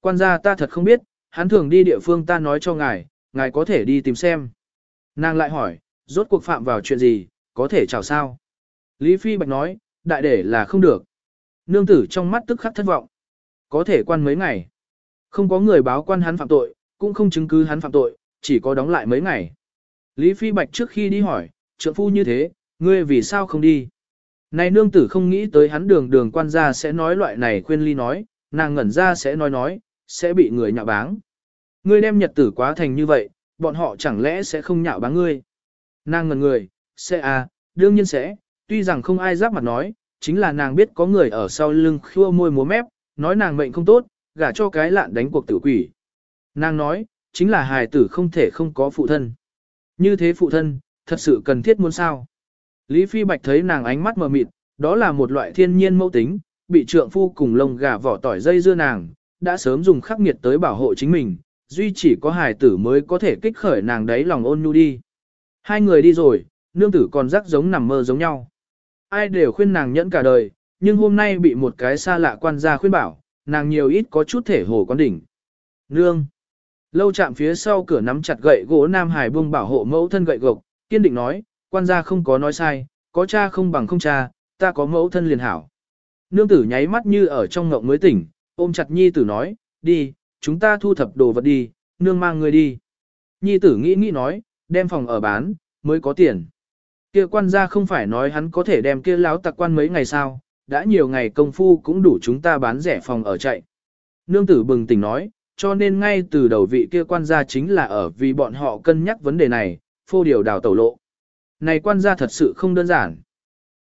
Quan gia ta thật không biết, hắn thường đi địa phương ta nói cho ngài, ngài có thể đi tìm xem. Nàng lại hỏi, rốt cuộc phạm vào chuyện gì, có thể chào sao? Lý Phi Bạch nói, đại để là không được. Nương tử trong mắt tức khắc thất vọng. Có thể quan mấy ngày. Không có người báo quan hắn phạm tội, cũng không chứng cứ hắn phạm tội, chỉ có đóng lại mấy ngày. Lý Phi Bạch trước khi đi hỏi, trượng phu như thế, ngươi vì sao không đi? Này nương tử không nghĩ tới hắn đường đường quan gia sẽ nói loại này khuyên ly nói, nàng ngẩn ra sẽ nói nói, sẽ bị người nhạo báng. Ngươi đem nhật tử quá thành như vậy, bọn họ chẳng lẽ sẽ không nhạo báng ngươi? Nàng ngẩn người, sẽ à, đương nhiên sẽ, tuy rằng không ai giáp mặt nói, chính là nàng biết có người ở sau lưng khua môi múa mép, nói nàng mệnh không tốt, gả cho cái lạn đánh cuộc tử quỷ. Nàng nói, chính là hài tử không thể không có phụ thân. Như thế phụ thân, thật sự cần thiết muốn sao. Lý Phi Bạch thấy nàng ánh mắt mờ mịt, đó là một loại thiên nhiên mẫu tính, bị trượng phu cùng lông gà vỏ tỏi dây dưa nàng, đã sớm dùng khắc nghiệt tới bảo hộ chính mình, duy chỉ có hài tử mới có thể kích khởi nàng đấy lòng ôn nhu đi. Hai người đi rồi, nương tử còn rắc giống nằm mơ giống nhau. Ai đều khuyên nàng nhẫn cả đời, nhưng hôm nay bị một cái xa lạ quan gia khuyên bảo, nàng nhiều ít có chút thể hồ con đỉnh. Nương! Lâu chạm phía sau cửa nắm chặt gậy gỗ Nam Hải buông bảo hộ mẫu thân gậy gộc, kiên định nói, quan gia không có nói sai, có cha không bằng không cha, ta có mẫu thân liền hảo. Nương tử nháy mắt như ở trong ngộng mới tỉnh, ôm chặt nhi tử nói, đi, chúng ta thu thập đồ vật đi, nương mang người đi. Nhi tử nghĩ nghĩ nói, đem phòng ở bán, mới có tiền. Kia quan gia không phải nói hắn có thể đem kia láo tặc quan mấy ngày sao, đã nhiều ngày công phu cũng đủ chúng ta bán rẻ phòng ở chạy. Nương tử bừng tỉnh nói, cho nên ngay từ đầu vị kia quan gia chính là ở vì bọn họ cân nhắc vấn đề này, phô điều đào tẩu lộ. Này quan gia thật sự không đơn giản.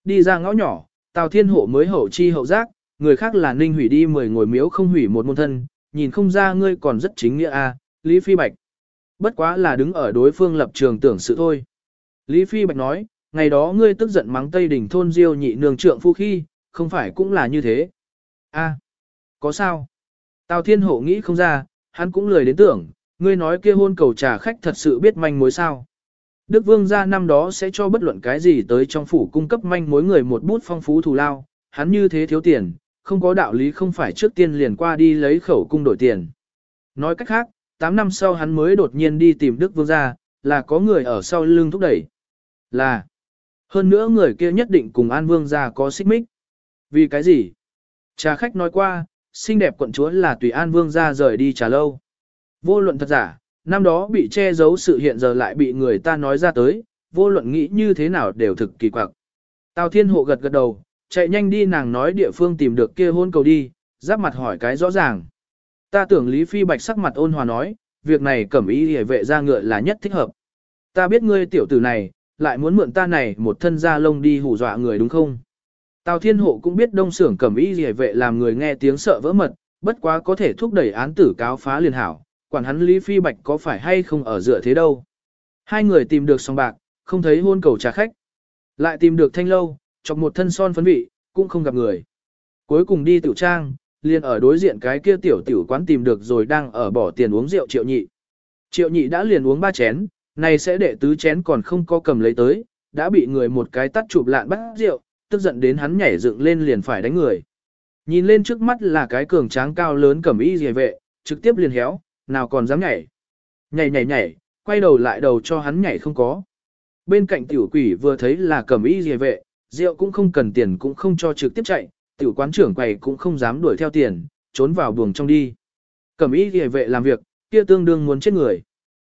Đi ra ngõ nhỏ, Tào Thiên Hộ mới hậu chi hậu giác, người khác là ninh hủy đi 10 ngồi miếu không hủy một môn thân, nhìn không ra ngươi còn rất chính nghĩa a, Lý Phi Bạch. Bất quá là đứng ở đối phương lập trường tưởng sự thôi. Lý Phi Bạch nói, ngày đó ngươi tức giận mắng Tây đỉnh thôn diêu nhị nương trượng phu khi, không phải cũng là như thế. a có sao? Tào Thiên Hộ nghĩ không ra, hắn cũng lười đến tưởng, ngươi nói kia hôn cầu trà khách thật sự biết manh mối sao. Đức Vương gia năm đó sẽ cho bất luận cái gì tới trong phủ cung cấp manh mối người một bút phong phú thù lao, hắn như thế thiếu tiền, không có đạo lý không phải trước tiên liền qua đi lấy khẩu cung đổi tiền. Nói cách khác, 8 năm sau hắn mới đột nhiên đi tìm Đức Vương gia, là có người ở sau lưng thúc đẩy. Là, hơn nữa người kia nhất định cùng An Vương gia có xích mích. Vì cái gì? Trà khách nói qua, xinh đẹp quận chúa là tùy An Vương gia rời đi trà lâu. Vô luận thật giả, năm đó bị che giấu sự hiện giờ lại bị người ta nói ra tới, vô luận nghĩ như thế nào đều thực kỳ quặc. Tào Thiên Hộ gật gật đầu, chạy nhanh đi nàng nói địa phương tìm được kia hôn cầu đi, giáp mặt hỏi cái rõ ràng. Ta tưởng Lý Phi Bạch sắc mặt ôn hòa nói, việc này cẩm ý hề vệ ra ngựa là nhất thích hợp. Ta biết ngươi tiểu tử này, lại muốn mượn ta này một thân da lông đi hù dọa người đúng không? Tào Thiên Hộ cũng biết đông xưởng cẩm ý hề vệ làm người nghe tiếng sợ vỡ mật, bất quá có thể thúc đẩy án tử cáo phá liền hảo, quản hắn Lý Phi Bạch có phải hay không ở dựa thế đâu. Hai người tìm được song bạc, không thấy hôn cầu trà khách. Lại tìm được thanh lâu, chọc một thân son phấn vị, cũng không gặp người. Cuối cùng đi tiểu trang, liền ở đối diện cái kia tiểu tiểu quán tìm được rồi đang ở bỏ tiền uống rượu triệu nhị. Triệu nhị đã liền uống ba chén, này sẽ để tứ chén còn không có cầm lấy tới, đã bị người một cái tắt chụp lạn bắt rượu, tức giận đến hắn nhảy dựng lên liền phải đánh người. Nhìn lên trước mắt là cái cường tráng cao lớn cầm y dề vệ, trực tiếp liền héo, nào còn dám nhảy. Nhảy nhảy nhảy, quay đầu lại đầu cho hắn nhảy không có. Bên cạnh tiểu quỷ vừa thấy là cầm y dề vệ, rượu cũng không cần tiền cũng không cho trực tiếp chạy, tiểu quán trưởng quầy cũng không dám đuổi theo tiền, trốn vào buồng trong đi. Cẩm y rìa vệ làm việc, kia tương đương muốn chết người.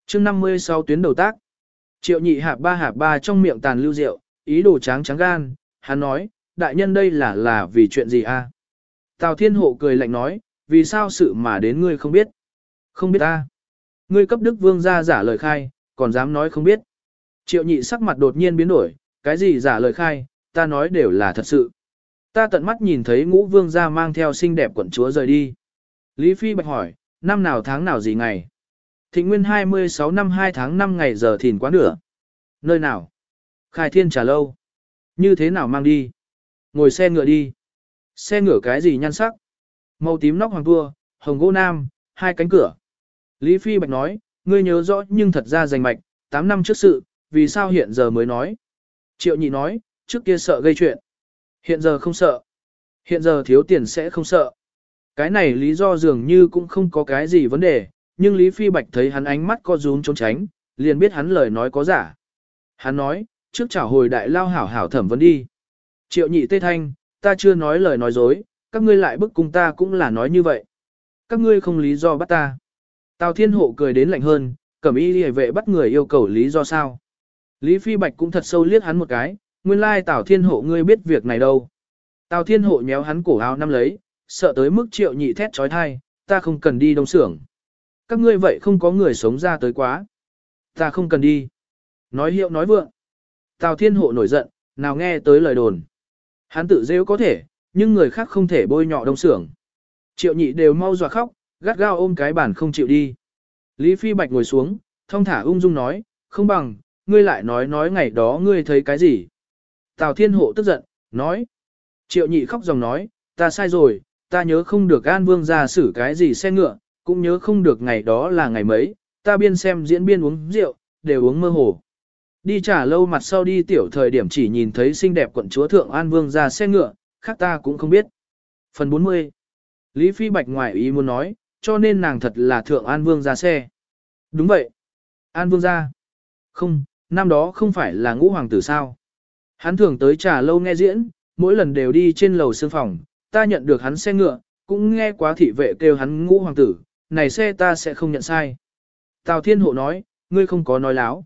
chương 56 tuyến đầu tác. Triệu nhị hạp ba hạp ba trong miệng tàn lưu rượu, ý đồ tráng trắng gan, hắn nói, đại nhân đây là là vì chuyện gì a? Tào thiên hộ cười lạnh nói, vì sao sự mà đến ngươi không biết. Không biết ta. Ngươi cấp đức vương ra giả lời khai, còn dám nói không biết. Triệu nhị sắc mặt đột nhiên biến đổi, cái gì giả lời khai, ta nói đều là thật sự. Ta tận mắt nhìn thấy ngũ vương gia mang theo xinh đẹp quận chúa rời đi. Lý Phi bạch hỏi, năm nào tháng nào gì ngày? Thịnh nguyên 26 năm 2 tháng 5 ngày giờ thìn quá nửa. Nơi nào? Khai thiên trà lâu. Như thế nào mang đi? Ngồi xe ngựa đi. Xe ngựa cái gì nhan sắc? Màu tím nóc hoàng vua, hồng gỗ nam, hai cánh cửa. Lý Phi Bạch nói, ngươi nhớ rõ nhưng thật ra rành mạch, 8 năm trước sự, vì sao hiện giờ mới nói. Triệu nhị nói, trước kia sợ gây chuyện. Hiện giờ không sợ. Hiện giờ thiếu tiền sẽ không sợ. Cái này lý do dường như cũng không có cái gì vấn đề, nhưng Lý Phi Bạch thấy hắn ánh mắt co rúm trốn tránh, liền biết hắn lời nói có giả. Hắn nói, trước trả hồi đại lao hảo hảo thẩm vấn đi. Triệu nhị tê thanh, ta chưa nói lời nói dối, các ngươi lại bức cung ta cũng là nói như vậy. Các ngươi không lý do bắt ta. Tào Thiên Hộ cười đến lạnh hơn, cẩm y hề vệ bắt người yêu cầu lý do sao. Lý Phi Bạch cũng thật sâu liếc hắn một cái, nguyên lai Tào Thiên Hộ ngươi biết việc này đâu. Tào Thiên Hộ nhéo hắn cổ áo năm lấy, sợ tới mức triệu nhị thét trói thai, ta không cần đi đông xưởng. Các ngươi vậy không có người sống ra tới quá. Ta không cần đi. Nói hiệu nói vượng. Tào Thiên Hộ nổi giận, nào nghe tới lời đồn. Hắn tự rêu có thể, nhưng người khác không thể bôi nhọ đông xưởng. Triệu nhị đều mau dọa khóc, gắt gao ôm cái bản không chịu đi. Lý Phi Bạch ngồi xuống, thong thả ung dung nói, không bằng, ngươi lại nói nói ngày đó ngươi thấy cái gì. Tào Thiên Hộ tức giận, nói. Triệu nhị khóc dòng nói, ta sai rồi, ta nhớ không được An Vương ra xử cái gì xe ngựa, cũng nhớ không được ngày đó là ngày mấy, ta biên xem diễn biên uống rượu, đều uống mơ hồ. Đi trả lâu mặt sau đi tiểu thời điểm chỉ nhìn thấy xinh đẹp quận chúa Thượng An Vương ra xe ngựa, khác ta cũng không biết. Phần 40 Lý Phi Bạch ngoại ý muốn nói, cho nên nàng thật là Thượng An Vương ra xe. Đúng vậy. An Vương ra. Không, năm đó không phải là ngũ hoàng tử sao. Hắn thường tới trà lâu nghe diễn, mỗi lần đều đi trên lầu sương phòng, ta nhận được hắn xe ngựa, cũng nghe quá thị vệ kêu hắn ngũ hoàng tử, này xe ta sẽ không nhận sai. Tào Thiên Hộ nói, ngươi không có nói láo.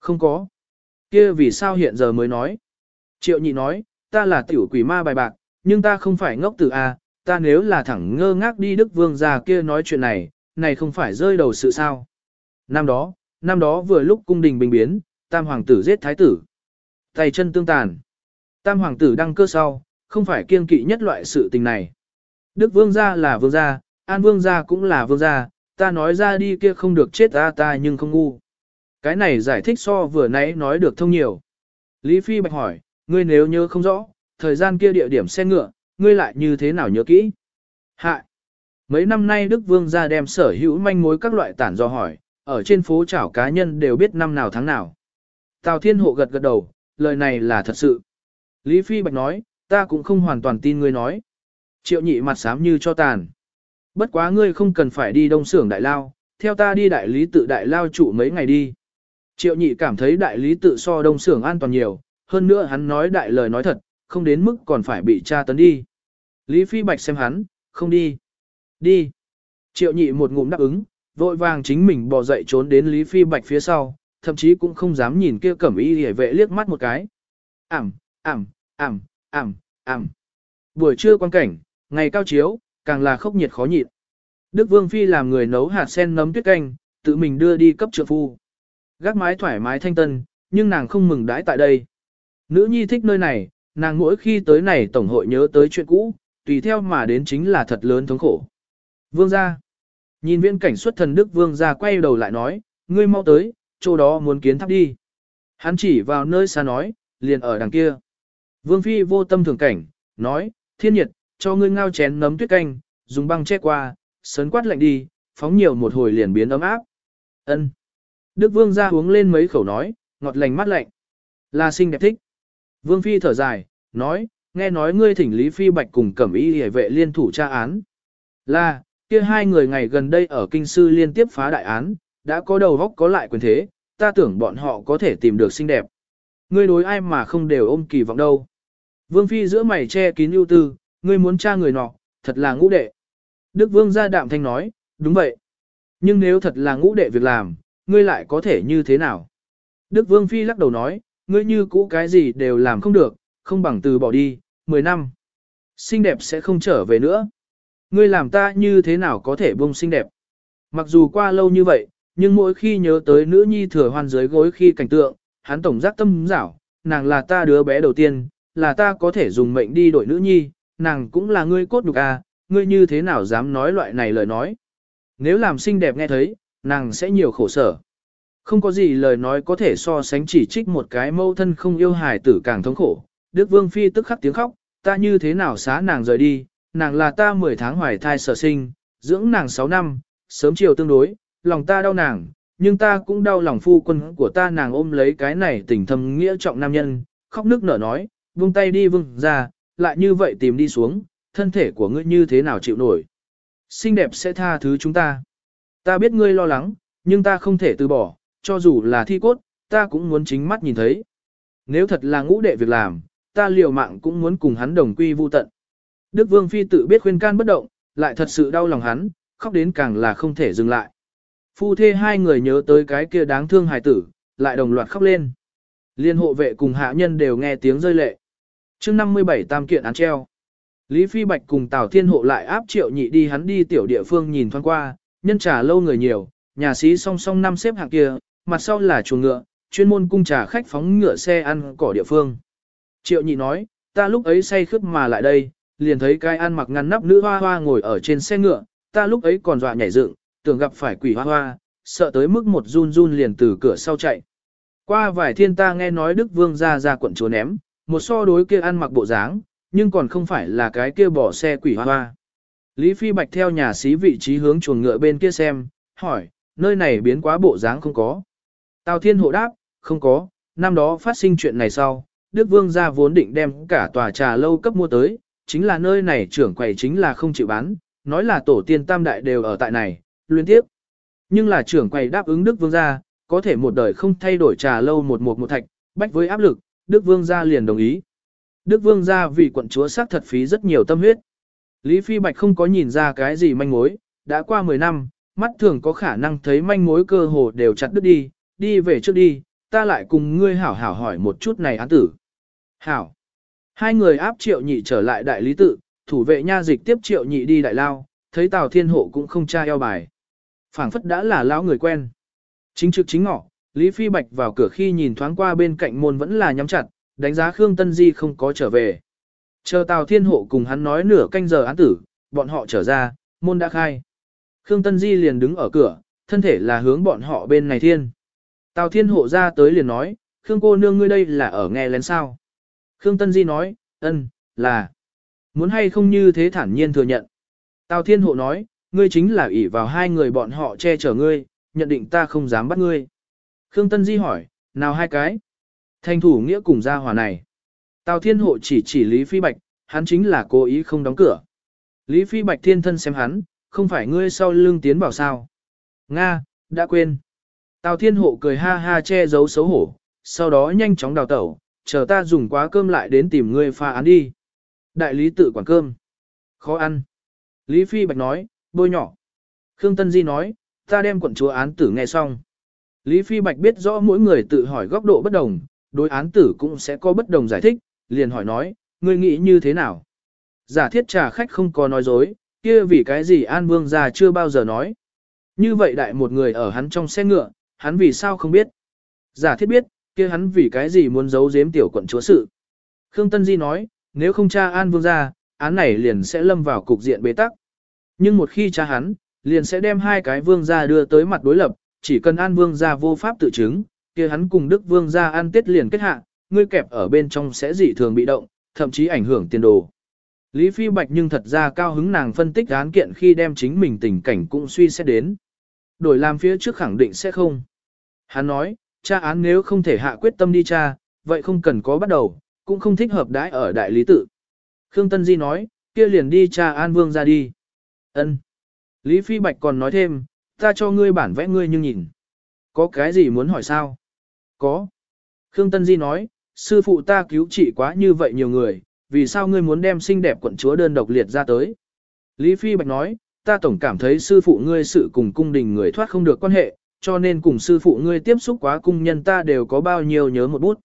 Không có. kia vì sao hiện giờ mới nói? Triệu nhị nói, ta là tiểu quỷ ma bài bạc, nhưng ta không phải ngốc tử A, ta nếu là thẳng ngơ ngác đi Đức Vương già kia nói chuyện này, này không phải rơi đầu sự sao. Năm đó, năm đó vừa lúc cung đình bình biến, tam hoàng tử giết thái tử. Tay chân tương tàn. Tam hoàng tử đăng cơ sau, không phải kiên kỵ nhất loại sự tình này. Đức vương gia là vương gia, an vương gia cũng là vương gia, ta nói ra đi kia không được chết ta ta nhưng không ngu. Cái này giải thích so vừa nãy nói được thông nhiều. Lý Phi bạch hỏi, ngươi nếu nhớ không rõ, thời gian kia địa điểm xe ngựa, ngươi lại như thế nào nhớ kỹ? Hạ! Mấy năm nay Đức Vương gia đem sở hữu manh mối các loại tản do hỏi, ở trên phố chảo cá nhân đều biết năm nào tháng nào. Tào Thiên Hộ gật gật đầu, lời này là thật sự. Lý Phi Bạch nói, ta cũng không hoàn toàn tin ngươi nói. Triệu nhị mặt xám như cho tàn. Bất quá ngươi không cần phải đi đông xưởng đại lao, theo ta đi đại lý tự đại lao trụ mấy ngày đi. Triệu nhị cảm thấy đại lý tự so đông xưởng an toàn nhiều, hơn nữa hắn nói đại lời nói thật, không đến mức còn phải bị tra tấn đi. Lý Phi Bạch xem hắn, không đi. Đi. Triệu nhị một ngụm đáp ứng, vội vàng chính mình bò dậy trốn đến Lý Phi Bạch phía sau, thậm chí cũng không dám nhìn kia cẩm y hề vệ liếc mắt một cái. Ảm, ảm, ảm, ảm, ảm. Buổi trưa quan cảnh, ngày cao chiếu, càng là khốc nhiệt khó nhịn. Đức Vương Phi làm người nấu hạt sen nấm tuyết canh, tự mình đưa đi cấp trượng phu. Gác mái thoải mái thanh tân, nhưng nàng không mừng đãi tại đây. Nữ nhi thích nơi này, nàng mỗi khi tới này tổng hội nhớ tới chuyện cũ, tùy theo mà đến chính là thật lớn thống khổ. Vương gia. Nhìn viên cảnh xuất thần Đức Vương gia quay đầu lại nói, ngươi mau tới, chỗ đó muốn kiến tháp đi. Hắn chỉ vào nơi xa nói, liền ở đằng kia. Vương Phi vô tâm thường cảnh, nói, thiên nhiệt, cho ngươi ngao chén nấm tuyết canh, dùng băng che qua, sấn quát lạnh đi, phóng nhiều một hồi liền biến ấm áp. Ân. Đức Vương ra uống lên mấy khẩu nói, ngọt lành mát lạnh. Là xinh đẹp thích. Vương Phi thở dài, nói, nghe nói ngươi thỉnh Lý Phi Bạch cùng cẩm y hề vệ liên thủ tra án. Là, kia hai người ngày gần đây ở kinh sư liên tiếp phá đại án, đã có đầu góc có lại quyền thế, ta tưởng bọn họ có thể tìm được xinh đẹp. Ngươi đối ai mà không đều ôm kỳ vọng đâu. Vương Phi giữa mày che kín ưu tư, ngươi muốn tra người nọ, thật là ngũ đệ. Đức Vương ra đạm thanh nói, đúng vậy. Nhưng nếu thật là ngũ đệ việc làm, ngươi lại có thể như thế nào? Đức Vương Phi lắc đầu nói, ngươi như cũ cái gì đều làm không được, không bằng từ bỏ đi, 10 năm. Xinh đẹp sẽ không trở về nữa. Ngươi làm ta như thế nào có thể buông xinh đẹp? Mặc dù qua lâu như vậy, nhưng mỗi khi nhớ tới nữ nhi thừa hoan dưới gối khi cảnh tượng, hắn tổng giác tâm dảo, nàng là ta đứa bé đầu tiên, là ta có thể dùng mệnh đi đổi nữ nhi, nàng cũng là ngươi cốt nhục à, ngươi như thế nào dám nói loại này lời nói. Nếu làm xinh đẹp nghe thấy, nàng sẽ nhiều khổ sở. Không có gì lời nói có thể so sánh chỉ trích một cái mâu thân không yêu hài tử càng thống khổ. Đức Vương Phi tức khắc tiếng khóc, ta như thế nào xá nàng rời đi, nàng là ta 10 tháng hoài thai sở sinh, dưỡng nàng 6 năm, sớm chiều tương đối, lòng ta đau nàng, nhưng ta cũng đau lòng phu quân của ta nàng ôm lấy cái này tình thâm nghĩa trọng nam nhân, khóc nước nở nói, vung tay đi vung ra, lại như vậy tìm đi xuống, thân thể của ngươi như thế nào chịu nổi, xinh đẹp sẽ tha thứ chúng ta. Ta biết ngươi lo lắng, nhưng ta không thể từ bỏ, cho dù là thi cốt, ta cũng muốn chính mắt nhìn thấy. Nếu thật là ngũ đệ việc làm, ta liều mạng cũng muốn cùng hắn đồng quy vu tận. Đức Vương Phi tự biết khuyên can bất động, lại thật sự đau lòng hắn, khóc đến càng là không thể dừng lại. Phu thê hai người nhớ tới cái kia đáng thương hài tử, lại đồng loạt khóc lên. Liên hộ vệ cùng hạ nhân đều nghe tiếng rơi lệ. chương 57 tam kiện án treo. Lý Phi Bạch cùng Tào Thiên Hộ lại áp triệu nhị đi hắn đi tiểu địa phương nhìn thoáng qua, nhân trà lâu người nhiều, nhà sĩ song song năm xếp hạng kia, mặt sau là chuồng ngựa, chuyên môn cung trà khách phóng ngựa xe ăn cỏ địa phương. Triệu nhị nói, ta lúc ấy say khướt mà lại đây, liền thấy cái ăn mặc ngăn nắp nữ hoa hoa ngồi ở trên xe ngựa, ta lúc ấy còn dọa nhảy dựng, tưởng gặp phải quỷ hoa hoa, sợ tới mức một run run liền từ cửa sau chạy. Qua vài thiên ta nghe nói Đức Vương ra ra quận chúa ném, một so đối kia ăn mặc bộ dáng, nhưng còn không phải là cái kia bỏ xe quỷ hoa hoa. Lý Phi Bạch theo nhà xí vị trí hướng chuồng ngựa bên kia xem, hỏi, nơi này biến quá bộ dáng không có. Tào Thiên Hộ đáp, không có, năm đó phát sinh chuyện này sau, Đức Vương gia vốn định đem cả tòa trà lâu cấp mua tới, chính là nơi này trưởng quầy chính là không chịu bán, nói là tổ tiên tam đại đều ở tại này, liên tiếp. Nhưng là trưởng quầy đáp ứng Đức Vương gia, có thể một đời không thay đổi trà lâu một mục một thạch, bách với áp lực, Đức Vương gia liền đồng ý. Đức Vương gia vì quận chúa xác thật phí rất nhiều tâm huyết. Lý Phi Bạch không có nhìn ra cái gì manh mối, đã qua 10 năm, mắt thường có khả năng thấy manh mối cơ hồ đều chặt đứt đi, đi về trước đi, ta lại cùng ngươi hảo hảo hỏi một chút này án tử. Hảo. Hai người áp triệu nhị trở lại đại lý tự, thủ vệ nha dịch tiếp triệu nhị đi đại lao, thấy Tào Thiên Hộ cũng không tra eo bài phảng phất đã là lão người quen. Chính trực chính ngọ, Lý Phi Bạch vào cửa khi nhìn thoáng qua bên cạnh môn vẫn là nhắm chặt, đánh giá Khương Tân Di không có trở về. Chờ Tào Thiên Hộ cùng hắn nói nửa canh giờ án tử, bọn họ trở ra, môn đã khai. Khương Tân Di liền đứng ở cửa, thân thể là hướng bọn họ bên này thiên. Tào Thiên Hộ ra tới liền nói, Khương cô nương ngươi đây là ở nghe lén sao. Khương Tân Di nói, ân, là. Muốn hay không như thế thản nhiên thừa nhận. Tào Thiên Hộ nói, ngươi chính là ỷ vào hai người bọn họ che chở ngươi, nhận định ta không dám bắt ngươi. Khương Tân Di hỏi, nào hai cái? Thanh thủ nghĩa cùng gia hòa này. Tào Thiên Hộ chỉ chỉ Lý Phi Bạch, hắn chính là cố ý không đóng cửa. Lý Phi Bạch thiên thân xem hắn, không phải ngươi sau lưng tiến bảo sao. Nga, đã quên. Tào Thiên Hộ cười ha ha che giấu xấu hổ, sau đó nhanh chóng đào tẩu, chờ ta dùng quá cơm lại đến tìm ngươi pha án đi. Đại lý tự quản cơm. Khó ăn. Lý Phi Bạch nói, bôi nhỏ. Khương Tân Di nói, ta đem quận chúa án tử nghe xong. Lý Phi Bạch biết rõ mỗi người tự hỏi góc độ bất đồng, đối án tử cũng sẽ có bất đồng giải thích, liền hỏi nói, ngươi nghĩ như thế nào? Giả thiết trà khách không có nói dối, kia vì cái gì An Vương già chưa bao giờ nói. Như vậy đại một người ở hắn trong xe ngựa, hắn vì sao không biết? Giả thiết biết, kia hắn vì cái gì muốn giấu giếm tiểu quận chúa sự? Khương Tân Di nói, nếu không cha An Vương ra, án này liền sẽ lâm vào cục diện bế tắc. Nhưng một khi cha hắn, liền sẽ đem hai cái vương gia đưa tới mặt đối lập, chỉ cần An Vương gia vô pháp tự chứng, kia hắn cùng Đức Vương gia an tiết liền kết hạ, ngươi kẹp ở bên trong sẽ dị thường bị động, thậm chí ảnh hưởng tiền đồ. Lý Phi Bạch nhưng thật ra cao hứng nàng phân tích án kiện khi đem chính mình tình cảnh cũng suy xét đến. Đổi làm phía trước khẳng định sẽ không. Hắn nói, cha án nếu không thể hạ quyết tâm đi cha, vậy không cần có bắt đầu, cũng không thích hợp đãi ở đại lý tự. Khương Tân Di nói, kia liền đi cha An Vương ra đi. Ân. Lý Phi Bạch còn nói thêm, ta cho ngươi bản vẽ ngươi nhưng nhìn. Có cái gì muốn hỏi sao? Có. Khương Tân Di nói, sư phụ ta cứu trị quá như vậy nhiều người, vì sao ngươi muốn đem xinh đẹp quận chúa đơn độc liệt ra tới? Lý Phi Bạch nói, ta tổng cảm thấy sư phụ ngươi sự cùng cung đình người thoát không được quan hệ, cho nên cùng sư phụ ngươi tiếp xúc quá cung nhân ta đều có bao nhiêu nhớ một bút.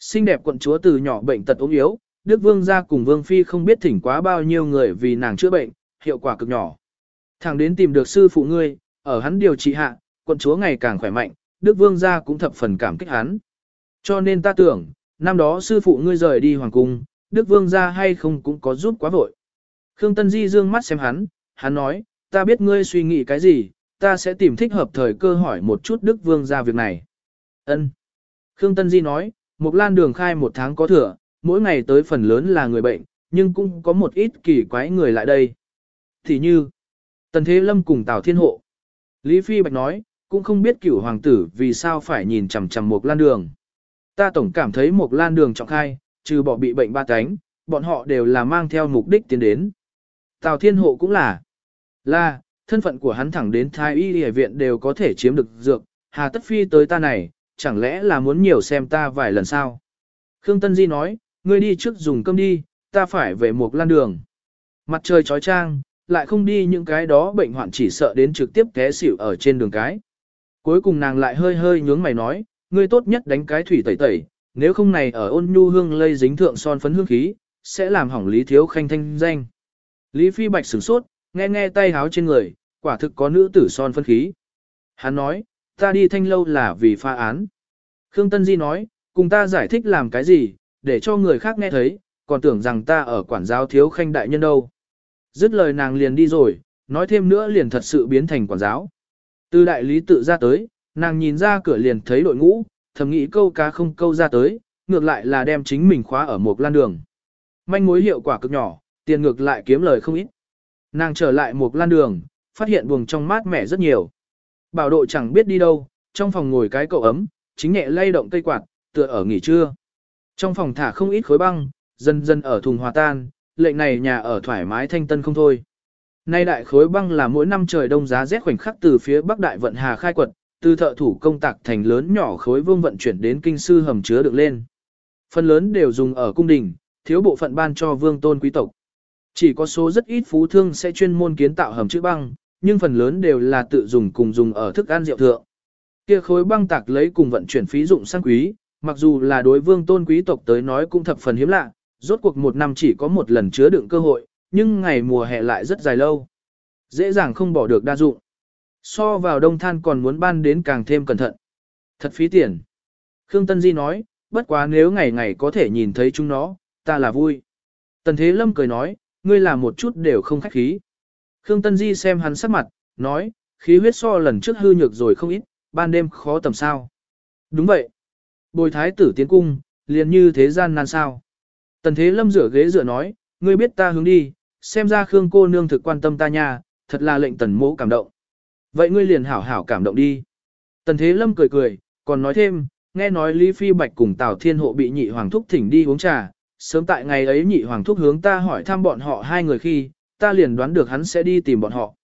Xinh đẹp quận chúa từ nhỏ bệnh tật ốm yếu, Đức Vương gia cùng Vương Phi không biết thỉnh quá bao nhiêu người vì nàng chữa bệnh, hiệu quả cực nhỏ. Thẳng đến tìm được sư phụ ngươi, ở hắn điều trị hạ, quận chúa ngày càng khỏe mạnh, Đức Vương gia cũng thập phần cảm kích hắn. Cho nên ta tưởng, năm đó sư phụ ngươi rời đi hoàng cung, Đức Vương gia hay không cũng có giúp quá vội. Khương Tân Di dương mắt xem hắn, hắn nói, ta biết ngươi suy nghĩ cái gì, ta sẽ tìm thích hợp thời cơ hỏi một chút Đức Vương gia việc này. Ân. Khương Tân Di nói, một lan đường khai một tháng có thừa, mỗi ngày tới phần lớn là người bệnh, nhưng cũng có một ít kỳ quái người lại đây. Thì như, Tần Thế Lâm cùng Tào Thiên Hộ. Lý Phi Bạch nói, cũng không biết cửu hoàng tử vì sao phải nhìn chằm chằm một lan đường. Ta tổng cảm thấy một lan đường trọng khai, trừ bỏ bị bệnh ba cánh, bọn họ đều là mang theo mục đích tiến đến. Tào Thiên Hộ cũng là. Là, thân phận của hắn thẳng đến thái y y viện đều có thể chiếm được dược, hà tất phi tới ta này, chẳng lẽ là muốn nhiều xem ta vài lần sao? Khương Tân Di nói, ngươi đi trước dùng cơm đi, ta phải về một lan đường. Mặt trời trói trang, lại không đi những cái đó bệnh hoạn chỉ sợ đến trực tiếp té xỉu ở trên đường cái. Cuối cùng nàng lại hơi hơi nhướng mày nói, ngươi tốt nhất đánh cái thủy tẩy tẩy, nếu không này ở ôn nhu hương lây dính thượng son phấn hương khí, sẽ làm hỏng Lý Thiếu Khanh thanh danh. Lý Phi Bạch sửng sốt, nghe nghe tay háo trên người, quả thực có nữ tử son phân khí. Hắn nói, ta đi thanh lâu là vì pha án. Khương Tân Di nói, cùng ta giải thích làm cái gì, để cho người khác nghe thấy, còn tưởng rằng ta ở quản giáo thiếu khanh đại nhân đâu. Dứt lời nàng liền đi rồi, nói thêm nữa liền thật sự biến thành quản giáo. Từ đại lý tự ra tới, nàng nhìn ra cửa liền thấy đội ngũ, thầm nghĩ câu cá không câu ra tới, ngược lại là đem chính mình khóa ở một lan đường. Manh mối hiệu quả cực nhỏ, tiền ngược lại kiếm lời không ít. Nàng trở lại một lan đường, phát hiện buồng trong mát mẻ rất nhiều. Bảo độ chẳng biết đi đâu, trong phòng ngồi cái cậu ấm, chính nhẹ lay động cây quạt, tựa ở nghỉ trưa. Trong phòng thả không ít khối băng, dần dần ở thùng hòa tan, lệnh này nhà ở thoải mái thanh tân không thôi. Nay đại khối băng là mỗi năm trời đông giá rét khoảnh khắc từ phía bắc đại vận hà khai quật, từ thợ thủ công tạc thành lớn nhỏ khối vương vận chuyển đến kinh sư hầm chứa được lên. Phần lớn đều dùng ở cung đình, thiếu bộ phận ban cho vương tôn quý tộc. Chỉ có số rất ít phú thương sẽ chuyên môn kiến tạo hầm chứa băng, nhưng phần lớn đều là tự dùng cùng dùng ở thức ăn rượu thượng. Kia khối băng tạc lấy cùng vận chuyển phí dụng sang quý, mặc dù là đối vương tôn quý tộc tới nói cũng thập phần hiếm lạ, rốt cuộc một năm chỉ có một lần chứa đựng cơ hội, nhưng ngày mùa hè lại rất dài lâu. Dễ dàng không bỏ được đa dụng. So vào đông than còn muốn ban đến càng thêm cẩn thận. Thật phí tiền. Khương Tân Di nói, bất quá nếu ngày ngày có thể nhìn thấy chúng nó, ta là vui. Tần Thế Lâm cười nói, ngươi làm một chút đều không khách khí. Khương Tân Di xem hắn sắc mặt, nói, khí huyết so lần trước hư nhược rồi không ít, ban đêm khó tầm sao. Đúng vậy. Bồi thái tử tiến cung, liền như thế gian nan sao. Tần Thế Lâm rửa ghế rửa nói, ngươi biết ta hướng đi, xem ra Khương cô nương thực quan tâm ta nha, thật là lệnh tần mỗ cảm động. Vậy ngươi liền hảo hảo cảm động đi. Tần Thế Lâm cười cười, còn nói thêm, nghe nói Lý Phi Bạch cùng Tào Thiên Hộ bị nhị hoàng thúc thỉnh đi uống trà, sớm tại ngày ấy nhị hoàng thúc hướng ta hỏi thăm bọn họ hai người khi, ta liền đoán được hắn sẽ đi tìm bọn họ.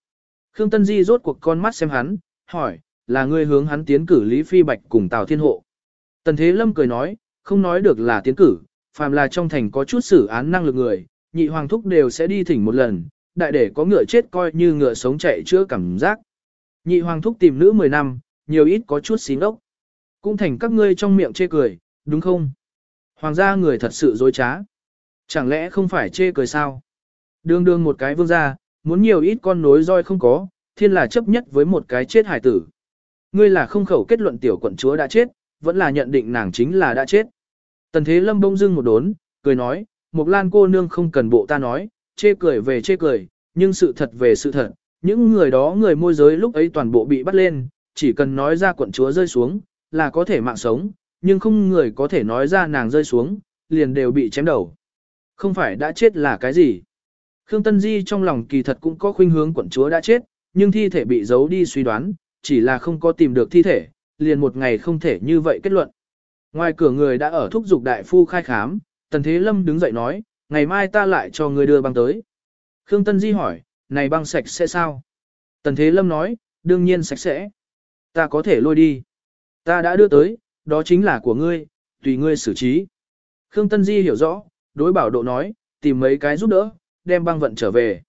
Khương Tân Di rốt cuộc con mắt xem hắn, hỏi, là ngươi hướng hắn tiến cử Lý Phi Bạch cùng Tào Thiên Hộ. Tần Thế Lâm cười nói, không nói được là tiến cử, phàm là trong thành có chút xử án năng lực người, nhị hoàng thúc đều sẽ đi thỉnh một lần, đại để có ngựa chết coi như ngựa sống chạy chữa cảm giác. Nhị hoàng thúc tìm nữ 10 năm, nhiều ít có chút xí ốc. Cũng thành các ngươi trong miệng chê cười, đúng không? Hoàng gia người thật sự dối trá. Chẳng lẽ không phải chê cười sao? Đương đương một cái vương gia, muốn nhiều ít con nối roi không có, thiên là chấp nhất với một cái chết hải tử. Ngươi là không khẩu kết luận tiểu quận chúa đã chết, vẫn là nhận định nàng chính là đã chết. Tần Thế Lâm bông dưng một đốn, cười nói, Mộc Lan cô nương không cần bộ ta nói, chê cười về chê cười, nhưng sự thật về sự thật, những người đó người môi giới lúc ấy toàn bộ bị bắt lên, chỉ cần nói ra quận chúa rơi xuống, là có thể mạng sống, nhưng không người có thể nói ra nàng rơi xuống, liền đều bị chém đầu. Không phải đã chết là cái gì? Khương Tân Di trong lòng kỳ thật cũng có khuynh hướng quận chúa đã chết, nhưng thi thể bị giấu đi suy đoán, chỉ là không có tìm được thi thể, liền một ngày không thể như vậy kết luận. Ngoài cửa người đã ở thúc dục đại phu khai khám, Tần Thế Lâm đứng dậy nói, ngày mai ta lại cho người đưa băng tới. Khương Tân Di hỏi, này băng sạch sẽ sao? Tần Thế Lâm nói, đương nhiên sạch sẽ. Ta có thể lôi đi. Ta đã đưa tới, đó chính là của ngươi, tùy ngươi xử trí. Khương Tân Di hiểu rõ, đối bảo độ nói, tìm mấy cái giúp đỡ, đem băng vận trở về.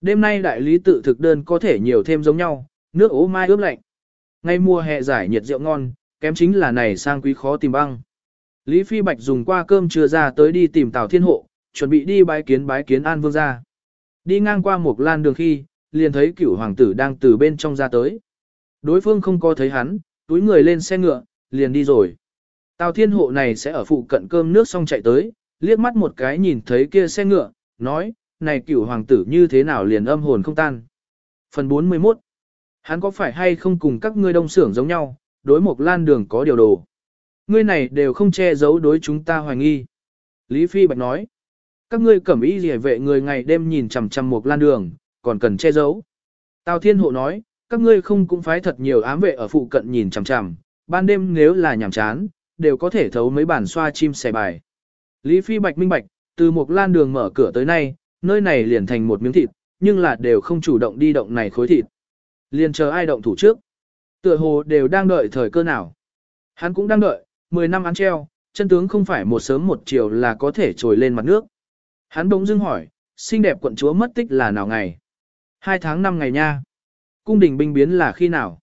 Đêm nay đại lý tự thực đơn có thể nhiều thêm giống nhau, nước ố mai ướp lạnh. Ngay mùa hè giải nhiệt rượu ngon, kém chính là này sang quý khó tìm băng. Lý Phi Bạch dùng qua cơm trưa ra tới đi tìm Tào Thiên Hộ, chuẩn bị đi bái kiến bái kiến An Vương gia. Đi ngang qua một lan đường khi, liền thấy cửu hoàng tử đang từ bên trong ra tới. Đối phương không có thấy hắn, túi người lên xe ngựa, liền đi rồi. Tào Thiên Hộ này sẽ ở phụ cận cơm nước xong chạy tới, liếc mắt một cái nhìn thấy kia xe ngựa, nói, này cửu hoàng tử như thế nào liền âm hồn không tan. Phần 41 Hắn có phải hay không cùng các ngươi đông xưởng giống nhau, đối một lan đường có điều đồ. Ngươi này đều không che giấu đối chúng ta hoài nghi. Lý Phi Bạch nói, các ngươi cẩm ý gì vệ người ngày đêm nhìn chằm chằm một lan đường, còn cần che giấu. Tào Thiên Hộ nói, các ngươi không cũng phái thật nhiều ám vệ ở phụ cận nhìn chằm chằm, ban đêm nếu là nhàm chán, đều có thể thấu mấy bản xoa chim sẻ bài. Lý Phi Bạch minh bạch, từ một lan đường mở cửa tới nay, nơi này liền thành một miếng thịt, nhưng là đều không chủ động đi động này khối thịt. Liền chờ ai động thủ trước. Tựa hồ đều đang đợi thời cơ nào. Hắn cũng đang đợi, 10 năm án treo, chân tướng không phải một sớm một chiều là có thể trồi lên mặt nước. Hắn bỗng dưng hỏi, xinh đẹp quận chúa mất tích là nào ngày? Hai tháng năm ngày nha. Cung đình binh biến là khi nào?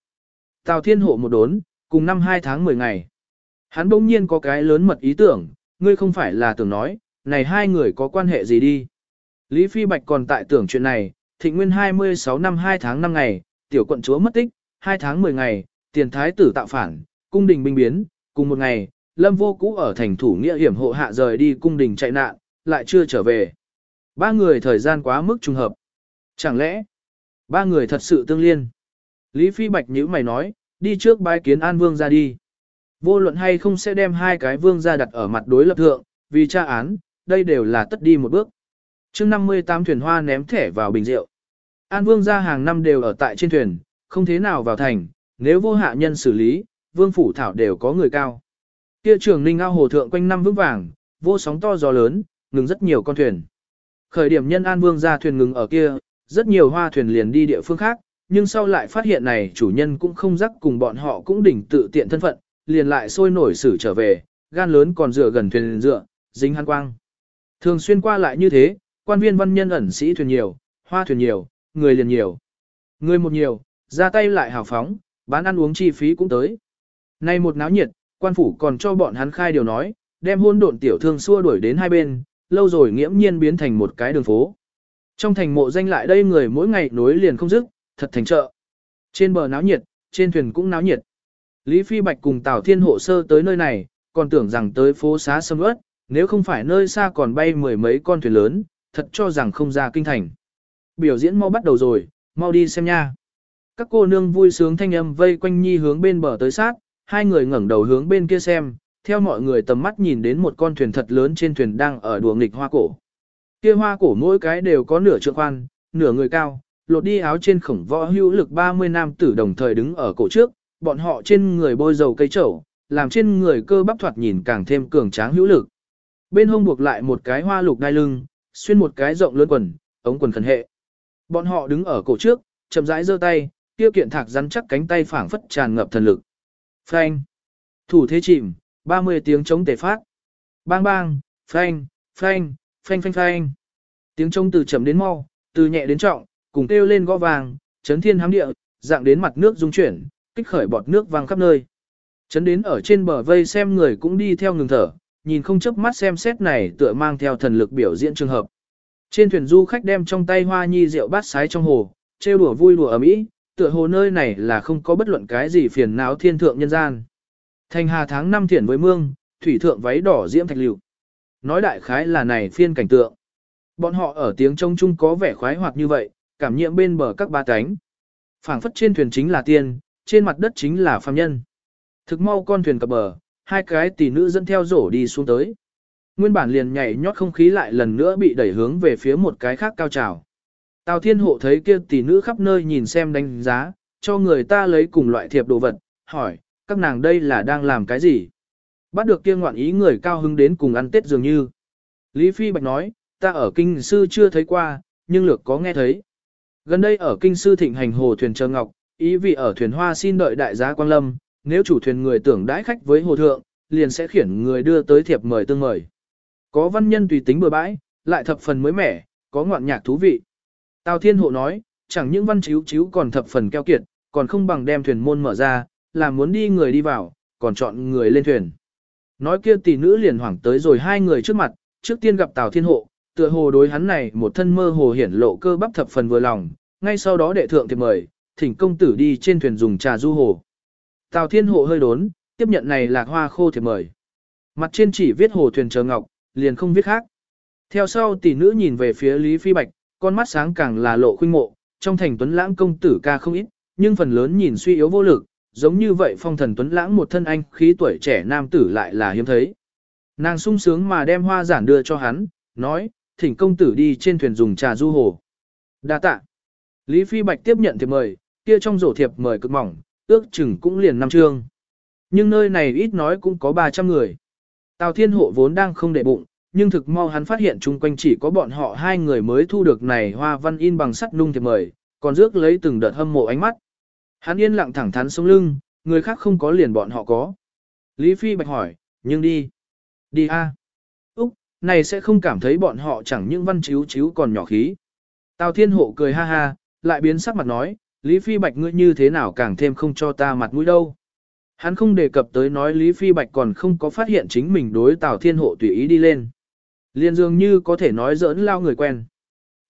Tào thiên hộ một đốn, cùng năm hai tháng 10 ngày. Hắn bỗng nhiên có cái lớn mật ý tưởng, ngươi không phải là tưởng nói, này hai người có quan hệ gì đi. Lý Phi Bạch còn tại tưởng chuyện này, thịnh nguyên 26 năm 2 tháng 5 ngày, tiểu quận chúa mất tích, 2 tháng 10 ngày, tiền thái tử tạo phản, cung đình binh biến, cùng một ngày, lâm vô cũ ở thành thủ nghĩa hiểm hộ hạ rời đi cung đình chạy nạn, lại chưa trở về. Ba người thời gian quá mức trùng hợp. Chẳng lẽ, ba người thật sự tương liên? Lý Phi Bạch nhữ mày nói, đi trước bái kiến An Vương ra đi. Vô luận hay không sẽ đem hai cái vương ra đặt ở mặt đối lập thượng, vì tra án, đây đều là tất đi một bước. chương 58 thuyền hoa ném thẻ vào bình rượu. An Vương ra hàng năm đều ở tại trên thuyền, không thế nào vào thành, nếu vô hạ nhân xử lý, vương phủ thảo đều có người cao. Kia trường ninh ao hồ thượng quanh năm vững vàng, vô sóng to gió lớn, ngừng rất nhiều con thuyền. Khởi điểm nhân An Vương ra thuyền ngừng ở kia, rất nhiều hoa thuyền liền đi địa phương khác, nhưng sau lại phát hiện này chủ nhân cũng không dắt cùng bọn họ cũng đỉnh tự tiện thân phận, liền lại sôi nổi xử trở về, gan lớn còn dựa gần thuyền dựa, dính hắn quang. Thường xuyên qua lại như thế, quan viên văn nhân ẩn sĩ thuyền nhiều, hoa thuyền nhiều, người liền nhiều. Người một nhiều, ra tay lại hào phóng, bán ăn uống chi phí cũng tới. Nay một náo nhiệt, quan phủ còn cho bọn hắn khai điều nói, đem hôn độn tiểu thương xua đuổi đến hai bên, lâu rồi nghiễm nhiên biến thành một cái đường phố. Trong thành mộ danh lại đây người mỗi ngày nối liền không dứt, thật thành chợ. Trên bờ náo nhiệt, trên thuyền cũng náo nhiệt. Lý Phi Bạch cùng Tào Thiên hộ sơ tới nơi này, còn tưởng rằng tới phố xá sâm ớt, nếu không phải nơi xa còn bay mười mấy con thuyền lớn, thật cho rằng không ra kinh thành. Biểu diễn mau bắt đầu rồi, mau đi xem nha. Các cô nương vui sướng thanh âm vây quanh nhi hướng bên bờ tới sát, hai người ngẩng đầu hướng bên kia xem, theo mọi người tầm mắt nhìn đến một con thuyền thật lớn trên thuyền đang ở đùa nghịch hoa cổ. Kia hoa cổ mỗi cái đều có nửa trượng khoan, nửa người cao, lột đi áo trên khổng võ hữu lực 30 nam tử đồng thời đứng ở cổ trước, bọn họ trên người bôi dầu cây trầu, làm trên người cơ bắp thoạt nhìn càng thêm cường tráng hữu lực. Bên hông buộc lại một cái hoa lục đai lưng, xuyên một cái rộng lớn quần, ống quần khẩn hệ. Bọn họ đứng ở cổ trước, chậm rãi giơ tay, tiêu kiện thạc rắn chắc cánh tay phảng phất tràn ngập thần lực. Phanh. Thủ thế chìm, 30 tiếng chống tề phát. Bang bang, phanh, phanh, phanh phanh phanh. Tiếng trống từ chậm đến mau, từ nhẹ đến trọng, cùng kêu lên gõ vàng, chấn thiên hám địa, dạng đến mặt nước dung chuyển, kích khởi bọt nước vang khắp nơi. Chấn đến ở trên bờ vây xem người cũng đi theo ngừng thở, nhìn không chớp mắt xem xét này tựa mang theo thần lực biểu diễn trường hợp. Trên thuyền du khách đem trong tay hoa nhi rượu bát sái trong hồ, trêu đùa vui đùa ở mỹ, tựa hồ nơi này là không có bất luận cái gì phiền não thiên thượng nhân gian. Thành hà tháng năm thiển với mương, thủy thượng váy đỏ diễm thạch liệu. Nói đại khái là này phiên cảnh tượng. Bọn họ ở tiếng trông chung có vẻ khoái hoạt như vậy, cảm nhiễm bên bờ các ba cánh. phảng phất trên thuyền chính là tiên, trên mặt đất chính là phàm nhân. Thực mau con thuyền cập bờ, hai cái tỷ nữ dẫn theo rổ đi xuống tới. Nguyên bản liền nhảy nhót không khí lại lần nữa bị đẩy hướng về phía một cái khác cao trào. Tào Thiên Hộ thấy kia tỷ nữ khắp nơi nhìn xem đánh giá, cho người ta lấy cùng loại thiệp đồ vật, hỏi, các nàng đây là đang làm cái gì? Bắt được kia ngoạn ý người cao hứng đến cùng ăn tết dường như. Lý Phi Bạch nói, ta ở kinh sư chưa thấy qua, nhưng lược có nghe thấy. Gần đây ở kinh sư thịnh hành hồ thuyền chờ ngọc, ý vị ở thuyền hoa xin đợi đại giá Quang Lâm, nếu chủ thuyền người tưởng đãi khách với hồ thượng, liền sẽ khiển người đưa tới thiệp mời tương mời. Có văn nhân tùy tính bừa bãi, lại thập phần mới mẻ, có ngoạn nhạc thú vị. Tào Thiên Hộ nói, chẳng những văn chiếu chiếu còn thập phần keo kiệt, còn không bằng đem thuyền môn mở ra, là muốn đi người đi vào, còn chọn người lên thuyền. Nói kia tỷ nữ liền hoảng tới rồi hai người trước mặt, trước tiên gặp Tào Thiên Hộ, tựa hồ đối hắn này một thân mơ hồ hiển lộ cơ bắp thập phần vừa lòng, ngay sau đó đệ thượng thiệp mời, thỉnh công tử đi trên thuyền dùng trà du hồ. Tào Thiên Hộ hơi đốn, tiếp nhận này lạc hoa khô thiệp mời. Mặt trên chỉ viết hồ thuyền chờ ngọc, liền không viết khác. Theo sau tỷ nữ nhìn về phía Lý Phi Bạch, con mắt sáng càng là lộ khuynh mộ, trong thành tuấn lãng công tử ca không ít, nhưng phần lớn nhìn suy yếu vô lực, giống như vậy phong thần tuấn lãng một thân anh khí tuổi trẻ nam tử lại là hiếm thấy. Nàng sung sướng mà đem hoa giản đưa cho hắn, nói, thỉnh công tử đi trên thuyền dùng trà du hồ. Đa tạ. Lý Phi Bạch tiếp nhận thiệp mời, kia trong rổ thiệp mời cực mỏng, ước chừng cũng liền năm chương. Nhưng nơi này ít nói cũng có 300 người. Tào Thiên Hộ vốn đang không để bụng, nhưng thực mau hắn phát hiện chung quanh chỉ có bọn họ hai người mới thu được này hoa văn in bằng sắt nung thiệp mời, còn rước lấy từng đợt hâm mộ ánh mắt. Hắn yên lặng thẳng thắn sống lưng, người khác không có liền bọn họ có. Lý Phi Bạch hỏi, nhưng đi. Đi a. Úc, này sẽ không cảm thấy bọn họ chẳng những văn chiếu chiếu còn nhỏ khí. Tào Thiên Hộ cười ha ha, lại biến sắc mặt nói, Lý Phi Bạch ngươi như thế nào càng thêm không cho ta mặt mũi đâu. Hắn không đề cập tới nói Lý Phi Bạch còn không có phát hiện chính mình đối Tào Thiên Hộ tùy ý đi lên. Liên dường như có thể nói giỡn lao người quen.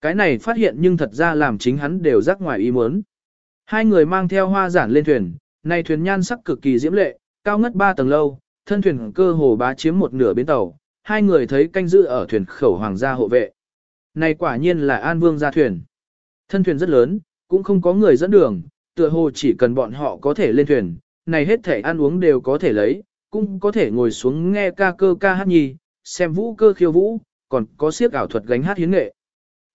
Cái này phát hiện nhưng thật ra làm chính hắn đều rắc ngoài ý muốn. Hai người mang theo hoa giản lên thuyền, này thuyền nhan sắc cực kỳ diễm lệ, cao ngất ba tầng lâu, thân thuyền cơ hồ bá chiếm một nửa bến tàu, hai người thấy canh giữ ở thuyền khẩu hoàng gia hộ vệ. Này quả nhiên là An Vương gia thuyền. Thân thuyền rất lớn, cũng không có người dẫn đường, tựa hồ chỉ cần bọn họ có thể lên thuyền, này hết thể ăn uống đều có thể lấy, cũng có thể ngồi xuống nghe ca cơ ca hát nhi, xem vũ cơ khiêu vũ, còn có siếc ảo thuật gánh hát hiến nghệ.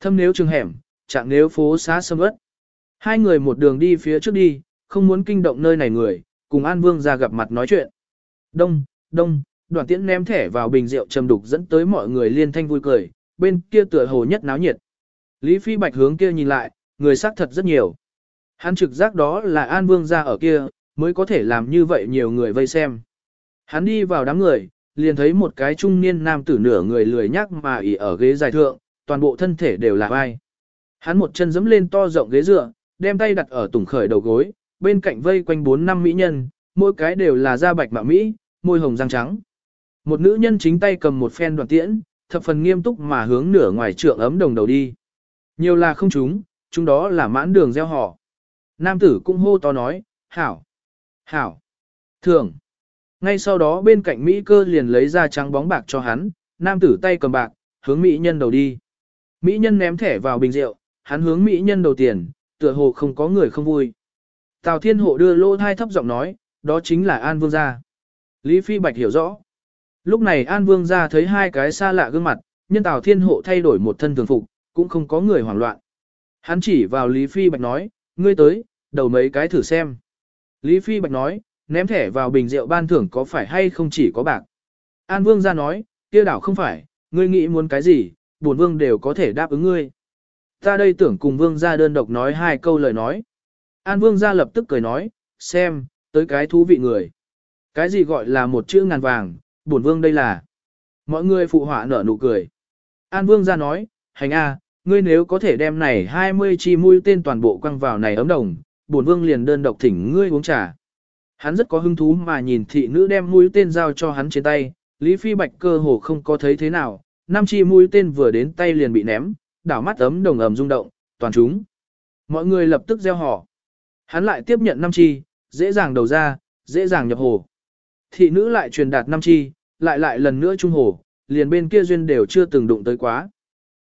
Thâm nếu trường hẻm, chẳng nếu phố xá sâm ớt. Hai người một đường đi phía trước đi, không muốn kinh động nơi này người, cùng An Vương ra gặp mặt nói chuyện. Đông, đông, đoàn tiễn ném thẻ vào bình rượu trầm đục dẫn tới mọi người liên thanh vui cười, bên kia tựa hồ nhất náo nhiệt. Lý Phi Bạch hướng kia nhìn lại, người xác thật rất nhiều. Hắn trực giác đó là An Vương ra ở kia, mới có thể làm như vậy nhiều người vây xem. Hắn đi vào đám người, liền thấy một cái trung niên nam tử nửa người lười nhắc mà ỉ ở ghế dài thượng, toàn bộ thân thể đều là vai. Hắn một chân giẫm lên to rộng ghế dựa, đem tay đặt ở tủng khởi đầu gối, bên cạnh vây quanh bốn năm mỹ nhân, mỗi cái đều là da bạch mạ mỹ, môi hồng răng trắng. Một nữ nhân chính tay cầm một phen đoạn tiễn, thập phần nghiêm túc mà hướng nửa ngoài trượng ấm đồng đầu đi. Nhiều là không chúng, chúng đó là mãn đường gieo họ. Nam tử cũng hô to nói, hảo, hảo, thường. Ngay sau đó bên cạnh Mỹ cơ liền lấy ra trắng bóng bạc cho hắn, nam tử tay cầm bạc, hướng Mỹ nhân đầu đi. Mỹ nhân ném thẻ vào bình rượu, hắn hướng Mỹ nhân đầu tiền, tựa hồ không có người không vui. Tào Thiên Hộ đưa lô thai thấp giọng nói, đó chính là An Vương gia. Lý Phi Bạch hiểu rõ. Lúc này An Vương gia thấy hai cái xa lạ gương mặt, nhân Tào Thiên Hộ thay đổi một thân thường phục, cũng không có người hoảng loạn. Hắn chỉ vào Lý Phi Bạch nói, ngươi tới, đầu mấy cái thử xem. Lý Phi Bạch nói, ném thẻ vào bình rượu ban thưởng có phải hay không chỉ có bạc. An Vương gia nói, kia đảo không phải, ngươi nghĩ muốn cái gì, bổn Vương đều có thể đáp ứng ngươi. Ta đây tưởng cùng Vương gia đơn độc nói hai câu lời nói. An Vương gia lập tức cười nói, xem, tới cái thú vị người. Cái gì gọi là một chữ ngàn vàng, bổn Vương đây là. Mọi người phụ họa nở nụ cười. An Vương gia nói, hành a, ngươi nếu có thể đem này 20 chi mũi tên toàn bộ quăng vào này ấm đồng, bổn Vương liền đơn độc thỉnh ngươi uống trà. Hắn rất có hứng thú mà nhìn thị nữ đem mũi tên giao cho hắn trên tay, Lý Phi Bạch cơ hồ không có thấy thế nào, năm chi mũi tên vừa đến tay liền bị ném, đảo mắt ấm đồng ầm rung động, toàn chúng. Mọi người lập tức gieo họ. Hắn lại tiếp nhận năm chi, dễ dàng đầu ra, dễ dàng nhập hồ. Thị nữ lại truyền đạt năm chi, lại lại lần nữa trung hồ, liền bên kia duyên đều chưa từng đụng tới quá.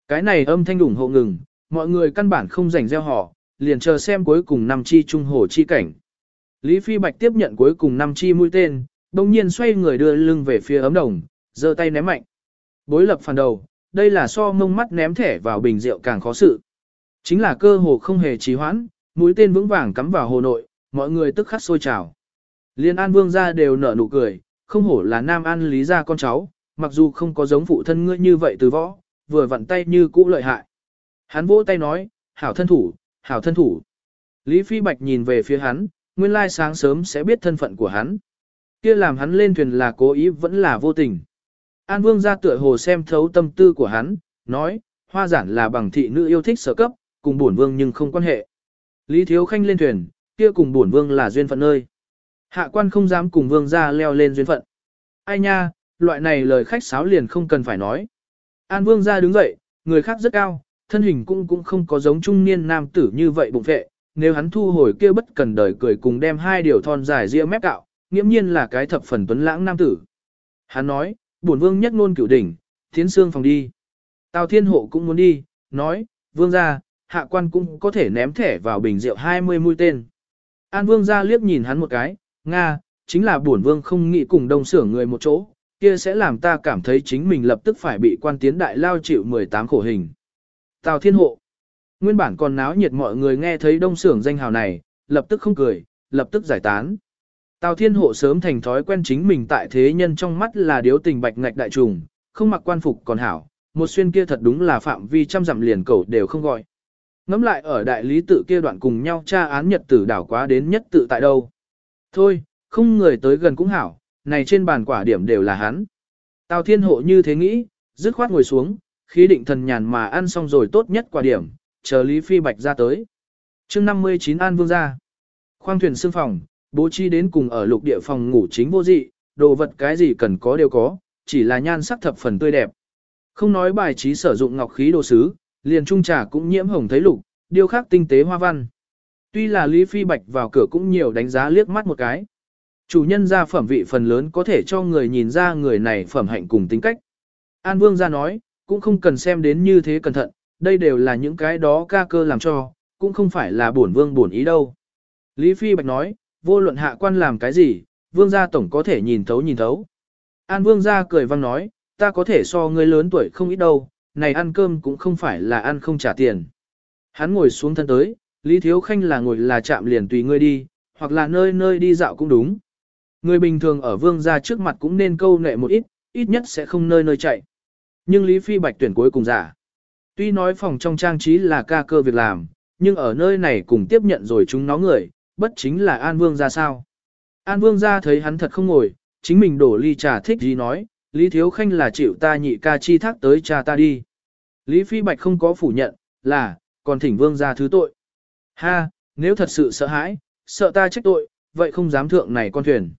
Cái này âm thanh ủng hộ ngừng, mọi người căn bản không rảnh gieo họ, liền chờ xem cuối cùng năm chi trung hồ chi cảnh. Lý Phi Bạch tiếp nhận cuối cùng năm chi mũi tên, đồng nhiên xoay người đưa lưng về phía ấm đồng, giơ tay ném mạnh. Bối lập phản đầu, đây là so mông mắt ném thẻ vào bình rượu càng khó sự. Chính là cơ hồ không hề trì hoãn, mũi tên vững vàng cắm vào hồ nội, mọi người tức khắc sôi trào. Liên An Vương gia đều nở nụ cười, không hổ là Nam An Lý gia con cháu, mặc dù không có giống phụ thân ngươi như vậy từ võ, vừa vặn tay như cũ lợi hại. Hắn vỗ tay nói, hảo thân thủ, hảo thân thủ. Lý Phi Bạch nhìn về phía hắn, nguyên lai sáng sớm sẽ biết thân phận của hắn. Kia làm hắn lên thuyền là cố ý vẫn là vô tình. An Vương ra tựa hồ xem thấu tâm tư của hắn, nói, hoa giản là bằng thị nữ yêu thích sở cấp, cùng bổn vương nhưng không quan hệ. Lý Thiếu Khanh lên thuyền, kia cùng bổn vương là duyên phận nơi. Hạ quan không dám cùng vương ra leo lên duyên phận. Ai nha, loại này lời khách sáo liền không cần phải nói. An Vương ra đứng dậy, người khác rất cao, thân hình cũng cũng không có giống trung niên nam tử như vậy bụng vệ, nếu hắn thu hồi kia bất cần đời cười cùng đem hai điều thon dài ria mép cạo, nghiễm nhiên là cái thập phần tuấn lãng nam tử. Hắn nói, bổn vương nhất ngôn cửu đỉnh, tiến xương phòng đi. Tào thiên hộ cũng muốn đi, nói, vương gia, hạ quan cũng có thể ném thẻ vào bình rượu 20 mũi tên. An vương gia liếc nhìn hắn một cái, Nga, chính là bổn vương không nghĩ cùng đông sưởng người một chỗ, kia sẽ làm ta cảm thấy chính mình lập tức phải bị quan tiến đại lao chịu 18 khổ hình. Tào thiên hộ, Nguyên bản còn náo nhiệt mọi người nghe thấy đông sưởng danh hào này, lập tức không cười, lập tức giải tán. Tào Thiên Hộ sớm thành thói quen chính mình tại thế nhân trong mắt là điếu tình bạch ngạch đại trùng, không mặc quan phục còn hảo, một xuyên kia thật đúng là phạm vi trăm dặm liền cầu đều không gọi. Ngắm lại ở đại lý tự kia đoạn cùng nhau tra án nhật tử đảo quá đến nhất tự tại đâu. Thôi, không người tới gần cũng hảo, này trên bàn quả điểm đều là hắn. Tào thiên hộ như thế nghĩ, dứt khoát ngồi xuống, khí định thần nhàn mà ăn xong rồi tốt nhất quả điểm, chờ Lý Phi Bạch ra tới. chương 59 An Vương ra. Khoang thuyền xương phòng, bố trí đến cùng ở lục địa phòng ngủ chính vô dị, đồ vật cái gì cần có đều có, chỉ là nhan sắc thập phần tươi đẹp. Không nói bài trí sử dụng ngọc khí đồ sứ, liền trung trà cũng nhiễm hồng thấy lục, điêu khắc tinh tế hoa văn. Tuy là Lý Phi Bạch vào cửa cũng nhiều đánh giá liếc mắt một cái. Chủ nhân ra phẩm vị phần lớn có thể cho người nhìn ra người này phẩm hạnh cùng tính cách. An Vương ra nói, cũng không cần xem đến như thế cẩn thận, đây đều là những cái đó ca cơ làm cho, cũng không phải là bổn vương bổn ý đâu. Lý Phi Bạch nói, vô luận hạ quan làm cái gì, vương gia tổng có thể nhìn thấu nhìn thấu. An vương gia cười vang nói, ta có thể so ngươi lớn tuổi không ít đâu, này ăn cơm cũng không phải là ăn không trả tiền. Hắn ngồi xuống thân tới, Lý Thiếu Khanh là ngồi là chạm liền tùy ngươi đi, hoặc là nơi nơi đi dạo cũng đúng. Người bình thường ở vương gia trước mặt cũng nên câu nệ một ít, ít nhất sẽ không nơi nơi chạy. Nhưng Lý Phi Bạch tuyển cuối cùng giả. Tuy nói phòng trong trang trí là ca cơ việc làm, nhưng ở nơi này cùng tiếp nhận rồi chúng nó người, bất chính là An Vương ra sao. An Vương ra thấy hắn thật không ngồi, chính mình đổ ly trà thích gì nói, Lý Thiếu Khanh là chịu ta nhị ca chi thác tới cha ta đi. Lý Phi Bạch không có phủ nhận, là, còn thỉnh Vương ra thứ tội. Ha, nếu thật sự sợ hãi, sợ ta trách tội, vậy không dám thượng này con thuyền.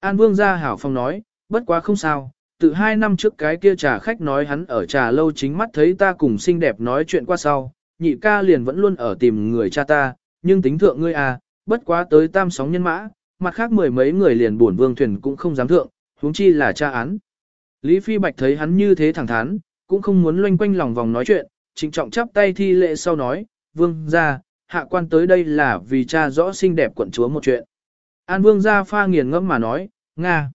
An Vương ra hảo phong nói, bất quá không sao, từ hai năm trước cái kia trà khách nói hắn ở trà lâu chính mắt thấy ta cùng xinh đẹp nói chuyện qua sau, nhị ca liền vẫn luôn ở tìm người cha ta, nhưng tính thượng ngươi à, bất quá tới tam sóng nhân mã, mặt khác mười mấy người liền buồn vương thuyền cũng không dám thượng, huống chi là cha án. Lý Phi Bạch thấy hắn như thế thẳng thắn, cũng không muốn loanh quanh lòng vòng nói chuyện, trịnh trọng chắp tay thi lệ sau nói, vương ra, hạ quan tới đây là vì cha rõ xinh đẹp quận chúa một chuyện. An vương ra pha nghiền ngẫm mà nói, Nga.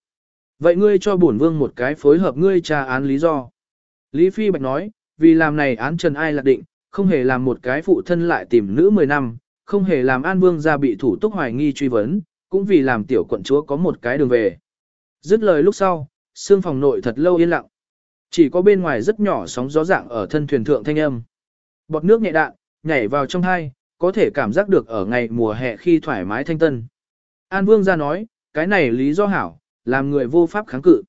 Vậy ngươi cho bổn vương một cái phối hợp ngươi tra án lý do. Lý Phi Bạch nói, vì làm này án trần ai lạc định, không hề làm một cái phụ thân lại tìm nữ 10 năm, không hề làm An Vương gia bị thủ túc hoài nghi truy vấn, cũng vì làm tiểu quận chúa có một cái đường về. Dứt lời lúc sau, xương phòng nội thật lâu yên lặng. Chỉ có bên ngoài rất nhỏ sóng gió dạng ở thân thuyền thượng thanh âm. Bọt nước nhẹ đạn, nhảy vào trong hai, có thể cảm giác được ở ngày mùa hè khi thoải mái thanh tân. An Vương gia nói, cái này lý do hảo, làm người vô pháp kháng cự.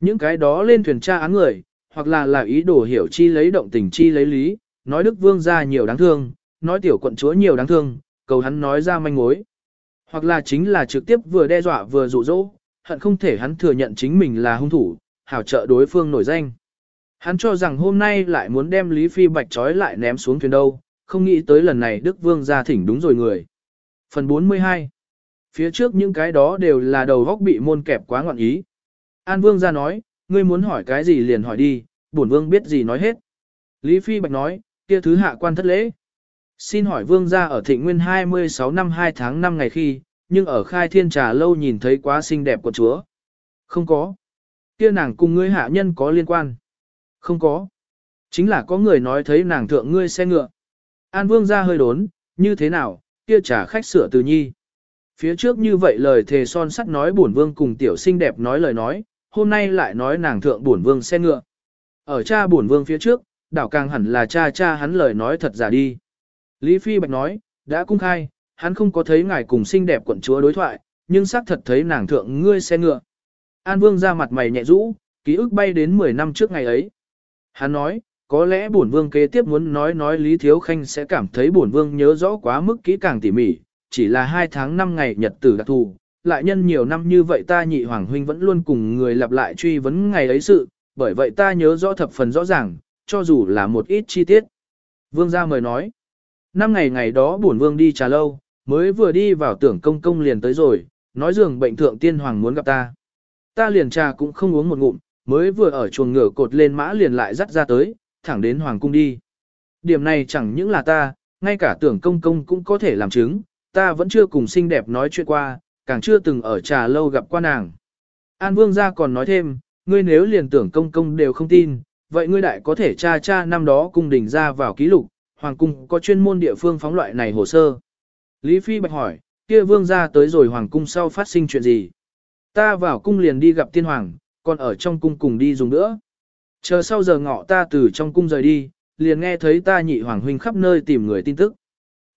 Những cái đó lên thuyền tra án người, hoặc là là ý đồ hiểu chi lấy động tình chi lấy lý, nói Đức Vương gia nhiều đáng thương, nói tiểu quận chúa nhiều đáng thương, cầu hắn nói ra manh mối. Hoặc là chính là trực tiếp vừa đe dọa vừa dụ dỗ, hận không thể hắn thừa nhận chính mình là hung thủ, hảo trợ đối phương nổi danh. Hắn cho rằng hôm nay lại muốn đem Lý Phi Bạch trói lại ném xuống thuyền đâu, không nghĩ tới lần này Đức Vương ra thỉnh đúng rồi người. Phần 42 Phía trước những cái đó đều là đầu góc bị môn kẹp quá ngọn ý. An Vương ra nói, ngươi muốn hỏi cái gì liền hỏi đi, bổn Vương biết gì nói hết. Lý Phi Bạch nói, kia thứ hạ quan thất lễ. Xin hỏi vương gia ở thịnh nguyên 26 năm 2 tháng 5 ngày khi, nhưng ở khai thiên trà lâu nhìn thấy quá xinh đẹp của chúa. Không có. Kia nàng cùng ngươi hạ nhân có liên quan. Không có. Chính là có người nói thấy nàng thượng ngươi xe ngựa. An vương gia hơi đốn, như thế nào, kia trả khách sửa từ nhi. Phía trước như vậy lời thề son sắt nói bổn vương cùng tiểu xinh đẹp nói lời nói, hôm nay lại nói nàng thượng bổn vương xe ngựa. Ở cha bổn vương phía trước, đảo càng hẳn là cha cha hắn lời nói thật giả đi. Lý Phi Bạch nói, đã cung khai, hắn không có thấy ngài cùng xinh đẹp quận chúa đối thoại, nhưng xác thật thấy nàng thượng ngươi xe ngựa. An Vương ra mặt mày nhẹ rũ, ký ức bay đến 10 năm trước ngày ấy. Hắn nói, có lẽ bổn vương kế tiếp muốn nói nói Lý Thiếu Khanh sẽ cảm thấy bổn vương nhớ rõ quá mức kỹ càng tỉ mỉ, chỉ là 2 tháng 5 ngày nhật tử đặc thù, lại nhân nhiều năm như vậy ta nhị hoàng huynh vẫn luôn cùng người lặp lại truy vấn ngày ấy sự, bởi vậy ta nhớ rõ thập phần rõ ràng, cho dù là một ít chi tiết. Vương gia mời nói, năm ngày ngày đó bổn vương đi trà lâu, mới vừa đi vào tưởng công công liền tới rồi, nói giường bệnh thượng tiên hoàng muốn gặp ta. Ta liền trà cũng không uống một ngụm, mới vừa ở chuồng ngựa cột lên mã liền lại dắt ra tới, thẳng đến hoàng cung đi. Điểm này chẳng những là ta, ngay cả tưởng công công cũng có thể làm chứng, ta vẫn chưa cùng xinh đẹp nói chuyện qua, càng chưa từng ở trà lâu gặp qua nàng. An vương gia còn nói thêm, ngươi nếu liền tưởng công công đều không tin, vậy ngươi đại có thể tra tra năm đó cung đình ra vào ký lục, hoàng cung có chuyên môn địa phương phóng loại này hồ sơ. Lý Phi Bạch hỏi, kia vương gia tới rồi hoàng cung sau phát sinh chuyện gì? Ta vào cung liền đi gặp tiên hoàng, còn ở trong cung cùng đi dùng nữa. Chờ sau giờ ngọ ta từ trong cung rời đi, liền nghe thấy ta nhị hoàng huynh khắp nơi tìm người tin tức.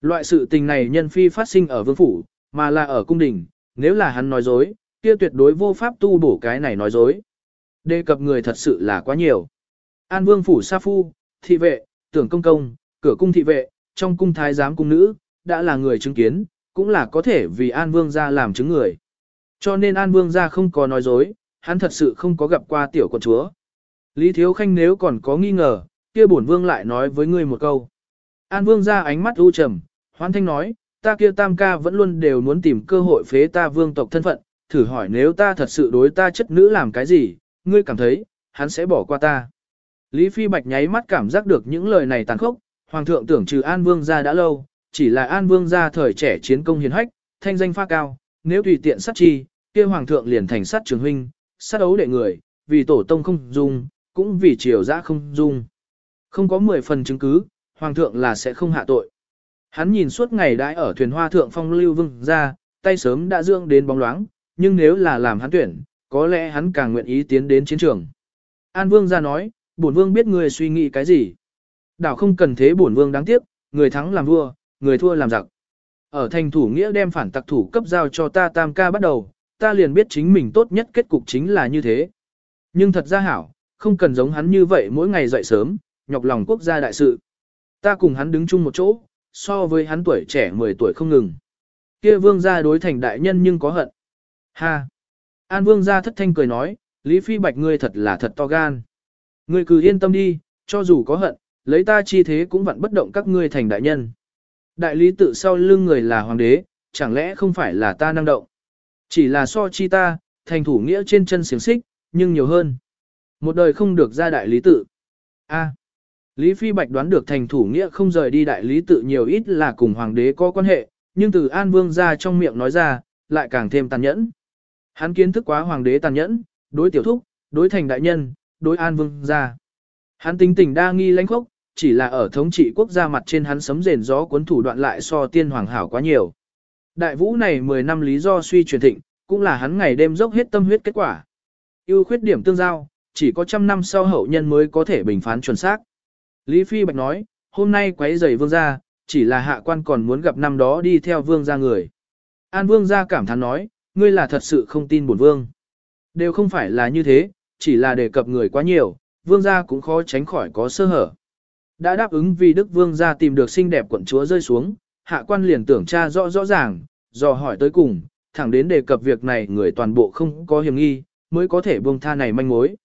Loại sự tình này nhân phi phát sinh ở vương phủ, mà là ở cung đình, nếu là hắn nói dối, kia tuyệt đối vô pháp tu bổ cái này nói dối. Đề cập người thật sự là quá nhiều. An vương phủ sa phu, thị vệ, tưởng công công, cửa cung thị vệ, trong cung thái giám cung nữ, đã là người chứng kiến, cũng là có thể vì An vương ra làm chứng người. Cho nên An vương ra không có nói dối, hắn thật sự không có gặp qua tiểu con chúa. Lý Thiếu Khanh nếu còn có nghi ngờ, kia bổn vương lại nói với ngươi một câu. An vương ra ánh mắt u trầm, hoan thanh nói, ta kia tam ca vẫn luôn đều muốn tìm cơ hội phế ta vương tộc thân phận, thử hỏi nếu ta thật sự đối ta chất nữ làm cái gì, ngươi cảm thấy, hắn sẽ bỏ qua ta. Lý Phi Bạch nháy mắt cảm giác được những lời này tàn khốc, Hoàng thượng tưởng trừ An Vương ra đã lâu, chỉ là An Vương ra thời trẻ chiến công hiền hách, thanh danh pha cao, nếu tùy tiện sát chi, kia Hoàng thượng liền thành sát trường huynh, sát ấu đệ người, vì tổ tông không dung, cũng vì triều giã không dung. Không có 10 phần chứng cứ, Hoàng thượng là sẽ không hạ tội. Hắn nhìn suốt ngày đãi ở thuyền hoa thượng phong lưu vương ra, tay sớm đã dương đến bóng loáng, nhưng nếu là làm hắn tuyển, có lẽ hắn càng nguyện ý tiến đến chiến trường. An vương ra nói, bổn vương biết người suy nghĩ cái gì. Đảo không cần thế bổn vương đáng tiếc, người thắng làm vua, người thua làm giặc. Ở thành thủ nghĩa đem phản tặc thủ cấp giao cho ta tam ca bắt đầu, ta liền biết chính mình tốt nhất kết cục chính là như thế. Nhưng thật ra hảo, không cần giống hắn như vậy mỗi ngày dậy sớm, nhọc lòng quốc gia đại sự. Ta cùng hắn đứng chung một chỗ, so với hắn tuổi trẻ 10 tuổi không ngừng. Kia vương gia đối thành đại nhân nhưng có hận. Ha! An vương gia thất thanh cười nói, Lý Phi Bạch ngươi thật là thật to gan. Ngươi cứ yên tâm đi, cho dù có hận, lấy ta chi thế cũng vẫn bất động các ngươi thành đại nhân. Đại lý tự sau lưng người là hoàng đế, chẳng lẽ không phải là ta năng động. Chỉ là so chi ta, thành thủ nghĩa trên chân xiềng xích, nhưng nhiều hơn. Một đời không được ra đại lý tự. A. Lý Phi Bạch đoán được thành thủ nghĩa không rời đi đại lý tự nhiều ít là cùng hoàng đế có quan hệ, nhưng từ An Vương ra trong miệng nói ra, lại càng thêm tàn nhẫn. Hắn kiến thức quá hoàng đế tàn nhẫn, đối tiểu thúc, đối thành đại nhân, đối An Vương ra. Hắn tính tình đa nghi lãnh khốc, chỉ là ở thống trị quốc gia mặt trên hắn sấm rền gió cuốn thủ đoạn lại so tiên hoàng hảo quá nhiều. Đại vũ này 10 năm lý do suy truyền thịnh, cũng là hắn ngày đêm dốc hết tâm huyết kết quả. ưu khuyết điểm tương giao, chỉ có trăm năm sau hậu nhân mới có thể bình phán chuẩn xác. Lý Phi Bạch nói, hôm nay quấy rầy vương gia, chỉ là hạ quan còn muốn gặp năm đó đi theo vương gia người. An vương gia cảm thán nói, ngươi là thật sự không tin bổn vương. Đều không phải là như thế, chỉ là đề cập người quá nhiều, vương gia cũng khó tránh khỏi có sơ hở. Đã đáp ứng vì Đức Vương gia tìm được xinh đẹp quận chúa rơi xuống, hạ quan liền tưởng tra rõ rõ ràng, dò hỏi tới cùng, thẳng đến đề cập việc này người toàn bộ không có hiểm nghi, mới có thể buông tha này manh mối.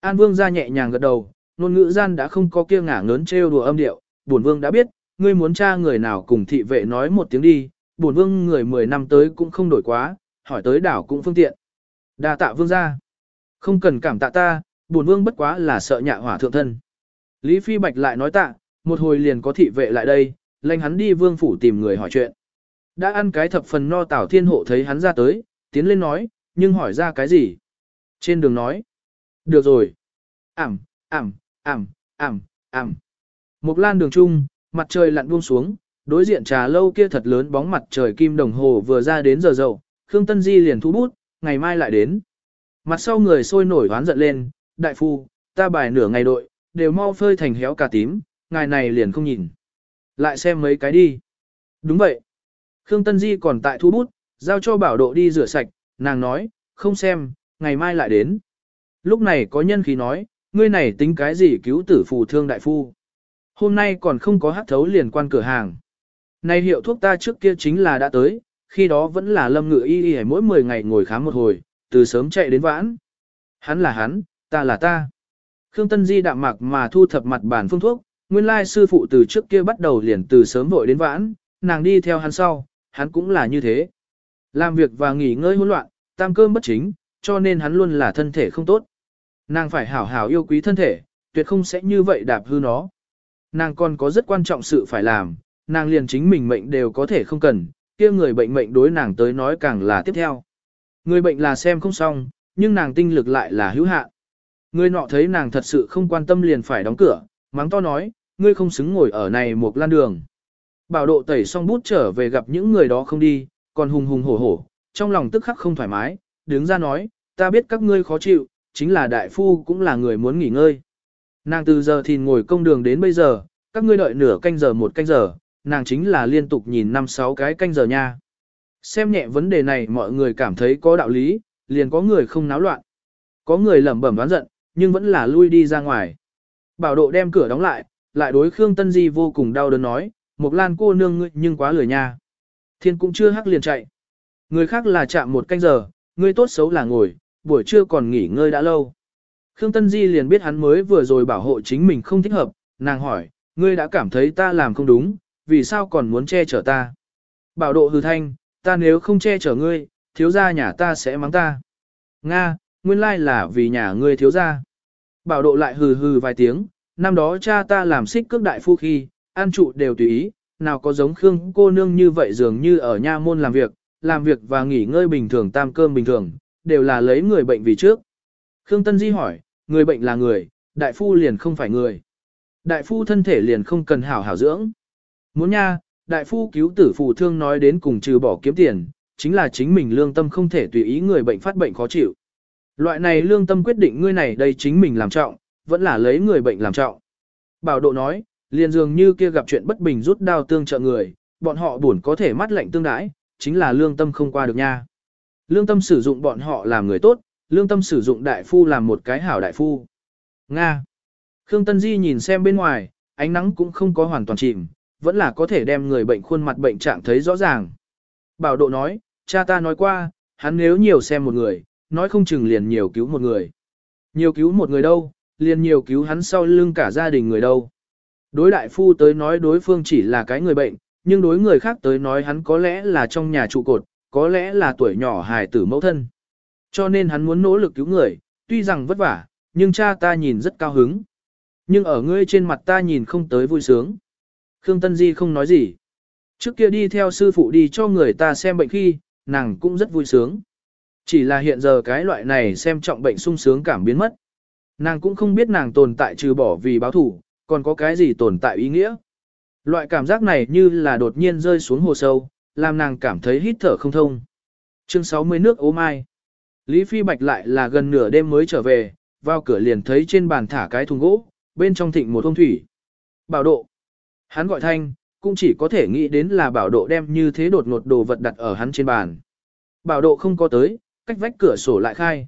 An Vương gia nhẹ nhàng gật đầu, ngôn ngữ gian đã không có kia ngả ngớn trêu đùa âm điệu, bổn vương đã biết, ngươi muốn tra người nào cùng thị vệ nói một tiếng đi, bổn vương người 10 năm tới cũng không đổi quá, hỏi tới đảo cũng phương tiện. Đa tạ vương gia. Không cần cảm tạ ta, bổn vương bất quá là sợ nhạ hỏa thượng thân. Lý Phi Bạch lại nói tạ, một hồi liền có thị vệ lại đây, lệnh hắn đi vương phủ tìm người hỏi chuyện. Đã ăn cái thập phần no tảo thiên hộ thấy hắn ra tới, tiến lên nói, nhưng hỏi ra cái gì? Trên đường nói. Được rồi. Ảm, ảm, ảm, ảm, ảm. Một lan đường trung, mặt trời lặn buông xuống, đối diện trà lâu kia thật lớn bóng mặt trời kim đồng hồ vừa ra đến giờ dậu, Khương Tân Di liền thu bút, ngày mai lại đến. Mặt sau người sôi nổi oán giận lên, đại phu, ta bài nửa ngày đội, đều mau phơi thành héo cả tím, ngài này liền không nhìn. Lại xem mấy cái đi. Đúng vậy. Khương Tân Di còn tại thu bút, giao cho bảo độ đi rửa sạch, nàng nói, không xem, ngày mai lại đến. Lúc này có nhân khí nói, ngươi này tính cái gì cứu tử phù thương đại phu. Hôm nay còn không có hát thấu liền quan cửa hàng. Này hiệu thuốc ta trước kia chính là đã tới, khi đó vẫn là lâm ngự y y mỗi 10 ngày ngồi khám một hồi, từ sớm chạy đến vãn. Hắn là hắn, ta là ta. Khương Tân Di đạm mạc mà thu thập mặt bản phương thuốc, nguyên lai sư phụ từ trước kia bắt đầu liền từ sớm vội đến vãn, nàng đi theo hắn sau, hắn cũng là như thế. Làm việc và nghỉ ngơi hỗn loạn, tam cơm bất chính, cho nên hắn luôn là thân thể không tốt. Nàng phải hảo hảo yêu quý thân thể, tuyệt không sẽ như vậy đạp hư nó. Nàng còn có rất quan trọng sự phải làm, nàng liền chính mình mệnh đều có thể không cần, kia người bệnh mệnh đối nàng tới nói càng là tiếp theo. Người bệnh là xem không xong, nhưng nàng tinh lực lại là hữu hạn. Người nọ thấy nàng thật sự không quan tâm liền phải đóng cửa, mắng to nói, ngươi không xứng ngồi ở này một lan đường. Bảo độ tẩy xong bút trở về gặp những người đó không đi, còn hùng hùng hổ hổ, trong lòng tức khắc không thoải mái, đứng ra nói, ta biết các ngươi khó chịu, chính là đại phu cũng là người muốn nghỉ ngơi. Nàng từ giờ thì ngồi công đường đến bây giờ, các ngươi đợi nửa canh giờ một canh giờ, nàng chính là liên tục nhìn năm sáu cái canh giờ nha. Xem nhẹ vấn đề này mọi người cảm thấy có đạo lý, liền có người không náo loạn. Có người lẩm bẩm đoán giận, nhưng vẫn là lui đi ra ngoài. Bảo độ đem cửa đóng lại, lại đối Khương Tân Di vô cùng đau đớn nói, một lan cô nương ngươi nhưng quá lười nha. Thiên cũng chưa hắc liền chạy. Người khác là chạm một canh giờ, ngươi tốt xấu là ngồi, buổi trưa còn nghỉ ngơi đã lâu. Khương Tân Di liền biết hắn mới vừa rồi bảo hộ chính mình không thích hợp, nàng hỏi, ngươi đã cảm thấy ta làm không đúng, vì sao còn muốn che chở ta? Bảo độ hư thanh, ta nếu không che chở ngươi, thiếu gia nhà ta sẽ mắng ta. Nga, nguyên lai là vì nhà ngươi thiếu gia. Bảo độ lại hừ hừ vài tiếng, năm đó cha ta làm xích cước đại phu khi, an trụ đều tùy ý, nào có giống Khương cô nương như vậy dường như ở nha môn làm việc, làm việc và nghỉ ngơi bình thường tam cơm bình thường, đều là lấy người bệnh vì trước. Khương Tân Di hỏi, người bệnh là người, đại phu liền không phải người. Đại phu thân thể liền không cần hảo hảo dưỡng. Muốn nha, đại phu cứu tử phù thương nói đến cùng trừ bỏ kiếm tiền, chính là chính mình lương tâm không thể tùy ý người bệnh phát bệnh khó chịu. Loại này lương tâm quyết định ngươi này đây chính mình làm trọng, vẫn là lấy người bệnh làm trọng. Bảo độ nói, liền dường như kia gặp chuyện bất bình rút đao tương trợ người, bọn họ buồn có thể mắt lạnh tương đãi, chính là lương tâm không qua được nha. Lương tâm sử dụng bọn họ làm người tốt, lương tâm sử dụng đại phu làm một cái hảo đại phu. Nga. Khương Tân Di nhìn xem bên ngoài, ánh nắng cũng không có hoàn toàn chìm, vẫn là có thể đem người bệnh khuôn mặt bệnh trạng thấy rõ ràng. Bảo độ nói, cha ta nói qua, hắn nếu nhiều xem một người, nói không chừng liền nhiều cứu một người. Nhiều cứu một người đâu, liền nhiều cứu hắn sau lưng cả gia đình người đâu. Đối đại phu tới nói đối phương chỉ là cái người bệnh, nhưng đối người khác tới nói hắn có lẽ là trong nhà trụ cột, có lẽ là tuổi nhỏ hài tử mẫu thân. Cho nên hắn muốn nỗ lực cứu người, tuy rằng vất vả, nhưng cha ta nhìn rất cao hứng. Nhưng ở ngươi trên mặt ta nhìn không tới vui sướng. Khương Tân Di không nói gì. Trước kia đi theo sư phụ đi cho người ta xem bệnh khi, nàng cũng rất vui sướng. Chỉ là hiện giờ cái loại này xem trọng bệnh sung sướng cảm biến mất. Nàng cũng không biết nàng tồn tại trừ bỏ vì báo thủ, còn có cái gì tồn tại ý nghĩa. Loại cảm giác này như là đột nhiên rơi xuống hồ sâu, làm nàng cảm thấy hít thở không thông. Chương 60 nước ố mai. Lý Phi Bạch lại là gần nửa đêm mới trở về, vào cửa liền thấy trên bàn thả cái thùng gỗ, bên trong thịnh một thông thủy. Bảo độ. Hắn gọi thanh, cũng chỉ có thể nghĩ đến là bảo độ đem như thế đột ngột đồ vật đặt ở hắn trên bàn. Bảo độ không có tới, cách vách cửa sổ lại khai.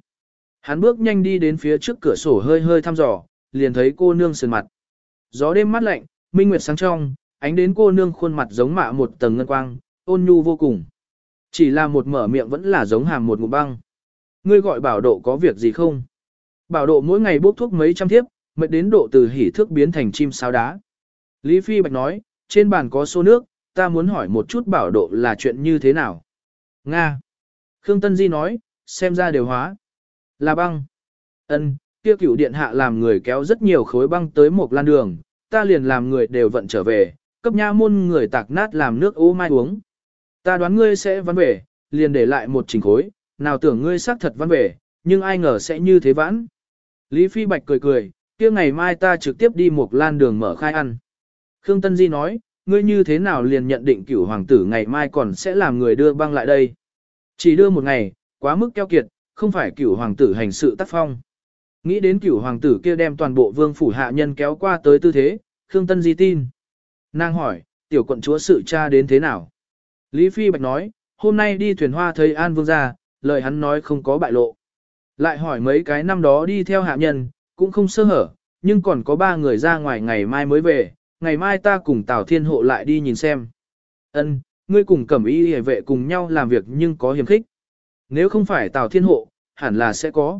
Hắn bước nhanh đi đến phía trước cửa sổ hơi hơi thăm dò, liền thấy cô nương sườn mặt. Gió đêm mát lạnh, minh nguyệt sáng trong, ánh đến cô nương khuôn mặt giống mạ một tầng ngân quang, ôn nhu vô cùng. Chỉ là một mở miệng vẫn là giống hàm một ngụm băng. Ngươi gọi bảo độ có việc gì không? Bảo độ mỗi ngày bốc thuốc mấy trăm thiếp, mệt đến độ từ hỉ thước biến thành chim sao đá. Lý Phi Bạch nói, trên bàn có xô nước, ta muốn hỏi một chút bảo độ là chuyện như thế nào. Nga. Khương Tân Di nói, xem ra đều hóa. Là băng. Ân, kia cửu điện hạ làm người kéo rất nhiều khối băng tới một lan đường, ta liền làm người đều vận trở về, cấp nha môn người tạc nát làm nước ô mai uống. Ta đoán ngươi sẽ văn về, liền để lại một trình khối, nào tưởng ngươi xác thật văn về, nhưng ai ngờ sẽ như thế vãn. Lý Phi Bạch cười cười, kia ngày mai ta trực tiếp đi một lan đường mở khai ăn. Khương Tân Di nói, ngươi như thế nào liền nhận định cửu hoàng tử ngày mai còn sẽ làm người đưa băng lại đây. Chỉ đưa một ngày, quá mức keo kiệt, không phải cửu hoàng tử hành sự tác phong. Nghĩ đến cửu hoàng tử kia đem toàn bộ vương phủ hạ nhân kéo qua tới tư thế, Khương Tân Di tin. Nàng hỏi, tiểu quận chúa sự cha đến thế nào? Lý Phi Bạch nói, hôm nay đi thuyền hoa thấy An Vương ra, lời hắn nói không có bại lộ. Lại hỏi mấy cái năm đó đi theo hạ nhân, cũng không sơ hở, nhưng còn có ba người ra ngoài ngày mai mới về, ngày mai ta cùng Tào Thiên Hộ lại đi nhìn xem. Ân, ngươi cùng cẩm y hề vệ cùng nhau làm việc nhưng có hiểm khích. Nếu không phải Tào Thiên Hộ, hẳn là sẽ có.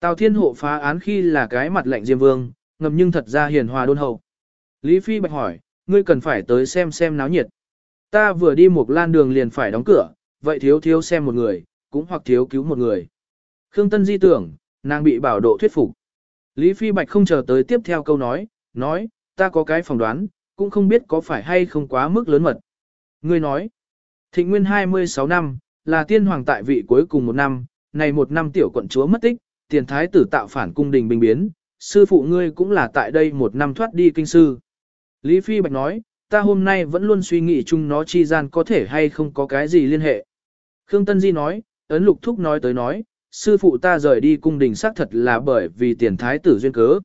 Tào Thiên Hộ phá án khi là cái mặt lạnh Diêm Vương, ngầm nhưng thật ra hiền hòa đôn hậu. Lý Phi Bạch hỏi, ngươi cần phải tới xem xem náo nhiệt. Ta vừa đi một lan đường liền phải đóng cửa, vậy thiếu thiếu xem một người, cũng hoặc thiếu cứu một người. Khương Tân di tưởng, nàng bị bảo độ thuyết phục. Lý Phi Bạch không chờ tới tiếp theo câu nói, nói, ta có cái phỏng đoán, cũng không biết có phải hay không quá mức lớn mật. Ngươi nói, thịnh nguyên 26 năm, là tiên hoàng tại vị cuối cùng một năm, này một năm tiểu quận chúa mất tích, tiền thái tử tạo phản cung đình bình biến, sư phụ ngươi cũng là tại đây một năm thoát đi kinh sư. Lý Phi Bạch nói, ta hôm nay vẫn luôn suy nghĩ chung nó chi gian có thể hay không có cái gì liên hệ. Khương Tân Di nói, ấn lục thúc nói tới nói, sư phụ ta rời đi cung đình xác thật là bởi vì tiền thái tử duyên cớ.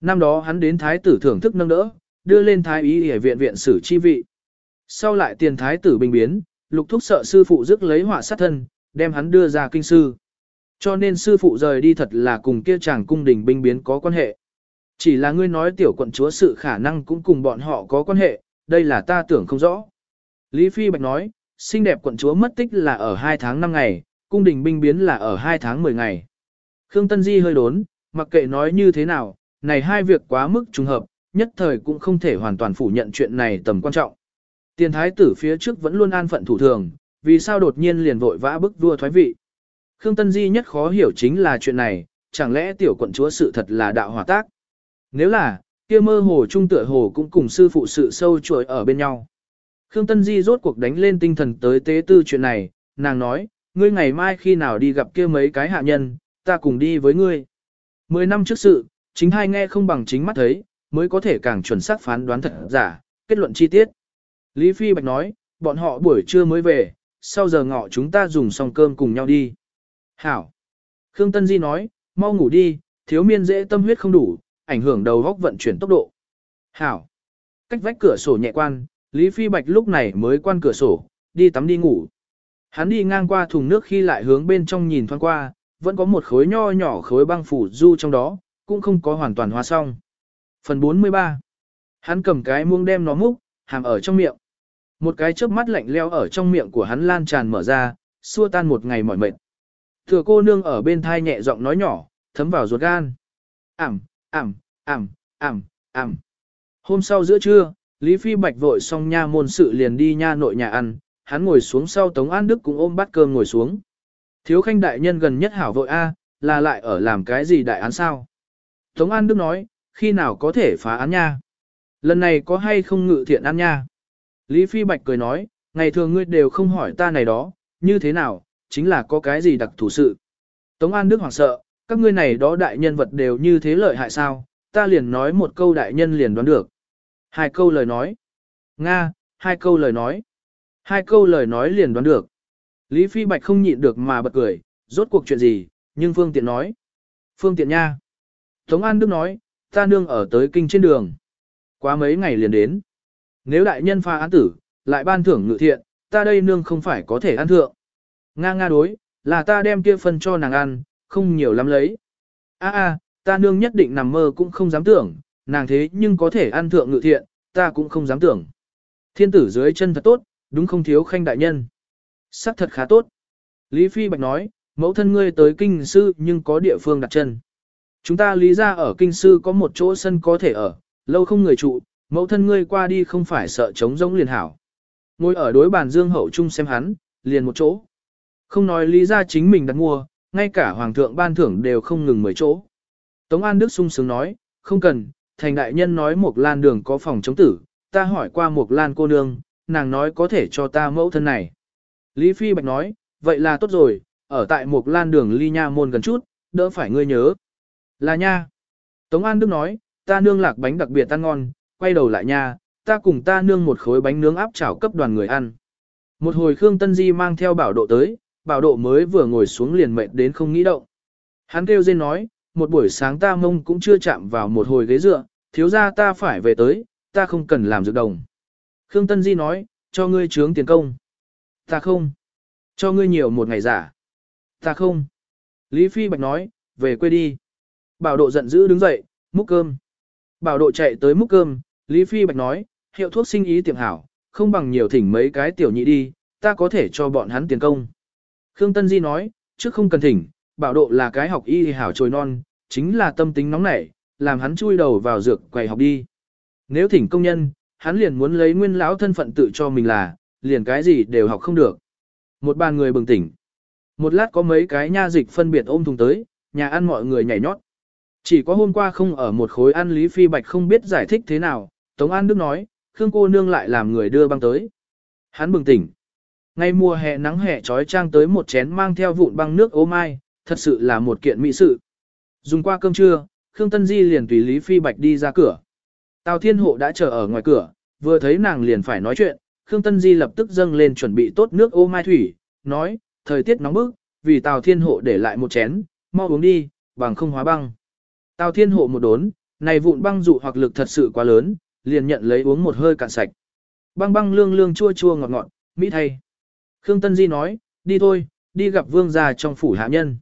Năm đó hắn đến thái tử thưởng thức nâng đỡ, đưa lên thái ý y viện viện sử chi vị. Sau lại tiền thái tử bình biến, lục thúc sợ sư phụ dứt lấy họa sát thân, đem hắn đưa ra kinh sư. Cho nên sư phụ rời đi thật là cùng kia chàng cung đình binh biến có quan hệ. Chỉ là ngươi nói tiểu quận chúa sự khả năng cũng cùng bọn họ có quan hệ, đây là ta tưởng không rõ. Lý Phi Bạch nói, xinh đẹp quận chúa mất tích là ở 2 tháng 5 ngày, cung đình binh biến là ở 2 tháng 10 ngày. Khương Tân Di hơi đốn, mặc kệ nói như thế nào, này hai việc quá mức trùng hợp, nhất thời cũng không thể hoàn toàn phủ nhận chuyện này tầm quan trọng. Tiền thái tử phía trước vẫn luôn an phận thủ thường, vì sao đột nhiên liền vội vã bức vua thoái vị. Khương Tân Di nhất khó hiểu chính là chuyện này, chẳng lẽ tiểu quận chúa sự thật là đạo hòa tác. Nếu là, kia mơ hồ trung tựa hồ cũng cùng sư phụ sự sâu chuỗi ở bên nhau. Khương Tân Di rốt cuộc đánh lên tinh thần tới tế tư chuyện này, nàng nói, ngươi ngày mai khi nào đi gặp kia mấy cái hạ nhân, ta cùng đi với ngươi. Mười năm trước sự, chính hai nghe không bằng chính mắt thấy, mới có thể càng chuẩn xác phán đoán thật giả, kết luận chi tiết. Lý Phi Bạch nói, bọn họ buổi trưa mới về, sau giờ ngọ chúng ta dùng xong cơm cùng nhau đi. Hảo. Khương Tân Di nói, mau ngủ đi, thiếu miên dễ tâm huyết không đủ, ảnh hưởng đầu góc vận chuyển tốc độ. Hảo. Cách vách cửa sổ nhẹ quan, Lý Phi Bạch lúc này mới quan cửa sổ, đi tắm đi ngủ. Hắn đi ngang qua thùng nước khi lại hướng bên trong nhìn thoáng qua, vẫn có một khối nho nhỏ khối băng phủ du trong đó, cũng không có hoàn toàn hóa xong. Phần 43 Hắn cầm cái muông đem nó múc, hàm ở trong miệng. Một cái chớp mắt lạnh leo ở trong miệng của hắn lan tràn mở ra, xua tan một ngày mỏi mệt. Thừa cô nương ở bên thai nhẹ giọng nói nhỏ, thấm vào ruột gan. Ảm, ảm, ảm, ảm, ảm. Hôm sau giữa trưa, Lý Phi Bạch vội xong nha môn sự liền đi nha nội nhà ăn, hắn ngồi xuống sau Tống An Đức cũng ôm bát cơm ngồi xuống. Thiếu khanh đại nhân gần nhất hảo vội A, là lại ở làm cái gì đại án sao? Tống An Đức nói, khi nào có thể phá án nha? Lần này có hay không ngự thiện án nha? Lý Phi Bạch cười nói, ngày thường ngươi đều không hỏi ta này đó, như thế nào, chính là có cái gì đặc thủ sự. Tống An Đức hoảng sợ, các ngươi này đó đại nhân vật đều như thế lợi hại sao, ta liền nói một câu đại nhân liền đoán được. Hai câu lời nói. Nga, hai câu lời nói. Hai câu lời nói liền đoán được. Lý Phi Bạch không nhịn được mà bật cười, rốt cuộc chuyện gì, nhưng Phương Tiện nói. Phương Tiện nha. Tống An Đức nói, ta nương ở tới kinh trên đường. Quá mấy ngày liền đến. Nếu đại nhân pha án tử, lại ban thưởng ngự thiện, ta đây nương không phải có thể ăn thượng. Nga nga đối, là ta đem kia phân cho nàng ăn, không nhiều lắm lấy. A a, ta nương nhất định nằm mơ cũng không dám tưởng, nàng thế nhưng có thể ăn thượng ngự thiện, ta cũng không dám tưởng. Thiên tử dưới chân thật tốt, đúng không thiếu khanh đại nhân. Sắc thật khá tốt. Lý Phi Bạch nói, mẫu thân ngươi tới kinh sư nhưng có địa phương đặt chân. Chúng ta lý ra ở kinh sư có một chỗ sân có thể ở, lâu không người trụ, mẫu thân ngươi qua đi không phải sợ trống rỗng liền hảo. Ngồi ở đối bàn dương hậu chung xem hắn, liền một chỗ. Không nói lý ra chính mình đặt mua, ngay cả hoàng thượng ban thưởng đều không ngừng mười chỗ. Tống An Đức sung sướng nói, không cần, thành đại nhân nói một lan đường có phòng chống tử, ta hỏi qua một lan cô nương, nàng nói có thể cho ta mẫu thân này. Lý Phi Bạch nói, vậy là tốt rồi, ở tại một lan đường ly nha môn gần chút, đỡ phải ngươi nhớ. Là nha. Tống An Đức nói, ta nương lạc bánh đặc biệt ăn ngon, quay đầu lại nha, ta cùng ta nương một khối bánh nướng áp chảo cấp đoàn người ăn. Một hồi Khương Tân Di mang theo bảo độ tới, bảo độ mới vừa ngồi xuống liền mệt đến không nghĩ động. Hắn kêu dên nói, một buổi sáng ta mông cũng chưa chạm vào một hồi ghế dựa, thiếu ra ta phải về tới, ta không cần làm dược đồng. Khương Tân Di nói, cho ngươi trướng tiền công. Ta không. Cho ngươi nhiều một ngày giả. Ta không. Lý Phi Bạch nói, về quê đi. Bảo độ giận dữ đứng dậy, múc cơm. Bảo độ chạy tới múc cơm, Lý Phi Bạch nói, hiệu thuốc sinh ý tiệm hảo, không bằng nhiều thỉnh mấy cái tiểu nhị đi, ta có thể cho bọn hắn tiền công. Khương Tân Di nói, trước không cần thỉnh, bảo độ là cái học y hảo trồi non, chính là tâm tính nóng nảy, làm hắn chui đầu vào dược quầy học đi. Nếu thỉnh công nhân, hắn liền muốn lấy nguyên lão thân phận tự cho mình là, liền cái gì đều học không được. Một bàn người bừng tỉnh. Một lát có mấy cái nha dịch phân biệt ôm thùng tới, nhà ăn mọi người nhảy nhót. Chỉ có hôm qua không ở một khối ăn Lý Phi Bạch không biết giải thích thế nào, Tống An Đức nói, Khương cô nương lại làm người đưa băng tới. Hắn bừng tỉnh. Ngay mùa hè nắng hè trói trang tới một chén mang theo vụn băng nước ô mai, thật sự là một kiện mỹ sự. Dùng qua cơm trưa, Khương Tân Di liền tùy Lý Phi Bạch đi ra cửa. Tào Thiên Hộ đã chờ ở ngoài cửa, vừa thấy nàng liền phải nói chuyện, Khương Tân Di lập tức dâng lên chuẩn bị tốt nước ô mai thủy, nói, thời tiết nóng bức, vì Tào Thiên Hộ để lại một chén, mau uống đi, bằng không hóa băng. Tào Thiên Hộ một đốn, Này vụn băng dụ hoặc lực thật sự quá lớn, liền nhận lấy uống một hơi cạn sạch. Băng băng lương lương chua chua ngọt ngọt, mỹ thay. Khương Tân Di nói, đi thôi, đi gặp vương gia trong phủ hạ nhân.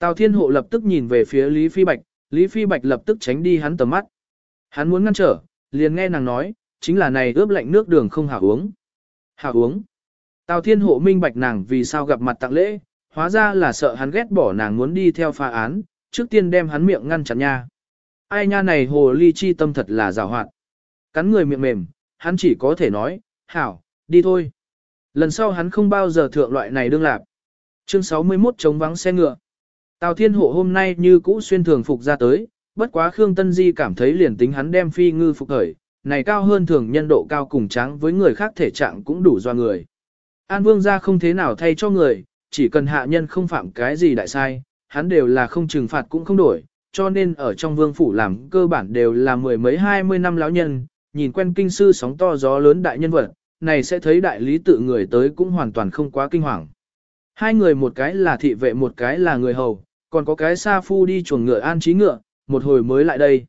Tào Thiên Hộ lập tức nhìn về phía Lý Phi Bạch, Lý Phi Bạch lập tức tránh đi hắn tầm mắt. Hắn muốn ngăn trở, liền nghe nàng nói, chính là này ướp lạnh nước đường không hảo uống. Hảo uống. Tào Thiên Hộ minh bạch nàng vì sao gặp mặt tặng lễ, hóa ra là sợ hắn ghét bỏ nàng muốn đi theo pha án, trước tiên đem hắn miệng ngăn chặn nha. Ai nha này hồ ly chi tâm thật là rào hoạt. Cắn người miệng mềm, hắn chỉ có thể nói, hảo, đi thôi. Lần sau hắn không bao giờ thượng loại này đương lạp. Chương 61 chống vắng xe ngựa. Tào Thiên Hộ hôm nay như cũ xuyên thường phục ra tới, bất quá Khương Tân Di cảm thấy liền tính hắn đem phi ngư phục khởi, này cao hơn thường nhân độ cao cùng trắng với người khác thể trạng cũng đủ do người. An Vương gia không thế nào thay cho người, chỉ cần hạ nhân không phạm cái gì đại sai, hắn đều là không trừng phạt cũng không đổi, cho nên ở trong vương phủ làm cơ bản đều là mười mấy hai mươi năm lão nhân, nhìn quen kinh sư sóng to gió lớn đại nhân vật, này sẽ thấy đại lý tự người tới cũng hoàn toàn không quá kinh hoàng. Hai người một cái là thị vệ một cái là người hầu, còn có cái sa phu đi chuồng ngựa an trí ngựa, một hồi mới lại đây.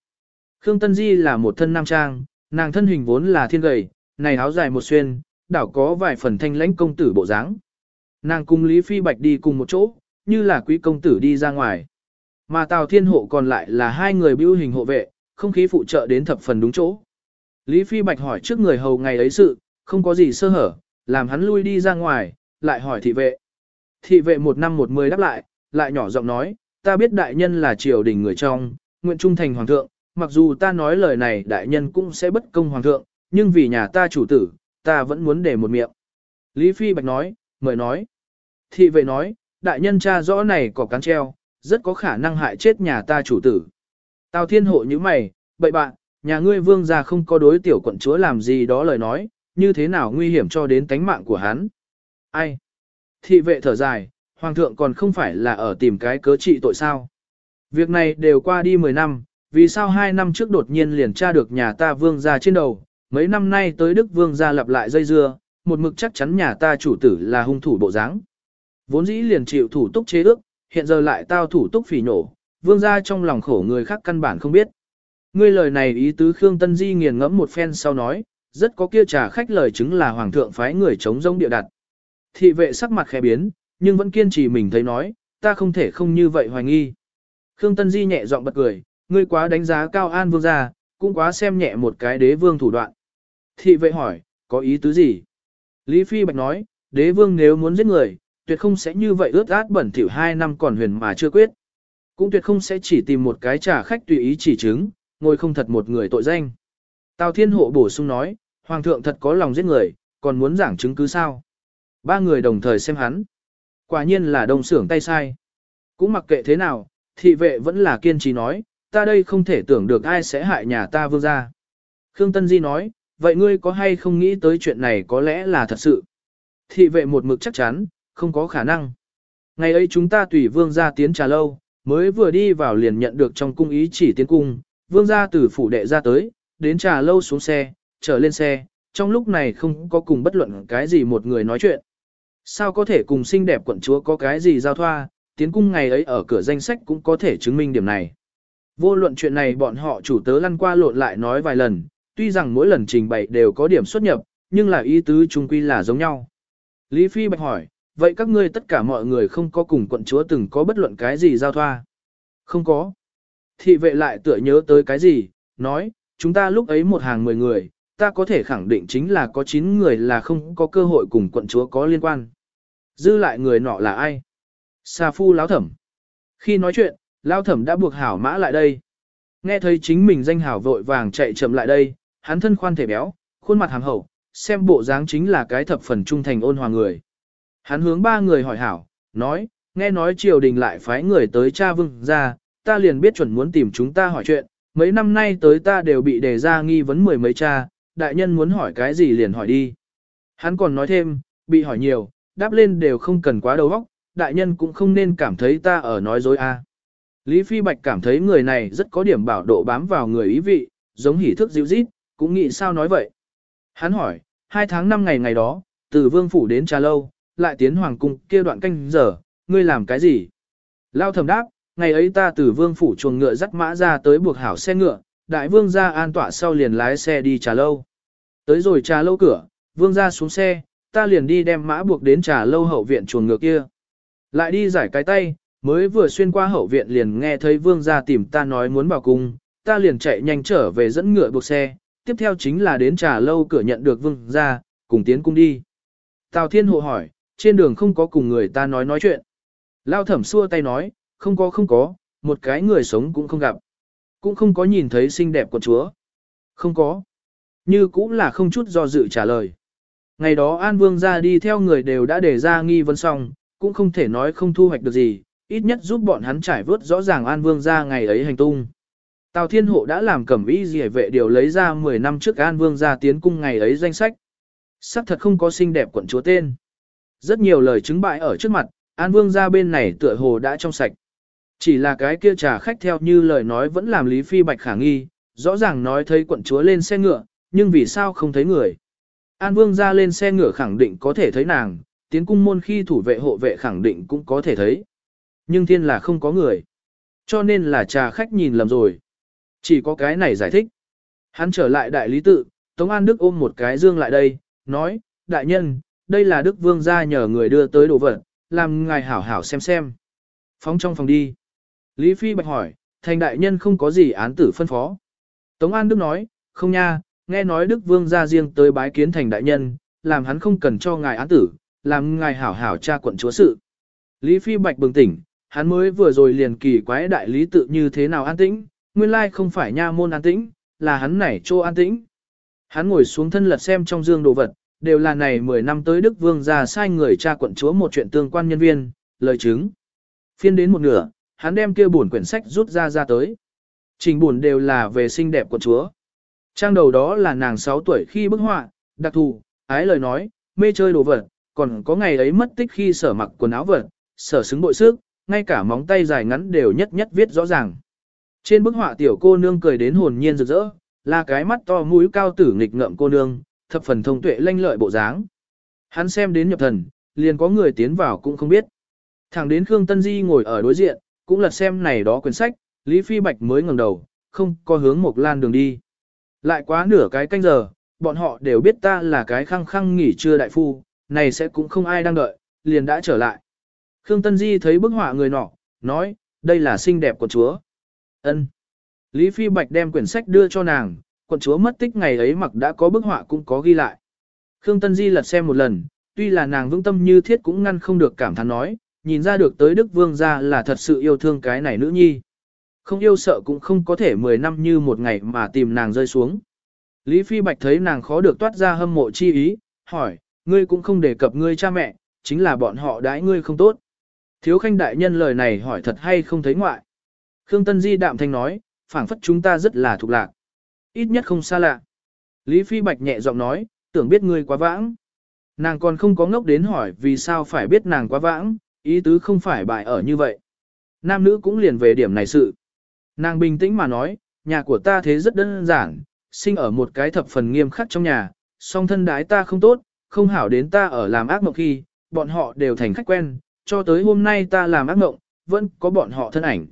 Khương Tân Di là một thân nam trang, nàng thân hình vốn là thiên gầy, này áo dài một xuyên, đảo có vài phần thanh lãnh công tử bộ dáng. Nàng cùng Lý Phi Bạch đi cùng một chỗ, như là quý công tử đi ra ngoài. Mà Tào Thiên Hộ còn lại là hai người bưu hình hộ vệ, không khí phụ trợ đến thập phần đúng chỗ. Lý Phi Bạch hỏi trước người hầu ngày ấy sự, không có gì sơ hở, làm hắn lui đi ra ngoài, lại hỏi thị vệ. Thị vệ một năm một mười đáp lại, lại nhỏ giọng nói, ta biết đại nhân là triều đình người trong, nguyện trung thành hoàng thượng, mặc dù ta nói lời này đại nhân cũng sẽ bất công hoàng thượng, nhưng vì nhà ta chủ tử, ta vẫn muốn để một miệng. Lý Phi Bạch nói, mời nói. Thị vệ nói, đại nhân cha rõ này có cán treo, rất có khả năng hại chết nhà ta chủ tử. Tào thiên hộ như mày, bậy bạn, nhà ngươi vương gia không có đối tiểu quận chúa làm gì đó lời nói, như thế nào nguy hiểm cho đến tánh mạng của hắn. Ai? Thị vệ thở dài, hoàng thượng còn không phải là ở tìm cái cớ trị tội sao. Việc này đều qua đi 10 năm, vì sao hai năm trước đột nhiên liền tra được nhà ta vương gia trên đầu, mấy năm nay tới Đức vương gia lặp lại dây dưa, một mực chắc chắn nhà ta chủ tử là hung thủ bộ dáng. Vốn dĩ liền chịu thủ túc chế ước, hiện giờ lại tao thủ túc phỉ nổ, vương gia trong lòng khổ người khác căn bản không biết. Ngươi lời này ý tứ Khương Tân Di nghiền ngẫm một phen sau nói, rất có kia trà khách lời chứng là hoàng thượng phái người chống rông địa đặt. Thị vệ sắc mặt khẽ biến, nhưng vẫn kiên trì mình thấy nói, ta không thể không như vậy hoài nghi. Khương Tân Di nhẹ giọng bật cười, ngươi quá đánh giá cao an vương gia, cũng quá xem nhẹ một cái đế vương thủ đoạn. Thị vệ hỏi, có ý tứ gì? Lý Phi Bạch nói, đế vương nếu muốn giết người, tuyệt không sẽ như vậy ướt át bẩn thỉu hai năm còn huyền mà chưa quyết. Cũng tuyệt không sẽ chỉ tìm một cái trả khách tùy ý chỉ chứng, ngồi không thật một người tội danh. Tào Thiên Hộ bổ sung nói, Hoàng thượng thật có lòng giết người, còn muốn giảng chứng cứ sao? Ba người đồng thời xem hắn. Quả nhiên là đông sưởng tay sai. Cũng mặc kệ thế nào, thị vệ vẫn là kiên trì nói, ta đây không thể tưởng được ai sẽ hại nhà ta vương gia. Khương Tân Di nói, vậy ngươi có hay không nghĩ tới chuyện này có lẽ là thật sự? Thị vệ một mực chắc chắn, không có khả năng. Ngày ấy chúng ta tùy vương gia tiến trà lâu, mới vừa đi vào liền nhận được trong cung ý chỉ tiến cung, vương gia từ phủ đệ ra tới, đến trà lâu xuống xe, trở lên xe, trong lúc này không có cùng bất luận cái gì một người nói chuyện. Sao có thể cùng xinh đẹp quận chúa có cái gì giao thoa, tiến cung ngày ấy ở cửa danh sách cũng có thể chứng minh điểm này. Vô luận chuyện này bọn họ chủ tớ lăn qua lộn lại nói vài lần, tuy rằng mỗi lần trình bày đều có điểm xuất nhập, nhưng là ý tứ chung quy là giống nhau. Lý Phi Bạch hỏi, vậy các ngươi tất cả mọi người không có cùng quận chúa từng có bất luận cái gì giao thoa? Không có. Thị vệ lại tựa nhớ tới cái gì, nói, chúng ta lúc ấy một hàng mười người, ta có thể khẳng định chính là có 9 người là không có cơ hội cùng quận chúa có liên quan. Dư lại người nọ là ai? Sa phu lão thẩm. Khi nói chuyện, lão thẩm đã buộc hảo mã lại đây. Nghe thấy chính mình danh hảo vội vàng chạy chậm lại đây, hắn thân khoan thể béo, khuôn mặt hàm hậu, xem bộ dáng chính là cái thập phần trung thành ôn hòa người. Hắn hướng ba người hỏi hảo, nói, nghe nói triều đình lại phái người tới cha vương ra, ta liền biết chuẩn muốn tìm chúng ta hỏi chuyện, mấy năm nay tới ta đều bị đề ra nghi vấn mười mấy cha, đại nhân muốn hỏi cái gì liền hỏi đi. Hắn còn nói thêm, bị hỏi nhiều, đáp lên đều không cần quá đầu óc, đại nhân cũng không nên cảm thấy ta ở nói dối a. Lý Phi Bạch cảm thấy người này rất có điểm bảo độ bám vào người ý vị, giống hỉ thức dịu rít, cũng nghĩ sao nói vậy. Hắn hỏi, hai tháng năm ngày ngày đó, từ vương phủ đến trà lâu, lại tiến hoàng cung kia đoạn canh giờ, ngươi làm cái gì? Lao thầm đáp, ngày ấy ta từ vương phủ chuồng ngựa dắt mã ra tới buộc hảo xe ngựa, đại vương gia an tỏa sau liền lái xe đi trà lâu. Tới rồi trà lâu cửa, vương gia xuống xe, ta liền đi đem mã buộc đến trà lâu hậu viện chuồng ngựa kia. Lại đi giải cái tay, mới vừa xuyên qua hậu viện liền nghe thấy vương gia tìm ta nói muốn vào cung, ta liền chạy nhanh trở về dẫn ngựa buộc xe, tiếp theo chính là đến trà lâu cửa nhận được vương gia, cùng tiến cung đi. Tào Thiên Hộ hỏi, trên đường không có cùng người ta nói nói chuyện. Lao thẩm xua tay nói, không có không có, một cái người sống cũng không gặp. Cũng không có nhìn thấy xinh đẹp của chúa. Không có. Như cũng là không chút do dự trả lời. Ngày đó An Vương ra đi theo người đều đã để ra nghi vấn xong, cũng không thể nói không thu hoạch được gì, ít nhất giúp bọn hắn trải vớt rõ ràng An Vương ra ngày ấy hành tung. Tào Thiên Hộ đã làm cẩm ý gì vệ điều lấy ra 10 năm trước An Vương ra tiến cung ngày ấy danh sách. Sắc thật không có xinh đẹp quận chúa tên. Rất nhiều lời chứng bại ở trước mặt, An Vương ra bên này tựa hồ đã trong sạch. Chỉ là cái kia trà khách theo như lời nói vẫn làm Lý Phi Bạch khả nghi, rõ ràng nói thấy quận chúa lên xe ngựa, nhưng vì sao không thấy người. An Vương ra lên xe ngựa khẳng định có thể thấy nàng, tiến cung môn khi thủ vệ hộ vệ khẳng định cũng có thể thấy. Nhưng thiên là không có người. Cho nên là trà khách nhìn lầm rồi. Chỉ có cái này giải thích. Hắn trở lại đại lý tự, Tống An Đức ôm một cái dương lại đây, nói, đại nhân, đây là Đức Vương gia nhờ người đưa tới đồ vật, làm ngài hảo hảo xem xem. Phóng trong phòng đi. Lý Phi Bạch hỏi, thành đại nhân không có gì án tử phân phó. Tống An Đức nói, không nha, nghe nói Đức Vương gia riêng tới bái kiến thành đại nhân, làm hắn không cần cho ngài án tử, làm ngài hảo hảo tra quận chúa sự. Lý Phi Bạch bừng tỉnh, hắn mới vừa rồi liền kỳ quái đại lý tự như thế nào an tĩnh, nguyên lai không phải nha môn an tĩnh, là hắn nảy trô an tĩnh. Hắn ngồi xuống thân lật xem trong dương đồ vật, đều là này 10 năm tới Đức Vương ra sai người tra quận chúa một chuyện tương quan nhân viên, lời chứng. Phiên đến một nửa, hắn đem kia buồn quyển sách rút ra ra tới. Trình buồn đều là về xinh đẹp quận chúa. Trang đầu đó là nàng 6 tuổi khi bức họa, đặc thù, ái lời nói, mê chơi đồ vật, còn có ngày ấy mất tích khi sở mặc quần áo vật, sở xứng bội sức, ngay cả móng tay dài ngắn đều nhất nhất viết rõ ràng. Trên bức họa tiểu cô nương cười đến hồn nhiên rực rỡ, là cái mắt to mũi cao tử nghịch ngợm cô nương, thập phần thông tuệ lanh lợi bộ dáng. Hắn xem đến nhập thần, liền có người tiến vào cũng không biết. Thẳng đến Khương Tân Di ngồi ở đối diện, cũng lật xem này đó quyển sách, Lý Phi Bạch mới ngẩng đầu, không có hướng một lan đường đi. Lại quá nửa cái canh giờ, bọn họ đều biết ta là cái khăng khăng nghỉ trưa đại phu, này sẽ cũng không ai đang đợi, liền đã trở lại. Khương Tân Di thấy bức họa người nọ, nói, đây là xinh đẹp của chúa. ân Lý Phi Bạch đem quyển sách đưa cho nàng, quận chúa mất tích ngày ấy mặc đã có bức họa cũng có ghi lại. Khương Tân Di lật xem một lần, tuy là nàng vững tâm như thiết cũng ngăn không được cảm thán nói, nhìn ra được tới Đức Vương gia là thật sự yêu thương cái này nữ nhi. Không yêu sợ cũng không có thể 10 năm như một ngày mà tìm nàng rơi xuống. Lý Phi Bạch thấy nàng khó được toát ra hâm mộ chi ý, hỏi, ngươi cũng không đề cập ngươi cha mẹ, chính là bọn họ đãi ngươi không tốt. Thiếu khanh đại nhân lời này hỏi thật hay không thấy ngoại. Khương Tân Di đạm thanh nói, phảng phất chúng ta rất là thuộc lạc. Ít nhất không xa lạ. Lý Phi Bạch nhẹ giọng nói, tưởng biết ngươi quá vãng. Nàng còn không có ngốc đến hỏi vì sao phải biết nàng quá vãng, ý tứ không phải bại ở như vậy. Nam nữ cũng liền về điểm này sự. Nàng bình tĩnh mà nói, nhà của ta thế rất đơn giản, sinh ở một cái thập phần nghiêm khắc trong nhà, song thân đái ta không tốt, không hảo đến ta ở làm ác mộng khi, bọn họ đều thành khách quen, cho tới hôm nay ta làm ác mộng, vẫn có bọn họ thân ảnh.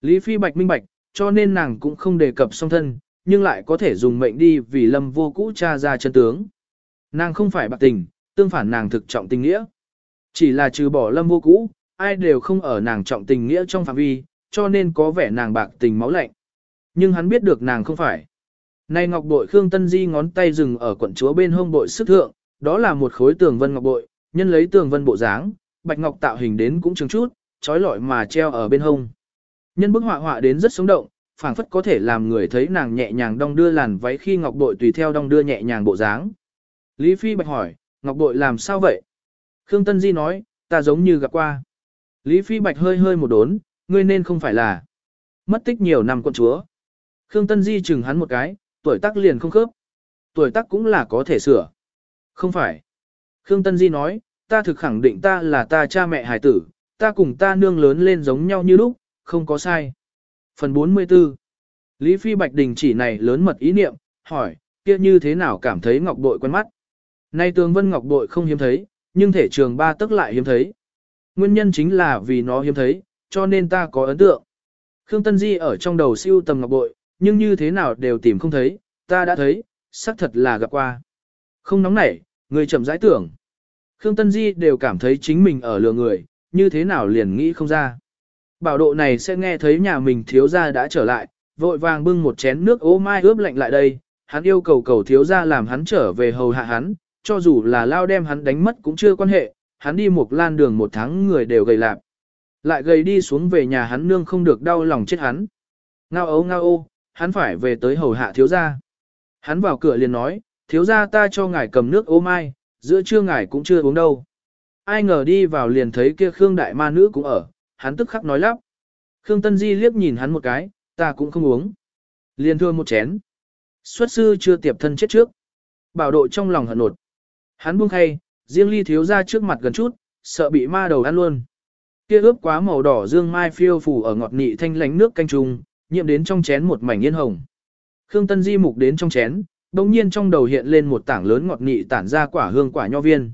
Lý Phi Bạch minh bạch, cho nên nàng cũng không đề cập song thân, nhưng lại có thể dùng mệnh đi vì lâm vô cũ cha ra chân tướng. Nàng không phải bạc tình, tương phản nàng thực trọng tình nghĩa. Chỉ là trừ bỏ lâm vô cũ, ai đều không ở nàng trọng tình nghĩa trong phạm vi, cho nên có vẻ nàng bạc tình máu lạnh. Nhưng hắn biết được nàng không phải. Này ngọc bội Khương Tân Di ngón tay dừng ở quận chúa bên hông bội sức thượng, đó là một khối tường vân ngọc bội, nhân lấy tường vân bộ dáng, bạch ngọc tạo hình đến cũng chừng chút, trói lọi mà treo ở bên hông. Nhân bức họa họa đến rất sống động, phảng phất có thể làm người thấy nàng nhẹ nhàng đong đưa làn váy khi ngọc bội tùy theo đong đưa nhẹ nhàng bộ dáng. Lý Phi bạch hỏi, ngọc bội làm sao vậy? Khương Tân Di nói, ta giống như gặp qua. Lý Phi bạch hơi hơi một đốn, ngươi nên không phải là mất tích nhiều năm con chúa. Khương Tân Di chừng hắn một cái, tuổi tác liền không khớp. Tuổi tác cũng là có thể sửa. Không phải. Khương Tân Di nói, ta thực khẳng định ta là ta cha mẹ hải tử, ta cùng ta nương lớn lên giống nhau như lúc, không có sai. Phần 44 Lý Phi Bạch Đình chỉ này lớn mật ý niệm, hỏi, kia như thế nào cảm thấy ngọc bội quen mắt. Nay tường vân ngọc bội không hiếm thấy, nhưng thể trường ba tức lại hiếm thấy. Nguyên nhân chính là vì nó hiếm thấy, cho nên ta có ấn tượng. Khương Tân Di ở trong đầu siêu tầm ngọc bội, nhưng như thế nào đều tìm không thấy, ta đã thấy, xác thật là gặp qua. Không nóng nảy, người chậm rãi tưởng. Khương Tân Di đều cảm thấy chính mình ở lừa người, như thế nào liền nghĩ không ra. Bảo độ này sẽ nghe thấy nhà mình thiếu gia đã trở lại, vội vàng bưng một chén nước ô mai ướp lạnh lại đây, hắn yêu cầu cầu thiếu gia làm hắn trở về hầu hạ hắn, cho dù là lao đem hắn đánh mất cũng chưa quan hệ, hắn đi một lan đường một tháng người đều gầy lạp. Lại gầy đi xuống về nhà hắn nương không được đau lòng chết hắn. Ngao ấu ngao ô, hắn phải về tới hầu hạ thiếu gia. Hắn vào cửa liền nói, thiếu gia ta cho ngài cầm nước ô mai, giữa trưa ngài cũng chưa uống đâu. Ai ngờ đi vào liền thấy kia Khương đại ma nữ cũng ở, hắn tức khắc nói lắp. Khương Tân Di liếc nhìn hắn một cái, ta cũng không uống. Liền thưa một chén. Xuất sư chưa tiệp thân chết trước. Bảo độ trong lòng hận nột. Hắn buông khay, riêng ly thiếu ra trước mặt gần chút, sợ bị ma đầu ăn luôn. Kia ướp quá màu đỏ dương mai phiêu phủ ở ngọt nị thanh lánh nước canh trùng, nhiễm đến trong chén một mảnh yên hồng. Khương Tân Di mục đến trong chén, đống nhiên trong đầu hiện lên một tảng lớn ngọt nị tản ra quả hương quả nho viên.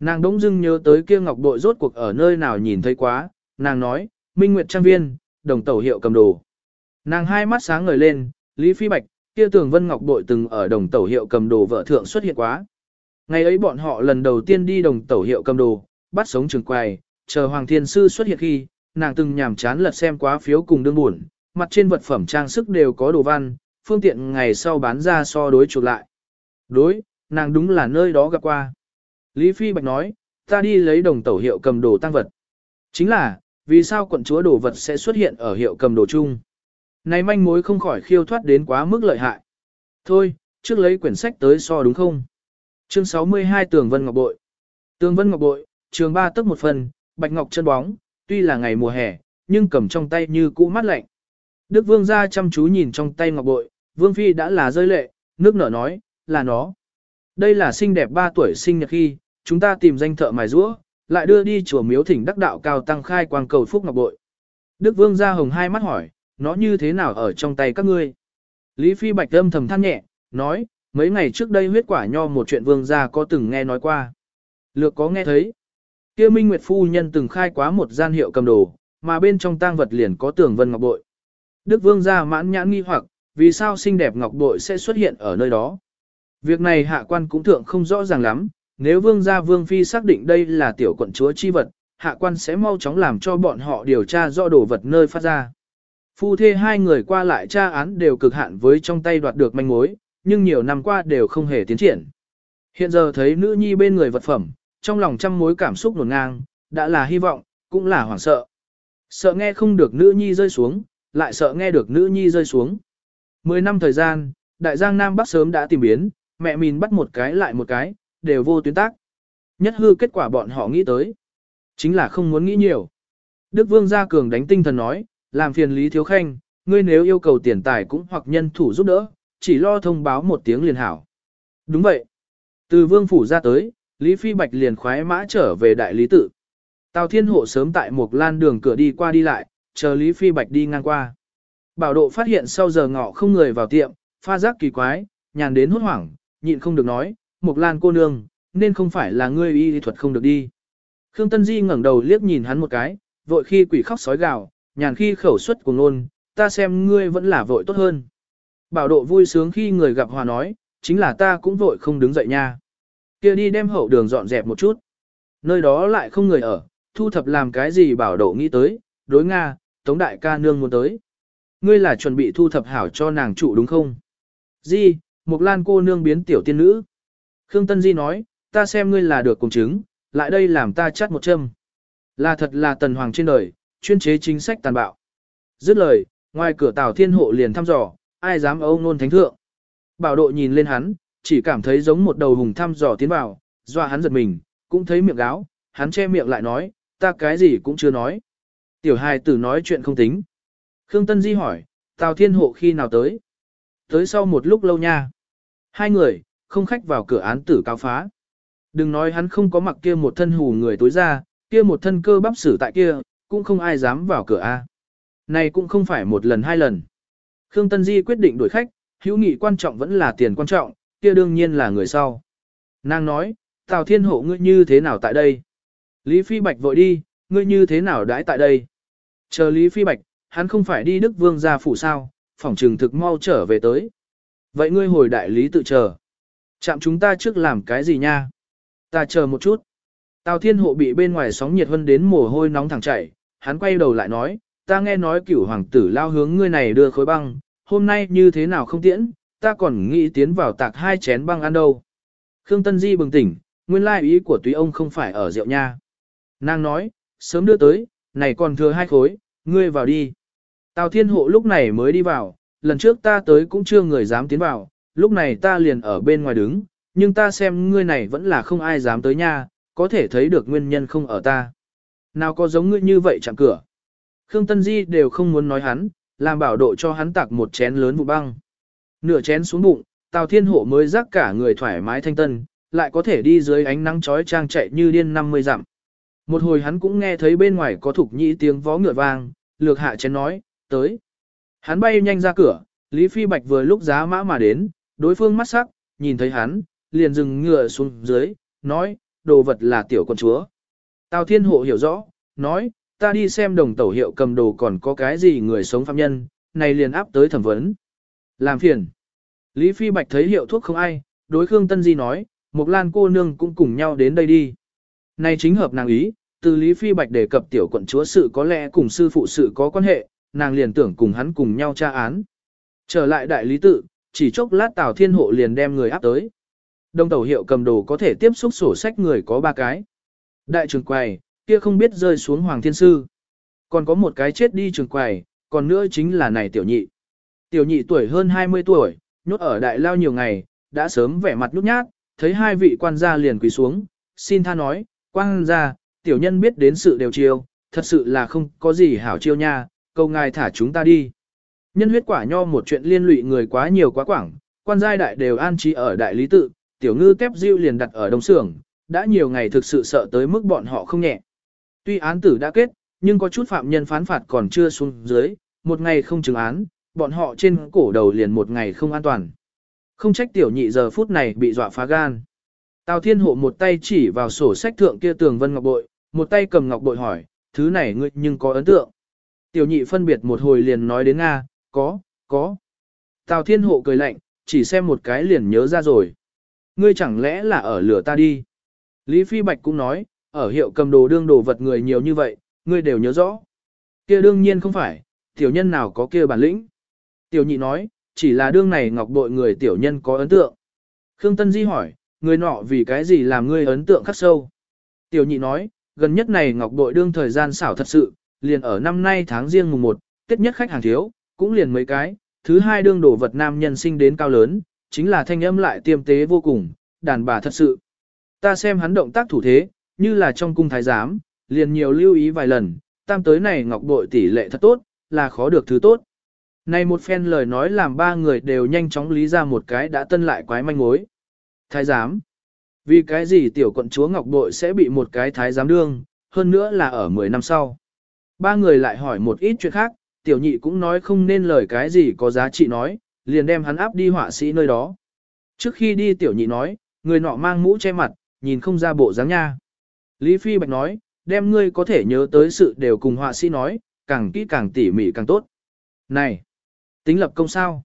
Nàng đống dưng nhớ tới kia ngọc bội rốt cuộc ở nơi nào nhìn thấy quá, nàng nói, Minh Nguyệt Trang Viên, đồng tẩu hiệu cầm đồ. Nàng hai mắt sáng ngời lên, Lý Phi Bạch, kia tường Vân Ngọc bội từng ở đồng tẩu hiệu cầm đồ vợ thượng xuất hiện quá. Ngày ấy bọn họ lần đầu tiên đi đồng tẩu hiệu cầm đồ, bắt sống trường quầy, chờ Hoàng Thiên Sư xuất hiện khi, nàng từng nhàm chán lật xem quá phiếu cùng đương buồn, mặt trên vật phẩm trang sức đều có đồ văn, phương tiện ngày sau bán ra so đối chuộc lại. Đối, nàng đúng là nơi đó gặp qua. Lý Phi Bạch nói, ta đi lấy đồng tẩu hiệu cầm đồ tăng vật. Chính là, vì sao quận chúa đồ vật sẽ xuất hiện ở hiệu cầm đồ chung? Này manh mối không khỏi khiêu thoát đến quá mức lợi hại. Thôi, trước lấy quyển sách tới so đúng không? Chương 62 Tường Vân Ngọc Bội Tường Vân Ngọc Bội, trường ba tức một phần, bạch ngọc chân bóng, tuy là ngày mùa hè, nhưng cầm trong tay như cũ mát lạnh. Đức Vương ra chăm chú nhìn trong tay Ngọc Bội, Vương Phi đã là rơi lệ, nước nở nói, là nó. Đây là xinh đẹp 3 tuổi sinh nhật khi, chúng ta tìm danh thợ mài rũa, lại đưa đi chùa miếu thỉnh đắc đạo cao tăng khai quang cầu phúc ngọc bội. Đức Vương ra hồng hai mắt hỏi, nó như thế nào ở trong tay các ngươi? Lý Phi Bạch âm thầm than nhẹ, nói, mấy ngày trước đây huyết quả nho một chuyện vương gia có từng nghe nói qua. Lược có nghe thấy. Kia Minh Nguyệt Phu Nhân từng khai quá một gian hiệu cầm đồ, mà bên trong tang vật liền có tường vân ngọc bội. Đức Vương gia mãn nhãn nghi hoặc, vì sao xinh đẹp ngọc bội sẽ xuất hiện ở nơi đó. Việc này hạ quan cũng thượng không rõ ràng lắm, nếu vương gia vương phi xác định đây là tiểu quận chúa chi vật, hạ quan sẽ mau chóng làm cho bọn họ điều tra rõ đồ vật nơi phát ra. Phu thê hai người qua lại tra án đều cực hạn với trong tay đoạt được manh mối, nhưng nhiều năm qua đều không hề tiến triển. Hiện giờ thấy nữ nhi bên người vật phẩm, trong lòng trăm mối cảm xúc nổn ngang, đã là hy vọng, cũng là hoảng sợ. Sợ nghe không được nữ nhi rơi xuống, lại sợ nghe được nữ nhi rơi xuống. Mười năm thời gian, đại giang Nam Bắc sớm đã tìm biến, mẹ mình bắt một cái lại một cái, đều vô tuyến tác. Nhất hư kết quả bọn họ nghĩ tới. Chính là không muốn nghĩ nhiều. Đức Vương Gia Cường đánh tinh thần nói, làm phiền Lý Thiếu Khanh, ngươi nếu yêu cầu tiền tài cũng hoặc nhân thủ giúp đỡ, chỉ lo thông báo một tiếng liền hảo. Đúng vậy. Từ Vương Phủ ra tới, Lý Phi Bạch liền khoái mã trở về đại lý tự. Tào Thiên Hộ sớm tại một lan đường cửa đi qua đi lại, chờ Lý Phi Bạch đi ngang qua. Bảo độ phát hiện sau giờ ngọ không người vào tiệm, pha giác kỳ quái, nhàn đến hốt hoảng, nhịn không được nói, một Lan cô nương, nên không phải là ngươi y thuật không được đi. Khương Tân Di ngẩng đầu liếc nhìn hắn một cái, vội khi quỷ khóc sói gào, nhàn khi khẩu suất của ngôn, ta xem ngươi vẫn là vội tốt hơn. Bảo độ vui sướng khi người gặp hòa nói, chính là ta cũng vội không đứng dậy nha kia đi đem hậu đường dọn dẹp một chút. Nơi đó lại không người ở, thu thập làm cái gì bảo độ nghĩ tới, đối Nga, Tống Đại ca nương muốn tới. Ngươi là chuẩn bị thu thập hảo cho nàng trụ đúng không? Di, Mộc Lan cô nương biến tiểu tiên nữ. Khương Tân Di nói, ta xem ngươi là được cùng chứng, lại đây làm ta chắt một châm. Là thật là tần hoàng trên đời, chuyên chế chính sách tàn bạo. Dứt lời, ngoài cửa Tào Thiên Hộ liền thăm dò, ai dám âu nôn thánh thượng. Bảo độ nhìn lên hắn, chỉ cảm thấy giống một đầu hùng thăm dò tiến vào, doa hắn giật mình, cũng thấy miệng gáo, hắn che miệng lại nói, ta cái gì cũng chưa nói. Tiểu hài tử nói chuyện không tính. Khương Tân Di hỏi, Tào Thiên Hộ khi nào tới? Tới sau một lúc lâu nha. Hai người, không khách vào cửa án tử cáo phá. Đừng nói hắn không có mặc kia một thân hù người tối ra, kia một thân cơ bắp xử tại kia, cũng không ai dám vào cửa A. Này cũng không phải một lần hai lần. Khương Tân Di quyết định đuổi khách, hữu nghị quan trọng vẫn là tiền quan trọng, kia đương nhiên là người sau. Nàng nói, Tào Thiên Hộ ngươi như thế nào tại đây? Lý Phi Bạch vội đi, ngươi như thế nào đãi tại đây? Chờ Lý Phi Bạch, hắn không phải đi Đức Vương gia phủ sao, Phỏng trừng thực mau trở về tới. Vậy ngươi hồi đại lý tự chờ. Chạm chúng ta trước làm cái gì nha? Ta chờ một chút. Tào Thiên Hộ bị bên ngoài sóng nhiệt hơn đến mồ hôi nóng thẳng chảy, hắn quay đầu lại nói, ta nghe nói cửu hoàng tử lao hướng ngươi này đưa khối băng, hôm nay như thế nào không tiễn, ta còn nghĩ tiến vào tạc hai chén băng ăn đâu. Khương Tân Di bừng tỉnh, nguyên lai ý của túy ông không phải ở rượu nha. Nàng nói, sớm đưa tới, này còn thừa hai khối, ngươi vào đi. Tào Thiên Hộ lúc này mới đi vào, lần trước ta tới cũng chưa người dám tiến vào, lúc này ta liền ở bên ngoài đứng, nhưng ta xem ngươi này vẫn là không ai dám tới nha, có thể thấy được nguyên nhân không ở ta. Nào có giống ngươi như vậy chẳng cửa. Khương Tân Di đều không muốn nói hắn, làm bảo độ cho hắn tạc một chén lớn vụ băng. Nửa chén xuống bụng, Tào Thiên Hộ mới rắc cả người thoải mái thanh tân, lại có thể đi dưới ánh nắng chói trang chạy như điên 50 dặm. Một hồi hắn cũng nghe thấy bên ngoài có thục nhĩ tiếng vó ngựa vang, lược hạ chén nói, tới. Hắn bay nhanh ra cửa, Lý Phi Bạch vừa lúc giá mã mà đến, đối phương mắt sắc, nhìn thấy hắn, liền dừng ngựa xuống dưới, nói, đồ vật là tiểu con chúa. Tào Thiên Hộ hiểu rõ, nói, ta đi xem đồng tẩu hiệu cầm đồ còn có cái gì người sống phạm nhân, này liền áp tới thẩm vấn. Làm phiền. Lý Phi Bạch thấy hiệu thuốc không ai, đối Khương Tân Di nói, Mộc Lan cô nương cũng cùng nhau đến đây đi. Này chính hợp nàng ý, từ Lý Phi Bạch đề cập tiểu quận chúa sự có lẽ cùng sư phụ sự có quan hệ, nàng liền tưởng cùng hắn cùng nhau tra án. Trở lại đại lý tự, chỉ chốc lát Tào Thiên Hộ liền đem người áp tới. Đông tàu hiệu cầm đồ có thể tiếp xúc sổ sách người có ba cái. Đại trường quầy, kia không biết rơi xuống Hoàng Thiên Sư. Còn có một cái chết đi trường quầy, còn nữa chính là này tiểu nhị. Tiểu nhị tuổi hơn 20 tuổi, nhốt ở đại lao nhiều ngày, đã sớm vẻ mặt nhút nhát, thấy hai vị quan gia liền quỳ xuống, xin tha nói, quan gia, tiểu nhân biết đến sự đều chiêu, thật sự là không có gì hảo chiêu nha, câu ngài thả chúng ta đi. Nhân huyết quả nho một chuyện liên lụy người quá nhiều quá quảng, quan giai đại đều an trí ở đại lý tự, tiểu ngư tép diêu liền đặt ở đông xưởng, đã nhiều ngày thực sự sợ tới mức bọn họ không nhẹ. Tuy án tử đã kết, nhưng có chút phạm nhân phán phạt còn chưa xuống dưới, một ngày không chứng án, bọn họ trên cổ đầu liền một ngày không an toàn. Không trách tiểu nhị giờ phút này bị dọa phá gan. Tào Thiên Hộ một tay chỉ vào sổ sách thượng kia tường vân ngọc bội, một tay cầm ngọc bội hỏi, thứ này ngươi nhưng có ấn tượng. Tiểu nhị phân biệt một hồi liền nói đến Nga, có, có. Tào Thiên Hộ cười lạnh, chỉ xem một cái liền nhớ ra rồi. Ngươi chẳng lẽ là ở lửa ta đi. Lý Phi Bạch cũng nói, ở hiệu cầm đồ đương đồ vật người nhiều như vậy, ngươi đều nhớ rõ. Kia đương nhiên không phải, tiểu nhân nào có kia bản lĩnh. Tiểu nhị nói, chỉ là đương này ngọc bội người tiểu nhân có ấn tượng. Khương Tân Di hỏi, người nọ vì cái gì làm ngươi ấn tượng khắc sâu. Tiểu nhị nói, gần nhất này ngọc bội đương thời gian xảo thật sự, liền ở năm nay tháng riêng mùng 1, tết nhất khách hàng thiếu, cũng liền mấy cái, thứ hai đương đồ vật nam nhân sinh đến cao lớn, chính là thanh âm lại tiêm tế vô cùng, đàn bà thật sự. Ta xem hắn động tác thủ thế, như là trong cung thái giám, liền nhiều lưu ý vài lần, tam tới này ngọc bội tỷ lệ thật tốt, là khó được thứ tốt. Này một phen lời nói làm ba người đều nhanh chóng lý ra một cái đã tân lại quái manh mối. Thái giám. Vì cái gì tiểu quận chúa Ngọc Bội sẽ bị một cái thái giám đương, hơn nữa là ở 10 năm sau. Ba người lại hỏi một ít chuyện khác, tiểu nhị cũng nói không nên lời cái gì có giá trị nói, liền đem hắn áp đi họa sĩ nơi đó. Trước khi đi tiểu nhị nói, người nọ mang mũ che mặt, nhìn không ra bộ dáng nha. Lý Phi Bạch nói, đem ngươi có thể nhớ tới sự đều cùng họa sĩ nói, càng kỹ càng tỉ mỉ càng tốt. Này, tính lập công sao?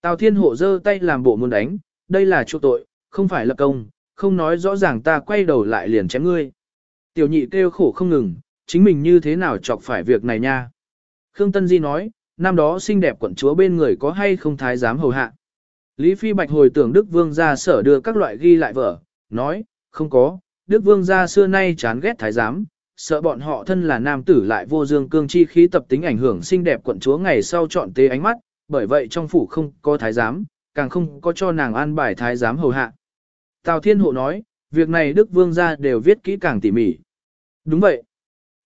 Tào Thiên Hộ giơ tay làm bộ muốn đánh, đây là chỗ tội, không phải lập công, không nói rõ ràng ta quay đầu lại liền chém ngươi. Tiểu nhị kêu khổ không ngừng, chính mình như thế nào chọc phải việc này nha. Khương Tân Di nói, năm đó xinh đẹp quận chúa bên người có hay không thái giám hầu hạ. Lý Phi Bạch hồi tưởng Đức Vương gia sở đưa các loại ghi lại vở, nói, không có, Đức Vương gia xưa nay chán ghét thái giám, sợ bọn họ thân là nam tử lại vô dương cương chi khí tập tính ảnh hưởng xinh đẹp quận chúa ngày sau chọn tê ánh mắt, bởi vậy trong phủ không có thái giám, càng không có cho nàng an bài thái giám hầu hạ. Tào Thiên Hộ nói, việc này Đức Vương gia đều viết kỹ càng tỉ mỉ. Đúng vậy.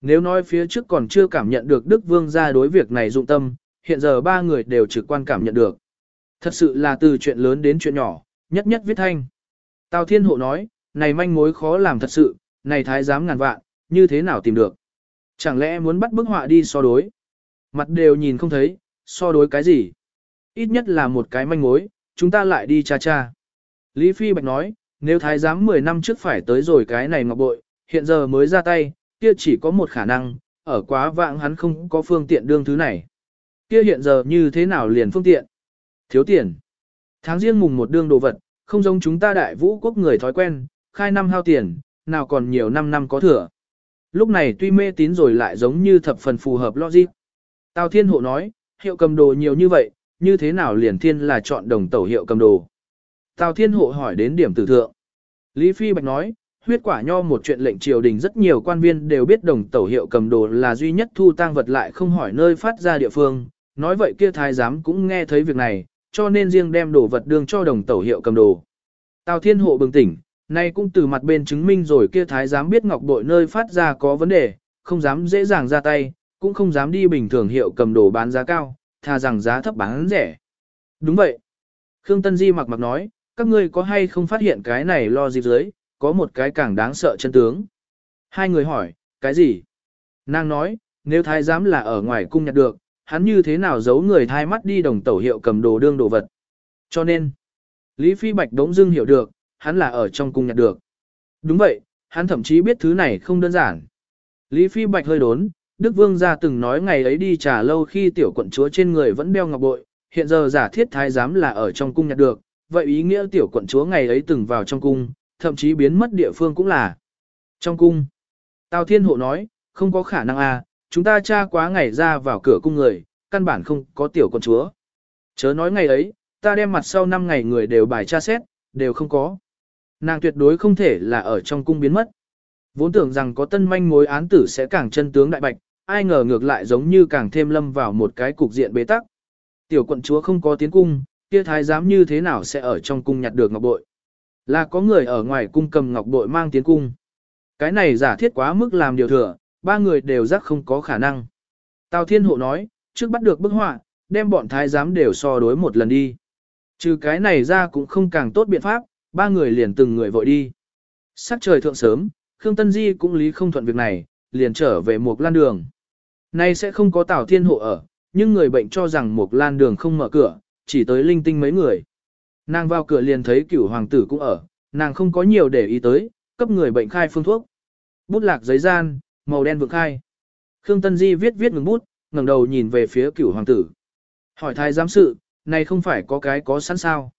Nếu nói phía trước còn chưa cảm nhận được Đức Vương gia đối việc này dụng tâm, hiện giờ ba người đều trực quan cảm nhận được. Thật sự là từ chuyện lớn đến chuyện nhỏ, nhất nhất viết thanh. Tào Thiên Hộ nói, này manh mối khó làm thật sự, này thái giám ngàn vạn, như thế nào tìm được. Chẳng lẽ muốn bắt bức họa đi so đối. Mặt đều nhìn không thấy, so đối cái gì. Ít nhất là một cái manh mối, chúng ta lại đi cha cha. Lý Phi Bạch nói, nếu thái giám 10 năm trước phải tới rồi cái này ngọc bội, hiện giờ mới ra tay, kia chỉ có một khả năng, ở quá vãng hắn không có phương tiện đương thứ này. Kia hiện giờ như thế nào liền phương tiện? Thiếu tiền. Tháng riêng mùng một đương đồ vật, không giống chúng ta đại vũ quốc người thói quen, khai năm hao tiền, nào còn nhiều năm năm có thừa. Lúc này tuy mê tín rồi lại giống như thập phần phù hợp logic. Tào Thiên Hộ nói, hiệu cầm đồ nhiều như vậy, như thế nào liền thiên là chọn đồng tẩu hiệu cầm đồ. Tào Thiên Hộ hỏi đến điểm tử thượng. Lý Phi Bạch nói, huyết quả nho một chuyện lệnh triều đình rất nhiều quan viên đều biết đồng tẩu hiệu cầm đồ là duy nhất thu tang vật lại không hỏi nơi phát ra địa phương, nói vậy kia thái giám cũng nghe thấy việc này, cho nên riêng đem đồ vật đương cho đồng tẩu hiệu cầm đồ. Tào Thiên Hộ bừng tỉnh, nay cũng từ mặt bên chứng minh rồi kia thái giám biết ngọc bội nơi phát ra có vấn đề, không dám dễ dàng ra tay, cũng không dám đi bình thường hiệu cầm đồ bán giá cao, thà rằng giá thấp bán rẻ. Đúng vậy. Khương Tân Di mặc mặc nói, các ngươi có hay không phát hiện cái này lo gì dưới, có một cái càng đáng sợ chân tướng. Hai người hỏi, cái gì? Nàng nói, nếu thái giám là ở ngoài cung nhặt được, hắn như thế nào giấu người thai mắt đi đồng tẩu hiệu cầm đồ đương đồ vật. Cho nên, Lý Phi Bạch đống dưng hiểu được, hắn là ở trong cung nhặt được. Đúng vậy, hắn thậm chí biết thứ này không đơn giản. Lý Phi Bạch hơi đốn, Đức Vương gia từng nói ngày ấy đi trà lâu khi tiểu quận chúa trên người vẫn đeo ngọc bội, hiện giờ giả thiết thái giám là ở trong cung nhặt được, vậy ý nghĩa tiểu quận chúa ngày ấy từng vào trong cung, thậm chí biến mất địa phương cũng là trong cung. Tào Thiên Hộ nói, không có khả năng à, chúng ta tra quá ngày ra vào cửa cung người, căn bản không có tiểu quận chúa. Chớ nói ngày ấy, ta đem mặt sau 5 ngày người đều bài tra xét, đều không có. Nàng tuyệt đối không thể là ở trong cung biến mất. Vốn tưởng rằng có tân manh mối án tử sẽ càng chân tướng đại bạch, ai ngờ ngược lại giống như càng thêm lâm vào một cái cục diện bế tắc. Tiểu quận chúa không có tiến cung, kia thái giám như thế nào sẽ ở trong cung nhặt được ngọc bội. Là có người ở ngoài cung cầm ngọc bội mang tiến cung. Cái này giả thiết quá mức làm điều thừa, ba người đều rắc không có khả năng. Tào Thiên Hộ nói, trước bắt được bức họa, đem bọn thái giám đều so đối một lần đi. Trừ cái này ra cũng không càng tốt biện pháp, ba người liền từng người vội đi. Sắc trời thượng sớm, Khương Tân Di cũng lý không thuận việc này, liền trở về một lan đường. Nay sẽ không có Tào Thiên Hộ ở, nhưng người bệnh cho rằng một lan đường không mở cửa, chỉ tới linh tinh mấy người. Nàng vào cửa liền thấy cửu hoàng tử cũng ở, nàng không có nhiều để ý tới, cấp người bệnh khai phương thuốc. Bút lạc giấy gian, màu đen vượng khai. Khương Tân Di viết viết ngừng bút, ngẩng đầu nhìn về phía cửu hoàng tử. Hỏi thái giám sự, này không phải có cái có sẵn sao.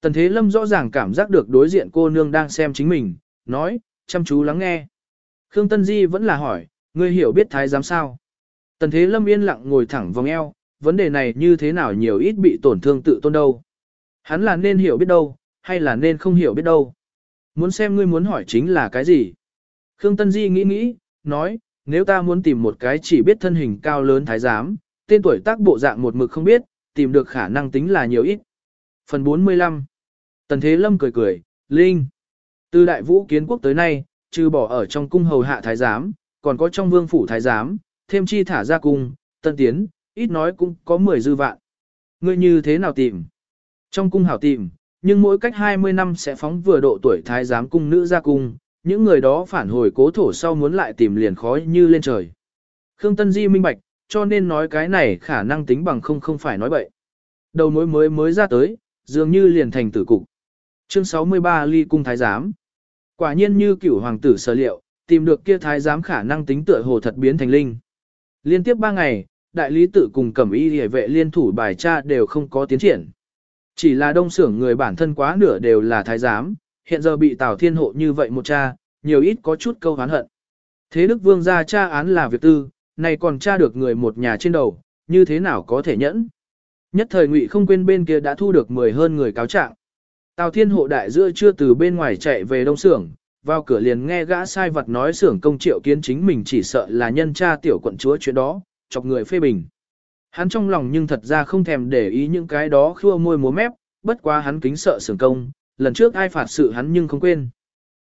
Tần Thế Lâm rõ ràng cảm giác được đối diện cô nương đang xem chính mình, nói, chăm chú lắng nghe. Khương Tân Di vẫn là hỏi, ngươi hiểu biết thái giám sao? Tần Thế Lâm yên lặng ngồi thẳng vòng eo, vấn đề này như thế nào nhiều ít bị tổn thương tự tôn đâu. Hắn là nên hiểu biết đâu, hay là nên không hiểu biết đâu. Muốn xem ngươi muốn hỏi chính là cái gì? Khương Tân Di nghĩ nghĩ, nói, nếu ta muốn tìm một cái chỉ biết thân hình cao lớn thái giám, tên tuổi tác bộ dạng một mực không biết, tìm được khả năng tính là nhiều ít. Phần 45 Tần Thế Lâm cười cười, Linh. Từ đại vũ kiến quốc tới nay, trừ bỏ ở trong cung hầu hạ thái giám, còn có trong vương phủ thái giám, thêm chi thả ra cung, tân tiến, ít nói cũng có 10 dư vạn. Ngươi như thế nào tìm? Trong cung hảo tìm, nhưng mỗi cách 20 năm sẽ phóng vừa độ tuổi thái giám cung nữ ra cung, những người đó phản hồi cố thổ sau muốn lại tìm liền khói như lên trời. Khương Tân Di minh bạch, cho nên nói cái này khả năng tính bằng không không phải nói bậy. Đầu mối mới mới ra tới, dường như liền thành tử cục. Chương 63 ly cung thái giám. Quả nhiên như cửu hoàng tử sở liệu, tìm được kia thái giám khả năng tính tựa hồ thật biến thành linh. Liên tiếp 3 ngày, đại lý tự cùng cẩm y hề vệ liên thủ bài tra đều không có tiến triển. Chỉ là đông xưởng người bản thân quá nửa đều là thái giám, hiện giờ bị Tào Thiên Hộ như vậy một cha, nhiều ít có chút câu hán hận. Thế Đức Vương ra cha án là việc tư, này còn tra được người một nhà trên đầu, như thế nào có thể nhẫn. Nhất thời ngụy không quên bên kia đã thu được 10 hơn người cáo trạng. Tào Thiên Hộ đại giữa chưa từ bên ngoài chạy về đông xưởng, vào cửa liền nghe gã sai vật nói xưởng công triệu kiến chính mình chỉ sợ là nhân cha tiểu quận chúa chuyện đó, chọc người phê bình. Hắn trong lòng nhưng thật ra không thèm để ý những cái đó khua môi múa mép, bất quá hắn kính sợ xưởng công, lần trước ai phạt sự hắn nhưng không quên.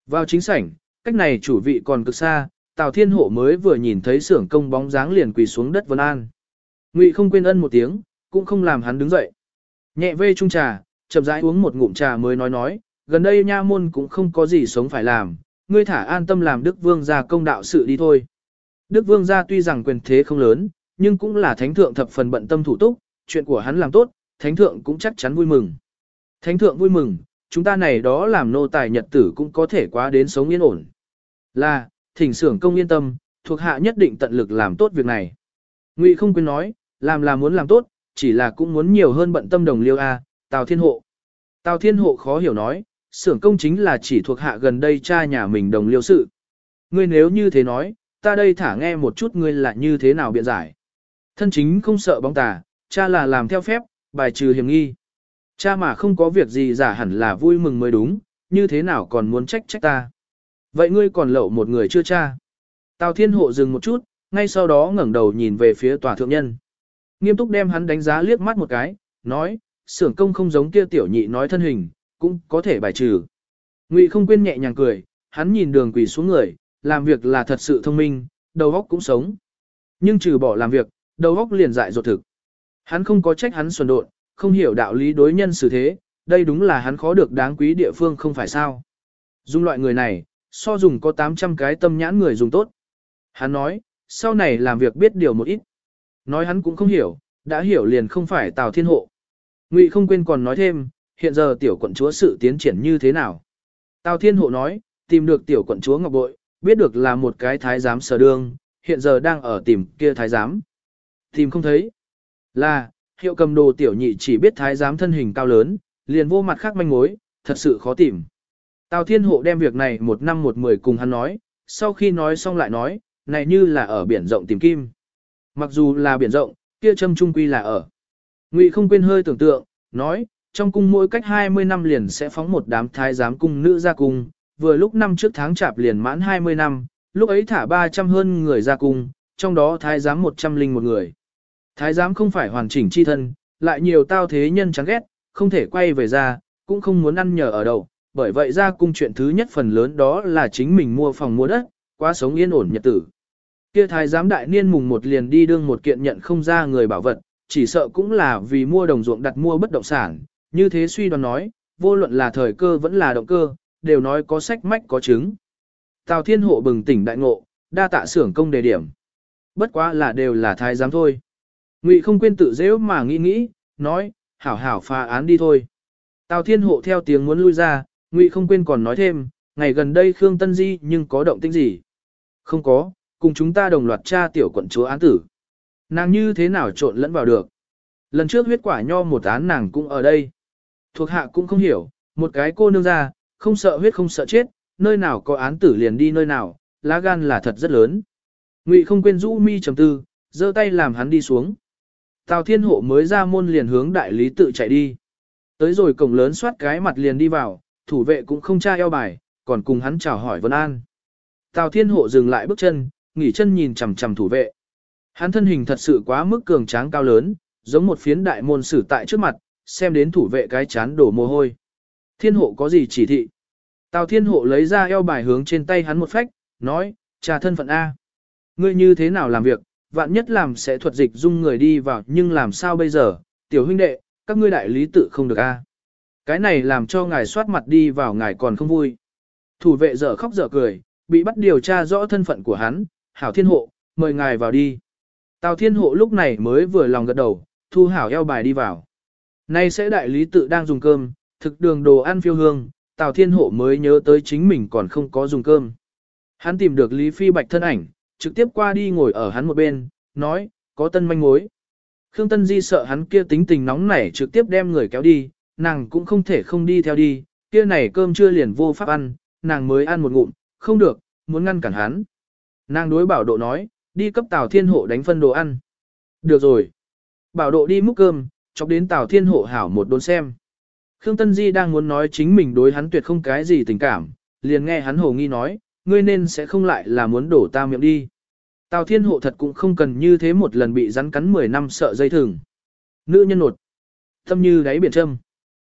Vào chính sảnh, cách này chủ vị còn cực xa, Tào Thiên Hộ mới vừa nhìn thấy xưởng công bóng dáng liền quỳ xuống đất vân an. Ngụy không quên ân một tiếng, cũng không làm hắn đứng dậy. Nhẹ vê chung trà, chậm rãi uống một ngụm trà mới nói nói, gần đây nha môn cũng không có gì sống phải làm, ngươi thả an tâm làm Đức Vương gia công đạo sự đi thôi. Đức Vương gia tuy rằng quyền thế không lớn, nhưng cũng là thánh thượng thập phần bận tâm thủ túc, chuyện của hắn làm tốt, thánh thượng cũng chắc chắn vui mừng. Thánh thượng vui mừng, chúng ta này đó làm nô tài nhật tử cũng có thể quá đến sống yên ổn. Là, thỉnh sưởng công yên tâm, thuộc hạ nhất định tận lực làm tốt việc này. Ngụy không quên nói, làm là muốn làm tốt, chỉ là cũng muốn nhiều hơn bận tâm đồng liêu A, Tào Thiên Hộ. Tào Thiên Hộ khó hiểu nói, xưởng công chính là chỉ thuộc hạ gần đây cha nhà mình đồng liêu sự. Ngươi nếu như thế nói, ta đây thả nghe một chút ngươi là như thế nào biện giải. Thân chính không sợ bóng tà, cha là làm theo phép, bài trừ hiểm nghi. Cha mà không có việc gì giả hẳn là vui mừng mới đúng, như thế nào còn muốn trách trách ta. Vậy ngươi còn lậu một người chưa cha. Tào Thiên Hộ dừng một chút, ngay sau đó ngẩng đầu nhìn về phía tòa thượng nhân. Nghiêm túc đem hắn đánh giá liếc mắt một cái, nói, xưởng công không giống kia tiểu nhị nói thân hình, cũng có thể bài trừ. Ngụy không quên nhẹ nhàng cười, hắn nhìn đường quỳ xuống người, làm việc là thật sự thông minh, đầu óc cũng sống. Nhưng trừ bỏ làm việc, đầu óc liền dại dột thực. Hắn không có trách hắn xuẩn độn, không hiểu đạo lý đối nhân xử thế, đây đúng là hắn khó được đáng quý địa phương không phải sao. Dùng loại người này, so dùng có 800 cái tâm nhãn người dùng tốt. Hắn nói, sau này làm việc biết điều một ít. Nói hắn cũng không hiểu, đã hiểu liền không phải Tào Thiên Hộ. Ngụy không quên còn nói thêm, hiện giờ tiểu quận chúa sự tiến triển như thế nào. Tào Thiên Hộ nói, tìm được tiểu quận chúa Ngọc Bội, biết được là một cái thái giám sở đương, hiện giờ đang ở tìm kia thái giám. Tìm không thấy. Là, hiệu cầm đồ tiểu nhị chỉ biết thái giám thân hình cao lớn, liền vô mặt khác manh mối, thật sự khó tìm. Tào Thiên Hộ đem việc này một năm một mười cùng hắn nói, sau khi nói xong lại nói, này như là ở biển rộng tìm kim. Mặc dù là biển rộng, kia châm trung quy là ở. Ngụy không quên hơi tưởng tượng, nói, trong cung mỗi cách 20 năm liền sẽ phóng một đám thái giám cung nữ ra cung, vừa lúc năm trước tháng chạp liền mãn 20 năm, lúc ấy thả 300 hơn người ra cung, trong đó thái giám 100 linh một người. Thái giám không phải hoàn chỉnh chi thân, lại nhiều tao thế nhân chán ghét, không thể quay về ra, cũng không muốn ăn nhờ ở đậu, bởi vậy ra cung chuyện thứ nhất phần lớn đó là chính mình mua phòng mua đất, quá sống yên ổn nhật tử. Kia thái giám đại niên mùng một liền đi đương một kiện nhận không ra người bảo vật, chỉ sợ cũng là vì mua đồng ruộng đặt mua bất động sản, như thế suy đoán nói, vô luận là thời cơ vẫn là động cơ, đều nói có sách mách có chứng. Tào Thiên Hộ bừng tỉnh đại ngộ, đa tạ xưởng công đề điểm. Bất quá là đều là thái giám thôi. Ngụy không quên tự dễ mà nghĩ nghĩ, nói, hảo hảo phá án đi thôi. Tào Thiên Hộ theo tiếng muốn lui ra, Ngụy không quên còn nói thêm, ngày gần đây Khương Tân Di nhưng có động tĩnh gì? Không có, cùng chúng ta đồng loạt tra tiểu quận chúa án tử. Nàng như thế nào trộn lẫn vào được? Lần trước huyết quả nho một án nàng cũng ở đây. Thuộc hạ cũng không hiểu, một cái cô nương ra, không sợ huyết không sợ chết, nơi nào có án tử liền đi nơi nào, lá gan là thật rất lớn. Ngụy không quên rũ mi trầm tư, giơ tay làm hắn đi xuống. Tào Thiên Hộ mới ra môn liền hướng đại lý tự chạy đi. Tới rồi cổng lớn soát cái mặt liền đi vào, thủ vệ cũng không tra eo bài, còn cùng hắn chào hỏi Vân An. Tào Thiên Hộ dừng lại bước chân, nghỉ chân nhìn chằm chằm thủ vệ. Hắn thân hình thật sự quá mức cường tráng cao lớn, giống một phiến đại môn sử tại trước mặt, xem đến thủ vệ cái chán đổ mồ hôi. Thiên hộ có gì chỉ thị? Tào thiên hộ lấy ra eo bài hướng trên tay hắn một phách, nói, trà thân phận A. Ngươi như thế nào làm việc, vạn nhất làm sẽ thuật dịch dung người đi vào nhưng làm sao bây giờ, tiểu huynh đệ, các ngươi đại lý tự không được A. Cái này làm cho ngài soát mặt đi vào ngài còn không vui. Thủ vệ dở khóc dở cười, bị bắt điều tra rõ thân phận của hắn, hảo thiên hộ, mời ngài vào đi. Tào thiên hộ lúc này mới vừa lòng gật đầu, thu hảo eo bài đi vào. Nay sẽ đại lý tự đang dùng cơm, thực đường đồ ăn phiêu hương, Tào Thiên Hộ mới nhớ tới chính mình còn không có dùng cơm. Hắn tìm được Lý Phi Bạch thân ảnh, trực tiếp qua đi ngồi ở hắn một bên, nói, có tân manh mối. Khương Tân Di sợ hắn kia tính tình nóng nảy trực tiếp đem người kéo đi, nàng cũng không thể không đi theo đi, kia này cơm chưa liền vô pháp ăn, nàng mới ăn một ngụm, không được, muốn ngăn cản hắn. Nàng đối bảo độ nói, đi cấp Tào Thiên Hộ đánh phân đồ ăn. Được rồi. Bảo độ đi múc cơm, chọc đến Tào Thiên Hộ hảo một đốn xem. Khương Tân Di đang muốn nói chính mình đối hắn tuyệt không cái gì tình cảm, liền nghe hắn hồ nghi nói, ngươi nên sẽ không lại là muốn đổ ta miệng đi. Tào Thiên Hộ thật cũng không cần như thế một lần bị rắn cắn 10 năm sợ dây thừng. Nữ nhân nột. Tâm như đáy biển trâm.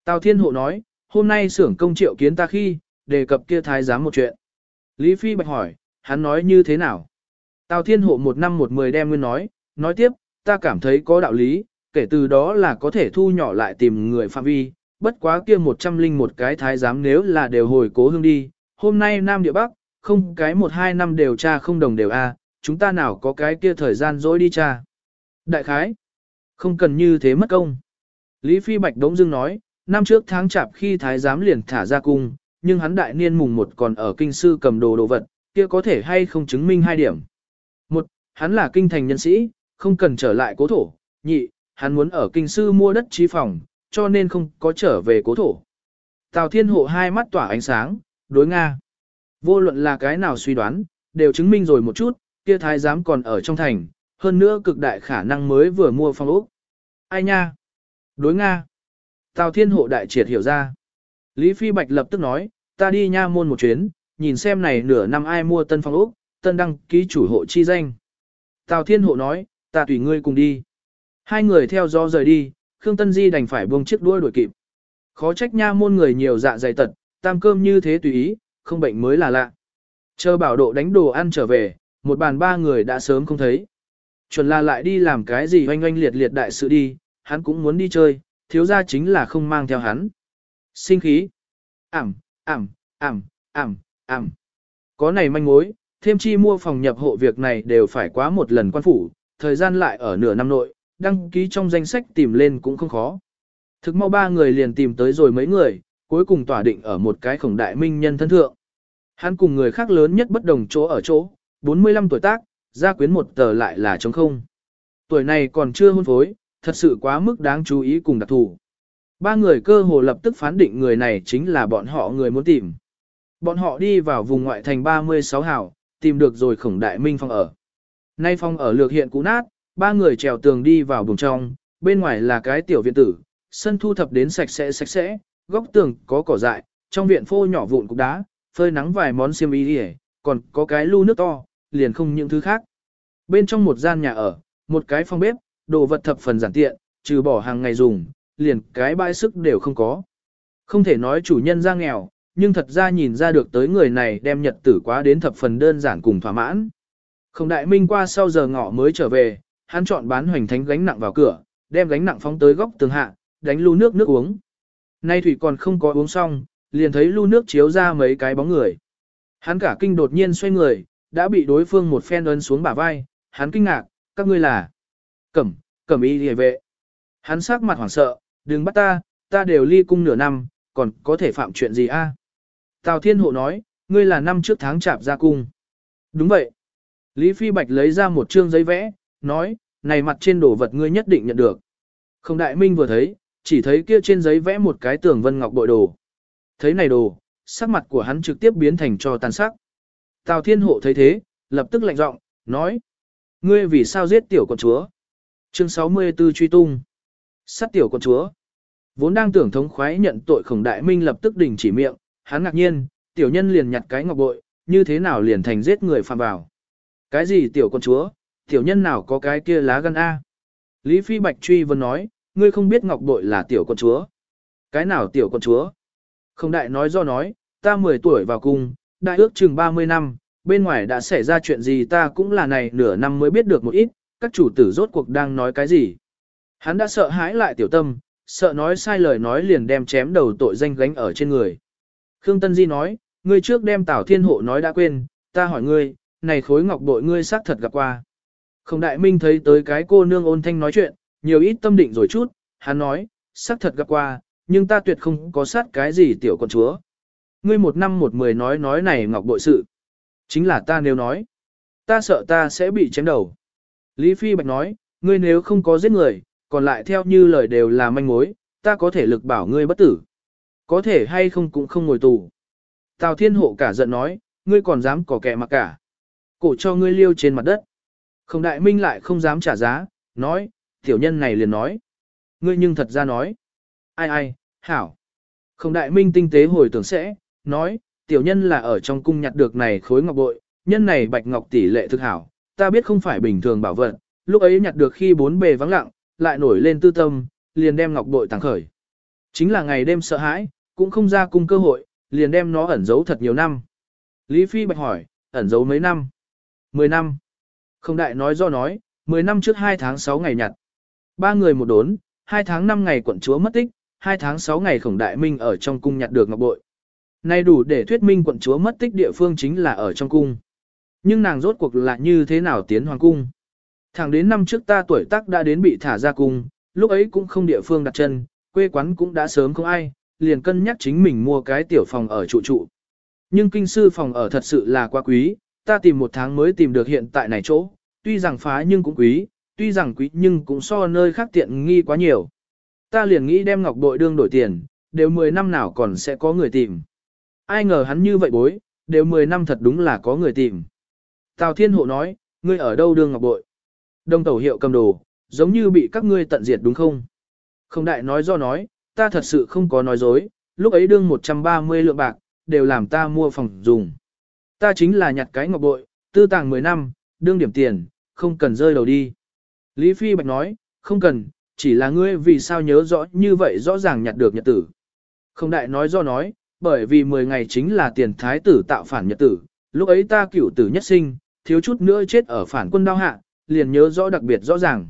Tào Thiên Hộ nói, hôm nay xưởng công triệu kiến ta khi, đề cập kia thái giám một chuyện. Lý Phi Bạch hỏi, hắn nói như thế nào? Tào Thiên Hộ một năm một mười đem nguyên nói, nói tiếp, ta cảm thấy có đạo lý, kể từ đó là có thể thu nhỏ lại tìm người phạm vi, bất quá kia một trăm linh một cái thái giám nếu là đều hồi cố hương đi, hôm nay Nam Địa Bắc, không cái một hai năm đều tra không đồng đều a, chúng ta nào có cái kia thời gian dỗi đi tra. Đại khái, không cần như thế mất công. Lý Phi Bạch Đống Dương nói, năm trước tháng chạp khi thái giám liền thả ra cung, nhưng hắn đại niên mùng một còn ở kinh sư cầm đồ đồ vật, kia có thể hay không chứng minh hai điểm. Một, hắn là kinh thành nhân sĩ, không cần trở lại cố thổ. nhị, hắn muốn ở kinh sư mua đất trí phòng, cho nên không có trở về cố thổ. Tào Thiên Hộ hai mắt tỏa ánh sáng, đối Nga. Vô luận là cái nào suy đoán, đều chứng minh rồi một chút, kia thái giám còn ở trong thành, hơn nữa cực đại khả năng mới vừa mua phong ốc. Ai nha? Đối Nga. Tào Thiên Hộ đại triệt hiểu ra. Lý Phi Bạch lập tức nói, ta đi nha môn một chuyến, nhìn xem này nửa năm ai mua tân phong ốc, tân đăng ký chủ hộ chi danh. Tào Thiên Hộ nói, ta tùy ngươi cùng đi. Hai người theo do rời đi, Khương Tân Di đành phải buông chiếc đuôi đuổi kịp. Khó trách nha môn người nhiều dạ dày tật, tam cơm như thế tùy ý, không bệnh mới là lạ. Chờ bảo độ đánh đồ ăn trở về, một bàn ba người đã sớm không thấy. Chuẩn là lại đi làm cái gì oanh oanh liệt liệt đại sự đi, hắn cũng muốn đi chơi, thiếu ra chính là không mang theo hắn. Sinh khí. Ảm, ảm, ảm, ảm, ảm. Có này manh mối, thêm chi mua phòng nhập hộ việc này đều phải quá một lần quan phủ, thời gian lại ở nửa năm nội, đăng ký trong danh sách tìm lên cũng không khó. Thực mau ba người liền tìm tới rồi mấy người, cuối cùng tỏa định ở một cái khổng đại minh nhân thân thượng. Hắn cùng người khác lớn nhất bất đồng chỗ ở chỗ, 45 tuổi tác, gia quyến một tờ lại là trống không. Tuổi này còn chưa hôn phối, thật sự quá mức đáng chú ý cùng đặc thù. Ba người cơ hồ lập tức phán định người này chính là bọn họ người muốn tìm. Bọn họ đi vào vùng ngoại thành 36 hào, tìm được rồi khổng đại minh phong ở. Nay phong ở lược hiện cũ nát, ba người trèo tường đi vào buồng trong, bên ngoài là cái tiểu viện tử, sân thu thập đến sạch sẽ sạch sẽ, góc tường có cỏ dại, trong viện phô nhỏ vụn cục đá, phơi nắng vài món xiêm y đi còn có cái lu nước to, liền không những thứ khác. Bên trong một gian nhà ở, một cái phòng bếp, đồ vật thập phần giản tiện, trừ bỏ hàng ngày dùng, liền cái bãi sức đều không có. Không thể nói chủ nhân ra nghèo, nhưng thật ra nhìn ra được tới người này đem nhật tử quá đến thập phần đơn giản cùng thỏa mãn. Không đại minh qua sau giờ ngọ mới trở về, hắn chọn bán hoành thánh gánh nặng vào cửa, đem gánh nặng phóng tới góc tường hạ, đánh lu nước nước uống. Nay thủy còn không có uống xong, liền thấy lu nước chiếu ra mấy cái bóng người. Hắn cả kinh đột nhiên xoay người, đã bị đối phương một phen ấn xuống bả vai, hắn kinh ngạc, các ngươi là Cẩm, Cẩm y hề vệ. Hắn sắc mặt hoảng sợ, đừng bắt ta, ta đều ly cung nửa năm, còn có thể phạm chuyện gì a? Tào Thiên Hộ nói, ngươi là năm trước tháng chạp ra cung. Đúng vậy. Lý Phi Bạch lấy ra một chương giấy vẽ, nói, này mặt trên đồ vật ngươi nhất định nhận được. Không đại minh vừa thấy, chỉ thấy kia trên giấy vẽ một cái tường vân ngọc bội đồ. Thấy này đồ, sắc mặt của hắn trực tiếp biến thành cho tàn sắc. Tào Thiên Hộ thấy thế, lập tức lạnh giọng, nói, ngươi vì sao giết tiểu con chúa? Chương 64 truy tung. Sát tiểu con chúa. Vốn đang tưởng thống khoái nhận tội khổng đại minh lập tức đình chỉ miệng, hắn ngạc nhiên, tiểu nhân liền nhặt cái ngọc bội, như thế nào liền thành giết người phạm vào. Cái gì tiểu con chúa, tiểu nhân nào có cái kia lá gan A. Lý Phi Bạch truy vấn nói, ngươi không biết ngọc bội là tiểu con chúa. Cái nào tiểu con chúa? Không đại nói do nói, ta 10 tuổi vào cung, đại ước chừng 30 năm, bên ngoài đã xảy ra chuyện gì ta cũng là này nửa năm mới biết được một ít, các chủ tử rốt cuộc đang nói cái gì. Hắn đã sợ hãi lại tiểu tâm, sợ nói sai lời nói liền đem chém đầu tội danh gánh ở trên người. Khương Tân Di nói, ngươi trước đem Tảo Thiên Hộ nói đã quên, ta hỏi ngươi, này khối ngọc bội ngươi xác thật gặp qua. Không đại minh thấy tới cái cô nương ôn thanh nói chuyện, nhiều ít tâm định rồi chút, hắn nói, xác thật gặp qua, nhưng ta tuyệt không có sát cái gì tiểu con chúa. Ngươi một năm một mười nói nói này ngọc bội sự. Chính là ta nếu nói, ta sợ ta sẽ bị chém đầu. Lý Phi Bạch nói, ngươi nếu không có giết người, còn lại theo như lời đều là manh mối, ta có thể lực bảo ngươi bất tử. Có thể hay không cũng không ngồi tù. Tào Thiên Hộ cả giận nói, ngươi còn dám cỏ kẻ mặc cả. Cổ cho ngươi liêu trên mặt đất. Không đại minh lại không dám trả giá, nói, tiểu nhân này liền nói. Ngươi nhưng thật ra nói. Ai ai, hảo. Không đại minh tinh tế hồi tưởng sẽ, nói, tiểu nhân là ở trong cung nhặt được này khối ngọc bội, nhân này bạch ngọc tỷ lệ thực hảo, ta biết không phải bình thường bảo vật, lúc ấy nhặt được khi bốn bề vắng lặng, lại nổi lên tư tâm, liền đem ngọc bội tàng khởi. Chính là ngày đêm sợ hãi, cũng không ra cung cơ hội, liền đem nó ẩn giấu thật nhiều năm. Lý Phi bạch hỏi, ẩn giấu mấy năm? Mười năm. Không đại nói do nói, mười năm trước hai tháng sáu ngày nhặt. Ba người một đốn, hai tháng năm ngày quận chúa mất tích, hai tháng sáu ngày khổng đại minh ở trong cung nhặt được ngọc bội. Này đủ để thuyết minh quận chúa mất tích địa phương chính là ở trong cung. Nhưng nàng rốt cuộc là như thế nào tiến hoàng cung? Thẳng đến năm trước ta tuổi tác đã đến bị thả ra cung, lúc ấy cũng không địa phương đặt chân, quê quán cũng đã sớm không ai, liền cân nhắc chính mình mua cái tiểu phòng ở trụ trụ. Nhưng kinh sư phòng ở thật sự là quá quý, ta tìm một tháng mới tìm được hiện tại này chỗ, tuy rằng phá nhưng cũng quý, tuy rằng quý nhưng cũng so nơi khác tiện nghi quá nhiều. Ta liền nghĩ đem ngọc bội đương đổi tiền, đều 10 năm nào còn sẽ có người tìm. Ai ngờ hắn như vậy bối, đều 10 năm thật đúng là có người tìm. Tào Thiên Hộ nói, ngươi ở đâu đương ngọc bội? Đông tẩu hiệu cầm đồ, giống như bị các ngươi tận diệt đúng không? Không đại nói do nói, ta thật sự không có nói dối, lúc ấy đương 130 lượng bạc, đều làm ta mua phòng dùng. Ta chính là nhặt cái ngọc bội, tư tàng 10 năm, đương điểm tiền, không cần rơi đầu đi. Lý Phi Bạch nói, không cần, chỉ là ngươi vì sao nhớ rõ như vậy rõ ràng nhặt được nhật tử. Không đại nói do nói, bởi vì 10 ngày chính là tiền thái tử tạo phản nhật tử, lúc ấy ta cửu tử nhất sinh, thiếu chút nữa chết ở phản quân đao hạ, liền nhớ rõ đặc biệt rõ ràng.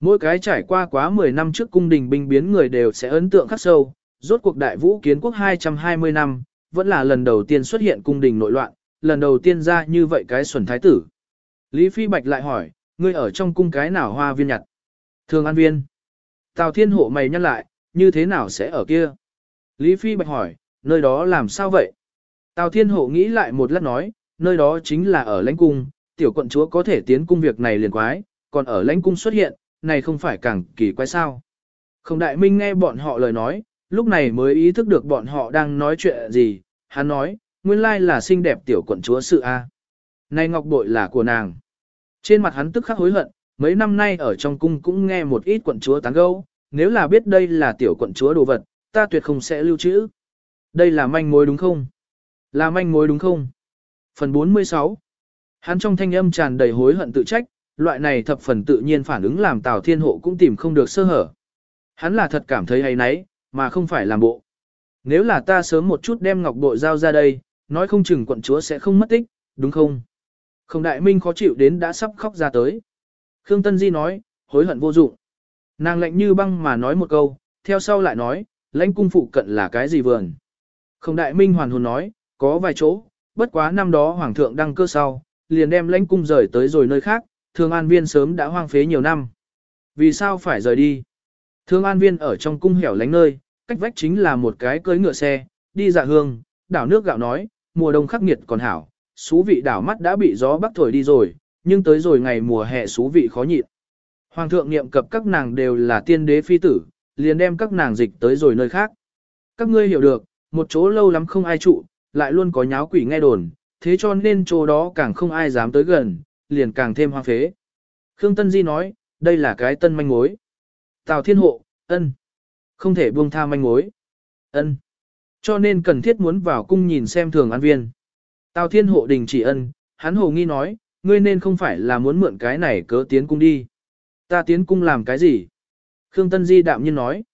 Mỗi cái trải qua quá 10 năm trước cung đình binh biến người đều sẽ ấn tượng khắc sâu, rốt cuộc đại vũ kiến quốc 220 năm, vẫn là lần đầu tiên xuất hiện cung đình nội loạn, lần đầu tiên ra như vậy cái xuẩn thái tử. Lý Phi Bạch lại hỏi, ngươi ở trong cung cái nào hoa viên nhặt? Thường an viên. Tào Thiên Hộ mày nhăn lại, như thế nào sẽ ở kia? Lý Phi Bạch hỏi, nơi đó làm sao vậy? Tào Thiên Hộ nghĩ lại một lát nói, nơi đó chính là ở lãnh cung, tiểu quận chúa có thể tiến cung việc này liền quái, còn ở lãnh cung xuất hiện, này không phải càng kỳ quái sao? Không đại minh nghe bọn họ lời nói, lúc này mới ý thức được bọn họ đang nói chuyện gì, hắn nói, nguyên lai là xinh đẹp tiểu quận chúa sự A. Này ngọc bội là của nàng. Trên mặt hắn tức khắc hối hận, mấy năm nay ở trong cung cũng nghe một ít quận chúa tán gẫu, nếu là biết đây là tiểu quận chúa đồ vật, ta tuyệt không sẽ lưu trữ. Đây là manh mối đúng không? Là manh mối đúng không? Phần 46 Hắn trong thanh âm tràn đầy hối hận tự trách, loại này thập phần tự nhiên phản ứng làm Tào Thiên Hộ cũng tìm không được sơ hở. Hắn là thật cảm thấy hay nấy, mà không phải làm bộ. Nếu là ta sớm một chút đem ngọc bội giao ra đây, nói không chừng quận chúa sẽ không mất tích, đúng không? Không đại minh khó chịu đến đã sắp khóc ra tới. Khương Tân Di nói, hối hận vô dụng. Nàng lạnh như băng mà nói một câu, theo sau lại nói, lãnh cung phụ cận là cái gì vườn. Không đại minh hoàn hồn nói, có vài chỗ, bất quá năm đó hoàng thượng đăng cơ sau, liền đem lãnh cung rời tới rồi nơi khác, thường an viên sớm đã hoang phế nhiều năm. Vì sao phải rời đi? Thường an viên ở trong cung hẻo lánh nơi, cách vách chính là một cái cưới ngựa xe, đi dạ hương, đảo nước gạo nói, mùa đông khắc nghiệt còn hảo, xú vị đảo mắt đã bị gió bắc thổi đi rồi, nhưng tới rồi ngày mùa hè xú vị khó nhịn. Hoàng thượng niệm cập các nàng đều là tiên đế phi tử, liền đem các nàng dịch tới rồi nơi khác. Các ngươi hiểu được, một chỗ lâu lắm không ai trụ, lại luôn có nháo quỷ nghe đồn, thế cho nên chỗ đó càng không ai dám tới gần, liền càng thêm hoang phế. Khương Tân Di nói, đây là cái tân manh mối. Tào Thiên Hộ, ân. Không thể buông tha manh mối. ân. Cho nên cần thiết muốn vào cung nhìn xem thường an viên. Tào Thiên Hộ đình chỉ ân, hắn hồ nghi nói, ngươi nên không phải là muốn mượn cái này cớ tiến cung đi. Ta tiến cung làm cái gì? Khương Tân Di đạm nhiên nói.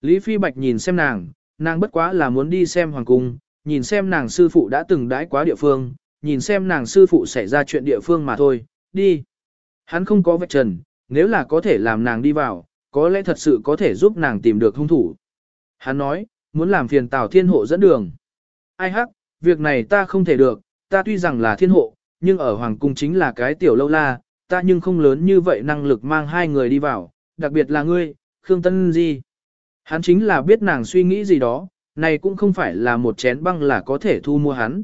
Lý Phi Bạch nhìn xem nàng, nàng bất quá là muốn đi xem hoàng cung, nhìn xem nàng sư phụ đã từng đãi quá địa phương, nhìn xem nàng sư phụ xảy ra chuyện địa phương mà thôi, đi. Hắn không có vạch trần, nếu là có thể làm nàng đi vào, có lẽ thật sự có thể giúp nàng tìm được hung thủ. Hắn nói, muốn làm phiền Tào Thiên Hộ dẫn đường. Ai hắc, việc này ta không thể được, ta tuy rằng là thiên hộ, nhưng ở Hoàng Cung chính là cái tiểu lâu la, ta nhưng không lớn như vậy năng lực mang hai người đi vào, đặc biệt là ngươi, Khương Tân Di. Hắn chính là biết nàng suy nghĩ gì đó, này cũng không phải là một chén băng là có thể thu mua hắn.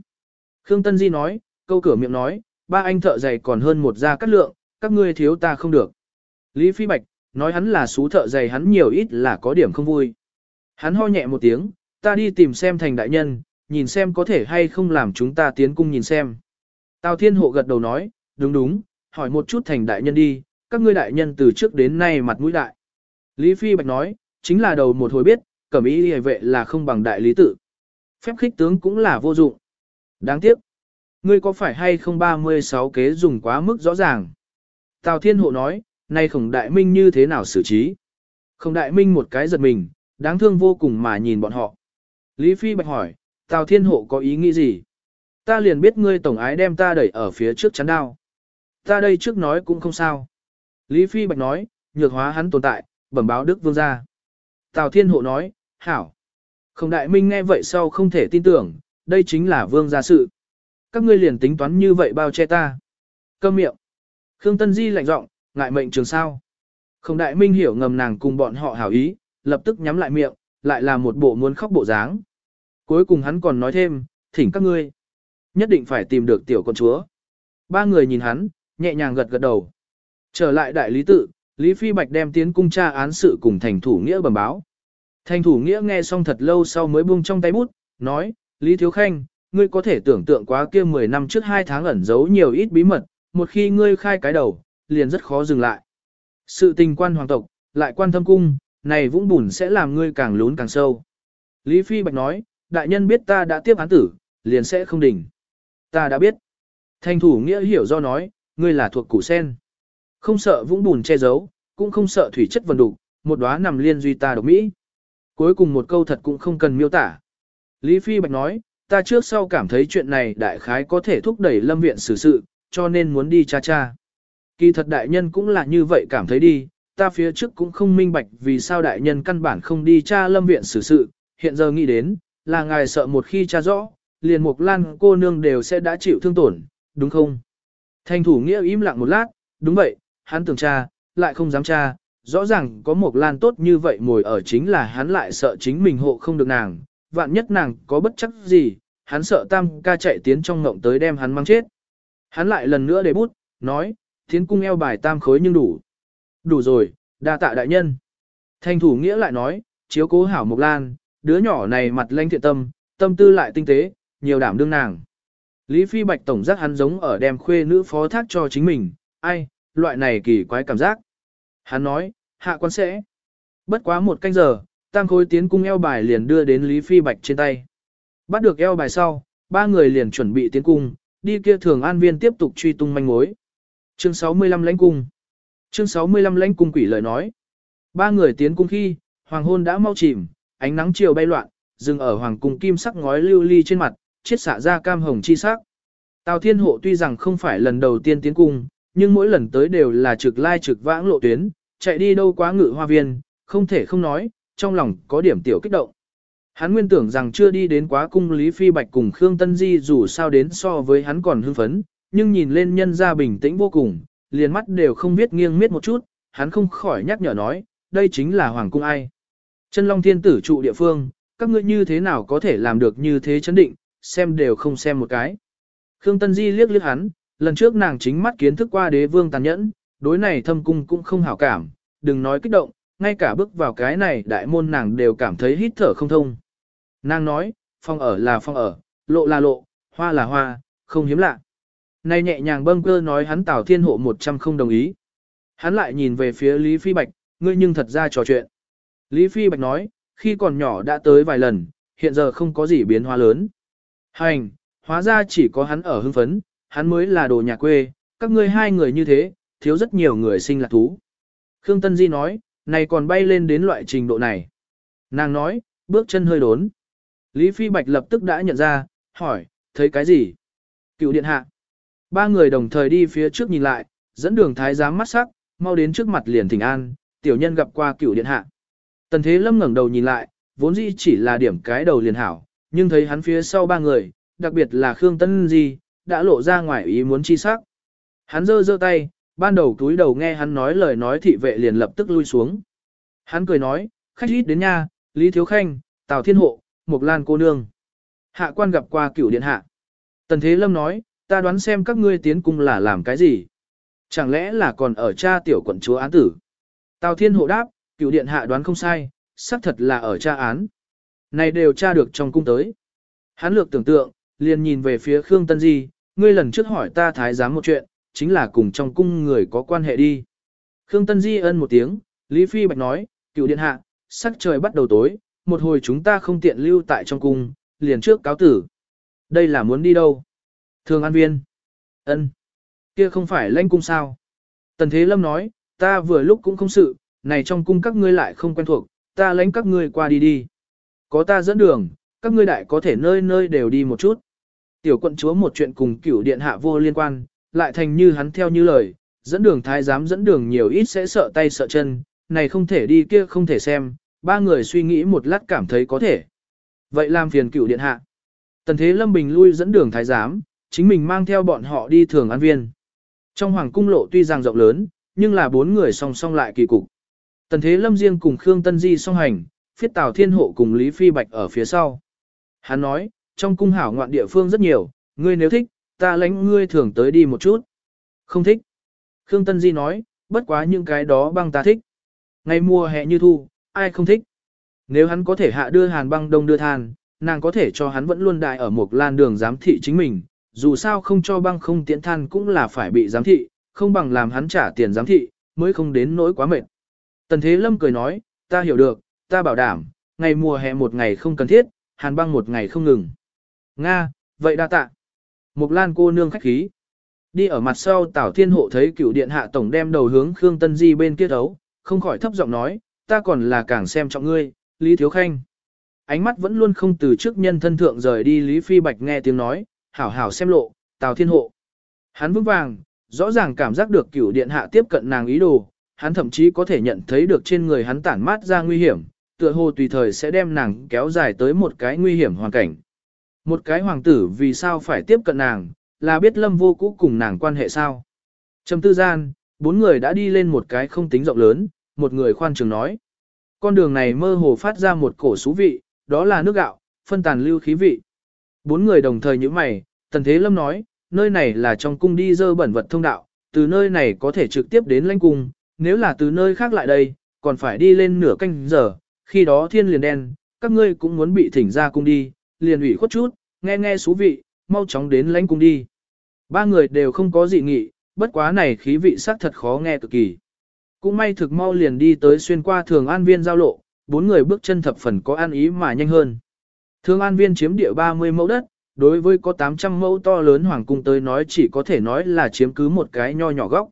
Khương Tân Di nói, câu cửa miệng nói, ba anh thợ giày còn hơn một gia cắt lượng, các ngươi thiếu ta không được. Lý Phi Bạch, nói hắn là xú thợ giày hắn nhiều ít là có điểm không vui. Hắn ho nhẹ một tiếng, ta đi tìm xem thành đại nhân, nhìn xem có thể hay không làm chúng ta tiến cung nhìn xem. Tào Thiên Hộ gật đầu nói, đúng đúng, hỏi một chút thành đại nhân đi, các ngươi đại nhân từ trước đến nay mặt mũi đại. Lý Phi Bạch nói, chính là đầu một hồi biết, cẩm ý hề vệ là không bằng đại lý tự. Phép khích tướng cũng là vô dụng. Đáng tiếc. Ngươi có phải hay không 36 kế dùng quá mức rõ ràng? Tào Thiên Hộ nói, nay khổng đại minh như thế nào xử trí? Khổng đại minh một cái giật mình, đáng thương vô cùng mà nhìn bọn họ. Lý Phi Bạch hỏi, Tào Thiên Hộ có ý nghĩ gì? Ta liền biết ngươi tổng ái đem ta đẩy ở phía trước chắn đao. Ta đây trước nói cũng không sao. Lý Phi Bạch nói, nhược hóa hắn tồn tại, bẩm báo Đức Vương ra. Tào Thiên Hộ nói, hảo. Không đại minh nghe vậy sau không thể tin tưởng, đây chính là Vương gia sự. Các ngươi liền tính toán như vậy bao che ta. Câm miệng. Khương Tân Di lạnh giọng, ngại mệnh trường sao. Không đại minh hiểu ngầm nàng cùng bọn họ hảo ý, lập tức nhắm lại miệng, lại là một bộ muốn khóc bộ dáng. Cuối cùng hắn còn nói thêm, thỉnh các ngươi. Nhất định phải tìm được tiểu con chúa. Ba người nhìn hắn, nhẹ nhàng gật gật đầu. Trở lại đại lý tự, Lý Phi Bạch đem tiến cung tra án sự cùng thành thủ nghĩa bẩm báo. Thành thủ nghĩa nghe xong thật lâu sau mới buông trong tay bút, nói, Lý Thiếu Khanh, ngươi có thể tưởng tượng quá kia 10 năm trước 2 tháng ẩn giấu nhiều ít bí mật, một khi ngươi khai cái đầu, liền rất khó dừng lại. Sự tình quan hoàng tộc, lại quan thâm cung, này vũng bùn sẽ làm ngươi càng lún càng sâu. Lý Phi Bạch nói, đại nhân biết ta đã tiếp án tử, liền sẽ không đỉnh. Ta đã biết. Thành thủ nghĩa hiểu do nói, ngươi là thuộc củ sen. Không sợ vũng bùn che giấu, cũng không sợ thủy chất vần đục, một đóa nằm liên duy ta độc Mỹ. Cuối cùng một câu thật cũng không cần miêu tả. Lý Phi Bạch nói, ta trước sau cảm thấy chuyện này đại khái có thể thúc đẩy lâm viện xử sự, cho nên muốn đi cha cha. Kỳ thật đại nhân cũng là như vậy cảm thấy đi, ta phía trước cũng không minh bạch vì sao đại nhân căn bản không đi cha lâm viện xử sự, hiện giờ nghĩ đến, là ngài sợ một khi cha rõ, liền mục lan cô nương đều sẽ đã chịu thương tổn, đúng không? Thanh thủ nghĩa im lặng một lát, đúng vậy, hắn tưởng cha, lại không dám cha, rõ ràng có mục lan tốt như vậy ngồi ở chính là hắn lại sợ chính mình hộ không được nàng, vạn nhất nàng có bất chấp gì, hắn sợ tam ca chạy tiến trong ngộng tới đem hắn mang chết. Hắn lại lần nữa để bút, nói, tiến cung eo bài tam khối nhưng đủ. Đủ rồi, đa tạ đại nhân. Thanh thủ nghĩa lại nói, chiếu cố hảo Mộc Lan, đứa nhỏ này mặt lanh thiện tâm, tâm tư lại tinh tế, nhiều đảm đương nàng. Lý Phi Bạch tổng giác hắn giống ở đem khuê nữ phó thác cho chính mình, ai, loại này kỳ quái cảm giác. Hắn nói, hạ quan sẽ. Bất quá một canh giờ, tam khối tiến cung eo bài liền đưa đến Lý Phi Bạch trên tay. Bắt được eo bài sau, ba người liền chuẩn bị tiến cung, đi kia thường an viên tiếp tục truy tung manh mối. Chương 65 lãnh cung. Chương 65 lãnh cung quỷ lời nói. Ba người tiến cung khi, hoàng hôn đã mau chìm, ánh nắng chiều bay loạn, dừng ở hoàng cung kim sắc ngói lưu ly trên mặt, chiết xạ ra cam hồng chi sắc. Tào Thiên Hộ tuy rằng không phải lần đầu tiên tiến cung, nhưng mỗi lần tới đều là trực lai trực vãng lộ tuyến, chạy đi đâu quá ngự hoa viên, không thể không nói, trong lòng có điểm tiểu kích động. Hắn nguyên tưởng rằng chưa đi đến quá cung Lý Phi Bạch cùng Khương Tân Di dù sao đến so với hắn còn hưng phấn, nhưng nhìn lên nhân ra bình tĩnh vô cùng, liền mắt đều không biết nghiêng miết một chút, hắn không khỏi nhắc nhở nói, đây chính là Hoàng cung ai. Chân Long Thiên tử trụ địa phương, các ngươi như thế nào có thể làm được như thế chấn định, xem đều không xem một cái. Khương Tân Di liếc liếc hắn, lần trước nàng chính mắt kiến thức qua đế vương tàn nhẫn, đối này thâm cung cũng không hảo cảm, đừng nói kích động, ngay cả bước vào cái này đại môn nàng đều cảm thấy hít thở không thông. Nàng nói, phong ở là phong ở, lộ là lộ, hoa là hoa, không hiếm lạ nay nhẹ nhàng bâng cơ nói hắn Tào Thiên Hộ một trăm không đồng ý. Hắn lại nhìn về phía Lý Phi Bạch, ngươi nhưng thật ra trò chuyện. Lý Phi Bạch nói, khi còn nhỏ đã tới vài lần, hiện giờ không có gì biến hóa lớn. Hành, hóa ra chỉ có hắn ở hưng phấn, hắn mới là đồ nhà quê, các ngươi hai người như thế, thiếu rất nhiều người sinh lạc thú. Khương Tân Di nói, này còn bay lên đến loại trình độ này. Nàng nói, bước chân hơi đốn. Lý Phi Bạch lập tức đã nhận ra, hỏi, thấy cái gì? Cựu điện hạ. Ba người đồng thời đi phía trước nhìn lại, dẫn đường thái giám mắt sắc, mau đến trước mặt liền thỉnh an, tiểu nhân gặp qua cửu điện hạ. Tần Thế Lâm ngẩng đầu nhìn lại, vốn dĩ chỉ là điểm cái đầu liền hảo, nhưng thấy hắn phía sau ba người, đặc biệt là Khương Tân Di, đã lộ ra ngoài ý muốn chi sắc. Hắn giơ giơ tay, ban đầu túi đầu nghe hắn nói lời nói thị vệ liền lập tức lui xuống. Hắn cười nói, khách ít đến nha, Lý Thiếu Khanh, Tào Thiên Hộ, Mộc Lan cô nương. Hạ quan gặp qua cửu điện hạ. Tần Thế Lâm nói, ta đoán xem các ngươi tiến cung là làm cái gì. Chẳng lẽ là còn ở cha tiểu quận chúa án tử. Tào Thiên Hộ đáp, Cựu điện hạ đoán không sai, xác thật là ở cha án. Này đều tra được trong cung tới. Hắn lược tưởng tượng, liền nhìn về phía Khương Tân Di, ngươi lần trước hỏi ta thái giám một chuyện, chính là cùng trong cung người có quan hệ đi. Khương Tân Di ân một tiếng, Lý Phi Bạch nói, cựu điện hạ, sắc trời bắt đầu tối, một hồi chúng ta không tiện lưu tại trong cung, liền trước cáo tử. Đây là muốn đi đâu? Thường an viên. ân Kia không phải lãnh cung sao? Tần Thế Lâm nói, ta vừa lúc cũng không sự, này trong cung các ngươi lại không quen thuộc, ta lãnh các ngươi qua đi đi. Có ta dẫn đường, các ngươi đại có thể nơi nơi đều đi một chút. Tiểu quận chúa một chuyện cùng cửu điện hạ vô liên quan, lại thành như hắn theo như lời, dẫn đường thái giám dẫn đường nhiều ít sẽ sợ tay sợ chân, này không thể đi kia không thể xem, ba người suy nghĩ một lát cảm thấy có thể. Vậy làm phiền cửu điện hạ. Tần thế lâm bình lui dẫn đường thái giám, chính mình mang theo bọn họ đi thường an viên. Trong hoàng cung lộ tuy rằng rộng lớn, nhưng là bốn người song song lại kỳ cục. Tần thế lâm riêng cùng Khương Tân Di song hành, phiết tào thiên hộ cùng Lý Phi Bạch ở phía sau. Hắn nói, trong cung hảo ngoạn địa phương rất nhiều, ngươi nếu thích, ta lãnh ngươi thường tới đi một chút. Không thích. Khương Tân Di nói, bất quá những cái đó băng ta thích. Ngày mùa hè như thu, ai không thích. Nếu hắn có thể hạ đưa hàn băng đông đưa than, nàng có thể cho hắn vẫn luôn đại ở một lan đường giám thị chính mình, dù sao không cho băng không tiễn than cũng là phải bị giám thị, không bằng làm hắn trả tiền giám thị, mới không đến nỗi quá mệt. Tần Thế Lâm cười nói, ta hiểu được, ta bảo đảm, ngày mùa hè một ngày không cần thiết, hàn băng một ngày không ngừng. Nga, vậy đa tạ. Mục Lan cô nương khách khí. Đi ở mặt sau Tảo Thiên Hộ thấy cựu điện hạ tổng đem đầu hướng Khương Tân Di bên kia đấu, không khỏi thấp giọng nói, ta còn là càng xem trọng ngươi, Lý Thiếu Khanh. Ánh mắt vẫn luôn không từ trước nhân thân thượng rời đi Lý Phi Bạch nghe tiếng nói, hảo hảo xem lộ, Tào Thiên Hộ. Hắn vững vàng, rõ ràng cảm giác được cửu điện hạ tiếp cận nàng ý đồ, hắn thậm chí có thể nhận thấy được trên người hắn tản mát ra nguy hiểm, tựa hồ tùy thời sẽ đem nàng kéo dài tới một cái nguy hiểm hoàn cảnh. Một cái hoàng tử vì sao phải tiếp cận nàng, là biết lâm vô cũ cùng nàng quan hệ sao. Trầm tư gian, bốn người đã đi lên một cái không tính rộng lớn, một người khoan trường nói. Con đường này mơ hồ phát ra một cổ xú vị, đó là nước gạo, phân tàn lưu khí vị. Bốn người đồng thời như mày, Tần Thế Lâm nói, nơi này là trong cung đi dơ bẩn vật thông đạo, từ nơi này có thể trực tiếp đến lãnh cung, nếu là từ nơi khác lại đây, còn phải đi lên nửa canh giờ, khi đó thiên liền đen, các ngươi cũng muốn bị thỉnh ra cung đi, liền ủy khuất chút, nghe nghe xú vị, mau chóng đến lãnh cung đi. Ba người đều không có dị nghị, bất quá này khí vị sắc thật khó nghe cực kỳ. Cũng may thực mau liền đi tới xuyên qua thường an viên giao lộ, bốn người bước chân thập phần có an ý mà nhanh hơn. Thương an viên chiếm địa 30 mẫu đất, đối với có 800 mẫu to lớn hoàng cung tới nói chỉ có thể nói là chiếm cứ một cái nho nhỏ góc.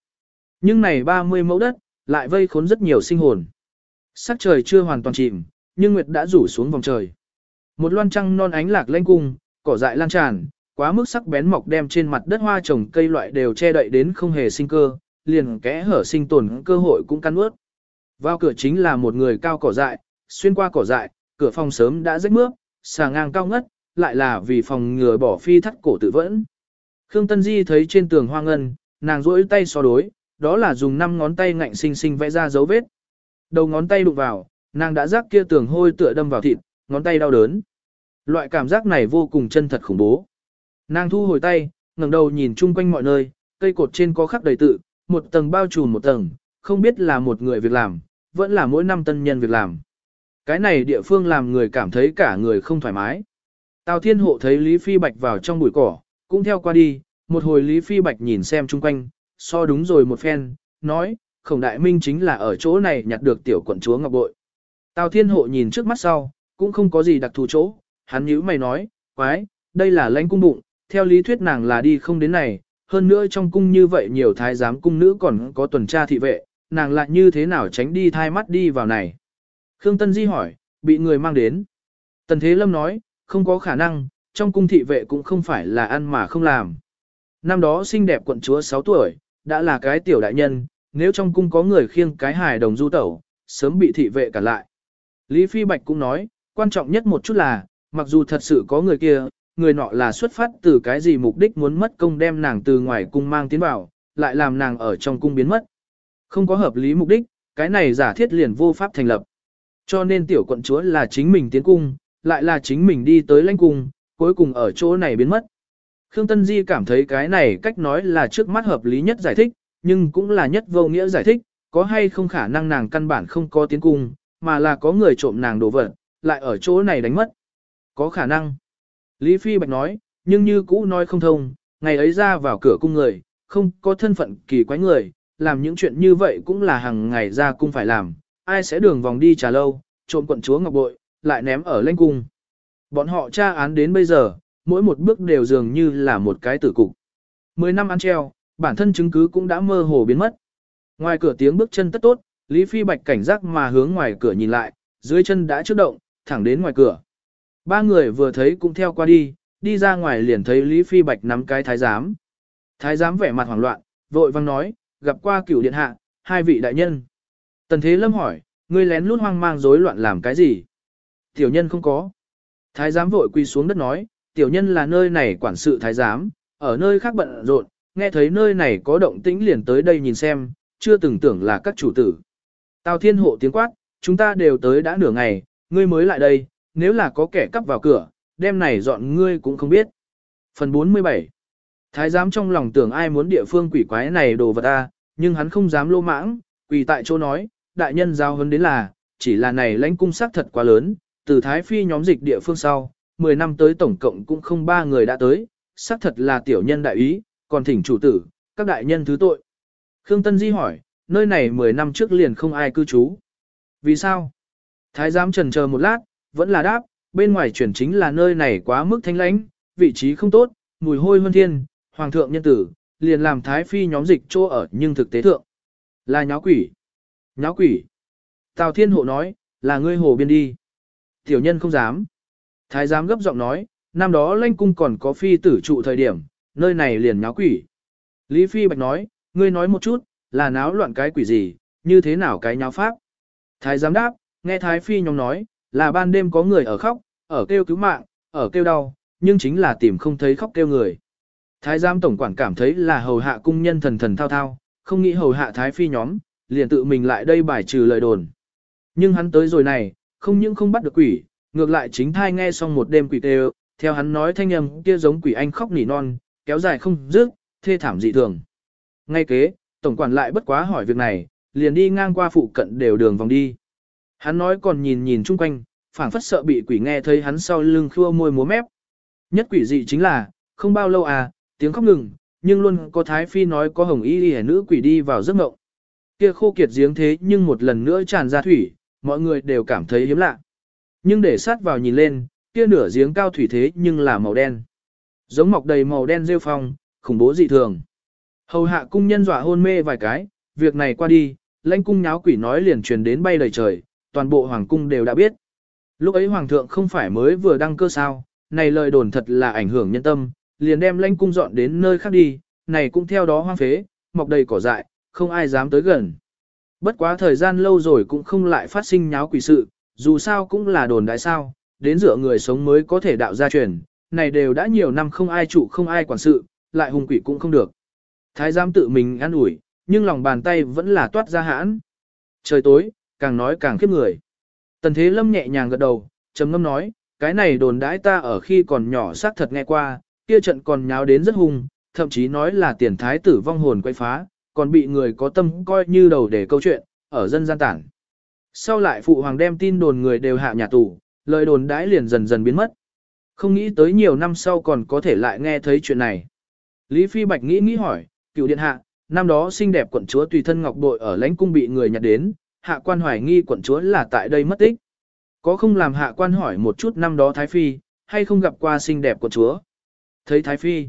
Nhưng này 30 mẫu đất, lại vây khốn rất nhiều sinh hồn. Sắc trời chưa hoàn toàn chìm, nhưng nguyệt đã rủ xuống vòng trời. Một loan trăng non ánh lạc lên cung, cỏ dại lan tràn, quá mức sắc bén mọc đem trên mặt đất hoa trồng cây loại đều che đậy đến không hề sinh cơ, liền kẽ hở sinh tồn cơ hội cũng căn ướt. Vào cửa chính là một người cao cỏ dại, xuyên qua cỏ dại, cửa phòng sớm đã rách mướp, xà ngang cao ngất, lại là vì phòng ngừa bỏ phi thắt cổ tự vẫn. Khương Tân Di thấy trên tường hoa ngân, nàng rỗi tay so đối, đó là dùng năm ngón tay ngạnh sinh sinh vẽ ra dấu vết. Đầu ngón tay đụng vào, nàng đã rắc kia tường hôi tựa đâm vào thịt, ngón tay đau đớn. Loại cảm giác này vô cùng chân thật khủng bố. Nàng thu hồi tay, ngẩng đầu nhìn chung quanh mọi nơi, cây cột trên có khắc đầy tự, một tầng bao trùm một tầng, không biết là một người việc làm, vẫn là mỗi năm tân nhân việc làm. Cái này địa phương làm người cảm thấy cả người không thoải mái. Tào Thiên Hộ thấy Lý Phi Bạch vào trong bụi cỏ, cũng theo qua đi, một hồi Lý Phi Bạch nhìn xem chung quanh, so đúng rồi một phen, nói, khổng đại minh chính là ở chỗ này nhặt được tiểu quận chúa ngọc bội. Tào Thiên Hộ nhìn trước mắt sau, cũng không có gì đặc thù chỗ, hắn nhíu mày nói, quái, đây là lãnh cung bụng, theo lý thuyết nàng là đi không đến này, hơn nữa trong cung như vậy nhiều thái giám cung nữ còn có tuần tra thị vệ, nàng lại như thế nào tránh đi thai mắt đi vào này. Khương Tân Di hỏi, bị người mang đến. Tần Thế Lâm nói, không có khả năng, trong cung thị vệ cũng không phải là ăn mà không làm. Năm đó xinh đẹp quận chúa 6 tuổi, đã là cái tiểu đại nhân, nếu trong cung có người khiêng cái hài đồng du tẩu, sớm bị thị vệ cản lại. Lý Phi Bạch cũng nói, quan trọng nhất một chút là, mặc dù thật sự có người kia, người nọ là xuất phát từ cái gì mục đích muốn mất công đem nàng từ ngoài cung mang tiến vào, lại làm nàng ở trong cung biến mất. Không có hợp lý mục đích, cái này giả thiết liền vô pháp thành lập. Cho nên tiểu quận chúa là chính mình tiến cung, lại là chính mình đi tới lãnh cung, cuối cùng ở chỗ này biến mất. Khương Tân Di cảm thấy cái này cách nói là trước mắt hợp lý nhất giải thích, nhưng cũng là nhất vô nghĩa giải thích, có hay không khả năng nàng căn bản không có tiến cung, mà là có người trộm nàng đồ vật, lại ở chỗ này đánh mất. Có khả năng. Lý Phi Bạch nói, nhưng như cũ nói không thông, ngày ấy ra vào cửa cung người, không có thân phận kỳ quái người, làm những chuyện như vậy cũng là hàng ngày ra cung phải làm, ai sẽ đường vòng đi trà lâu, trộm quận chúa ngọc bội, lại ném ở lãnh cung. Bọn họ tra án đến bây giờ, mỗi một bước đều dường như là một cái tử cục. Mười năm ăn treo, bản thân chứng cứ cũng đã mơ hồ biến mất. Ngoài cửa tiếng bước chân tất tốt, Lý Phi Bạch cảnh giác mà hướng ngoài cửa nhìn lại, dưới chân đã trước động, thẳng đến ngoài cửa. Ba người vừa thấy cũng theo qua đi, đi ra ngoài liền thấy Lý Phi Bạch nắm cái thái giám. Thái giám vẻ mặt hoảng loạn, vội vang nói, gặp qua cửu điện hạ, hai vị đại nhân. Tần Thế Lâm hỏi, ngươi lén lút hoang mang rối loạn làm cái gì? Tiểu nhân không có. Thái giám vội quỳ xuống đất nói, tiểu nhân là nơi này quản sự thái giám, ở nơi khác bận rộn, nghe thấy nơi này có động tĩnh liền tới đây nhìn xem, chưa từng tưởng là các chủ tử. Tào Thiên Hộ tiếng quát, chúng ta đều tới đã nửa ngày, ngươi mới lại đây, nếu là có kẻ cắp vào cửa, đêm này dọn ngươi cũng không biết. Phần 47 Thái giám trong lòng tưởng ai muốn địa phương quỷ quái này đồ vật ta, nhưng hắn không dám lô mãng, quỳ tại chỗ nói, đại nhân giao hấn đến là, chỉ là này lãnh cung sắc thật quá lớn, từ Thái Phi nhóm dịch địa phương sau, 10 năm tới tổng cộng cũng không ba người đã tới, sắc thật là tiểu nhân đại ý, còn thỉnh chủ tử, các đại nhân thứ tội. Khương Tân Di hỏi, nơi này 10 năm trước liền không ai cư trú. Vì sao? Thái giám trần chờ một lát, vẫn là đáp, bên ngoài chuyển chính là nơi này quá mức thanh lãnh, vị trí không tốt, mùi hôi hơn thiên, hoàng thượng nhân tử, liền làm thái phi nhóm dịch chỗ ở nhưng thực tế thượng. Là nháo quỷ. Nháo quỷ. Tào Thiên Hộ nói, là ngươi hồ biên đi. Tiểu nhân không dám. Thái giám gấp giọng nói, năm đó lanh cung còn có phi tử trụ thời điểm, nơi này liền nháo quỷ. Lý Phi Bạch nói, ngươi nói một chút, là náo loạn cái quỷ gì, như thế nào cái nháo pháp. Thái giám đáp, nghe Thái Phi nhóm nói, là ban đêm có người ở khóc, ở kêu cứu mạng, ở kêu đau, nhưng chính là tìm không thấy khóc kêu người. Thái giám tổng quản cảm thấy là hầu hạ cung nhân thần thần thao thao, không nghĩ hầu hạ Thái Phi nhóm, liền tự mình lại đây bài trừ lời đồn. Nhưng hắn tới rồi này, không những không bắt được quỷ, ngược lại chính thai nghe xong một đêm quỷ tê theo hắn nói thanh âm kia giống quỷ anh khóc nỉ non, kéo dài không dứt, thê thảm dị thường. Ngay kế, tổng quản lại bất quá hỏi việc này, liền đi ngang qua phụ cận đều đường vòng đi. Hắn nói còn nhìn nhìn chung quanh, phảng phất sợ bị quỷ nghe thấy hắn sau lưng khua môi múa mép. Nhất quỷ dị chính là, không bao lâu à, tiếng khóc ngừng, nhưng luôn có thái phi nói có hồng y y nữ quỷ đi vào giấc mộng. Kia khô kiệt giếng thế nhưng một lần nữa tràn ra thủy, mọi người đều cảm thấy hiếm lạ. Nhưng để sát vào nhìn lên, kia nửa giếng cao thủy thế nhưng là màu đen. Giống mọc đầy màu đen rêu phong, khủng bố dị thường. Hầu hạ cung nhân dọa hôn mê vài cái, việc này qua đi, lãnh cung nháo quỷ nói liền truyền đến bay đầy trời, toàn bộ hoàng cung đều đã biết. Lúc ấy hoàng thượng không phải mới vừa đăng cơ sao, này lời đồn thật là ảnh hưởng nhân tâm, liền đem lãnh cung dọn đến nơi khác đi, này cũng theo đó hoang phế, mọc đầy cỏ dại, không ai dám tới gần. Bất quá thời gian lâu rồi cũng không lại phát sinh nháo quỷ sự, dù sao cũng là đồn đại sao, đến dựa người sống mới có thể đạo gia truyền, này đều đã nhiều năm không ai trụ không ai quản sự, lại hung quỷ cũng không được. Thái giám tự mình ăn ủi, nhưng lòng bàn tay vẫn là toát ra hãn. Trời tối, càng nói càng khiếp người. Tần Thế Lâm nhẹ nhàng gật đầu, trầm ngâm nói, cái này đồn đãi ta ở khi còn nhỏ xác thật nghe qua, kia trận còn nháo đến rất hung, thậm chí nói là tiền thái tử vong hồn quay phá, còn bị người có tâm coi như đầu để câu chuyện, ở dân gian tản. Sau lại phụ hoàng đem tin đồn người đều hạ nhà tù, lời đồn đãi liền dần dần biến mất. Không nghĩ tới nhiều năm sau còn có thể lại nghe thấy chuyện này. Lý Phi Bạch nghĩ nghĩ hỏi, cựu điện hạ, năm đó xinh đẹp quận chúa tùy thân ngọc bội ở lãnh cung bị người nhặt đến, hạ quan hoài nghi quận chúa là tại đây mất tích. Có không làm hạ quan hỏi một chút năm đó Thái Phi, hay không gặp qua xinh đẹp quận chúa? Thấy Thái Phi.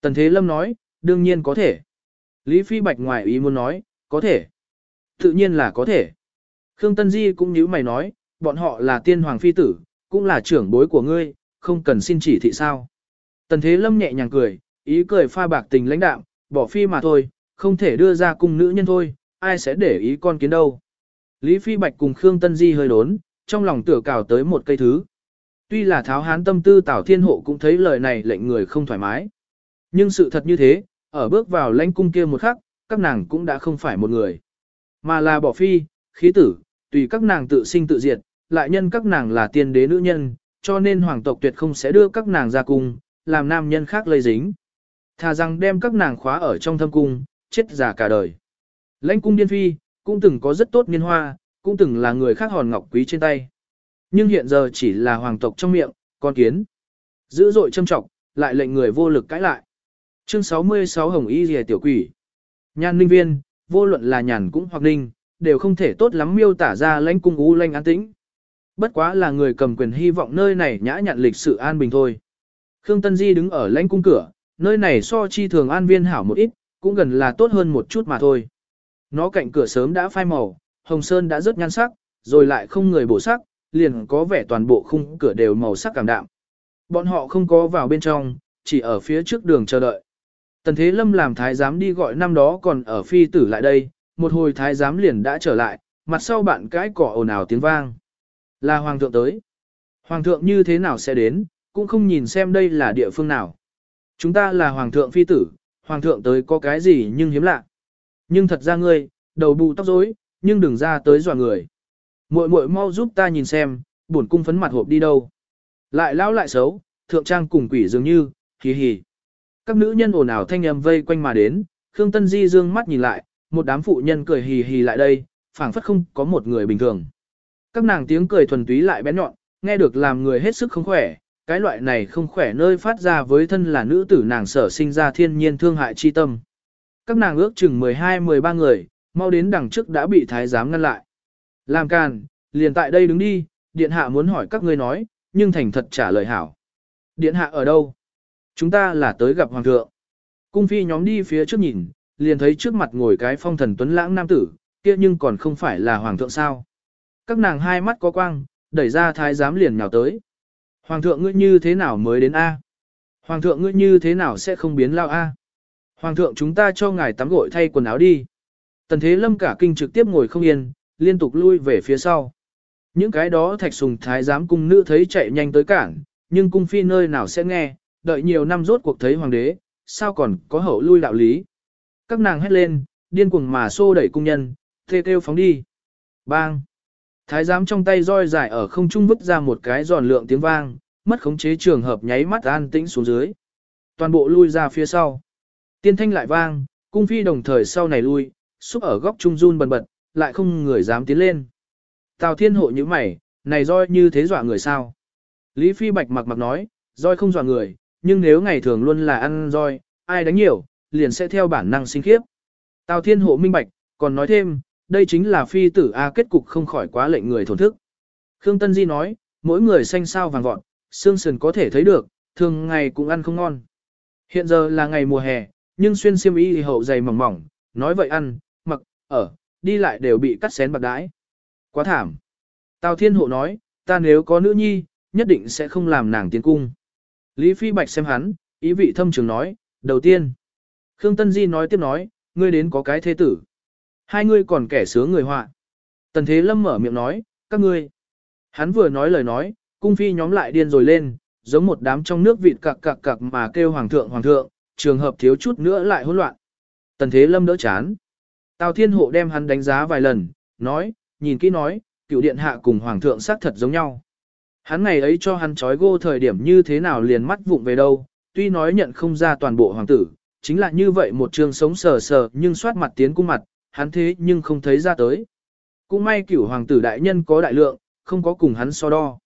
Tần Thế Lâm nói, đương nhiên có thể. Lý Phi Bạch ngoài ý muốn nói, có thể. Tự nhiên là có thể. Khương Tân Di cũng nhíu mày nói, bọn họ là tiên hoàng phi tử, cũng là trưởng bối của ngươi, không cần xin chỉ thị sao. Tần Thế Lâm nhẹ nhàng cười, ý cười pha bạc tình lãnh đạm, bỏ phi mà thôi, không thể đưa ra cung nữ nhân thôi, ai sẽ để ý con kiến đâu. Lý Phi Bạch cùng Khương Tân Di hơi đốn, trong lòng tựa cào tới một cây thứ. Tuy là tháo hán tâm tư Tào Thiên Hộ cũng thấy lời này lệnh người không thoải mái. Nhưng sự thật như thế, ở bước vào lãnh cung kia một khắc, các nàng cũng đã không phải một người. Mà là bỏ phi, khí tử, tùy các nàng tự sinh tự diệt, lại nhân các nàng là tiên đế nữ nhân, cho nên hoàng tộc tuyệt không sẽ đưa các nàng ra cung, làm nam nhân khác lây dính. Thà rằng đem các nàng khóa ở trong thâm cung, chết già cả đời. Lãnh cung điên phi, cũng từng có rất tốt niên hoa, cũng từng là người khác hòn ngọc quý trên tay. Nhưng hiện giờ chỉ là hoàng tộc trong miệng, con kiến. Dữ dội châm trọng, lại lệnh người vô lực cãi lại. Chương 66 Hồng Y Lìa Tiểu Quỷ Nhan ninh viên, vô luận là nhàn cũng hoặc ninh, đều không thể tốt lắm miêu tả ra lãnh cung u lãnh an tĩnh. Bất quá là người cầm quyền hy vọng nơi này nhã nhặn lịch sự an bình thôi. Khương Tân Di đứng ở lãnh cung cửa, nơi này so chi thường an viên hảo một ít, cũng gần là tốt hơn một chút mà thôi. Nó cạnh cửa sớm đã phai màu, hồng sơn đã rất nhan sắc, rồi lại không người bổ sắc, liền có vẻ toàn bộ khung cửa đều màu sắc cảm đạm. Bọn họ không có vào bên trong, chỉ ở phía trước đường chờ đợi. Tần Thế Lâm làm thái giám đi gọi năm đó còn ở phi tử lại đây, một hồi thái giám liền đã trở lại, mặt sau bạn cái cỏ ồn ào tiếng vang. Là hoàng thượng tới. Hoàng thượng như thế nào sẽ đến, cũng không nhìn xem đây là địa phương nào. Chúng ta là hoàng thượng phi tử, hoàng thượng tới có cái gì nhưng hiếm lạ. Nhưng thật ra ngươi, đầu bù tóc rối, nhưng đừng ra tới dọa người. Muội muội mau giúp ta nhìn xem, bổn cung phấn mặt hộp đi đâu. Lại lão lại xấu, thượng trang cùng quỷ dường như, hì hì. Các nữ nhân ồn ào thanh âm vây quanh mà đến, Khương Tân Di dương mắt nhìn lại, một đám phụ nhân cười hì hì lại đây, phảng phất không có một người bình thường. Các nàng tiếng cười thuần túy lại bén nhọn, nghe được làm người hết sức không khỏe, cái loại này không khỏe nơi phát ra với thân là nữ tử nàng sở sinh ra thiên nhiên thương hại chi tâm. Các nàng ước chừng 12-13 người, mau đến đằng trước đã bị thái giám ngăn lại. Làm càn, liền tại đây đứng đi, điện hạ muốn hỏi các ngươi nói, nhưng thành thật trả lời hảo. Điện hạ ở đâu? Chúng ta là tới gặp hoàng thượng. Cung phi nhóm đi phía trước nhìn, liền thấy trước mặt ngồi cái phong thần tuấn lãng nam tử, kia nhưng còn không phải là hoàng thượng sao. Các nàng hai mắt có quang, đẩy ra thái giám liền nhào tới. Hoàng thượng ngươi như thế nào mới đến A? Hoàng thượng ngươi như thế nào sẽ không biến lao A? Hoàng thượng chúng ta cho ngài tắm gội thay quần áo đi. Tần thế lâm cả kinh trực tiếp ngồi không yên, liên tục lui về phía sau. Những cái đó thạch sùng thái giám cung nữ thấy chạy nhanh tới cản, nhưng cung phi nơi nào sẽ nghe, đợi nhiều năm rốt cuộc thấy hoàng đế, sao còn có hậu lui đạo lý. Các nàng hét lên, điên cuồng mà xô đẩy cung nhân, thê kêu phóng đi. Bang! Thái giám trong tay roi dài ở không trung vứt ra một cái giòn lượng tiếng vang, mất khống chế trường hợp nháy mắt an tĩnh xuống dưới. Toàn bộ lui ra phía sau. Tiên thanh lại vang, cung phi đồng thời sau này lui, xúc ở góc trung run bần bật, lại không người dám tiến lên. Tào thiên hộ như mày, này roi như thế dọa người sao? Lý phi bạch mặc mặc nói, roi không dọa người, nhưng nếu ngày thường luôn là ăn roi, ai đánh nhiều, liền sẽ theo bản năng sinh khiếp. Tào thiên hộ minh bạch, còn nói thêm, đây chính là phi tử A kết cục không khỏi quá lệnh người thổn thức. Khương Tân Di nói, mỗi người xanh sao vàng vọt, xương sườn có thể thấy được, thường ngày cũng ăn không ngon. Hiện giờ là ngày mùa hè, nhưng xuyên xiêm y thì hậu dày mỏng mỏng, nói vậy ăn, mặc, ở, đi lại đều bị cắt xén bạc đãi. Quá thảm. Tào Thiên Hộ nói, ta nếu có nữ nhi, nhất định sẽ không làm nàng tiến cung. Lý Phi Bạch xem hắn, ý vị thâm trường nói, đầu tiên. Khương Tân Di nói tiếp nói, ngươi đến có cái thế tử. Hai ngươi còn kẻ sướng người họa. Tần Thế Lâm mở miệng nói, các ngươi. Hắn vừa nói lời nói, cung phi nhóm lại điên rồi lên, giống một đám trong nước vịt cặc cặc cặc mà kêu hoàng thượng hoàng thượng, trường hợp thiếu chút nữa lại hỗn loạn. Tần Thế Lâm đỡ chán. Tào Thiên Hộ đem hắn đánh giá vài lần, nói, nhìn kỹ nói, cựu điện hạ cùng hoàng thượng xác thật giống nhau. Hắn ngày ấy cho hắn trói gô thời điểm như thế nào liền mắt vụng về đâu, tuy nói nhận không ra toàn bộ hoàng tử, chính là như vậy một trường sống sờ sờ nhưng soát mặt tiến cung mặt, hắn thế nhưng không thấy ra tới. Cũng may cửu hoàng tử đại nhân có đại lượng, không có cùng hắn so đo.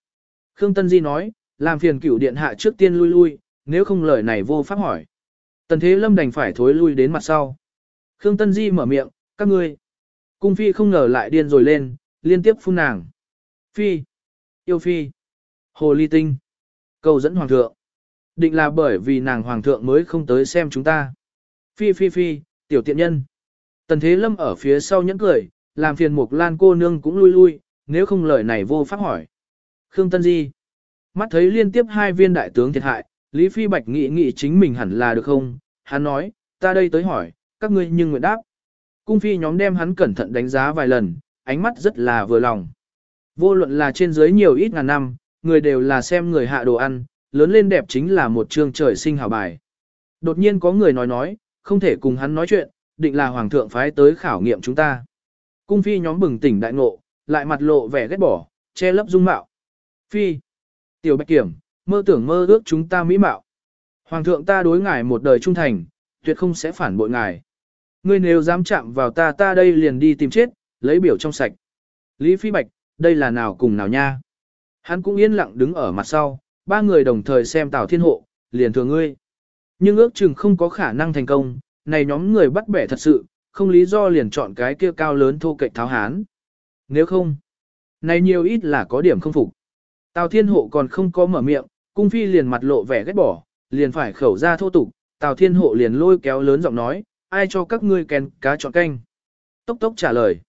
Khương Tân Di nói, làm phiền cửu điện hạ trước tiên lui lui, nếu không lời này vô pháp hỏi. Tần Thế Lâm đành phải thối lui đến mặt sau. Khương Tân Di mở miệng, các ngươi. Cung Phi không ngờ lại điên rồi lên, liên tiếp phun nàng. Phi. Yêu Phi. Hồ Ly Tinh. Cầu dẫn Hoàng thượng. Định là bởi vì nàng Hoàng thượng mới không tới xem chúng ta. Phi Phi Phi, tiểu tiện nhân. Tần Thế Lâm ở phía sau nhẫn cười, làm phiền Mục Lan cô nương cũng lui lui, nếu không lời này vô pháp hỏi. Khương Tân Di. Mắt thấy liên tiếp hai viên đại tướng thiệt hại, Lý Phi Bạch nghĩ nghĩ chính mình hẳn là được không? Hắn nói, ta đây tới hỏi, các ngươi nhưng nguyện đáp. Cung phi nhóm đem hắn cẩn thận đánh giá vài lần, ánh mắt rất là vừa lòng. Vô luận là trên dưới nhiều ít ngàn năm, người đều là xem người hạ đồ ăn, lớn lên đẹp chính là một chương trời sinh hảo bài. Đột nhiên có người nói nói, không thể cùng hắn nói chuyện, định là hoàng thượng phái tới khảo nghiệm chúng ta. Cung phi nhóm bừng tỉnh đại ngộ, lại mặt lộ vẻ ghét bỏ, che lấp dung mạo. Phi, tiểu bạch kiểm, mơ tưởng mơ ước chúng ta mỹ mạo. Hoàng thượng ta đối ngài một đời trung thành, tuyệt không sẽ phản bội ngài. Ngươi nếu dám chạm vào ta ta đây liền đi tìm chết, lấy biểu trong sạch. Lý Phi Bạch, đây là nào cùng nào nha. Hắn cũng yên lặng đứng ở mặt sau, ba người đồng thời xem Tào Thiên Hộ, liền thừa ngươi. Nhưng ước chừng không có khả năng thành công, này nhóm người bắt bẻ thật sự, không lý do liền chọn cái kia cao lớn thô kệch tháo hán. Nếu không, này nhiều ít là có điểm không phục. Tào Thiên Hộ còn không có mở miệng, cung phi liền mặt lộ vẻ ghét bỏ, liền phải khẩu ra thô tục, Tào Thiên Hộ liền lôi kéo lớn giọng nói, ai cho các ngươi kén cá chọn canh. Tốc tốc trả lời.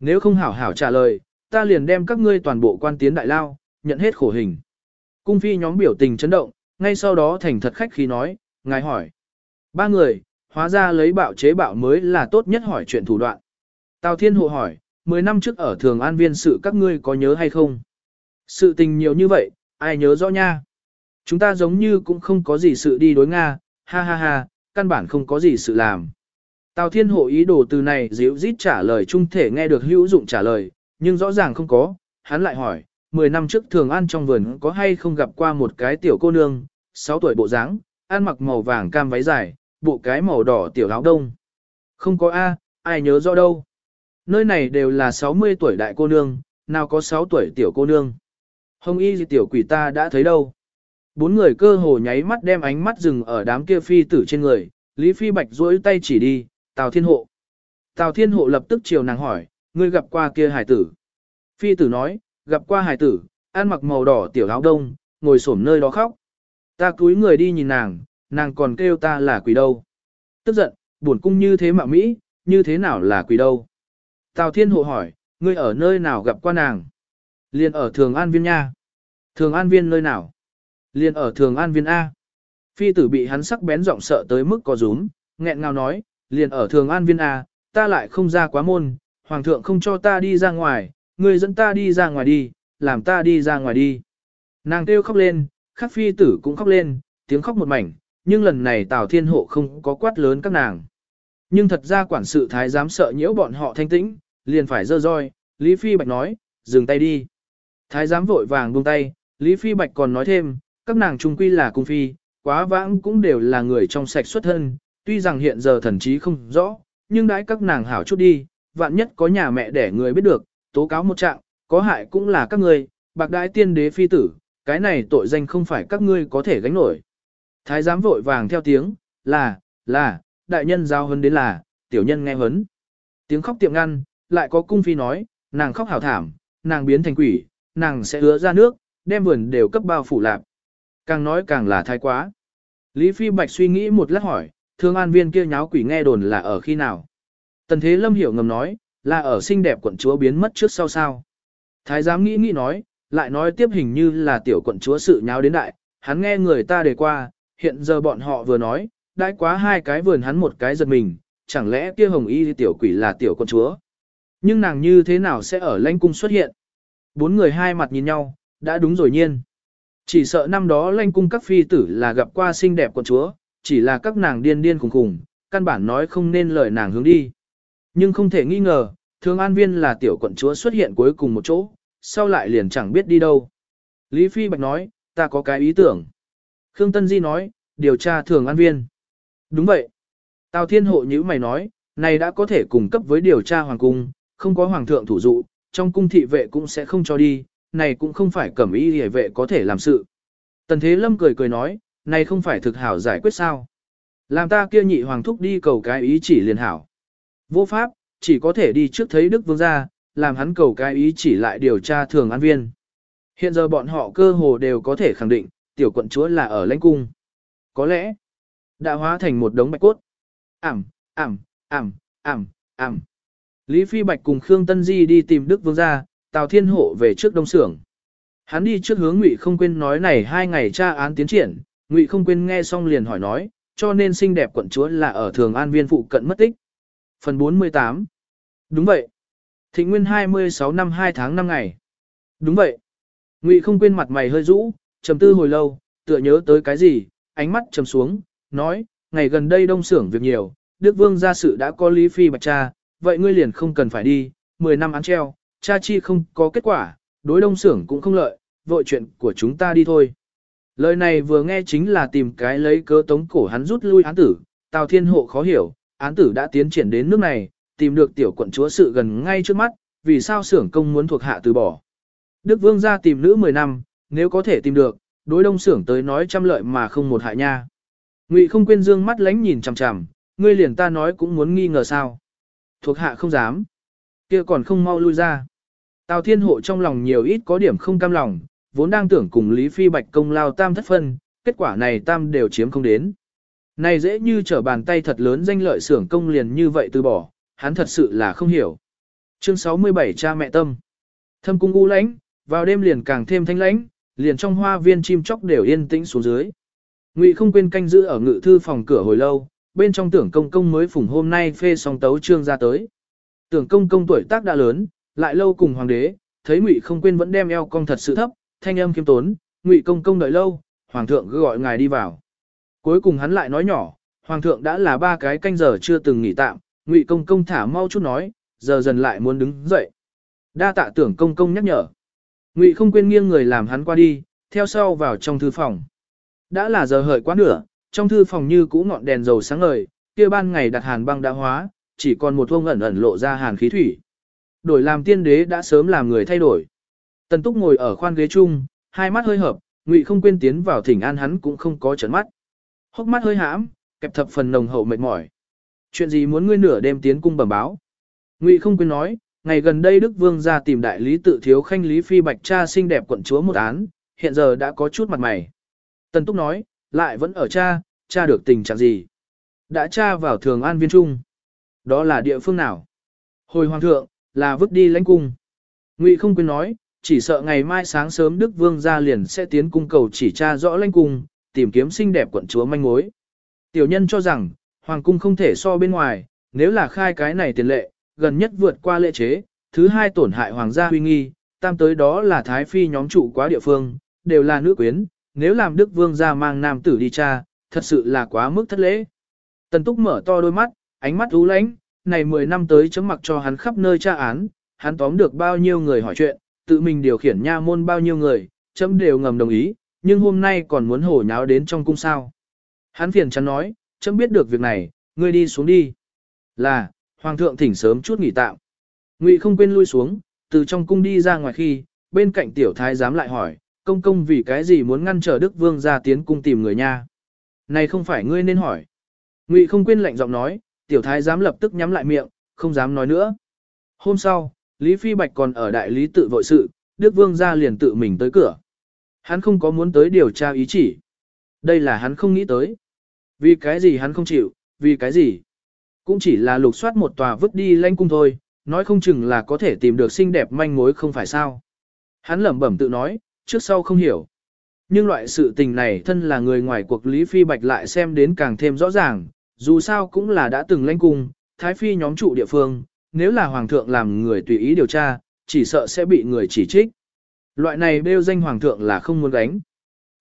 Nếu không hảo hảo trả lời, ta liền đem các ngươi toàn bộ quan tiến đại lao, nhận hết khổ hình. Cung phi nhóm biểu tình chấn động, ngay sau đó thành thật khách khi nói, ngài hỏi. Ba người, hóa ra lấy bạo chế bạo mới là tốt nhất hỏi chuyện thủ đoạn. Tào Thiên Hộ hỏi, 10 năm trước ở Thường An Viên sự các ngươi có nhớ hay không? Sự tình nhiều như vậy, ai nhớ rõ nha? Chúng ta giống như cũng không có gì sự đi đối Nga, ha ha ha, căn bản không có gì sự làm. Tào Thiên Hộ ý đồ từ này dịu dít trả lời trung thể nghe được hữu dụng trả lời, nhưng rõ ràng không có, hắn lại hỏi, 10 năm trước Thường ăn trong vườn có hay không gặp qua một cái tiểu cô nương, 6 tuổi bộ dáng, ăn mặc màu vàng cam váy dài, bộ cái màu đỏ tiểu áo đông. Không có A, ai nhớ rõ đâu. Nơi này đều là 60 tuổi đại cô nương, nào có 6 tuổi tiểu cô nương. Hồng y gì tiểu quỷ ta đã thấy đâu. Bốn người cơ hồ nháy mắt đem ánh mắt dừng ở đám kia phi tử trên người, Lý Phi Bạch duỗi tay chỉ đi, Tào Thiên Hộ. Tào Thiên Hộ lập tức chiều nàng hỏi, ngươi gặp qua kia hải tử. Phi tử nói, gặp qua hải tử, ăn mặc màu đỏ tiểu áo đông, ngồi xổm nơi đó khóc. Ta cúi người đi nhìn nàng, nàng còn kêu ta là quỷ đâu. Tức giận, buồn cung như thế mà Mỹ, như thế nào là quỷ đâu. Tào Thiên Hộ hỏi, ngươi ở nơi nào gặp qua nàng? Liên ở Thường An Viên nha. Thường An Viên nơi nào? Liên ở Thường An Viên A. Phi tử bị hắn sắc bén giọng sợ tới mức có rúm, nghẹn ngào nói, liền ở Thường An Viên A, ta lại không ra quá môn, Hoàng thượng không cho ta đi ra ngoài, ngươi dẫn ta đi ra ngoài đi, làm ta đi ra ngoài đi. Nàng kêu khóc lên, khắc phi tử cũng khóc lên, tiếng khóc một mảnh, nhưng lần này Tào Thiên Hộ không có quát lớn các nàng. Nhưng thật ra quản sự thái giám sợ nhiễu bọn họ thanh tĩnh, liền phải dơ roi, Lý Phi Bạch nói, dừng tay đi. Thái giám vội vàng buông tay, Lý Phi Bạch còn nói thêm, các nàng trung quy là cung phi, quá vãng cũng đều là người trong sạch xuất thân, tuy rằng hiện giờ thần trí không rõ, nhưng đãi các nàng hảo chút đi, vạn nhất có nhà mẹ để người biết được, tố cáo một trạng, có hại cũng là các ngươi, bạc đãi tiên đế phi tử, cái này tội danh không phải các ngươi có thể gánh nổi. Thái giám vội vàng theo tiếng, là, là, đại nhân giao hấn đến là, tiểu nhân nghe hấn. Tiếng khóc tiệm ngăn, lại có cung phi nói, nàng khóc hảo thảm, nàng biến thành quỷ, nàng sẽ hứa ra nước, đem vườn đều cấp bao phủ lạp. Càng nói càng là thái quá. Lý Phi Bạch suy nghĩ một lát hỏi, thương an viên kia nháo quỷ nghe đồn là ở khi nào? Tần Thế Lâm hiểu ngầm nói, là ở xinh đẹp quận chúa biến mất trước sau sao. Thái giám nghĩ nghĩ nói, lại nói tiếp hình như là tiểu quận chúa sự nháo đến đại, hắn nghe người ta đề qua, hiện giờ bọn họ vừa nói, đãi quá hai cái vườn hắn một cái giật mình, chẳng lẽ kia hồng y tiểu quỷ là tiểu quận chúa. Nhưng nàng như thế nào sẽ ở lãnh cung xuất hiện? Bốn người hai mặt nhìn nhau, đã đúng rồi nhiên. Chỉ sợ năm đó lãnh cung các phi tử là gặp qua xinh đẹp quận chúa, chỉ là các nàng điên điên khùng khùng, căn bản nói không nên lời nàng hướng đi. Nhưng không thể nghi ngờ, thường an viên là tiểu quận chúa xuất hiện cuối cùng một chỗ, sau lại liền chẳng biết đi đâu. Lý Phi Bạch nói, ta có cái ý tưởng. Khương Tân Di nói, điều tra thường an viên. Đúng vậy. Tào Thiên Hộ như mày nói, này đã có thể cung cấp với điều tra hoàng cung, không có hoàng thượng thủ dụ, trong cung thị vệ cũng sẽ không cho đi, này cũng không phải cẩm y hề vệ có thể làm sự. Tần Thế Lâm cười cười nói, này không phải thực hảo giải quyết sao. Làm ta kia nhị hoàng thúc đi cầu cái ý chỉ liền hảo. Vô pháp, chỉ có thể đi trước thấy Đức Vương gia, làm hắn cầu cái ý chỉ lại điều tra thường an viên. Hiện giờ bọn họ cơ hồ đều có thể khẳng định, tiểu quận chúa là ở lãnh cung. Có lẽ, đã hóa thành một đống bạch cốt. Ảm, ảm, ảm, ảm, ảm. Lý Phi Bạch cùng Khương Tân Di đi tìm Đức Vương gia, Tào Thiên Hộ về trước đông Sưởng. Hắn đi trước hướng Ngụy không quên nói này hai ngày tra án tiến triển, Ngụy không quên nghe xong liền hỏi nói, cho nên xinh đẹp quận chúa là ở Thường An Viên phụ cận mất tích. Phần 48 Đúng vậy. Thịnh nguyên 26 năm 2 tháng 5 ngày. Đúng vậy. Ngụy không quên mặt mày hơi rũ, trầm tư hồi lâu, tựa nhớ tới cái gì, ánh mắt trầm xuống, nói, ngày gần đây đông xưởng việc nhiều, Đức Vương gia sự đã có lý phi bạch cha, vậy ngươi liền không cần phải đi, 10 năm án treo, cha chi không có kết quả, đối đông xưởng cũng không lợi, vội chuyện của chúng ta đi thôi. Lời này vừa nghe chính là tìm cái lấy cớ tống cổ hắn rút lui án tử, Tào Thiên Hộ khó hiểu, án tử đã tiến triển đến nước này, tìm được tiểu quận chúa sự gần ngay trước mắt, vì sao xưởng công muốn thuộc hạ từ bỏ. Đức Vương ra tìm nữ 10 năm, nếu có thể tìm được, đối đông xưởng tới nói trăm lợi mà không một hại nha. Ngụy không quên dương mắt lánh nhìn chằm chằm, ngươi liền ta nói cũng muốn nghi ngờ sao. Thuộc hạ không dám. kia còn không mau lui ra. Tào Thiên Hộ trong lòng nhiều ít có điểm không cam lòng, vốn đang tưởng cùng Lý Phi Bạch công lao tam thất phân, kết quả này tam đều chiếm không đến. Này dễ như trở bàn tay thật lớn danh lợi xưởng công liền như vậy từ bỏ, hắn thật sự là không hiểu. Chương 67 cha mẹ tâm. Thâm cung u lãnh, vào đêm liền càng thêm thanh lãnh, liền trong hoa viên chim chóc đều yên tĩnh xuống dưới. Ngụy không quên canh giữ ở ngự thư phòng cửa hồi lâu, bên trong tưởng công công mới phủng hôm nay phê xong tấu trương ra tới. Tưởng công công tuổi tác đã lớn, lại lâu cùng hoàng đế, thấy Ngụy không quên vẫn đem eo cong thật sự thấp, thanh âm kiêm tốn, Ngụy công công đợi lâu, hoàng thượng cứ gọi ngài đi vào. Cuối cùng hắn lại nói nhỏ, hoàng thượng đã là ba cái canh giờ chưa từng nghỉ tạm, Ngụy công công thả mau chút nói, giờ dần lại muốn đứng dậy. Đa tạ tưởng công công nhắc nhở. Ngụy không quên nghiêng người làm hắn qua đi, theo sau vào trong thư phòng. Đã là giờ hợi quá nửa, trong thư phòng như cũ ngọn đèn dầu sáng ngời, kia ban ngày đặt hàn băng đã hóa, chỉ còn một vông ẩn ẩn lộ ra hàn khí thủy. Đổi làm tiên đế đã sớm làm người thay đổi. Tần Túc ngồi ở khoan ghế chung, hai mắt hơi hợp, Ngụy không quên tiến vào thỉnh an hắn cũng không có chấn mắt. Hốc mắt hơi hãm, kẹp thập phần nồng hậu mệt mỏi. Chuyện gì muốn ngươi nửa đêm tiến cung bẩm báo? Ngụy không quên nói, ngày gần đây Đức Vương ra tìm đại lý tự thiếu khanh Lý Phi Bạch cha xinh đẹp quận chúa một án, hiện giờ đã có chút mặt mày. Tần Túc nói, lại vẫn ở cha, cha được tình trạng gì? Đã cha vào thường an viên trung. Đó là địa phương nào? Hồi hoàng thượng, là vứt đi lãnh cung. Ngụy không quên nói, chỉ sợ ngày mai sáng sớm Đức Vương ra liền sẽ tiến cung cầu chỉ tra rõ lãnh cung, tìm kiếm xinh đẹp quận chúa manh mối. Tiểu nhân cho rằng, hoàng cung không thể so bên ngoài, nếu là khai cái này tiền lệ, gần nhất vượt qua lệ chế, thứ hai tổn hại hoàng gia huy nghi, tam tới đó là thái phi nhóm trụ quá địa phương, đều là nữ quyến, nếu làm Đức Vương gia mang nam tử đi cha, thật sự là quá mức thất lễ. Tần Túc mở to đôi mắt, ánh mắt u lãnh, này 10 năm tới chấm mặc cho hắn khắp nơi tra án, hắn tóm được bao nhiêu người hỏi chuyện, tự mình điều khiển nha môn bao nhiêu người, chấm đều ngầm đồng ý, nhưng hôm nay còn muốn hổ nháo đến trong cung sao. Hắn phiền chắn nói, chấm biết được việc này, ngươi đi xuống đi. Là, hoàng thượng thỉnh sớm chút nghỉ tạm. Ngụy không quên lui xuống, từ trong cung đi ra ngoài khi, bên cạnh tiểu thái giám lại hỏi, công công vì cái gì muốn ngăn trở Đức Vương ra tiến cung tìm người nha. Này không phải ngươi nên hỏi. Ngụy không quên lạnh giọng nói, tiểu thái giám lập tức nhắm lại miệng, không dám nói nữa. Hôm sau, Lý Phi Bạch còn ở đại lý tự vội sự, Đức Vương ra liền tự mình tới cửa. Hắn không có muốn tới điều tra ý chỉ. Đây là hắn không nghĩ tới. Vì cái gì hắn không chịu, vì cái gì? Cũng chỉ là lục soát một tòa vứt đi lanh cung thôi, nói không chừng là có thể tìm được xinh đẹp manh mối không phải sao. Hắn lẩm bẩm tự nói, trước sau không hiểu. Nhưng loại sự tình này thân là người ngoài cuộc Lý Phi Bạch lại xem đến càng thêm rõ ràng, dù sao cũng là đã từng lãnh cung, Thái Phi nhóm trụ địa phương, nếu là Hoàng thượng làm người tùy ý điều tra, chỉ sợ sẽ bị người chỉ trích. Loại này bêu danh Hoàng thượng là không muốn gánh.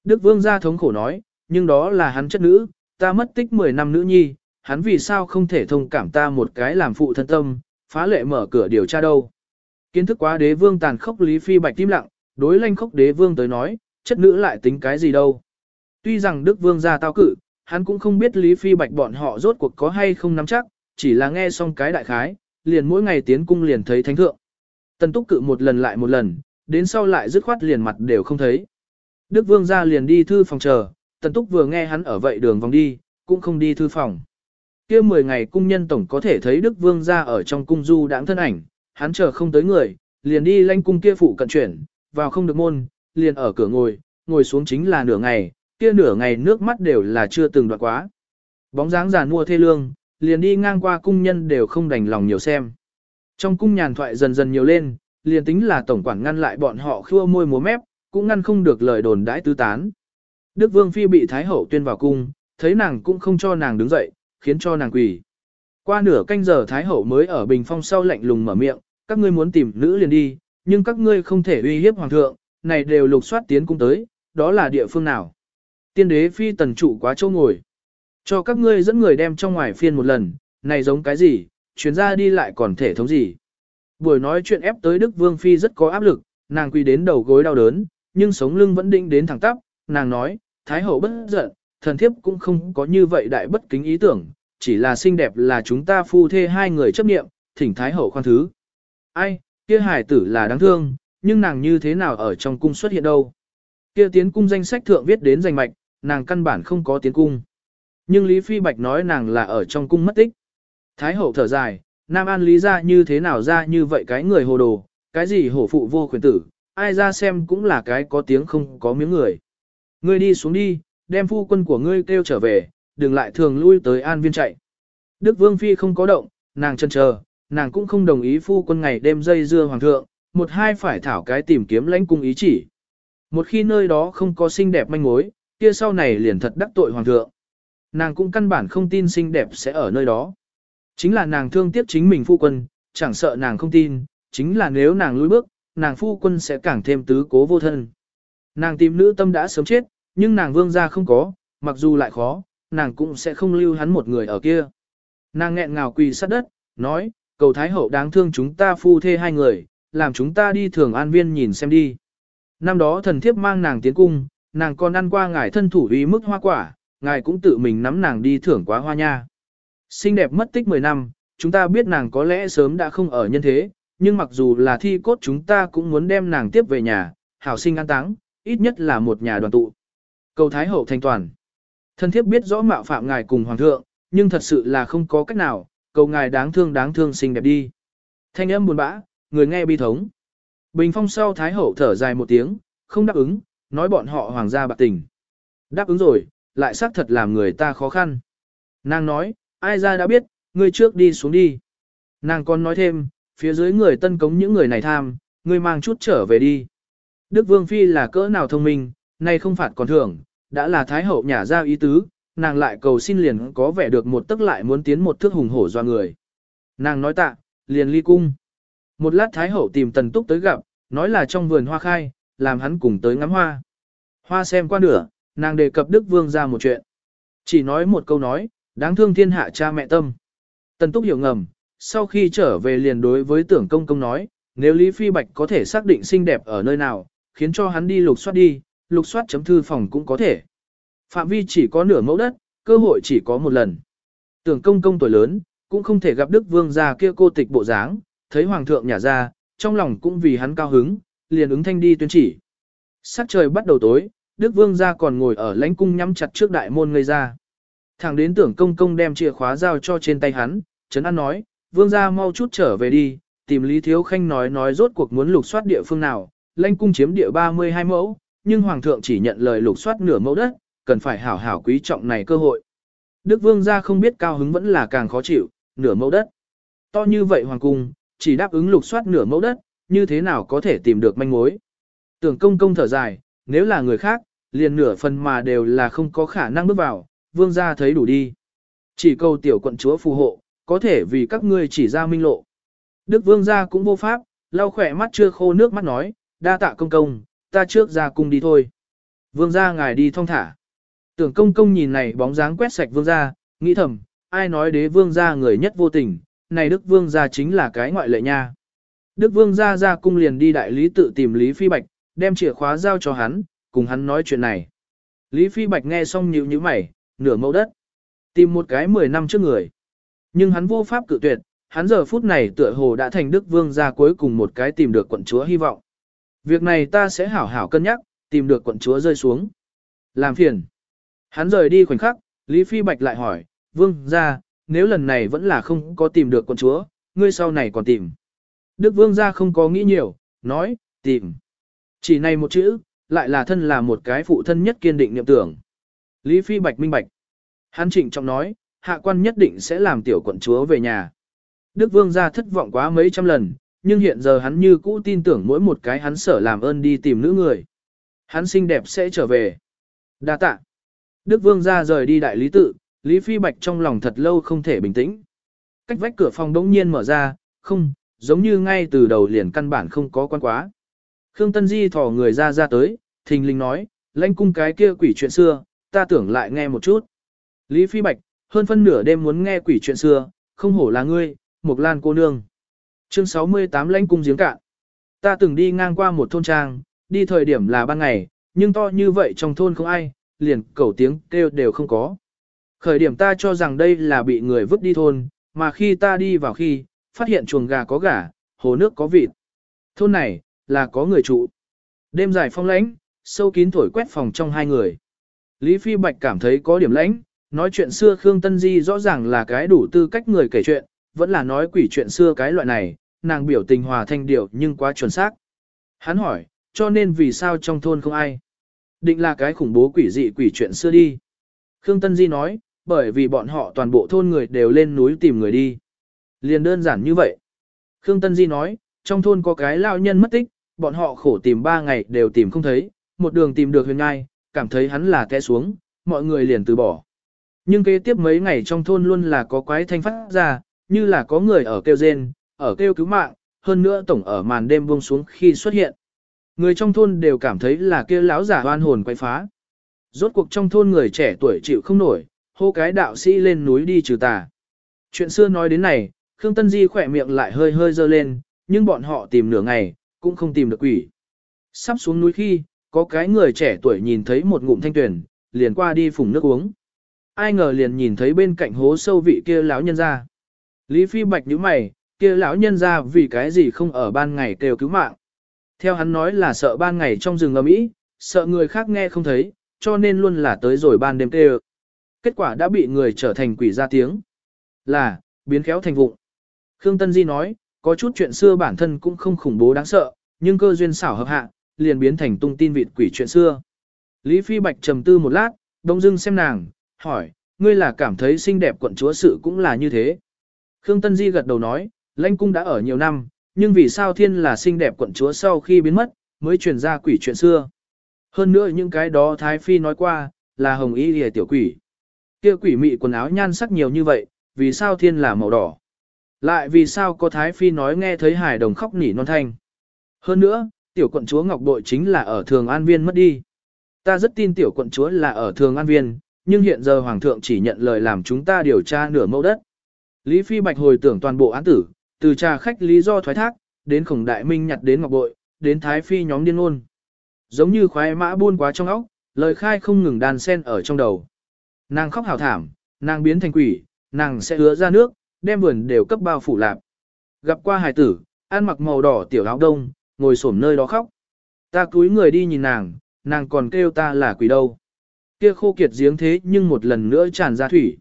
Đức Vương gia thống khổ nói, nhưng đó là hắn chất nữ, ta mất tích 10 năm nữ nhi, hắn vì sao không thể thông cảm ta một cái làm phụ thân tâm, phá lệ mở cửa điều tra đâu. Kiến thức quá đế vương tàn khốc Lý Phi Bạch tim lặng, đối lanh khốc đế vương tới nói, chất nữ lại tính cái gì đâu. Tuy rằng Đức Vương gia tao cử, hắn cũng không biết Lý Phi Bạch bọn họ rốt cuộc có hay không nắm chắc, chỉ là nghe xong cái đại khái, liền mỗi ngày tiến cung liền thấy thánh thượng. Tần Túc cự một lần lại một lần, đến sau lại dứt khoát liền mặt đều không thấy. Đức Vương gia liền đi thư phòng chờ, Tần Túc vừa nghe hắn ở vậy đường vòng đi, cũng không đi thư phòng. kia 10 ngày cung nhân tổng có thể thấy Đức Vương gia ở trong cung du đãng thân ảnh, hắn chờ không tới người, liền đi lanh cung kia phụ cận chuyển, vào không được môn, liền ở cửa ngồi, ngồi xuống chính là nửa ngày, kia nửa ngày nước mắt đều là chưa từng đoạn quá. Bóng dáng già mua thê lương, liền đi ngang qua cung nhân đều không đành lòng nhiều xem. Trong cung nhàn thoại dần dần nhiều lên, liền tính là tổng quản ngăn lại bọn họ khua môi múa mép, cũng ngăn không được lời đồn đãi tứ tán. Đức Vương Phi bị Thái Hậu tuyên vào cung, thấy nàng cũng không cho nàng đứng dậy, khiến cho nàng quỳ. Qua nửa canh giờ Thái Hậu mới ở bình phong sau lạnh lùng mở miệng, các ngươi muốn tìm nữ liền đi, nhưng các ngươi không thể uy hiếp hoàng thượng, này đều lục soát tiến cung tới, đó là địa phương nào. Tiên đế phi tần trụ quá châu ngồi. Cho các ngươi dẫn người đem trong ngoài phiên một lần, này giống cái gì, chuyến ra đi lại còn thể thống gì. Buổi nói chuyện ép tới Đức Vương Phi rất có áp lực, nàng quỳ đến đầu gối đau đớn, nhưng sống lưng vẫn định đến thẳng tắp, nàng nói, Thái hậu bất giận, thần thiếp cũng không có như vậy đại bất kính ý tưởng, chỉ là xinh đẹp là chúng ta phu thê hai người chấp niệm. thỉnh Thái hậu khoan thứ. Ai, kia hải tử là đáng thương, nhưng nàng như thế nào ở trong cung xuất hiện đâu. Kia tiến cung danh sách thượng viết đến danh mạch, nàng căn bản không có tiến cung. Nhưng Lý Phi Bạch nói nàng là ở trong cung mất tích. Thái hậu thở dài, Nam An Lý ra như thế nào ra như vậy cái người hồ đồ, cái gì hổ phụ vô quyền tử, ai ra xem cũng là cái có tiếng không có miếng người. Ngươi đi xuống đi, đem phu quân của ngươi kêu trở về, đừng lại thường lui tới An Viên chạy. Đức Vương Phi không có động, nàng chân chờ, nàng cũng không đồng ý phu quân ngày đêm dây dưa hoàng thượng, một hai phải thảo cái tìm kiếm lãnh cung ý chỉ. Một khi nơi đó không có xinh đẹp manh mối, kia sau này liền thật đắc tội hoàng thượng. Nàng cũng căn bản không tin xinh đẹp sẽ ở nơi đó. Chính là nàng thương tiếc chính mình phu quân, chẳng sợ nàng không tin, chính là nếu nàng lùi bước, nàng phu quân sẽ càng thêm tứ cố vô thân. Nàng tìm nữ tâm đã sớm chết, nhưng nàng vương gia không có, mặc dù lại khó, nàng cũng sẽ không lưu hắn một người ở kia. Nàng nghẹn ngào quỳ sát đất, nói, cầu Thái Hậu đáng thương chúng ta phu thê hai người, làm chúng ta đi thường an viên nhìn xem đi. Năm đó thần thiếp mang nàng tiến cung, nàng còn ăn qua ngài thân thủ uy mức hoa quả, ngài cũng tự mình nắm nàng đi thưởng quá hoa nha. Xinh đẹp mất tích 10 năm, chúng ta biết nàng có lẽ sớm đã không ở nhân thế, nhưng mặc dù là thi cốt chúng ta cũng muốn đem nàng tiếp về nhà, hảo sinh an táng, ít nhất là một nhà đoàn tụ. Cầu Thái Hậu thanh toàn. Thân thiếp biết rõ mạo phạm ngài cùng Hoàng thượng, nhưng thật sự là không có cách nào, cầu ngài đáng thương đáng thương xinh đẹp đi. Thanh âm buồn bã, người nghe bi thống. Bình phong sau Thái Hậu thở dài một tiếng, không đáp ứng, nói bọn họ hoàng gia bạc tình. Đáp ứng rồi, lại xác thật làm người ta khó khăn. Nàng nói, ai ra đã biết, ngươi trước đi xuống đi. Nàng còn nói thêm, phía dưới người tân cống những người này tham, ngươi mang chút trở về đi. Đức Vương Phi là cỡ nào thông minh, nay không phạt còn thưởng, đã là Thái Hậu nhả ra ý tứ, nàng lại cầu xin liền có vẻ được một tức lại muốn tiến một thước hùng hổ do người. Nàng nói tạ, liền ly cung. Một lát Thái Hậu tìm Tần Túc tới gặp, nói là trong vườn hoa khai, làm hắn cùng tới ngắm hoa. Hoa xem qua nửa, nàng đề cập Đức Vương ra một chuyện. Chỉ nói một câu nói, đáng thương thiên hạ cha mẹ tâm. Tần Túc hiểu ngầm, sau khi trở về liền đối với tưởng công công nói, nếu Lý Phi Bạch có thể xác định xinh đẹp ở nơi nào, khiến cho hắn đi lục soát đi, lục soát chấm thư phòng cũng có thể. Phạm vi chỉ có nửa mẫu đất, cơ hội chỉ có một lần. Tưởng công công tuổi lớn, cũng không thể gặp Đức Vương gia kia cô tịch bộ dáng, thấy Hoàng thượng nhả ra, trong lòng cũng vì hắn cao hứng, liền ứng thanh đi tuyên chỉ. Sắc trời bắt đầu tối, Đức Vương gia còn ngồi ở lãnh cung nhắm chặt trước đại môn ngây ra. Thẳng đến tưởng công công đem chìa khóa giao cho trên tay hắn, Trấn An nói, Vương gia mau chút trở về đi, tìm Lý Thiếu Khanh nói nói rốt cuộc muốn lục soát địa phương nào, lãnh cung chiếm địa 32 mẫu, nhưng Hoàng thượng chỉ nhận lời lục soát nửa mẫu đất, cần phải hảo hảo quý trọng này cơ hội. Đức Vương gia không biết cao hứng vẫn là càng khó chịu, nửa mẫu đất. To như vậy Hoàng cung, chỉ đáp ứng lục soát nửa mẫu đất, như thế nào có thể tìm được manh mối. Tưởng công công thở dài, nếu là người khác, liền nửa phần mà đều là không có khả năng bước vào, vương gia thấy đủ đi. Chỉ cầu tiểu quận chúa phù hộ, có thể vì các ngươi chỉ ra minh lộ. Đức vương gia cũng vô pháp, lau khỏe mắt chưa khô nước mắt nói, đa tạ công công, ta trước ra cung đi thôi. Vương gia ngài đi thong thả. Tưởng công công nhìn này bóng dáng quét sạch vương gia, nghĩ thầm, ai nói đế vương gia người nhất vô tình, này đức vương gia chính là cái ngoại lệ nha. Đức vương gia ra cung liền đi đại lý tự tìm Lý Phi Bạch, đem chìa khóa giao cho hắn, cùng hắn nói chuyện này. Lý Phi Bạch nghe xong nhíu nhíu mày, nửa mẫu đất. Tìm một cái 10 năm trước người. Nhưng hắn vô pháp cự tuyệt, hắn giờ phút này tựa hồ đã thành đức vương gia cuối cùng một cái tìm được quận chúa hy vọng. Việc này ta sẽ hảo hảo cân nhắc, tìm được quận chúa rơi xuống. Làm phiền. Hắn rời đi khoảnh khắc, Lý Phi Bạch lại hỏi, vương gia, nếu lần này vẫn là không có tìm được quận chúa, ngươi sau này còn tìm. Đức vương gia không có nghĩ nhiều, nói, tìm. Chỉ này một chữ, lại là thân là một cái phụ thân nhất kiên định niệm tưởng. Lý Phi Bạch minh bạch. Hắn trịnh trọng nói, hạ quan nhất định sẽ làm tiểu quận chúa về nhà. Đức vương gia thất vọng quá mấy trăm lần, nhưng hiện giờ hắn như cũ tin tưởng mỗi một cái hắn sở làm ơn đi tìm nữ người. Hắn xinh đẹp sẽ trở về. Đa tạ. Đức vương gia rời đi đại lý tự, Lý Phi Bạch trong lòng thật lâu không thể bình tĩnh. Cách vách cửa phòng đống nhiên mở ra, không, giống như ngay từ đầu liền căn bản không có quan quá. Khương Tân Di thỏ người ra ra tới, thình lình nói, lãnh cung cái kia quỷ chuyện xưa, ta tưởng lại nghe một chút. Lý Phi Bạch, hơn phân nửa đêm muốn nghe quỷ chuyện xưa, không hổ là ngươi, Mộc Lan cô nương. Chương 68 lãnh cung giếng cạn. Ta từng đi ngang qua một thôn trang, đi thời điểm là ban ngày, nhưng to như vậy trong thôn không ai, liền cẩu tiếng kêu đều không có. Khởi điểm ta cho rằng đây là bị người vứt đi thôn, mà khi ta đi vào khi, phát hiện chuồng gà có gà, hồ nước có vịt. Thôn này, là có người trụ. Đêm dài phong lãnh, sâu kín thổi quét phòng trong hai người. Lý Phi Bạch cảm thấy có điểm lãnh, nói chuyện xưa Khương Tân Di rõ ràng là cái đủ tư cách người kể chuyện, vẫn là nói quỷ chuyện xưa cái loại này, nàng biểu tình hòa thanh điệu nhưng quá chuẩn xác. Hắn hỏi, cho nên vì sao trong thôn không ai? Định là cái khủng bố quỷ dị quỷ chuyện xưa đi. Khương Tân Di nói, bởi vì bọn họ toàn bộ thôn người đều lên núi tìm người đi. Liền đơn giản như vậy. Khương Tân Di nói, trong thôn có cái lao nhân mất tích, bọn họ khổ tìm ba ngày đều tìm không thấy, một đường tìm được huyền ngai, cảm thấy hắn là té xuống, mọi người liền từ bỏ. Nhưng kế tiếp mấy ngày trong thôn luôn là có quái thanh phát ra, như là có người ở kêu rên, ở kêu cứu mạng, hơn nữa tổng ở màn đêm buông xuống khi xuất hiện. Người trong thôn đều cảm thấy là kia lão giả oan hồn quay phá. Rốt cuộc trong thôn người trẻ tuổi chịu không nổi, hô cái đạo sĩ lên núi đi trừ tà. Chuyện xưa nói đến này, Khương Tân Di khỏe miệng lại hơi hơi dơ lên, nhưng bọn họ tìm nửa ngày, cũng không tìm được quỷ. Sắp xuống núi khi, có cái người trẻ tuổi nhìn thấy một ngụm thanh tuyển, liền qua đi phùng nước uống. Ai ngờ liền nhìn thấy bên cạnh hố sâu vị kia lão nhân ra. Lý Phi Bạch nhíu mày, kia lão nhân ra vì cái gì không ở ban ngày kêu cứu mạng. Theo hắn nói là sợ ban ngày trong rừng ầm ĩ, sợ người khác nghe không thấy, cho nên luôn là tới rồi ban đêm kêu. Kết quả đã bị người trở thành quỷ ra tiếng. Là, biến khéo thành vụng. Khương Tân Di nói, có chút chuyện xưa bản thân cũng không khủng bố đáng sợ, nhưng cơ duyên xảo hợp hạ, liền biến thành tung tin vịt quỷ chuyện xưa. Lý Phi Bạch trầm tư một lát, đông dưng xem nàng, hỏi, ngươi là cảm thấy xinh đẹp quận chúa sự cũng là như thế. Khương Tân Di gật đầu nói, lãnh cung đã ở nhiều năm, nhưng vì sao thiên là xinh đẹp quận chúa sau khi biến mất, mới truyền ra quỷ chuyện xưa. Hơn nữa những cái đó Thái Phi nói qua, là hồng y lìa tiểu quỷ. kia quỷ mị quần áo nhan sắc nhiều như vậy, vì sao thiên là màu đỏ. Lại vì sao có Thái Phi nói nghe thấy hải đồng khóc nỉ non thanh. Hơn nữa, tiểu quận chúa Ngọc Bội chính là ở Thường An Viên mất đi. Ta rất tin tiểu quận chúa là ở Thường An Viên, nhưng hiện giờ Hoàng thượng chỉ nhận lời làm chúng ta điều tra nửa mẫu đất. Lý Phi Bạch hồi tưởng toàn bộ án tử, từ trà khách lý do thoái thác, đến khổng đại minh nhặt đến Ngọc Bội, đến Thái Phi nhóm điên ôn. Giống như khoái mã buôn quá trong óc, lời khai không ngừng đàn sen ở trong đầu. Nàng khóc hào thảm, nàng biến thành quỷ, nàng sẽ hứa ra nước, đem vườn đều cấp bao phủ lạp. Gặp qua hài tử, ăn mặc màu đỏ tiểu áo đông, ngồi xổm nơi đó khóc. Ta cúi người đi nhìn nàng, nàng còn kêu ta là quỷ đâu. Kia khô kiệt giếng thế nhưng một lần nữa tràn ra thủy.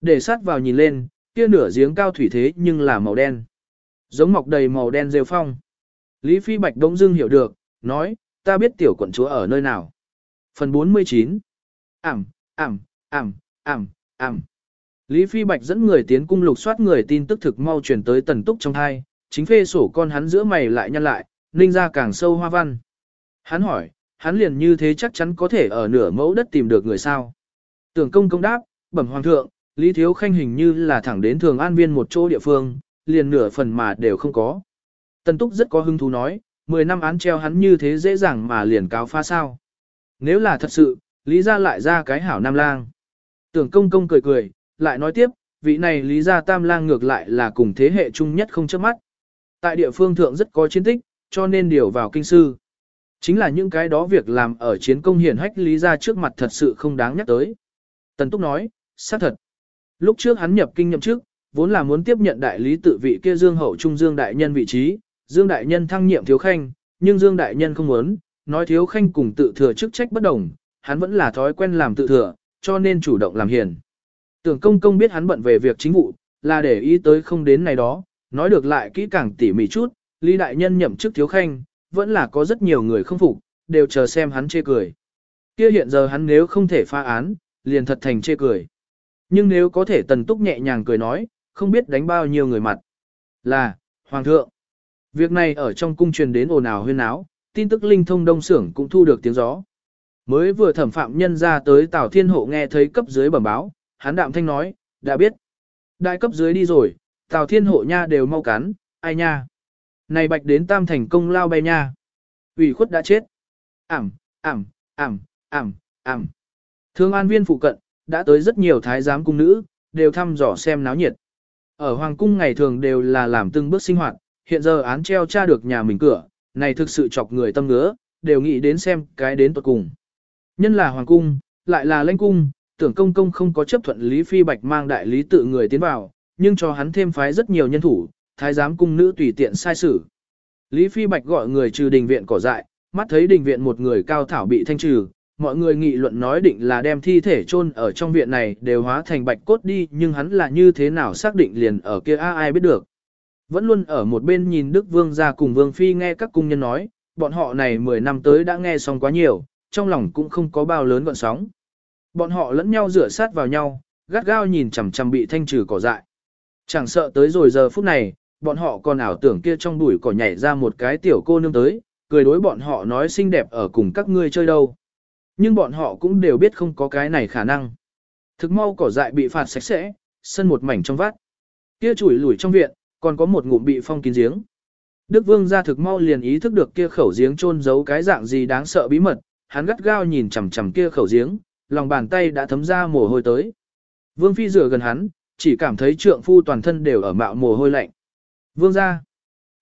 Để sát vào nhìn lên, kia nửa giếng cao thủy thế nhưng là màu đen. Giống mọc đầy màu đen rêu phong. Lý Phi Bạch Đông Dương hiểu được, nói, ta biết tiểu quận chúa ở nơi nào. Phần 49 Ảm, ảm, ảm, ảm, ảm. Lý Phi Bạch dẫn người tiến cung lục soát người tin tức thực mau truyền tới tần túc trong hai, chính phê sổ con hắn giữa mày lại nhăn lại, ninh ra càng sâu hoa văn. Hắn hỏi, hắn liền như thế chắc chắn có thể ở nửa mẫu đất tìm được người sao. Tưởng công công đáp, bẩm hoàng thượng, Lý Thiếu Khanh hình như là thẳng đến thường an viên một chỗ địa phương, liền nửa phần mà đều không có. Tần Túc rất có hứng thú nói, 10 năm án treo hắn như thế dễ dàng mà liền cáo pha sao. Nếu là thật sự, Lý ra lại ra cái hảo nam lang. Tưởng công công cười cười, lại nói tiếp, vị này Lý gia tam lang ngược lại là cùng thế hệ chung nhất không chớp mắt. Tại địa phương thượng rất có chiến tích, cho nên điều vào kinh sư. Chính là những cái đó việc làm ở chiến công hiển hách Lý ra trước mặt thật sự không đáng nhắc tới. Tần Túc nói, xác thật. Lúc trước hắn nhập kinh nhậm chức, vốn là muốn tiếp nhận đại lý tự vị kia Dương Hậu Trung Dương Đại Nhân vị trí, Dương Đại Nhân thăng nhiệm Thiếu Khanh, nhưng Dương Đại Nhân không muốn, nói Thiếu Khanh cùng tự thừa chức trách bất đồng, hắn vẫn là thói quen làm tự thừa, cho nên chủ động làm hiền. Tưởng công công biết hắn bận về việc chính vụ, là để ý tới không đến này đó, nói được lại kỹ càng tỉ mỉ chút, Lý Đại Nhân nhậm chức Thiếu Khanh, vẫn là có rất nhiều người không phục, đều chờ xem hắn chê cười. Kia hiện giờ hắn nếu không thể pha án, liền thật thành chê cười. Nhưng nếu có thể tần túc nhẹ nhàng cười nói, không biết đánh bao nhiêu người mặt. Là, Hoàng thượng. Việc này ở trong cung truyền đến ồn ào huyên áo, tin tức linh thông đông xưởng cũng thu được tiếng gió. Mới vừa thẩm phạm nhân ra tới Tào Thiên Hộ nghe thấy cấp dưới bẩm báo, hắn đạm thanh nói, đã biết. Đại cấp dưới đi rồi, Tào Thiên Hộ nha đều mau cắn, ai nha. Này bạch đến tam thành công lao bay nha. ủy khuất đã chết. Ảm, ảm, ảm, ảm, ảm. Thương an viên phụ cận, đã tới rất nhiều thái giám cung nữ, đều thăm dò xem náo nhiệt. Ở hoàng cung ngày thường đều là làm từng bước sinh hoạt, hiện giờ án treo tra được nhà mình cửa, này thực sự chọc người tâm ngứa, đều nghĩ đến xem cái đến tuật cùng. Nhân là hoàng cung, lại là lãnh cung, tưởng công công không có chấp thuận Lý Phi Bạch mang đại lý tự người tiến vào, nhưng cho hắn thêm phái rất nhiều nhân thủ, thái giám cung nữ tùy tiện sai xử. Lý Phi Bạch gọi người trừ đình viện cỏ dại, mắt thấy đình viện một người cao thảo bị thanh trừ, mọi người nghị luận nói định là đem thi thể chôn ở trong viện này đều hóa thành bạch cốt đi nhưng hắn là như thế nào xác định liền ở kia a ai biết được. Vẫn luôn ở một bên nhìn Đức Vương ra cùng Vương Phi nghe các cung nhân nói, bọn họ này 10 năm tới đã nghe xong quá nhiều, trong lòng cũng không có bao lớn gọn sóng. Bọn họ lẫn nhau rửa sát vào nhau, gắt gao nhìn chằm chằm bị thanh trừ cỏ dại. Chẳng sợ tới rồi giờ phút này, bọn họ còn ảo tưởng kia trong bụi cỏ nhảy ra một cái tiểu cô nương tới, cười đối bọn họ nói xinh đẹp ở cùng các ngươi chơi đâu. Nhưng bọn họ cũng đều biết không có cái này khả năng. Thực mau cỏ dại bị phạt sạch sẽ, sân một mảnh trong vắt. Kia chủi lủi trong viện, còn có một ngụm bị phong kín giếng. Đức Vương ra thực mau liền ý thức được kia khẩu giếng chôn giấu cái dạng gì đáng sợ bí mật, hắn gắt gao nhìn chằm chằm kia khẩu giếng, lòng bàn tay đã thấm ra mồ hôi tới. Vương phi rửa gần hắn, chỉ cảm thấy trượng phu toàn thân đều ở mạo mồ hôi lạnh. Vương gia.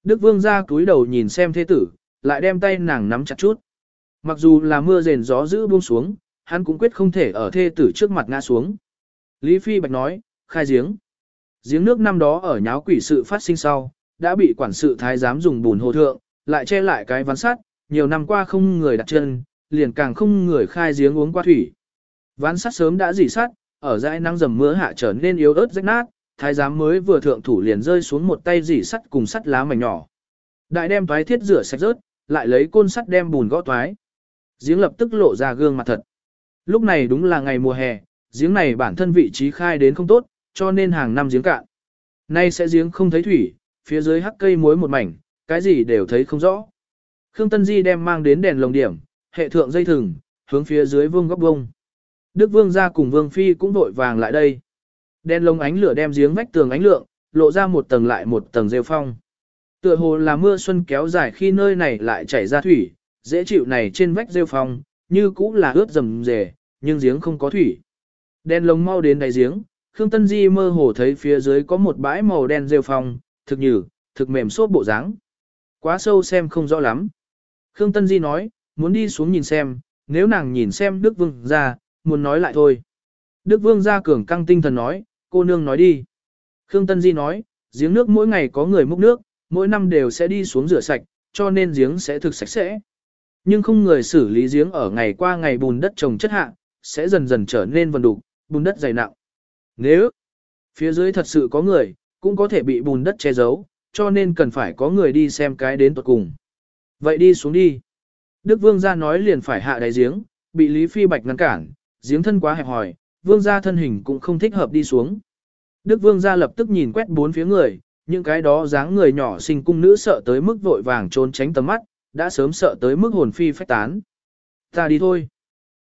Đức Vương gia cúi đầu nhìn xem thế tử, lại đem tay nàng nắm chặt chút. Mặc dù là mưa rền gió dữ buông xuống, hắn cũng quyết không thể ở thê tử trước mặt ngã xuống. Lý Phi Bạch nói, khai giếng. Giếng nước năm đó ở nháo quỷ sự phát sinh sau, đã bị quản sự thái giám dùng bùn hồ thượng, lại che lại cái ván sắt, nhiều năm qua không người đặt chân, liền càng không người khai giếng uống qua thủy. Ván sắt sớm đã dỉ sắt, ở dãi nắng dầm mưa hạ trở nên yếu ớt rách nát, thái giám mới vừa thượng thủ liền rơi xuống một tay dỉ sắt cùng sắt lá mảnh nhỏ. Đại đem toái thiết rửa sạch rớt, lại lấy côn sắt đem bùn gõ toái. Giếng lập tức lộ ra gương mặt thật. Lúc này đúng là ngày mùa hè, giếng này bản thân vị trí khai đến không tốt, cho nên hàng năm giếng cạn. Nay sẽ giếng không thấy thủy, phía dưới hắc cây muối một mảnh, cái gì đều thấy không rõ. Khương Tân Di đem mang đến đèn lồng điểm, hệ thượng dây thừng, hướng phía dưới vương góc vông. Đức Vương ra cùng Vương Phi cũng vội vàng lại đây. Đen lông ánh lửa đem giếng vách tường ánh lượng, lộ ra một tầng lại một tầng rêu phong. Tựa hồ là mưa xuân kéo dài khi nơi này lại chảy ra thủy, dễ chịu này trên vách rêu phong, như cũ là ướt rầm rề, nhưng giếng không có thủy. Đen lông mau đến đáy giếng, Khương Tân Di mơ hồ thấy phía dưới có một bãi màu đen rêu phong, thực nhừ, thực mềm xốp bộ dáng. Quá sâu xem không rõ lắm. Khương Tân Di nói, muốn đi xuống nhìn xem, nếu nàng nhìn xem Đức Vương ra, muốn nói lại thôi. Đức Vương ra cường căng tinh thần nói, cô nương nói đi. Khương Tân Di nói, giếng nước mỗi ngày có người múc nước, mỗi năm đều sẽ đi xuống rửa sạch, cho nên giếng sẽ thực sạch sẽ. Nhưng không người xử lý giếng ở ngày qua ngày bùn đất trồng chất hạ, sẽ dần dần trở nên vần đục, bùn đất dày nặng. Nếu phía dưới thật sự có người, cũng có thể bị bùn đất che giấu, cho nên cần phải có người đi xem cái đến tuật cùng. Vậy đi xuống đi. Đức Vương gia nói liền phải hạ đáy giếng, bị Lý Phi Bạch ngăn cản, giếng thân quá hẹp hòi, Vương gia thân hình cũng không thích hợp đi xuống. Đức Vương gia lập tức nhìn quét bốn phía người, những cái đó dáng người nhỏ xinh cung nữ sợ tới mức vội vàng trốn tránh tầm mắt, đã sớm sợ tới mức hồn phi phách tán. Ta đi thôi.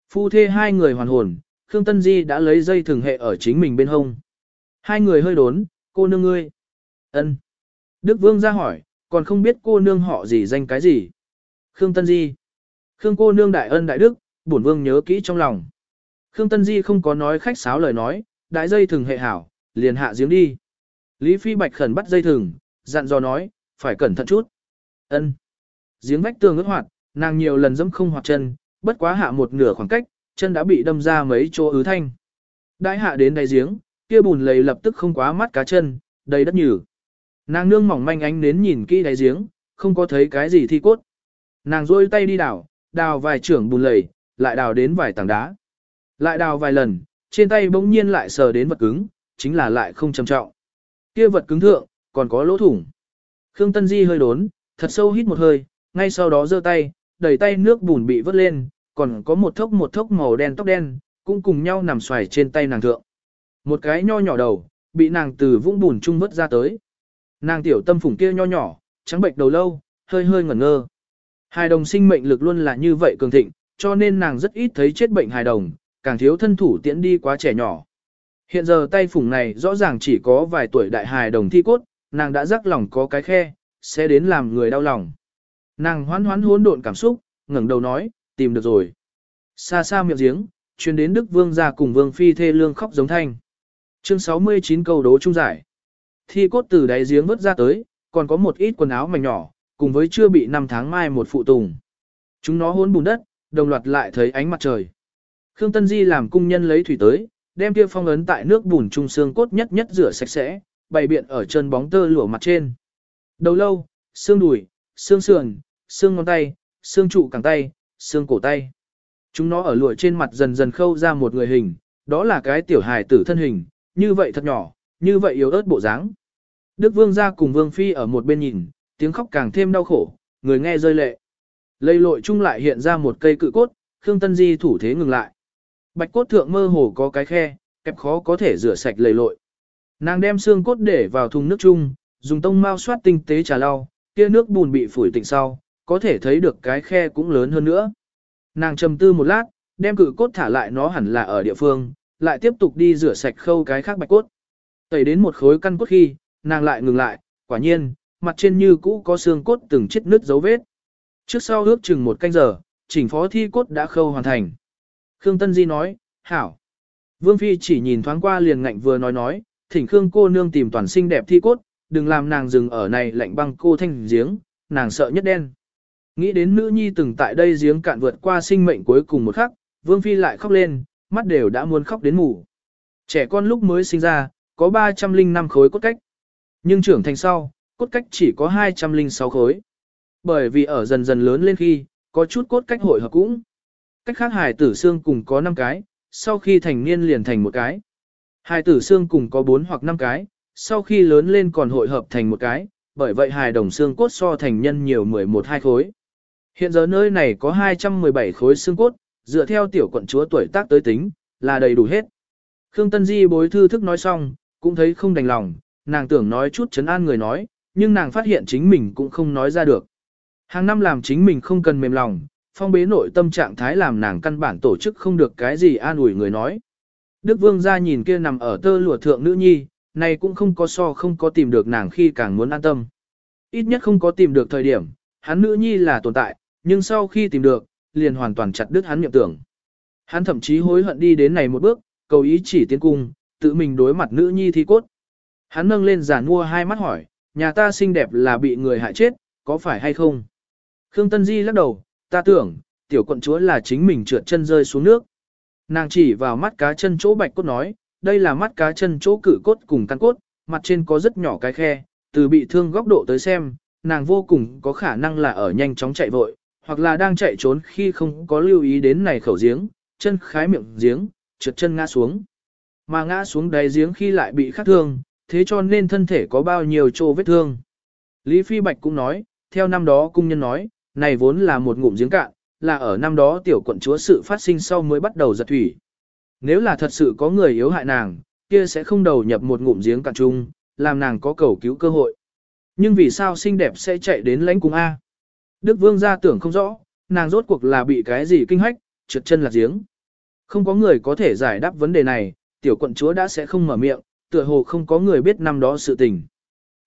Phu thê hai người hoàn hồn, Khương Tân Di đã lấy dây thường hệ ở chính mình bên hông. Hai người hơi đốn, cô nương ngươi. ân. Đức Vương gia hỏi, còn không biết cô nương họ gì danh cái gì. Khương Tân Di. Khương cô nương đại ân đại đức, bổn vương nhớ kỹ trong lòng. Khương Tân Di không có nói khách sáo lời nói, đại dây thường hệ hảo, liền hạ giếng đi. Lý Phi Bạch khẩn bắt dây thừng, dặn dò nói, phải cẩn thận chút. Ân. Giếng vách tường ướt hoạt, nàng nhiều lần dẫm không hoạt chân, bất quá hạ một nửa khoảng cách, chân đã bị đâm ra mấy chỗ ứ thanh. Đại hạ đến đáy giếng, kia bùn lầy lập tức không quá mắt cá chân, đầy đất nhừ. Nàng nương mỏng manh ánh nến nhìn kỹ đáy giếng, không có thấy cái gì thi cốt. Nàng rôi tay đi đào, đào vài trưởng bùn lầy, lại đào đến vài tảng đá. Lại đào vài lần, trên tay bỗng nhiên lại sờ đến vật cứng, chính là lại không trầm trọng. Kia vật cứng thượng, còn có lỗ thủng. Khương Tân Di hơi đốn, thật sâu hít một hơi, ngay sau đó giơ tay, đẩy tay nước bùn bị vớt lên, còn có một thốc một thốc màu đen tóc đen, cũng cùng nhau nằm xoài trên tay nàng thượng. Một cái nho nhỏ đầu, bị nàng từ vũng bùn trung vớt ra tới. Nàng tiểu tâm phủng kia nho nhỏ, trắng bệnh đầu lâu, hơi hơi ngẩn ngơ. Hài đồng sinh mệnh lực luôn là như vậy cường thịnh, cho nên nàng rất ít thấy chết bệnh hài đồng, càng thiếu thân thủ tiễn đi quá trẻ nhỏ. Hiện giờ tay phủng này rõ ràng chỉ có vài tuổi đại hài đồng thi cốt, nàng đã rắc lòng có cái khe, sẽ đến làm người đau lòng. Nàng hoán hoán hỗn độn cảm xúc, ngẩng đầu nói, tìm được rồi. Xa xa miệng giếng, chuyên đến Đức Vương ra cùng Vương Phi thê lương khóc giống thanh. Chương 69 câu đố trung giải. Thi cốt từ đáy giếng vớt ra tới, còn có một ít quần áo mảnh nhỏ, cùng với chưa bị năm tháng mai một phụ tùng. Chúng nó hôn bùn đất, đồng loạt lại thấy ánh mặt trời. Khương Tân Di làm cung nhân lấy thủy tới, đem kia phong ấn tại nước bùn trung xương cốt nhất nhất rửa sạch sẽ, bày biện ở chân bóng tơ lụa mặt trên. Đầu lâu, xương đùi, xương sườn, xương ngón tay, xương trụ cẳng tay, xương cổ tay. Chúng nó ở lụa trên mặt dần dần khâu ra một người hình, đó là cái tiểu hài tử thân hình, như vậy thật nhỏ, như vậy yếu ớt bộ dáng. Đức Vương ra cùng Vương Phi ở một bên nhìn, tiếng khóc càng thêm đau khổ, người nghe rơi lệ. Lây lội chung lại hiện ra một cây cự cốt, Khương Tân Di thủ thế ngừng lại. Bạch cốt thượng mơ hồ có cái khe, kẹp khó có thể rửa sạch lầy lội. Nàng đem xương cốt để vào thùng nước chung, dùng tông mao xoát tinh tế trà lau, kia nước bùn bị phủi tịnh sau, có thể thấy được cái khe cũng lớn hơn nữa. Nàng trầm tư một lát, đem cự cốt thả lại nó hẳn là ở địa phương, lại tiếp tục đi rửa sạch khâu cái khác bạch cốt. Tẩy đến một khối căn cốt khi, nàng lại ngừng lại, quả nhiên, mặt trên như cũ có xương cốt từng chết nứt dấu vết. Trước sau ước chừng một canh giờ, chỉnh phó thi cốt đã khâu hoàn thành. Khương Tân Di nói, hảo. Vương Phi chỉ nhìn thoáng qua liền ngạnh vừa nói nói, thỉnh Khương cô nương tìm toàn xinh đẹp thi cốt, đừng làm nàng dừng ở này lạnh băng cô thanh giếng, nàng sợ nhất đen. Nghĩ đến nữ nhi từng tại đây giếng cạn vượt qua sinh mệnh cuối cùng một khắc, Vương Phi lại khóc lên, mắt đều đã muốn khóc đến ngủ. Trẻ con lúc mới sinh ra, có 305 khối cốt cách. Nhưng trưởng thành sau, cốt cách chỉ có 206 khối. Bởi vì ở dần dần lớn lên khi, có chút cốt cách hội hợp cũng. Cách khác hài tử xương cùng có 5 cái, sau khi thành niên liền thành một cái. Hài tử xương cùng có 4 hoặc 5 cái, sau khi lớn lên còn hội hợp thành một cái, bởi vậy hài đồng xương cốt so thành nhân nhiều 11-2 khối. Hiện giờ nơi này có 217 khối xương cốt, dựa theo tiểu quận chúa tuổi tác tới tính, là đầy đủ hết. Khương Tân Di bối thư thức nói xong, cũng thấy không đành lòng, nàng tưởng nói chút chấn an người nói, nhưng nàng phát hiện chính mình cũng không nói ra được. Hàng năm làm chính mình không cần mềm lòng, phong bế nội tâm trạng thái làm nàng căn bản tổ chức không được cái gì an ủi người nói. Đức Vương ra nhìn kia nằm ở tơ lụa thượng nữ nhi, này cũng không có so không có tìm được nàng khi càng muốn an tâm. Ít nhất không có tìm được thời điểm, hắn nữ nhi là tồn tại, nhưng sau khi tìm được, liền hoàn toàn chặt đứt hắn niệm tưởng. Hắn thậm chí hối hận đi đến này một bước, cầu ý chỉ tiến cung, tự mình đối mặt nữ nhi thi cốt. Hắn nâng lên giả mua hai mắt hỏi, nhà ta xinh đẹp là bị người hại chết, có phải hay không? Khương Tân Di lắc đầu, ta tưởng, tiểu quận chúa là chính mình trượt chân rơi xuống nước. Nàng chỉ vào mắt cá chân chỗ bạch cốt nói, đây là mắt cá chân chỗ cử cốt cùng căn cốt, mặt trên có rất nhỏ cái khe, từ bị thương góc độ tới xem, nàng vô cùng có khả năng là ở nhanh chóng chạy vội, hoặc là đang chạy trốn khi không có lưu ý đến này khẩu giếng, chân khái miệng giếng, trượt chân ngã xuống. Mà ngã xuống đáy giếng khi lại bị khắc thương, thế cho nên thân thể có bao nhiêu chỗ vết thương. Lý Phi Bạch cũng nói, theo năm đó cung nhân nói, này vốn là một ngụm giếng cạn, là ở năm đó tiểu quận chúa sự phát sinh sau mới bắt đầu giật thủy. Nếu là thật sự có người yếu hại nàng, kia sẽ không đầu nhập một ngụm giếng cạn chung, làm nàng có cầu cứu cơ hội. Nhưng vì sao xinh đẹp sẽ chạy đến lãnh cung A? Đức Vương gia tưởng không rõ, nàng rốt cuộc là bị cái gì kinh hách, trượt chân là giếng. Không có người có thể giải đáp vấn đề này, tiểu quận chúa đã sẽ không mở miệng, tựa hồ không có người biết năm đó sự tình.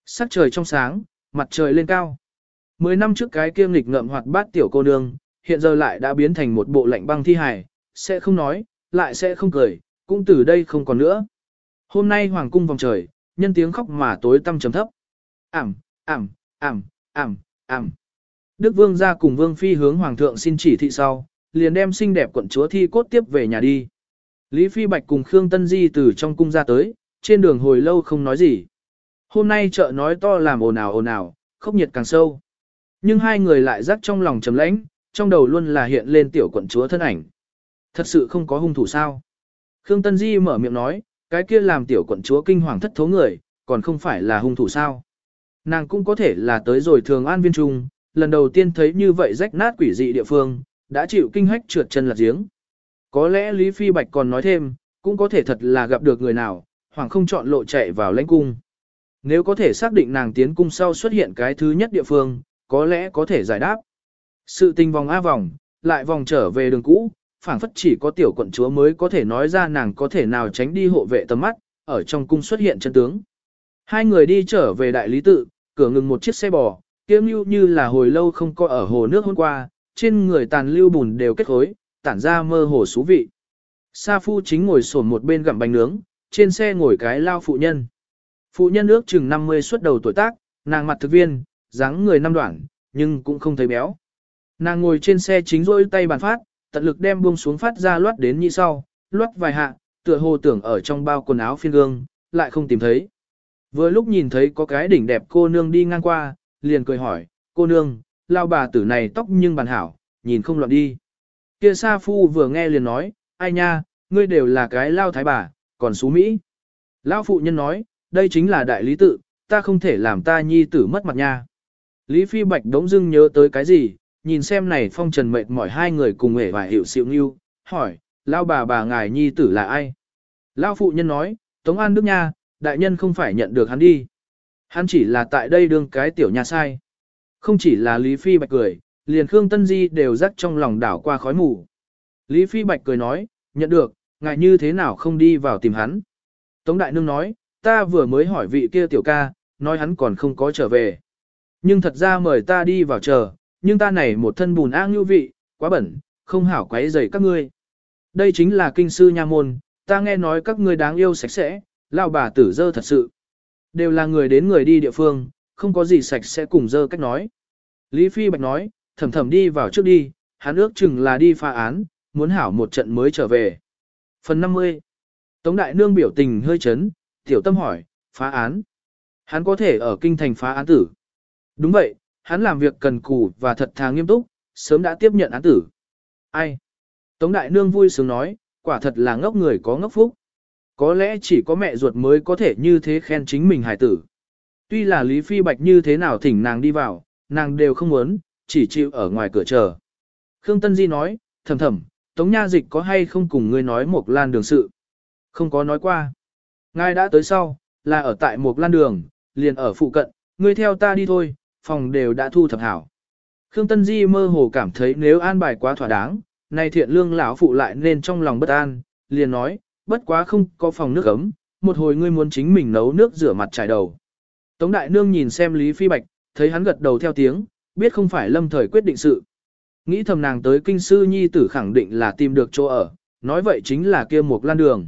Sắc trời trong sáng, mặt trời lên cao. Mười năm trước cái kiêm lịch ngậm hoạt bát tiểu cô nương, hiện giờ lại đã biến thành một bộ lạnh băng thi hài, sẽ không nói, lại sẽ không cười, cũng từ đây không còn nữa. Hôm nay hoàng cung vòng trời, nhân tiếng khóc mà tối tăm trầm thấp. Ảm, ảm, ảm, ảm, ảm. Đức Vương ra cùng Vương Phi hướng Hoàng thượng xin chỉ thị sau, liền đem xinh đẹp quận chúa thi cốt tiếp về nhà đi. Lý Phi Bạch cùng Khương Tân Di từ trong cung ra tới, trên đường hồi lâu không nói gì. Hôm nay chợ nói to làm ồn ào ồn ào, khốc nhiệt càng sâu. Nhưng hai người lại rắc trong lòng trầm lãnh, trong đầu luôn là hiện lên tiểu quận chúa thân ảnh. Thật sự không có hung thủ sao. Khương Tân Di mở miệng nói, cái kia làm tiểu quận chúa kinh hoàng thất thố người, còn không phải là hung thủ sao. Nàng cũng có thể là tới rồi thường an viên trung, lần đầu tiên thấy như vậy rách nát quỷ dị địa phương, đã chịu kinh hách trượt chân lật giếng. Có lẽ Lý Phi Bạch còn nói thêm, cũng có thể thật là gặp được người nào, hoàng không chọn lộ chạy vào lãnh cung. Nếu có thể xác định nàng tiến cung sau xuất hiện cái thứ nhất địa phương, có lẽ có thể giải đáp. Sự tình vòng A vòng, lại vòng trở về đường cũ, phảng phất chỉ có tiểu quận chúa mới có thể nói ra nàng có thể nào tránh đi hộ vệ tầm mắt, ở trong cung xuất hiện chân tướng. Hai người đi trở về đại lý tự, cửa ngừng một chiếc xe bò, kiếm như như là hồi lâu không có ở hồ nước hôm qua, trên người tàn lưu bùn đều kết khối, tản ra mơ hồ xú vị. Sa phu chính ngồi sổn một bên gặm bánh nướng, trên xe ngồi cái lao phụ nhân. Phụ nhân ước chừng 50 xuất đầu tuổi tác, nàng mặt thực viên, dáng người năm đoạn, nhưng cũng không thấy béo. Nàng ngồi trên xe chính rôi tay bàn phát, tận lực đem buông xuống phát ra loát đến như sau, loát vài hạ, tựa hồ tưởng ở trong bao quần áo phiên gương, lại không tìm thấy. Vừa lúc nhìn thấy có cái đỉnh đẹp cô nương đi ngang qua, liền cười hỏi, cô nương, lao bà tử này tóc nhưng bàn hảo, nhìn không loạn đi. Kia Sa Phu vừa nghe liền nói, ai nha, ngươi đều là cái lao thái bà, còn xú Mỹ. Lao phụ nhân nói, đây chính là đại lý tự, ta không thể làm ta nhi tử mất mặt nha. Lý Phi Bạch đống dưng nhớ tới cái gì, nhìn xem này phong trần mệt mỏi hai người cùng hề và hiểu siêu nghiêu, hỏi, lao bà bà ngài nhi tử là ai? Lao phụ nhân nói, Tống An Đức Nha, đại nhân không phải nhận được hắn đi. Hắn chỉ là tại đây đương cái tiểu nhà sai. Không chỉ là Lý Phi Bạch cười, liền Khương Tân Di đều rắc trong lòng đảo qua khói mù. Lý Phi Bạch cười nói, nhận được, ngài như thế nào không đi vào tìm hắn. Tống Đại Nương nói, ta vừa mới hỏi vị kia tiểu ca, nói hắn còn không có trở về. Nhưng thật ra mời ta đi vào chờ, nhưng ta này một thân bùn ác như vị, quá bẩn, không hảo quấy rầy các ngươi. Đây chính là kinh sư nha môn, ta nghe nói các ngươi đáng yêu sạch sẽ, lao bà tử dơ thật sự. Đều là người đến người đi địa phương, không có gì sạch sẽ cùng dơ cách nói. Lý Phi Bạch nói, thầm thầm đi vào trước đi, hắn ước chừng là đi pha án, muốn hảo một trận mới trở về. Phần 50 Tống Đại Nương biểu tình hơi chấn, Tiểu tâm hỏi, phá án. Hắn có thể ở kinh thành phá án tử. Đúng vậy, hắn làm việc cần cù và thật thà nghiêm túc, sớm đã tiếp nhận án tử. Ai? Tống Đại Nương vui sướng nói, quả thật là ngốc người có ngốc phúc. Có lẽ chỉ có mẹ ruột mới có thể như thế khen chính mình hải tử. Tuy là Lý Phi Bạch như thế nào thỉnh nàng đi vào, nàng đều không muốn, chỉ chịu ở ngoài cửa chờ. Khương Tân Di nói, thầm thầm, Tống Nha Dịch có hay không cùng ngươi nói một lan đường sự? Không có nói qua. Ngài đã tới sau, là ở tại một lan đường, liền ở phụ cận, ngươi theo ta đi thôi, phòng đều đã thu thập hảo. Khương Tân Di mơ hồ cảm thấy nếu an bài quá thỏa đáng, nay thiện lương lão phụ lại nên trong lòng bất an, liền nói, bất quá không có phòng nước ấm, một hồi ngươi muốn chính mình nấu nước rửa mặt trải đầu. Tống Đại Nương nhìn xem Lý Phi Bạch, thấy hắn gật đầu theo tiếng, biết không phải lâm thời quyết định sự. Nghĩ thầm nàng tới kinh sư nhi tử khẳng định là tìm được chỗ ở, nói vậy chính là kia một lan đường.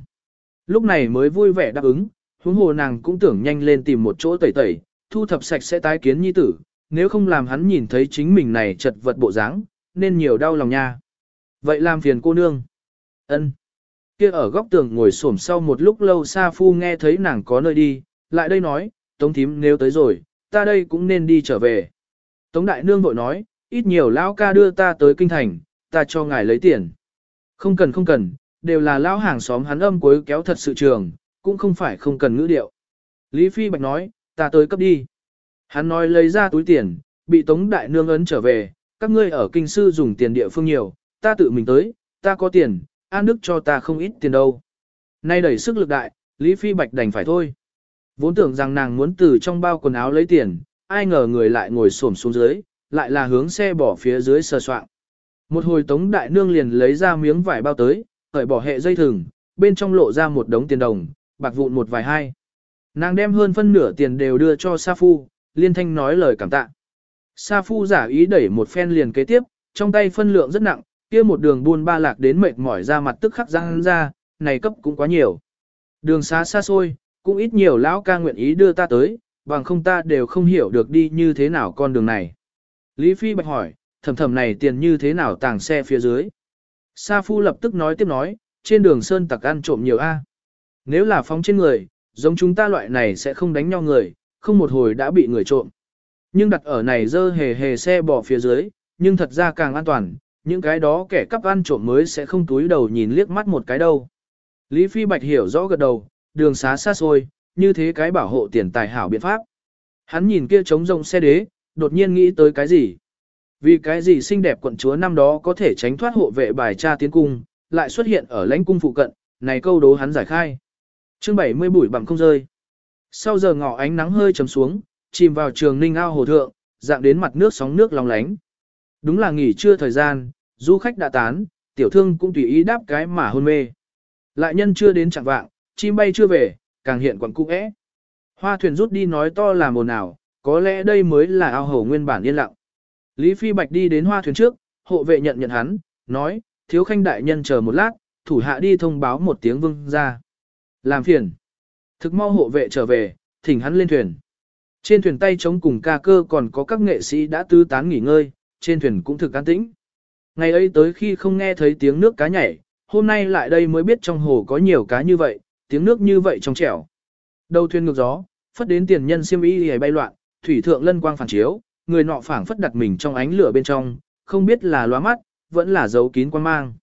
Lúc này mới vui vẻ đáp ứng, huống hồ nàng cũng tưởng nhanh lên tìm một chỗ tẩy tẩy, thu thập sạch sẽ tái kiến nhi tử, nếu không làm hắn nhìn thấy chính mình này chật vật bộ dáng, nên nhiều đau lòng nha. Vậy làm phiền cô nương. ân Kia ở góc tường ngồi xổm sau một lúc lâu Sa Phu nghe thấy nàng có nơi đi, lại đây nói, Tống thím nếu tới rồi, ta đây cũng nên đi trở về. Tống đại nương vội nói, ít nhiều lão ca đưa ta tới kinh thành, ta cho ngài lấy tiền. Không cần không cần, đều là lão hàng xóm hắn âm cuối kéo thật sự trường, cũng không phải không cần ngữ điệu. Lý Phi Bạch nói, ta tới cấp đi. Hắn nói lấy ra túi tiền, bị Tống Đại Nương ấn trở về, các ngươi ở kinh sư dùng tiền địa phương nhiều, ta tự mình tới, ta có tiền, An Đức cho ta không ít tiền đâu. Nay đẩy sức lực đại, Lý Phi Bạch đành phải thôi. Vốn tưởng rằng nàng muốn từ trong bao quần áo lấy tiền, ai ngờ người lại ngồi xổm xuống dưới, lại là hướng xe bỏ phía dưới sờ soạn. Một hồi Tống Đại Nương liền lấy ra miếng vải bao tới, khởi bỏ hệ dây thừng, bên trong lộ ra một đống tiền đồng, bạc vụn một vài hai. Nàng đem hơn phân nửa tiền đều đưa cho Sa Phu, liên thanh nói lời cảm tạ. Sa Phu giả ý đẩy một phen liền kế tiếp, trong tay phân lượng rất nặng, kia một đường buôn ba lạc đến mệt mỏi ra mặt tức khắc răng ra, này cấp cũng quá nhiều. Đường xa xa xôi, cũng ít nhiều lão ca nguyện ý đưa ta tới, bằng không ta đều không hiểu được đi như thế nào con đường này. Lý Phi bạch hỏi, thầm thầm này tiền như thế nào tàng xe phía dưới. Sa Phu lập tức nói tiếp nói, trên đường sơn tặc ăn trộm nhiều A. Nếu là phóng trên người, giống chúng ta loại này sẽ không đánh nhau người, không một hồi đã bị người trộm. Nhưng đặt ở này dơ hề hề xe bỏ phía dưới, nhưng thật ra càng an toàn, những cái đó kẻ cắp ăn trộm mới sẽ không túi đầu nhìn liếc mắt một cái đâu. Lý Phi Bạch hiểu rõ gật đầu, đường xá xa xôi, như thế cái bảo hộ tiền tài hảo biện pháp. Hắn nhìn kia trống rông xe đế, đột nhiên nghĩ tới cái gì. Vì cái gì xinh đẹp quận chúa năm đó có thể tránh thoát hộ vệ bài cha tiến cung, lại xuất hiện ở lãnh cung phụ cận, này câu đố hắn giải khai chương 70 bụi bằng không rơi. Sau giờ ngọ ánh nắng hơi trầm xuống, chìm vào trường ninh ao hồ thượng, dạng đến mặt nước sóng nước long lánh. Đúng là nghỉ trưa thời gian, du khách đã tán, tiểu thương cũng tùy ý đáp cái mà hôn mê. Lại nhân chưa đến chẳng vạng, chim bay chưa về, càng hiện quẩn cung é Hoa thuyền rút đi nói to là mồn nào, có lẽ đây mới là ao hồ nguyên bản yên lặng. Lý Phi Bạch đi đến hoa thuyền trước, hộ vệ nhận nhận hắn, nói, thiếu khanh đại nhân chờ một lát, thủ hạ đi thông báo một tiếng vương ra. Làm phiền. Thực mau hộ vệ trở về, thỉnh hắn lên thuyền. Trên thuyền tay chống cùng ca cơ còn có các nghệ sĩ đã tư tán nghỉ ngơi, trên thuyền cũng thực an tĩnh. Ngày ấy tới khi không nghe thấy tiếng nước cá nhảy, hôm nay lại đây mới biết trong hồ có nhiều cá như vậy, tiếng nước như vậy trong trẻo. Đầu thuyền ngược gió, phất đến tiền nhân xiêm y hề bay loạn, thủy thượng lân quang phản chiếu, người nọ phảng phất đặt mình trong ánh lửa bên trong, không biết là lóa mắt, vẫn là giấu kín quan mang.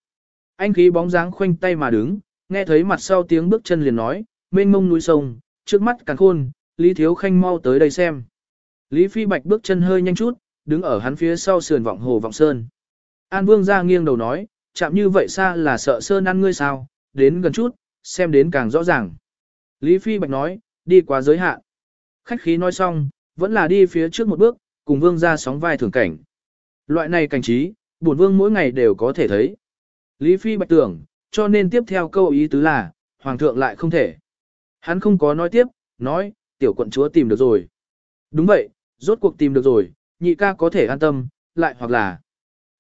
Anh khí bóng dáng khoanh tay mà đứng, nghe thấy mặt sau tiếng bước chân liền nói, mênh mông núi sông, trước mắt càng khôn, Lý Thiếu Khanh mau tới đây xem. Lý Phi Bạch bước chân hơi nhanh chút, đứng ở hắn phía sau sườn vọng hồ vọng sơn. An Vương ra nghiêng đầu nói, chạm như vậy xa là sợ sơn ăn ngươi sao, đến gần chút, xem đến càng rõ ràng. Lý Phi Bạch nói, đi quá giới hạn. Khách khí nói xong, vẫn là đi phía trước một bước, cùng Vương ra sóng vai thưởng cảnh. Loại này cảnh trí, bổn Vương mỗi ngày đều có thể thấy. Lý Phi Bạch tưởng, cho nên tiếp theo câu ý tứ là, Hoàng thượng lại không thể. Hắn không có nói tiếp, nói, tiểu quận chúa tìm được rồi. Đúng vậy, rốt cuộc tìm được rồi, nhị ca có thể an tâm, lại hoặc là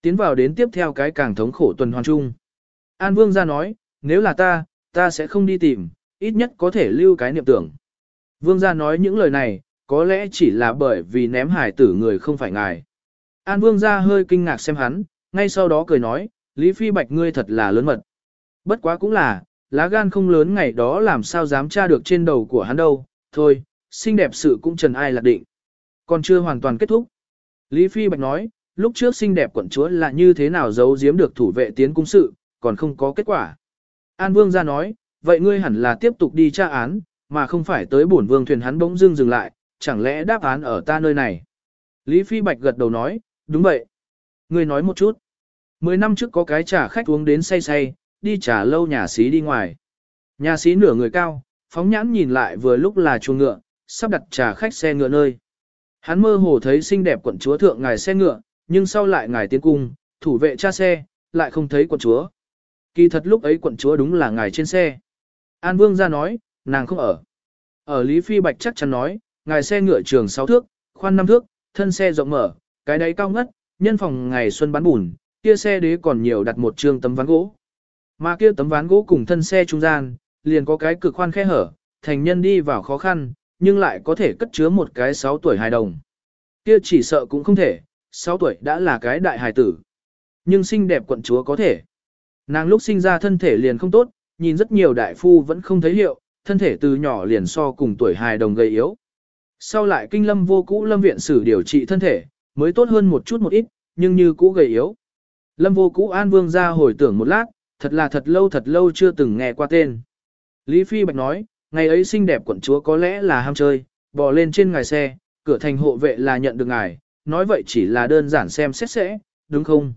tiến vào đến tiếp theo cái càng thống khổ tuần hoàn chung. An Vương ra nói, nếu là ta, ta sẽ không đi tìm, ít nhất có thể lưu cái niệm tưởng. Vương gia nói những lời này, có lẽ chỉ là bởi vì ném hải tử người không phải ngài. An Vương gia hơi kinh ngạc xem hắn, ngay sau đó cười nói, Lý Phi Bạch ngươi thật là lớn mật. Bất quá cũng là, lá gan không lớn ngày đó làm sao dám tra được trên đầu của hắn đâu, thôi, xinh đẹp sự cũng trần ai lạc định. Còn chưa hoàn toàn kết thúc. Lý Phi Bạch nói, lúc trước xinh đẹp quận chúa là như thế nào giấu giếm được thủ vệ tiến cung sự, còn không có kết quả. An Vương ra nói, vậy ngươi hẳn là tiếp tục đi tra án, mà không phải tới bổn vương thuyền hắn bỗng dưng dừng lại, chẳng lẽ đáp án ở ta nơi này. Lý Phi Bạch gật đầu nói, đúng vậy. Ngươi nói một chút. Mười năm trước có cái trà khách uống đến say say, đi trà lâu nhà xí đi ngoài. Nhà xí nửa người cao, phóng nhãn nhìn lại vừa lúc là chuồng ngựa, sắp đặt trà khách xe ngựa nơi. Hắn mơ hồ thấy xinh đẹp quận chúa thượng ngài xe ngựa, nhưng sau lại ngài tiến cung, thủ vệ cha xe, lại không thấy quận chúa. Kỳ thật lúc ấy quận chúa đúng là ngài trên xe. An Vương ra nói, nàng không ở. Ở Lý Phi Bạch chắc chắn nói, ngài xe ngựa trường 6 thước, khoan 5 thước, thân xe rộng mở, cái đáy cao ngất, nhân phòng ngày xuân bán bùn, kia xe đế còn nhiều đặt một trường tấm ván gỗ. Mà kia tấm ván gỗ cùng thân xe trung gian, liền có cái cực khoan khe hở, thành nhân đi vào khó khăn, nhưng lại có thể cất chứa một cái 6 tuổi hài đồng. Kia chỉ sợ cũng không thể, 6 tuổi đã là cái đại hài tử. Nhưng xinh đẹp quận chúa có thể. Nàng lúc sinh ra thân thể liền không tốt, nhìn rất nhiều đại phu vẫn không thấy hiệu, thân thể từ nhỏ liền so cùng tuổi hài đồng gầy yếu. Sau lại kinh lâm vô cũ lâm viện sử điều trị thân thể, mới tốt hơn một chút một ít, nhưng như cũ gầy yếu. Lâm vô cũ an vương ra hồi tưởng một lát, thật là thật lâu thật lâu chưa từng nghe qua tên. Lý Phi Bạch nói, ngày ấy xinh đẹp quận chúa có lẽ là ham chơi, bò lên trên ngài xe, cửa thành hộ vệ là nhận được ngài, nói vậy chỉ là đơn giản xem xét sẽ, đúng không?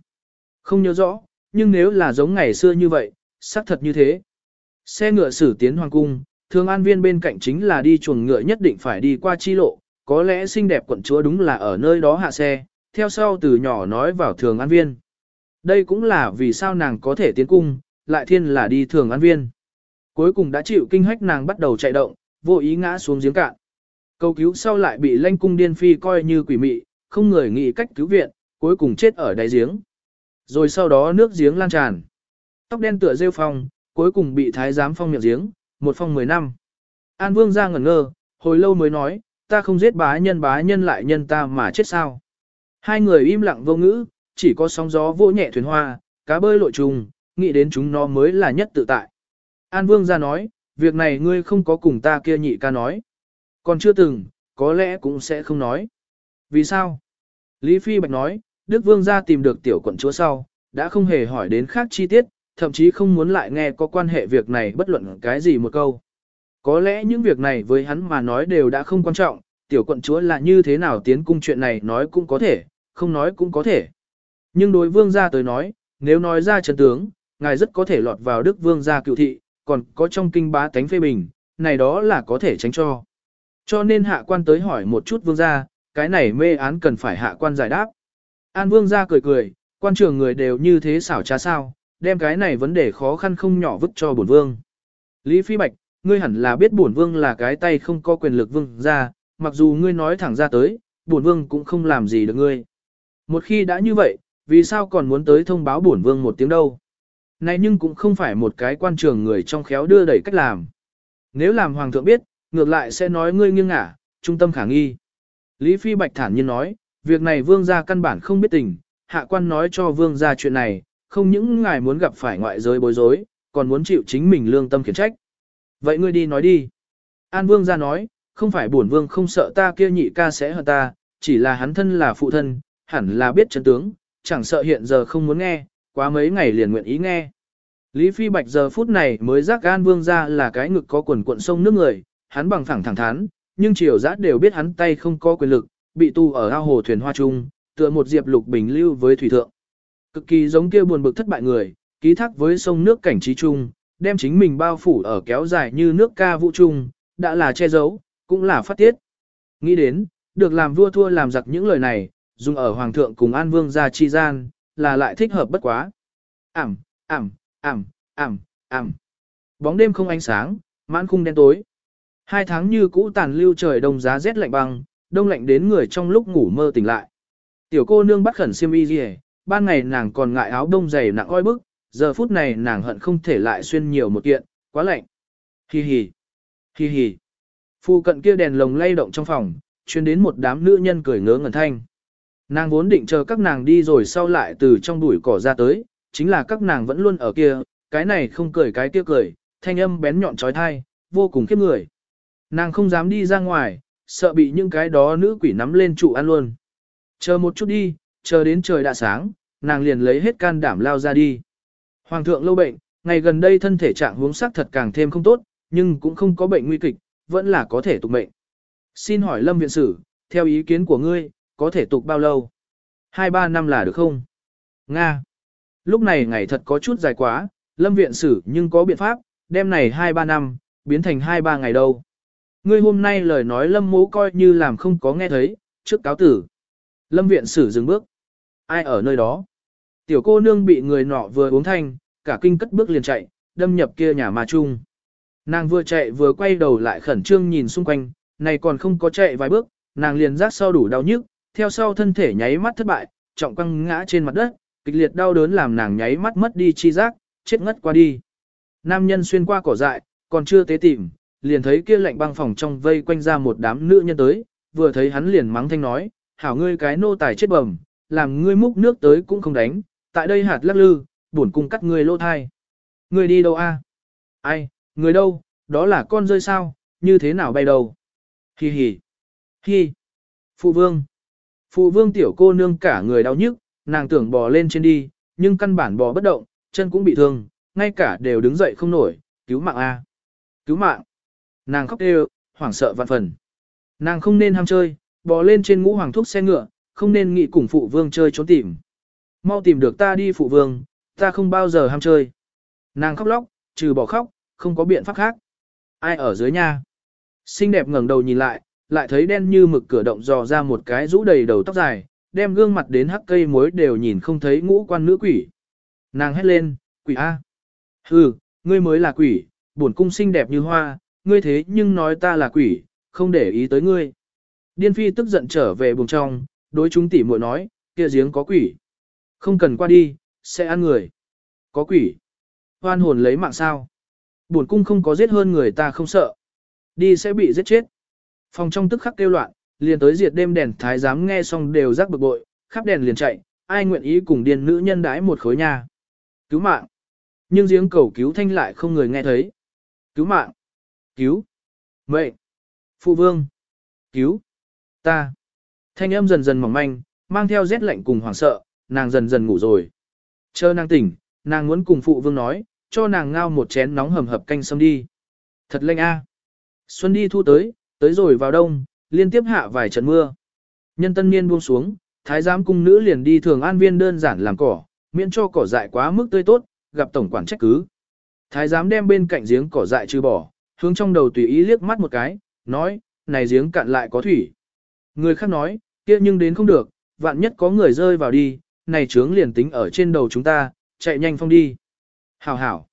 Không nhớ rõ, nhưng nếu là giống ngày xưa như vậy, xác thật như thế. Xe ngựa xử tiến hoàng cung, thường an viên bên cạnh chính là đi chuồng ngựa nhất định phải đi qua chi lộ, có lẽ xinh đẹp quận chúa đúng là ở nơi đó hạ xe, theo sau từ nhỏ nói vào thường an viên. Đây cũng là vì sao nàng có thể tiến cung, lại thiên là đi thường an viên. Cuối cùng đã chịu kinh hách nàng bắt đầu chạy động, vô ý ngã xuống giếng cạn. Cầu cứu sau lại bị lanh cung điên phi coi như quỷ mị, không người nghĩ cách cứu viện, cuối cùng chết ở đáy giếng. Rồi sau đó nước giếng lan tràn. Tóc đen tựa rêu phong, cuối cùng bị thái giám phong miệng giếng, một phong mười năm. An Vương ra ngẩn ngơ, hồi lâu mới nói, ta không giết bá nhân bá nhân lại nhân ta mà chết sao. Hai người im lặng vô ngữ, chỉ có sóng gió vô nhẹ thuyền hoa, cá bơi lội trùng, nghĩ đến chúng nó mới là nhất tự tại. An Vương ra nói, việc này ngươi không có cùng ta kia nhị ca nói. Còn chưa từng, có lẽ cũng sẽ không nói. Vì sao? Lý Phi Bạch nói, Đức Vương ra tìm được tiểu quận chúa sau, đã không hề hỏi đến khác chi tiết, thậm chí không muốn lại nghe có quan hệ việc này bất luận cái gì một câu. Có lẽ những việc này với hắn mà nói đều đã không quan trọng, tiểu quận chúa là như thế nào tiến cung chuyện này nói cũng có thể, không nói cũng có thể. Nhưng đối vương gia tới nói, nếu nói ra chân tướng, ngài rất có thể lọt vào đức vương gia cựu thị, còn có trong kinh bá tánh phê bình, này đó là có thể tránh cho. Cho nên hạ quan tới hỏi một chút vương gia, cái này mê án cần phải hạ quan giải đáp. An vương gia cười cười, quan trường người đều như thế xảo trá sao, đem cái này vấn đề khó khăn không nhỏ vứt cho bổn vương. Lý Phi Bạch, ngươi hẳn là biết bổn vương là cái tay không có quyền lực vương gia, mặc dù ngươi nói thẳng ra tới, bổn vương cũng không làm gì được ngươi. Một khi đã như vậy, vì sao còn muốn tới thông báo bổn vương một tiếng đâu? Này nhưng cũng không phải một cái quan trường người trong khéo đưa đẩy cách làm. Nếu làm hoàng thượng biết, ngược lại sẽ nói ngươi nghiêng ngả, trung tâm khả nghi. Lý Phi Bạch thản nhiên nói, việc này vương gia căn bản không biết tình, hạ quan nói cho vương gia chuyện này, không những ngài muốn gặp phải ngoại giới bối rối, còn muốn chịu chính mình lương tâm khiển trách. Vậy ngươi đi nói đi. An vương gia nói, không phải bổn vương không sợ ta kia nhị ca sẽ hận ta, chỉ là hắn thân là phụ thân, hẳn là biết chân tướng, chẳng sợ hiện giờ không muốn nghe, quá mấy ngày liền nguyện ý nghe. Lý Phi Bạch giờ phút này mới giác An Vương ra là cái ngực có quần cuộn sông nước người, hắn bằng phẳng thẳng thắn, nhưng triều giã đều biết hắn tay không có quyền lực, bị tu ở ao hồ thuyền hoa trung, tựa một diệp lục bình lưu với thủy thượng. Cực kỳ giống kia buồn bực thất bại người, ký thác với sông nước cảnh trí trung, đem chính mình bao phủ ở kéo dài như nước ca vũ trung, đã là che giấu, cũng là phát tiết. Nghĩ đến, được làm vua thua làm giặc những lời này, dùng ở hoàng thượng cùng an vương gia chi gian, là lại thích hợp bất quá. Ảm, ảm, ảm, ảm, ảm. Bóng đêm không ánh sáng, mãn khung đen tối. Hai tháng như cũ tàn lưu trời đông giá rét lạnh băng, đông lạnh đến người trong lúc ngủ mơ tỉnh lại. Tiểu cô nương bắt khẩn xiêm y gì ban ngày nàng còn ngại áo đông dày nặng oi bức, giờ phút này nàng hận không thể lại xuyên nhiều một kiện, quá lạnh. Hi hi, hi hi. Phu cận kia đèn lồng lay động trong phòng, chuyên đến một đám nữ nhân cười ngớ ngẩn thanh. Nàng vốn định chờ các nàng đi rồi sau lại từ trong bụi cỏ ra tới, chính là các nàng vẫn luôn ở kia, cái này không cười cái kia cười, thanh âm bén nhọn trói thai, vô cùng khiếp người. Nàng không dám đi ra ngoài, sợ bị những cái đó nữ quỷ nắm lên trụ ăn luôn. Chờ một chút đi, chờ đến trời đã sáng, nàng liền lấy hết can đảm lao ra đi. Hoàng thượng lâu bệnh, ngày gần đây thân thể trạng huống sắc thật càng thêm không tốt, nhưng cũng không có bệnh nguy kịch, vẫn là có thể tục mệnh. Xin hỏi Lâm Viện Sử, theo ý kiến của ngươi, có thể tục bao lâu? Hai ba năm là được không? Nga. Lúc này ngày thật có chút dài quá, Lâm Viện Sử nhưng có biện pháp, đêm này hai ba năm, biến thành hai ba ngày đâu. Ngươi hôm nay lời nói Lâm mố coi như làm không có nghe thấy, trước cáo tử. Lâm Viện Sử dừng bước. Ai ở nơi đó? Tiểu cô nương bị người nọ vừa uống thanh, cả kinh cất bước liền chạy, đâm nhập kia nhà mà chung. Nàng vừa chạy vừa quay đầu lại khẩn trương nhìn xung quanh, này còn không có chạy vài bước, nàng liền rác sau đủ đau nhức, theo sau thân thể nháy mắt thất bại, trọng quăng ngã trên mặt đất, kịch liệt đau đớn làm nàng nháy mắt mất đi chi giác, chết ngất qua đi. Nam nhân xuyên qua cỏ dại, còn chưa tế tìm, liền thấy kia lạnh băng phòng trong vây quanh ra một đám nữ nhân tới, vừa thấy hắn liền mắng thanh nói, hảo ngươi cái nô tài chết bầm, làm ngươi múc nước tới cũng không đánh, tại đây hạt lắc lư, buồn cung cắt ngươi lỗ thai. Ngươi đi đâu a? Ai, người đâu, đó là con rơi sao, như thế nào bay đầu Hi hi. Hi. Phụ vương. Phụ vương tiểu cô nương cả người đau nhức, nàng tưởng bò lên trên đi, nhưng căn bản bò bất động, chân cũng bị thương, ngay cả đều đứng dậy không nổi, cứu mạng a. Cứu mạng. Nàng khóc đều, hoảng sợ vạn phần. Nàng không nên ham chơi, bò lên trên ngũ hoàng thuốc xe ngựa, không nên nghị cùng phụ vương chơi trốn tìm. Mau tìm được ta đi phụ vương, ta không bao giờ ham chơi. Nàng khóc lóc, trừ bỏ khóc, không có biện pháp khác. Ai ở dưới nha? Xinh đẹp ngẩng đầu nhìn lại, lại thấy đen như mực cửa động dò ra một cái rũ đầy đầu tóc dài, đem gương mặt đến hắc cây muối đều nhìn không thấy ngũ quan nữ quỷ. Nàng hét lên, quỷ A. Hừ, ngươi mới là quỷ, bổn cung xinh đẹp như hoa, ngươi thế nhưng nói ta là quỷ, không để ý tới ngươi. Điên phi tức giận trở về buồng trong, đối chúng tỉ muội nói, kia giếng có quỷ. Không cần qua đi, sẽ ăn người. Có quỷ. Hoan hồn lấy mạng sao. Bổn cung không có giết hơn người ta không sợ. Đi sẽ bị giết chết. Phòng trong tức khắc kêu loạn, liền tới diệt đêm đèn thái giám nghe xong đều rắc bực bội, khắp đèn liền chạy, ai nguyện ý cùng điên nữ nhân đái một khối nhà. Cứu mạng. Nhưng giếng cầu cứu thanh lại không người nghe thấy. Cứu mạng. Cứu. Mệnh. Phụ vương. Cứu. Ta. Thanh âm dần dần mỏng manh, mang theo rét lạnh cùng hoảng sợ, nàng dần dần ngủ rồi. Chờ nàng tỉnh, nàng muốn cùng phụ vương nói, cho nàng ngao một chén nóng hầm hập canh sâm đi. Thật lạnh a. Xuân đi thu tới, tới rồi vào đông, liên tiếp hạ vài trận mưa. Nhân tân niên buông xuống, thái giám cung nữ liền đi thường an viên đơn giản làm cỏ, miễn cho cỏ dại quá mức tươi tốt, gặp tổng quản trách cứ. Thái giám đem bên cạnh giếng cỏ dại trừ bỏ, hướng trong đầu tùy ý liếc mắt một cái, nói, này giếng cạn lại có thủy. Người khác nói, kia nhưng đến không được, vạn nhất có người rơi vào đi, này trướng liền tính ở trên đầu chúng ta, chạy nhanh phong đi. Hảo hảo.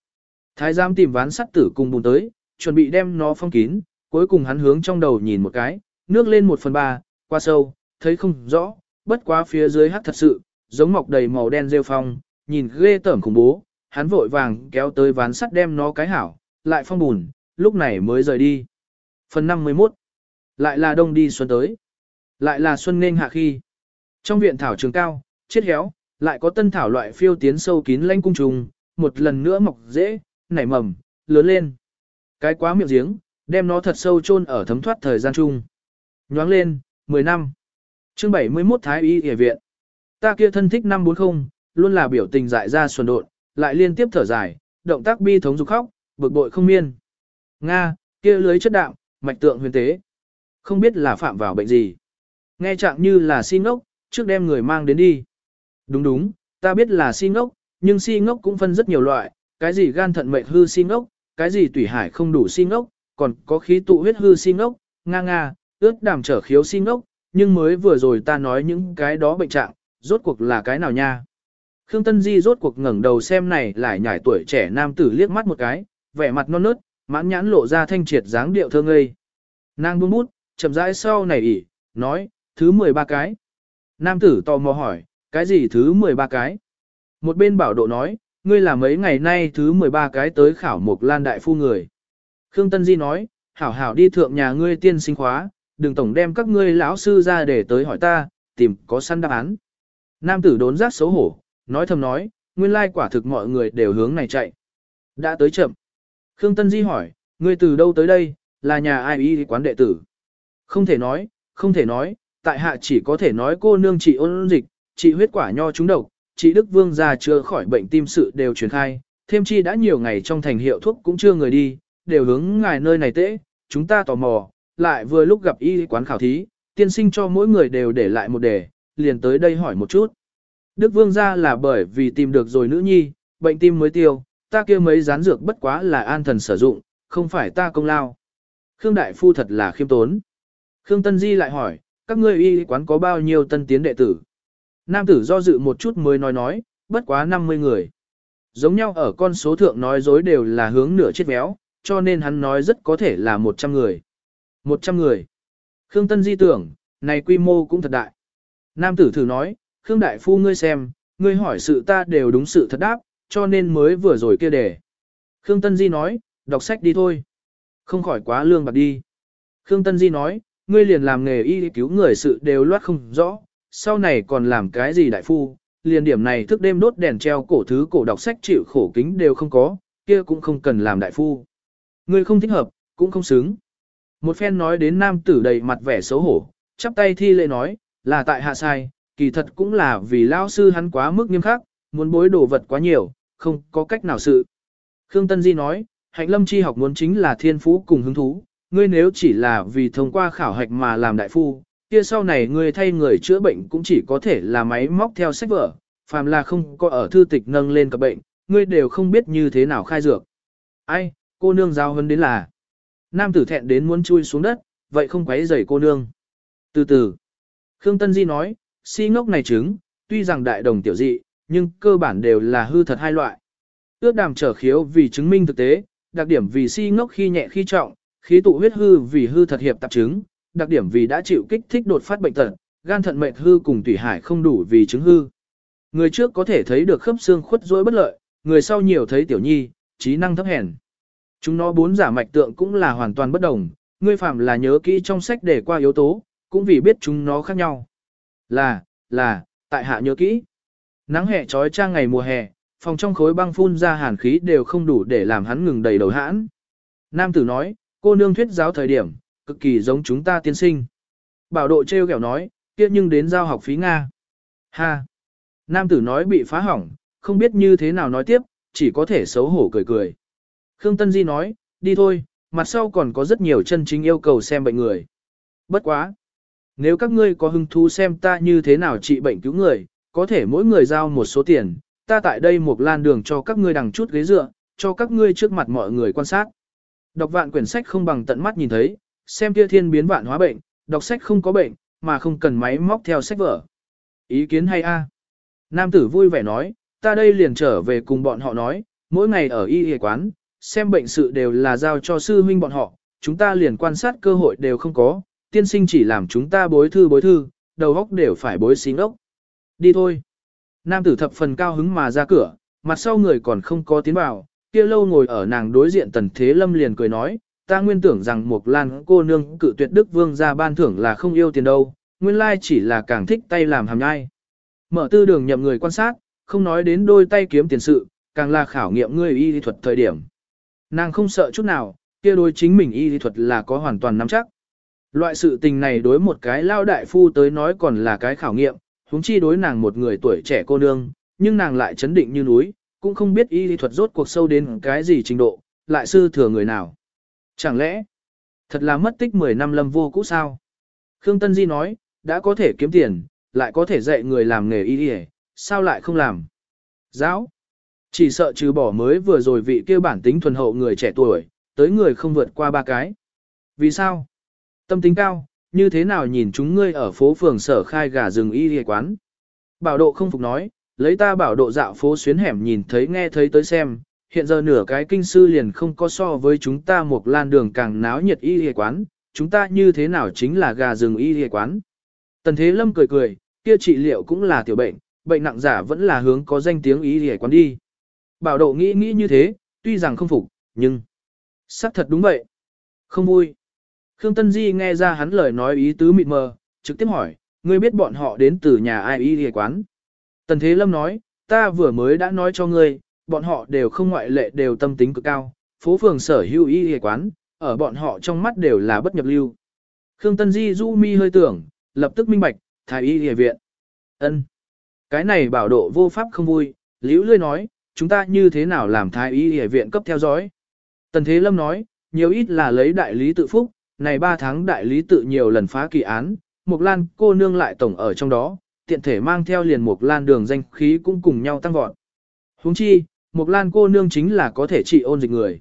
Thái giám tìm ván sắt tử cùng bùn tới, chuẩn bị đem nó phong kín, cuối cùng hắn hướng trong đầu nhìn một cái, nước lên một phần ba, qua sâu, thấy không rõ, bất quá phía dưới hắt thật sự, giống mọc đầy màu đen rêu phong, nhìn ghê tởm khủng bố, hắn vội vàng kéo tới ván sắt đem nó cái hảo, lại phong bùn, lúc này mới rời đi. Phần 51 Lại là đông đi xuân tới. Lại là xuân nên hạ khi. Trong viện thảo trường cao, chết héo, lại có tân thảo loại phiêu tiến sâu kín lanh cung trùng, một lần nữa mọc dễ, nảy mầm, lớn lên. Cái quá miệng giếng, đem nó thật sâu chôn ở thấm thoát thời gian chung. Nhoáng lên, 10 năm. Chương 71 Thái Y Y viện. Ta kia thân thích năm 40, luôn là biểu tình dại ra xuân độn, lại liên tiếp thở dài, động tác bi thống dục khóc, bực bội không miên. Nga, kia lưới chất đạm, mạch tượng huyền tế. Không biết là phạm vào bệnh gì. Nghe trạng như là si ngốc, trước đem người mang đến đi. Đúng đúng, ta biết là si ngốc, nhưng si ngốc cũng phân rất nhiều loại, cái gì gan thận mệnh hư si ngốc, cái gì tủy hải không đủ si ngốc, còn có khí tụ huyết hư xin ngốc, nga nga, ướt đàm trở khiếu xin ngốc, nhưng mới vừa rồi ta nói những cái đó bệnh trạng, rốt cuộc là cái nào nha. Khương Tân Di rốt cuộc ngẩng đầu xem này lại nhảy tuổi trẻ nam tử liếc mắt một cái, vẻ mặt non nớt, mãn nhãn lộ ra thanh triệt dáng điệu thơ ngây. Nàng buông bút, chậm rãi sau này ỉ, nói, thứ 13 cái. Nam tử tò mò hỏi, cái gì thứ 13 cái? Một bên bảo độ nói, ngươi là mấy ngày nay thứ 13 cái tới khảo một lan đại phu người. Khương Tân Di nói, hảo hảo đi thượng nhà ngươi tiên sinh khóa, đừng tổng đem các ngươi lão sư ra để tới hỏi ta, tìm có săn đáp án. Nam tử đốn giác xấu hổ, nói thầm nói, nguyên lai quả thực mọi người đều hướng này chạy. Đã tới chậm. Khương Tân Di hỏi, ngươi từ đâu tới đây, là nhà ai y quán đệ tử? Không thể nói, không thể nói, tại hạ chỉ có thể nói cô nương trị ôn dịch, trị huyết quả nho trúng độc, trị Đức Vương già chưa khỏi bệnh tim sự đều truyền khai, thêm chi đã nhiều ngày trong thành hiệu thuốc cũng chưa người đi, đều hướng ngài nơi này tễ, chúng ta tò mò, lại vừa lúc gặp y quán khảo thí, tiên sinh cho mỗi người đều để lại một đề, liền tới đây hỏi một chút. Đức Vương ra là bởi vì tìm được rồi nữ nhi, bệnh tim mới tiêu, ta kia mấy rán dược bất quá là an thần sử dụng, không phải ta công lao. Khương Đại Phu thật là khiêm tốn. Khương Tân Di lại hỏi, các ngươi y quán có bao nhiêu tân tiến đệ tử? Nam tử do dự một chút mới nói nói, bất quá 50 người. Giống nhau ở con số thượng nói dối đều là hướng nửa chết béo, cho nên hắn nói rất có thể là 100 người. 100 người. Khương Tân Di tưởng, này quy mô cũng thật đại. Nam tử thử nói, Khương Đại Phu ngươi xem, ngươi hỏi sự ta đều đúng sự thật đáp, cho nên mới vừa rồi kia đề. Khương Tân Di nói, đọc sách đi thôi. Không khỏi quá lương bạc đi. Khương Tân Di nói, ngươi liền làm nghề y cứu người sự đều loát không rõ, sau này còn làm cái gì đại phu, liền điểm này thức đêm đốt đèn treo cổ thứ cổ đọc sách chịu khổ kính đều không có, kia cũng không cần làm đại phu. Ngươi không thích hợp, cũng không xứng. Một phen nói đến nam tử đầy mặt vẻ xấu hổ, chắp tay thi lễ nói, là tại hạ sai, kỳ thật cũng là vì lao sư hắn quá mức nghiêm khắc, muốn bối đồ vật quá nhiều, không có cách nào sự. Khương Tân Di nói, hạnh lâm chi học muốn chính là thiên phú cùng hứng thú, ngươi nếu chỉ là vì thông qua khảo hạch mà làm đại phu, kia sau này ngươi thay người chữa bệnh cũng chỉ có thể là máy móc theo sách vở, phàm là không có ở thư tịch nâng lên các bệnh, ngươi đều không biết như thế nào khai dược. Ai, cô nương giao hơn đến là. Nam tử thẹn đến muốn chui xuống đất, vậy không quấy rầy cô nương. Từ từ, Khương Tân Di nói, si ngốc này trứng, tuy rằng đại đồng tiểu dị, nhưng cơ bản đều là hư thật hai loại. Ước đàm trở khiếu vì chứng minh thực tế, đặc điểm vì si ngốc khi nhẹ khi trọng, khí tụ huyết hư vì hư thật hiệp tạp chứng, đặc điểm vì đã chịu kích thích đột phát bệnh tật, gan thận mệt hư cùng tủy hải không đủ vì chứng hư. Người trước có thể thấy được khớp xương khuất rối bất lợi, người sau nhiều thấy tiểu nhi, trí năng thấp hèn. Chúng nó bốn giả mạch tượng cũng là hoàn toàn bất đồng, ngươi phạm là nhớ kỹ trong sách để qua yếu tố, cũng vì biết chúng nó khác nhau. Là, là, tại hạ nhớ kỹ. Nắng hè trói trang ngày mùa hè, phòng trong khối băng phun ra hàn khí đều không đủ để làm hắn ngừng đầy đầu hãn. Nam tử nói, cô nương thuyết giáo thời điểm, cực kỳ giống chúng ta tiên sinh. Bảo độ treo kẹo nói, kia nhưng đến giao học phí Nga. Ha! Nam tử nói bị phá hỏng, không biết như thế nào nói tiếp, chỉ có thể xấu hổ cười cười. Khương Tân Di nói, đi thôi, mặt sau còn có rất nhiều chân chính yêu cầu xem bệnh người. Bất quá! Nếu các ngươi có hứng thú xem ta như thế nào trị bệnh cứu người, có thể mỗi người giao một số tiền, ta tại đây một lan đường cho các ngươi đằng chút ghế dựa, cho các ngươi trước mặt mọi người quan sát. Đọc vạn quyển sách không bằng tận mắt nhìn thấy, xem kia thiên biến vạn hóa bệnh, đọc sách không có bệnh, mà không cần máy móc theo sách vở. Ý kiến hay a? Nam tử vui vẻ nói, ta đây liền trở về cùng bọn họ nói, mỗi ngày ở y y quán, xem bệnh sự đều là giao cho sư huynh bọn họ, chúng ta liền quan sát cơ hội đều không có, tiên sinh chỉ làm chúng ta bối thư bối thư, đầu óc đều phải bối xí ốc. Đi thôi. Nam tử thập phần cao hứng mà ra cửa, mặt sau người còn không có tiến vào, kia lâu ngồi ở nàng đối diện tần thế lâm liền cười nói, ta nguyên tưởng rằng một lan cô nương cự tuyệt đức vương ra ban thưởng là không yêu tiền đâu, nguyên lai chỉ là càng thích tay làm hàm nhai. Mở tư đường nhậm người quan sát, không nói đến đôi tay kiếm tiền sự, càng là khảo nghiệm ngươi y thuật thời điểm. Nàng không sợ chút nào, kia đối chính mình y lý thuật là có hoàn toàn nắm chắc. Loại sự tình này đối một cái lao đại phu tới nói còn là cái khảo nghiệm, huống chi đối nàng một người tuổi trẻ cô nương, nhưng nàng lại chấn định như núi, cũng không biết y lý thuật rốt cuộc sâu đến cái gì trình độ, lại sư thừa người nào. Chẳng lẽ, thật là mất tích 10 năm lâm vô cũ sao? Khương Tân Di nói, đã có thể kiếm tiền, lại có thể dạy người làm nghề y lý, sao lại không làm? Giáo, chỉ sợ trừ bỏ mới vừa rồi vị kia bản tính thuần hậu người trẻ tuổi, tới người không vượt qua ba cái. Vì sao? Tâm tính cao, như thế nào nhìn chúng ngươi ở phố phường sở khai gà rừng y y quán? Bảo độ không phục nói, lấy ta bảo độ dạo phố xuyến hẻm nhìn thấy nghe thấy tới xem, hiện giờ nửa cái kinh sư liền không có so với chúng ta một lan đường càng náo nhiệt y y quán, chúng ta như thế nào chính là gà rừng y y quán. Tần Thế Lâm cười cười, kia trị liệu cũng là tiểu bệnh, bệnh nặng giả vẫn là hướng có danh tiếng y y quán đi. Bảo độ nghĩ nghĩ như thế, tuy rằng không phục, nhưng... xác thật đúng vậy. Không vui. Khương Tân Di nghe ra hắn lời nói ý tứ mịt mờ, trực tiếp hỏi, ngươi biết bọn họ đến từ nhà ai y y quán. Tần Thế Lâm nói, ta vừa mới đã nói cho ngươi, bọn họ đều không ngoại lệ đều tâm tính cực cao, phố phường sở hữu y y quán, ở bọn họ trong mắt đều là bất nhập lưu. Khương Tân Di du mi hơi tưởng, lập tức minh bạch, thái y y viện. ân Cái này bảo độ vô pháp không vui, liễu lươi nói, chúng ta như thế nào làm thái y y viện cấp theo dõi. Tần Thế Lâm nói, nhiều ít là lấy đại lý tự phúc, này 3 tháng đại lý tự nhiều lần phá kỳ án, Mục Lan cô nương lại tổng ở trong đó, tiện thể mang theo liền Mục Lan đường danh khí cũng cùng nhau tăng vọt. Huống chi, Mục Lan cô nương chính là có thể trị ôn dịch người.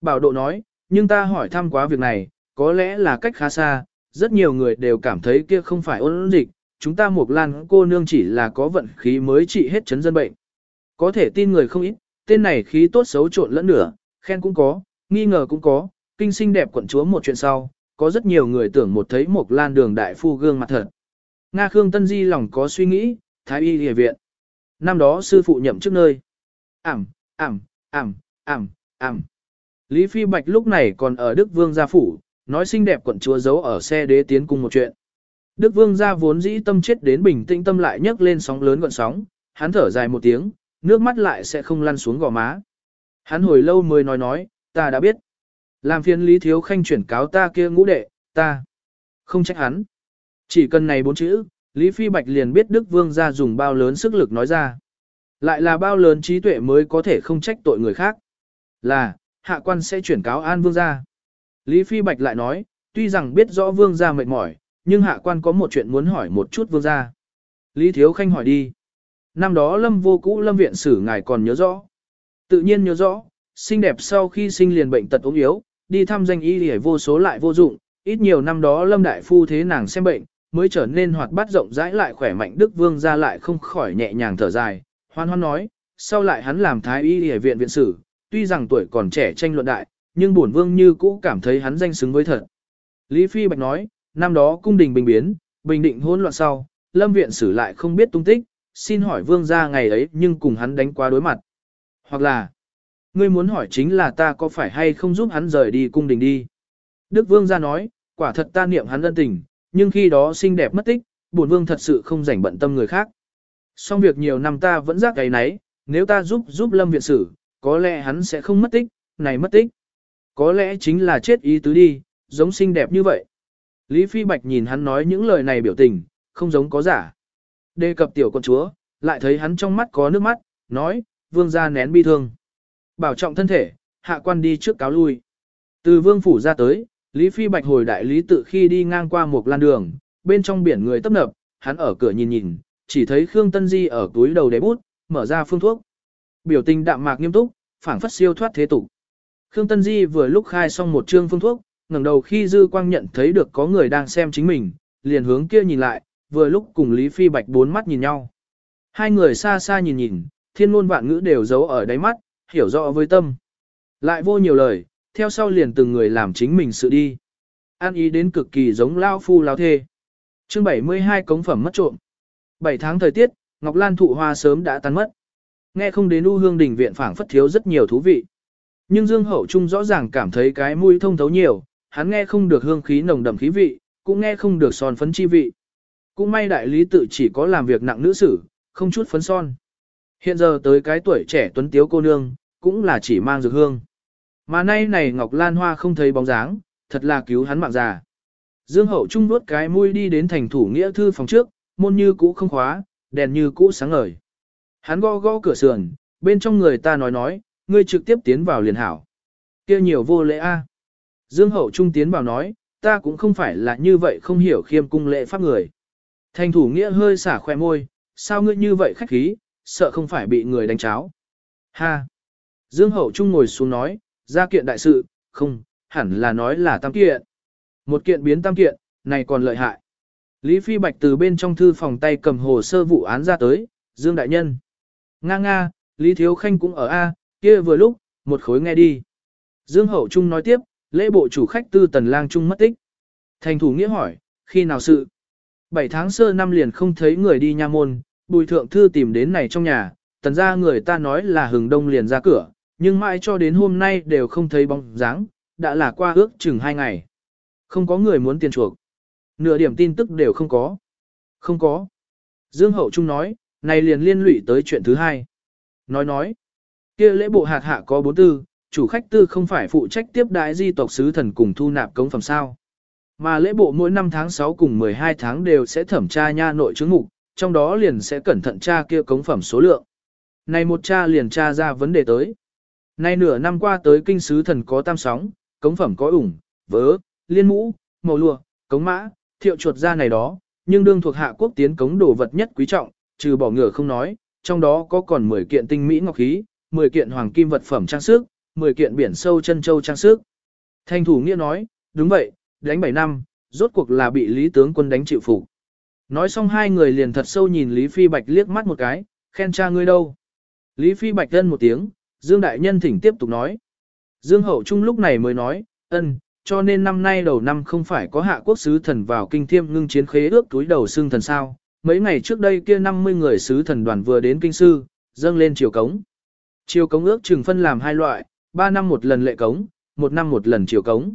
Bảo độ nói, nhưng ta hỏi thăm quá việc này, có lẽ là cách khá xa, rất nhiều người đều cảm thấy kia không phải ôn dịch, chúng ta Mục Lan cô nương chỉ là có vận khí mới trị hết chấn dân bệnh. Có thể tin người không ít, tên này khí tốt xấu trộn lẫn nửa, khen cũng có, nghi ngờ cũng có, kinh sinh đẹp quận chúa một chuyện sau, có rất nhiều người tưởng một thấy một lan đường đại phu gương mặt thật. Nga Khương Tân Di lòng có suy nghĩ, thái y địa viện. Năm đó sư phụ nhậm trước nơi. Ảm, ảm, ảm, ảm, ảm. Lý Phi Bạch lúc này còn ở Đức Vương gia phủ, nói xinh đẹp quận chúa giấu ở xe đế tiến cùng một chuyện. Đức Vương gia vốn dĩ tâm chết đến bình tĩnh tâm lại nhấc lên sóng lớn gọn sóng, hắn thở dài một tiếng, nước mắt lại sẽ không lăn xuống gò má. Hắn hồi lâu mới nói nói, ta đã biết. Làm phiền Lý Thiếu Khanh chuyển cáo ta kia ngũ đệ, ta. Không trách hắn. Chỉ cần này bốn chữ, Lý Phi Bạch liền biết Đức Vương gia dùng bao lớn sức lực nói ra. Lại là bao lớn trí tuệ mới có thể không trách tội người khác. Là, hạ quan sẽ chuyển cáo an vương gia. Lý Phi Bạch lại nói, tuy rằng biết rõ vương gia mệt mỏi, nhưng hạ quan có một chuyện muốn hỏi một chút vương gia. Lý Thiếu Khanh hỏi đi. Năm đó lâm vô cũ lâm viện sử ngài còn nhớ rõ. Tự nhiên nhớ rõ, xinh đẹp sau khi sinh liền bệnh tật ốm yếu, đi thăm danh y để vô số lại vô dụng, ít nhiều năm đó lâm đại phu thế nàng xem bệnh, mới trở nên hoạt bát rộng rãi lại khỏe mạnh Đức Vương ra lại không khỏi nhẹ nhàng thở dài. Hoan hoan nói, sau lại hắn làm thái y để viện viện sử, tuy rằng tuổi còn trẻ tranh luận đại, nhưng bổn vương như cũ cảm thấy hắn danh xứng với thật. Lý Phi Bạch nói, năm đó cung đình bình biến, bình định hỗn loạn sau, lâm viện sử lại không biết tung tích, xin hỏi vương gia ngày ấy nhưng cùng hắn đánh qua đối mặt. Hoặc là, ngươi muốn hỏi chính là ta có phải hay không giúp hắn rời đi cung đình đi. Đức vương gia nói, quả thật ta niệm hắn ân tình, nhưng khi đó xinh đẹp mất tích, bổn vương thật sự không rảnh bận tâm người khác. Xong việc nhiều năm ta vẫn giác cái nấy, nếu ta giúp giúp lâm viện sử, có lẽ hắn sẽ không mất tích, này mất tích. Có lẽ chính là chết ý tứ đi, giống xinh đẹp như vậy. Lý Phi Bạch nhìn hắn nói những lời này biểu tình, không giống có giả. Đề cập tiểu con chúa, lại thấy hắn trong mắt có nước mắt, nói, vương gia nén bi thương. Bảo trọng thân thể, hạ quan đi trước cáo lui. Từ vương phủ ra tới, Lý Phi Bạch hồi đại lý tự khi đi ngang qua một lan đường, bên trong biển người tấp nập, hắn ở cửa nhìn nhìn, chỉ thấy Khương Tân Di ở túi đầu đế bút, mở ra phương thuốc. Biểu tình đạm mạc nghiêm túc, phảng phất siêu thoát thế tục. Khương Tân Di vừa lúc khai xong một chương phương thuốc, ngẩng đầu khi dư quang nhận thấy được có người đang xem chính mình, liền hướng kia nhìn lại, vừa lúc cùng Lý Phi Bạch bốn mắt nhìn nhau. Hai người xa xa nhìn nhìn, thiên ngôn vạn ngữ đều giấu ở đáy mắt, hiểu rõ với tâm. Lại vô nhiều lời, theo sau liền từng người làm chính mình sự đi. An ý đến cực kỳ giống lao phu lao thê. chương 72 cống phẩm mất trộm. 7 tháng thời tiết, Ngọc Lan thụ hoa sớm đã tan mất. Nghe không đến u hương đình viện phảng phất thiếu rất nhiều thú vị. Nhưng Dương Hậu Trung rõ ràng cảm thấy cái mũi thông thấu nhiều, hắn nghe không được hương khí nồng đậm khí vị, cũng nghe không được son phấn chi vị. Cũng may đại lý tự chỉ có làm việc nặng nữ sử, không chút phấn son. Hiện giờ tới cái tuổi trẻ tuấn tiếu cô nương, cũng là chỉ mang dược hương. Mà nay này Ngọc Lan Hoa không thấy bóng dáng, thật là cứu hắn mạng già. Dương Hậu Trung nuốt cái mũi đi đến thành thủ nghĩa thư phòng trước, môn như cũ không khóa, đèn như cũ sáng ngời. Hắn gõ gõ cửa sườn, bên trong người ta nói nói, ngươi trực tiếp tiến vào liền hảo. kia nhiều vô lễ a. Dương Hậu Trung tiến vào nói, ta cũng không phải là như vậy không hiểu khiêm cung lễ pháp người. Thành thủ nghĩa hơi xả khoe môi, sao ngươi như vậy khách khí, sợ không phải bị người đánh cháo. Ha! Dương Hậu Trung ngồi xuống nói, ra kiện đại sự, không, hẳn là nói là tam kiện. Một kiện biến tam kiện, này còn lợi hại. Lý Phi Bạch từ bên trong thư phòng tay cầm hồ sơ vụ án ra tới, Dương Đại Nhân. Nga nga, Lý Thiếu Khanh cũng ở A, kia vừa lúc, một khối nghe đi. Dương Hậu Trung nói tiếp, lễ bộ chủ khách tư tần lang trung mất tích. Thành thủ nghĩa hỏi, khi nào sự? Bảy tháng sơ năm liền không thấy người đi nha môn, bùi thượng thư tìm đến này trong nhà, tần ra người ta nói là hừng đông liền ra cửa, nhưng mãi cho đến hôm nay đều không thấy bóng dáng, đã là qua ước chừng hai ngày. Không có người muốn tiền chuộc. Nửa điểm tin tức đều không có. Không có. Dương Hậu Trung nói, này liền liên lụy tới chuyện thứ hai. Nói nói, kia lễ bộ hạt hạ có bốn tư, chủ khách tư không phải phụ trách tiếp đái di tộc sứ thần cùng thu nạp cống phẩm sao. Mà lễ bộ mỗi năm tháng 6 cùng 12 tháng đều sẽ thẩm tra nha nội chứng mục, trong đó liền sẽ cẩn thận tra kia cống phẩm số lượng. Này một tra liền tra ra vấn đề tới. Nay nửa năm qua tới kinh sứ thần có tam sóng, cống phẩm có ủng, vớ, liên mũ, màu lụa, cống mã, thiệu chuột ra này đó, nhưng đương thuộc hạ quốc tiến cống đồ vật nhất quý trọng, trừ bỏ ngựa không nói, trong đó có còn 10 kiện tinh mỹ ngọc khí, 10 kiện hoàng kim vật phẩm trang sức, 10 kiện biển sâu chân châu trang sức. Thanh thủ nghĩa nói, đúng vậy, đánh 7 năm, rốt cuộc là bị Lý tướng quân đánh chịu phục. Nói xong hai người liền thật sâu nhìn Lý Phi Bạch liếc mắt một cái, khen cha ngươi đâu. Lý Phi Bạch thân một tiếng, Dương Đại Nhân thỉnh tiếp tục nói. Dương Hậu Trung lúc này mới nói, ân, cho nên năm nay đầu năm không phải có hạ quốc sứ thần vào kinh thiêm ngưng chiến khế ước túi đầu xương thần sao. Mấy ngày trước đây kia 50 người sứ thần đoàn vừa đến kinh sư, dâng lên triều cống. Triều cống ước chừng phân làm hai loại, 3 năm một lần lệ cống, một năm một lần triều cống.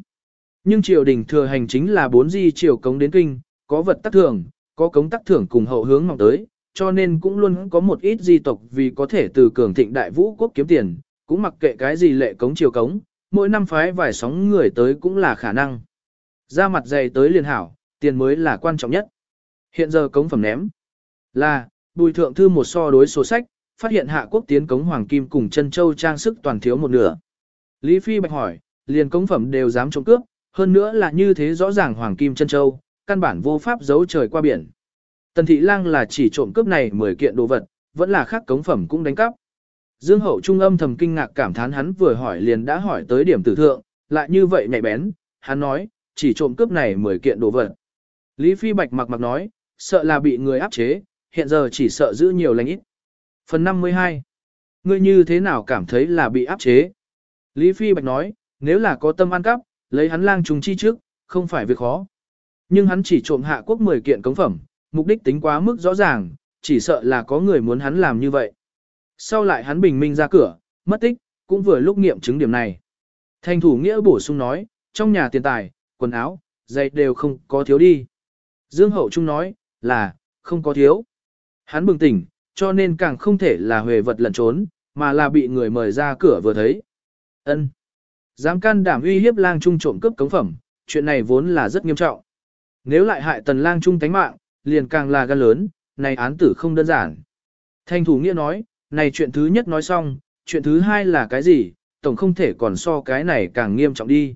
Nhưng triều đình thừa hành chính là bốn di triều cống đến kinh, có vật tắc thưởng, có cống tắc thưởng cùng hậu hướng mong tới, cho nên cũng luôn có một ít di tộc vì có thể từ cường thịnh đại vũ quốc kiếm tiền, cũng mặc kệ cái gì lệ cống triều cống, mỗi năm phái vài sóng người tới cũng là khả năng. Ra mặt dày tới liền hảo, tiền mới là quan trọng nhất. Hiện giờ cống phẩm ném là, bùi thượng thư một so đối sổ sách, phát hiện hạ quốc tiến cống hoàng kim cùng chân châu trang sức toàn thiếu một nửa. Lý Phi bạch hỏi, liền cống phẩm đều dám trộm cướp, hơn nữa là như thế rõ ràng hoàng kim chân châu, căn bản vô pháp giấu trời qua biển. Tần thị lang là chỉ trộm cướp này 10 kiện đồ vật, vẫn là khác cống phẩm cũng đánh cắp. Dương hậu trung âm thầm kinh ngạc cảm thán hắn vừa hỏi liền đã hỏi tới điểm tử thượng, lại như vậy nhạy bén, hắn nói, chỉ trộm cướp này 10 kiện đồ vật. Lý Phi Bạch mặc mặc nói, sợ là bị người áp chế, hiện giờ chỉ sợ giữ nhiều lành ít. Phần 52. Ngươi như thế nào cảm thấy là bị áp chế? Lý Phi Bạch nói, nếu là có tâm ăn cắp, lấy hắn lang trùng chi trước, không phải việc khó. Nhưng hắn chỉ trộm hạ quốc 10 kiện cống phẩm, mục đích tính quá mức rõ ràng, chỉ sợ là có người muốn hắn làm như vậy. Sau lại hắn bình minh ra cửa, mất tích, cũng vừa lúc nghiệm chứng điểm này. Thành thủ nghĩa bổ sung nói, trong nhà tiền tài, quần áo, giày đều không có thiếu đi. Dương Hậu Trung nói, là, không có thiếu. Hắn bừng tỉnh, cho nên càng không thể là huề vật lẩn trốn, mà là bị người mời ra cửa vừa thấy. ân Dám can đảm uy hiếp lang trung trộm cướp cống phẩm, chuyện này vốn là rất nghiêm trọng. Nếu lại hại tần lang trung tánh mạng, liền càng là gan lớn, này án tử không đơn giản. Thanh thủ nghĩa nói, này chuyện thứ nhất nói xong, chuyện thứ hai là cái gì, tổng không thể còn so cái này càng nghiêm trọng đi.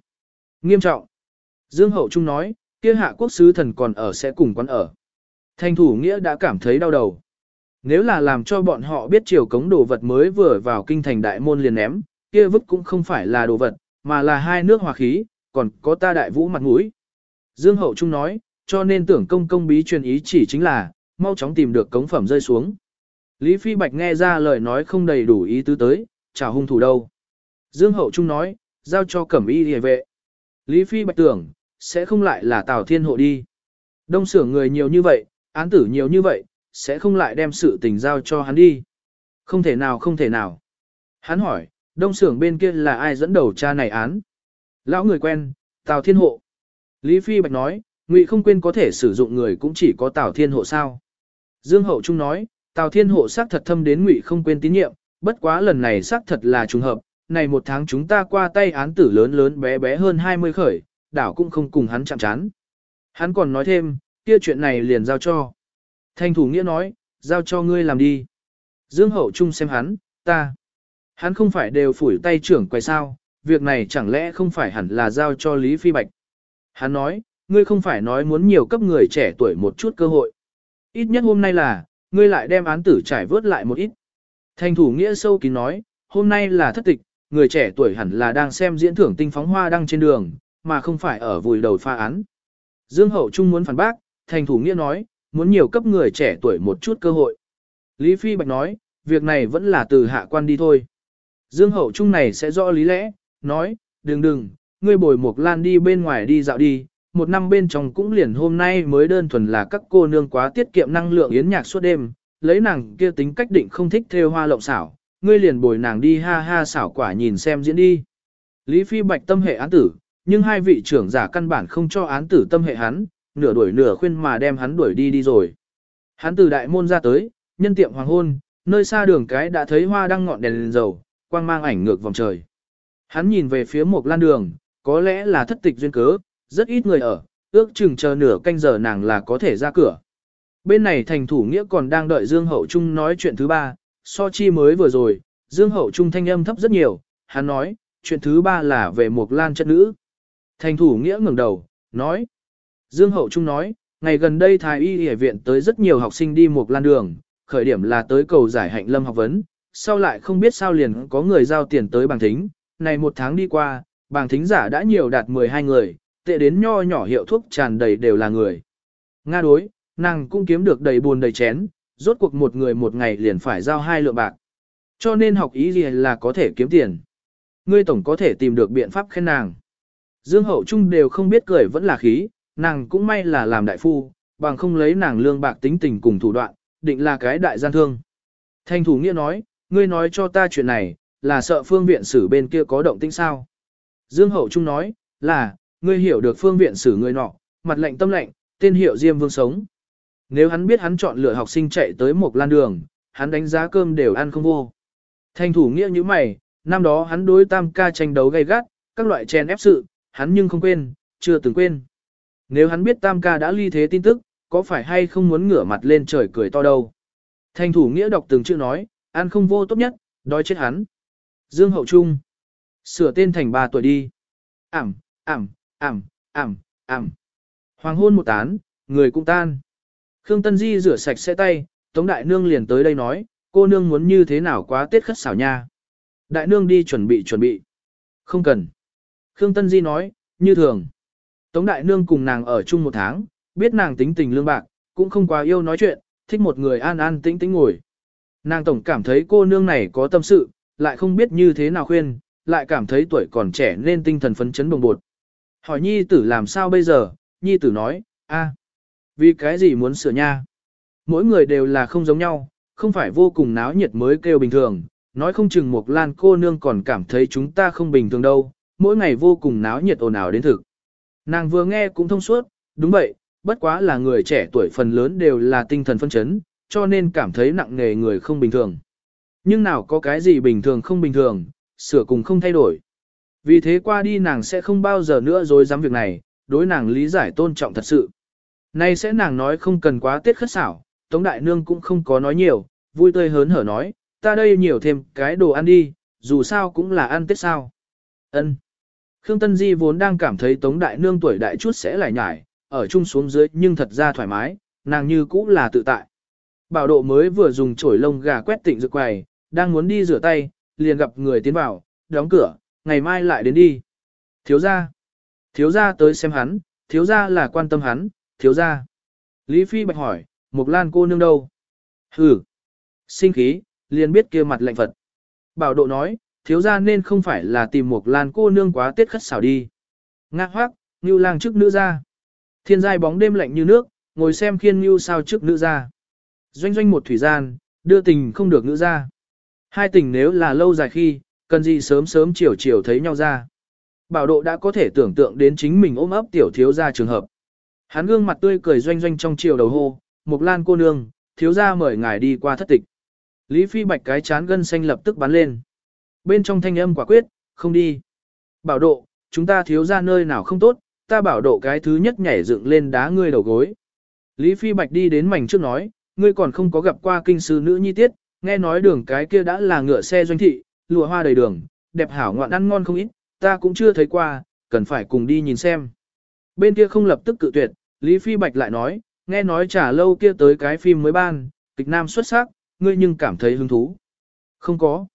Nghiêm trọng. Dương Hậu Trung nói, kia hạ quốc sứ thần còn ở sẽ cùng quán ở. Thanh thủ nghĩa đã cảm thấy đau đầu. Nếu là làm cho bọn họ biết chiều cống đồ vật mới vừa vào kinh thành đại môn liền ném, kia vứt cũng không phải là đồ vật, mà là hai nước hòa khí, còn có ta đại vũ mặt mũi. Dương Hậu Trung nói, cho nên tưởng công công bí truyền ý chỉ chính là, mau chóng tìm được cống phẩm rơi xuống. Lý Phi Bạch nghe ra lời nói không đầy đủ ý tứ tới, chào hung thủ đâu. Dương Hậu Trung nói, giao cho cẩm y hề vệ. Lý Phi Bạch tưởng, sẽ không lại là Tào Thiên Hộ đi. Đông sưởng người nhiều như vậy, án tử nhiều như vậy, sẽ không lại đem sự tình giao cho hắn đi. Không thể nào không thể nào. Hắn hỏi, đông sưởng bên kia là ai dẫn đầu cha này án? Lão người quen, Tào Thiên Hộ. Lý Phi Bạch nói, Ngụy không quên có thể sử dụng người cũng chỉ có Tào Thiên Hộ sao. Dương Hậu Trung nói, Tào Thiên Hộ xác thật thâm đến Ngụy không quên tín nhiệm, bất quá lần này xác thật là trùng hợp, này một tháng chúng ta qua tay án tử lớn lớn bé bé hơn 20 khởi, đảo cũng không cùng hắn chạm chán. Hắn còn nói thêm, kia chuyện này liền giao cho. Thanh thủ nghĩa nói, giao cho ngươi làm đi. Dương Hậu Trung xem hắn, ta. Hắn không phải đều phủi tay trưởng quay sao, việc này chẳng lẽ không phải hẳn là giao cho Lý Phi Bạch. Hắn nói, ngươi không phải nói muốn nhiều cấp người trẻ tuổi một chút cơ hội. Ít nhất hôm nay là, ngươi lại đem án tử trải vớt lại một ít. Thành thủ nghĩa sâu kín nói, hôm nay là thất tịch, người trẻ tuổi hẳn là đang xem diễn thưởng tinh phóng hoa đăng trên đường, mà không phải ở vùi đầu pha án. Dương Hậu Trung muốn phản bác, thành thủ nghĩa nói, muốn nhiều cấp người trẻ tuổi một chút cơ hội. Lý Phi Bạch nói, việc này vẫn là từ hạ quan đi thôi. Dương Hậu Trung này sẽ rõ lý lẽ, nói, đừng đừng, ngươi bồi một lan đi bên ngoài đi dạo đi, một năm bên trong cũng liền hôm nay mới đơn thuần là các cô nương quá tiết kiệm năng lượng yến nhạc suốt đêm, lấy nàng kia tính cách định không thích theo hoa lộng xảo, ngươi liền bồi nàng đi ha ha xảo quả nhìn xem diễn đi. Lý Phi Bạch tâm hệ án tử, nhưng hai vị trưởng giả căn bản không cho án tử tâm hệ hắn, nửa đuổi nửa khuyên mà đem hắn đuổi đi đi rồi. Hắn từ đại môn ra tới, nhân tiệm hoàng hôn, nơi xa đường cái đã thấy hoa đang ngọn đèn lên dầu, quang mang ảnh ngược vòng trời. Hắn nhìn về phía một lan đường, có lẽ là thất tịch duyên cớ, rất ít người ở, ước chừng chờ nửa canh giờ nàng là có thể ra cửa. Bên này thành thủ nghĩa còn đang đợi Dương Hậu Trung nói chuyện thứ ba, so chi mới vừa rồi, Dương Hậu Trung thanh âm thấp rất nhiều, hắn nói, chuyện thứ ba là về một lan chất nữ. Thành thủ nghĩa ngẩng đầu, nói. Dương Hậu Trung nói, ngày gần đây Thái Y Y viện tới rất nhiều học sinh đi một lan đường, khởi điểm là tới cầu giải hạnh lâm học vấn, sau lại không biết sao liền có người giao tiền tới bằng thính, này một tháng đi qua, bàng thính giả đã nhiều đạt 12 người, tệ đến nho nhỏ hiệu thuốc tràn đầy đều là người. Nga đối, nàng cũng kiếm được đầy buồn đầy chén, rốt cuộc một người một ngày liền phải giao hai lượng bạc. Cho nên học ý gì là có thể kiếm tiền. Ngươi tổng có thể tìm được biện pháp khen nàng. Dương hậu trung đều không biết cười vẫn là khí, nàng cũng may là làm đại phu, bằng không lấy nàng lương bạc tính tình cùng thủ đoạn, định là cái đại gian thương. Thanh thủ nghĩa nói, ngươi nói cho ta chuyện này, là sợ phương viện sử bên kia có động tĩnh sao. Dương Hậu Trung nói, là, ngươi hiểu được phương viện sử người nọ, mặt lệnh tâm lệnh, tên hiệu Diêm Vương sống. Nếu hắn biết hắn chọn lựa học sinh chạy tới một lan đường, hắn đánh giá cơm đều ăn không vô. Thanh thủ nghĩa như mày, năm đó hắn đối tam ca tranh đấu gay gắt, các loại chen ép sự, hắn nhưng không quên, chưa từng quên. Nếu hắn biết tam ca đã ly thế tin tức, có phải hay không muốn ngửa mặt lên trời cười to đâu. Thanh thủ nghĩa đọc từng chữ nói, ăn không vô tốt nhất, đói chết hắn. Dương Hậu Trung. Sửa tên thành 3 tuổi đi. Ảm, ảm, ảm, ảm, ảm. Hoàng hôn một tán, người cũng tan. Khương Tân Di rửa sạch sẽ tay, Tống Đại Nương liền tới đây nói, cô nương muốn như thế nào quá tết khất xảo nha. Đại Nương đi chuẩn bị chuẩn bị. Không cần. Khương Tân Di nói, như thường. Tống Đại Nương cùng nàng ở chung một tháng, biết nàng tính tình lương bạc, cũng không quá yêu nói chuyện, thích một người an an tĩnh tĩnh ngồi. Nàng tổng cảm thấy cô nương này có tâm sự, lại không biết như thế nào khuyên, lại cảm thấy tuổi còn trẻ nên tinh thần phấn chấn bồng bột. Hỏi nhi tử làm sao bây giờ, nhi tử nói, a, vì cái gì muốn sửa nha? Mỗi người đều là không giống nhau, không phải vô cùng náo nhiệt mới kêu bình thường, nói không chừng một lan cô nương còn cảm thấy chúng ta không bình thường đâu, mỗi ngày vô cùng náo nhiệt ồn ào đến thực. Nàng vừa nghe cũng thông suốt, đúng vậy, bất quá là người trẻ tuổi phần lớn đều là tinh thần phân chấn, cho nên cảm thấy nặng nề người không bình thường. Nhưng nào có cái gì bình thường không bình thường, sửa cùng không thay đổi. Vì thế qua đi nàng sẽ không bao giờ nữa dối dám việc này, đối nàng lý giải tôn trọng thật sự. Nay sẽ nàng nói không cần quá tiết khất xảo, Tống Đại Nương cũng không có nói nhiều, vui tươi hớn hở nói, ta đây nhiều thêm cái đồ ăn đi, dù sao cũng là ăn tết sao. ân Khương Tân Di vốn đang cảm thấy Tống Đại Nương tuổi đại chút sẽ lại nhải, ở chung xuống dưới nhưng thật ra thoải mái, nàng như cũ là tự tại. Bảo độ mới vừa dùng chổi lông gà quét tịnh dược quầy, đang muốn đi rửa tay, liền gặp người tiến vào, đóng cửa, ngày mai lại đến đi. Thiếu gia, thiếu gia tới xem hắn, thiếu gia là quan tâm hắn, thiếu gia. Lý Phi bạch hỏi, Mục Lan cô nương đâu? Hừ, sinh khí, liền biết kia mặt lạnh Phật. Bảo độ nói, thiếu gia nên không phải là tìm Mục Lan cô nương quá tiết khất xảo đi. Ngạc hoác, như lang trước nữ ra. Thiên giai bóng đêm lạnh như nước, ngồi xem khiên như sao trước nữ ra. Doanh doanh một thủy gian, đưa tình không được nữ ra. Hai tình nếu là lâu dài khi, cần gì sớm sớm chiều chiều thấy nhau ra. Bảo độ đã có thể tưởng tượng đến chính mình ôm ấp tiểu thiếu gia trường hợp. Hắn gương mặt tươi cười doanh doanh trong chiều đầu hô, Mục Lan cô nương, thiếu gia mời ngài đi qua thất tịch. Lý Phi Bạch cái chán gân xanh lập tức bắn lên. Bên trong thanh âm quả quyết, không đi. Bảo độ, chúng ta thiếu gia nơi nào không tốt, ta bảo độ cái thứ nhất nhảy dựng lên đá ngươi đầu gối. Lý Phi Bạch đi đến mảnh trước nói, ngươi còn không có gặp qua kinh sư nữ nhi tiết, nghe nói đường cái kia đã là ngựa xe doanh thị, lụa hoa đầy đường, đẹp hảo ngoạn ăn ngon không ít, ta cũng chưa thấy qua, cần phải cùng đi nhìn xem. Bên kia không lập tức cự tuyệt, Lý Phi Bạch lại nói, nghe nói trả lâu kia tới cái phim mới ban, kịch nam xuất sắc, ngươi nhưng cảm thấy hứng thú. Không có.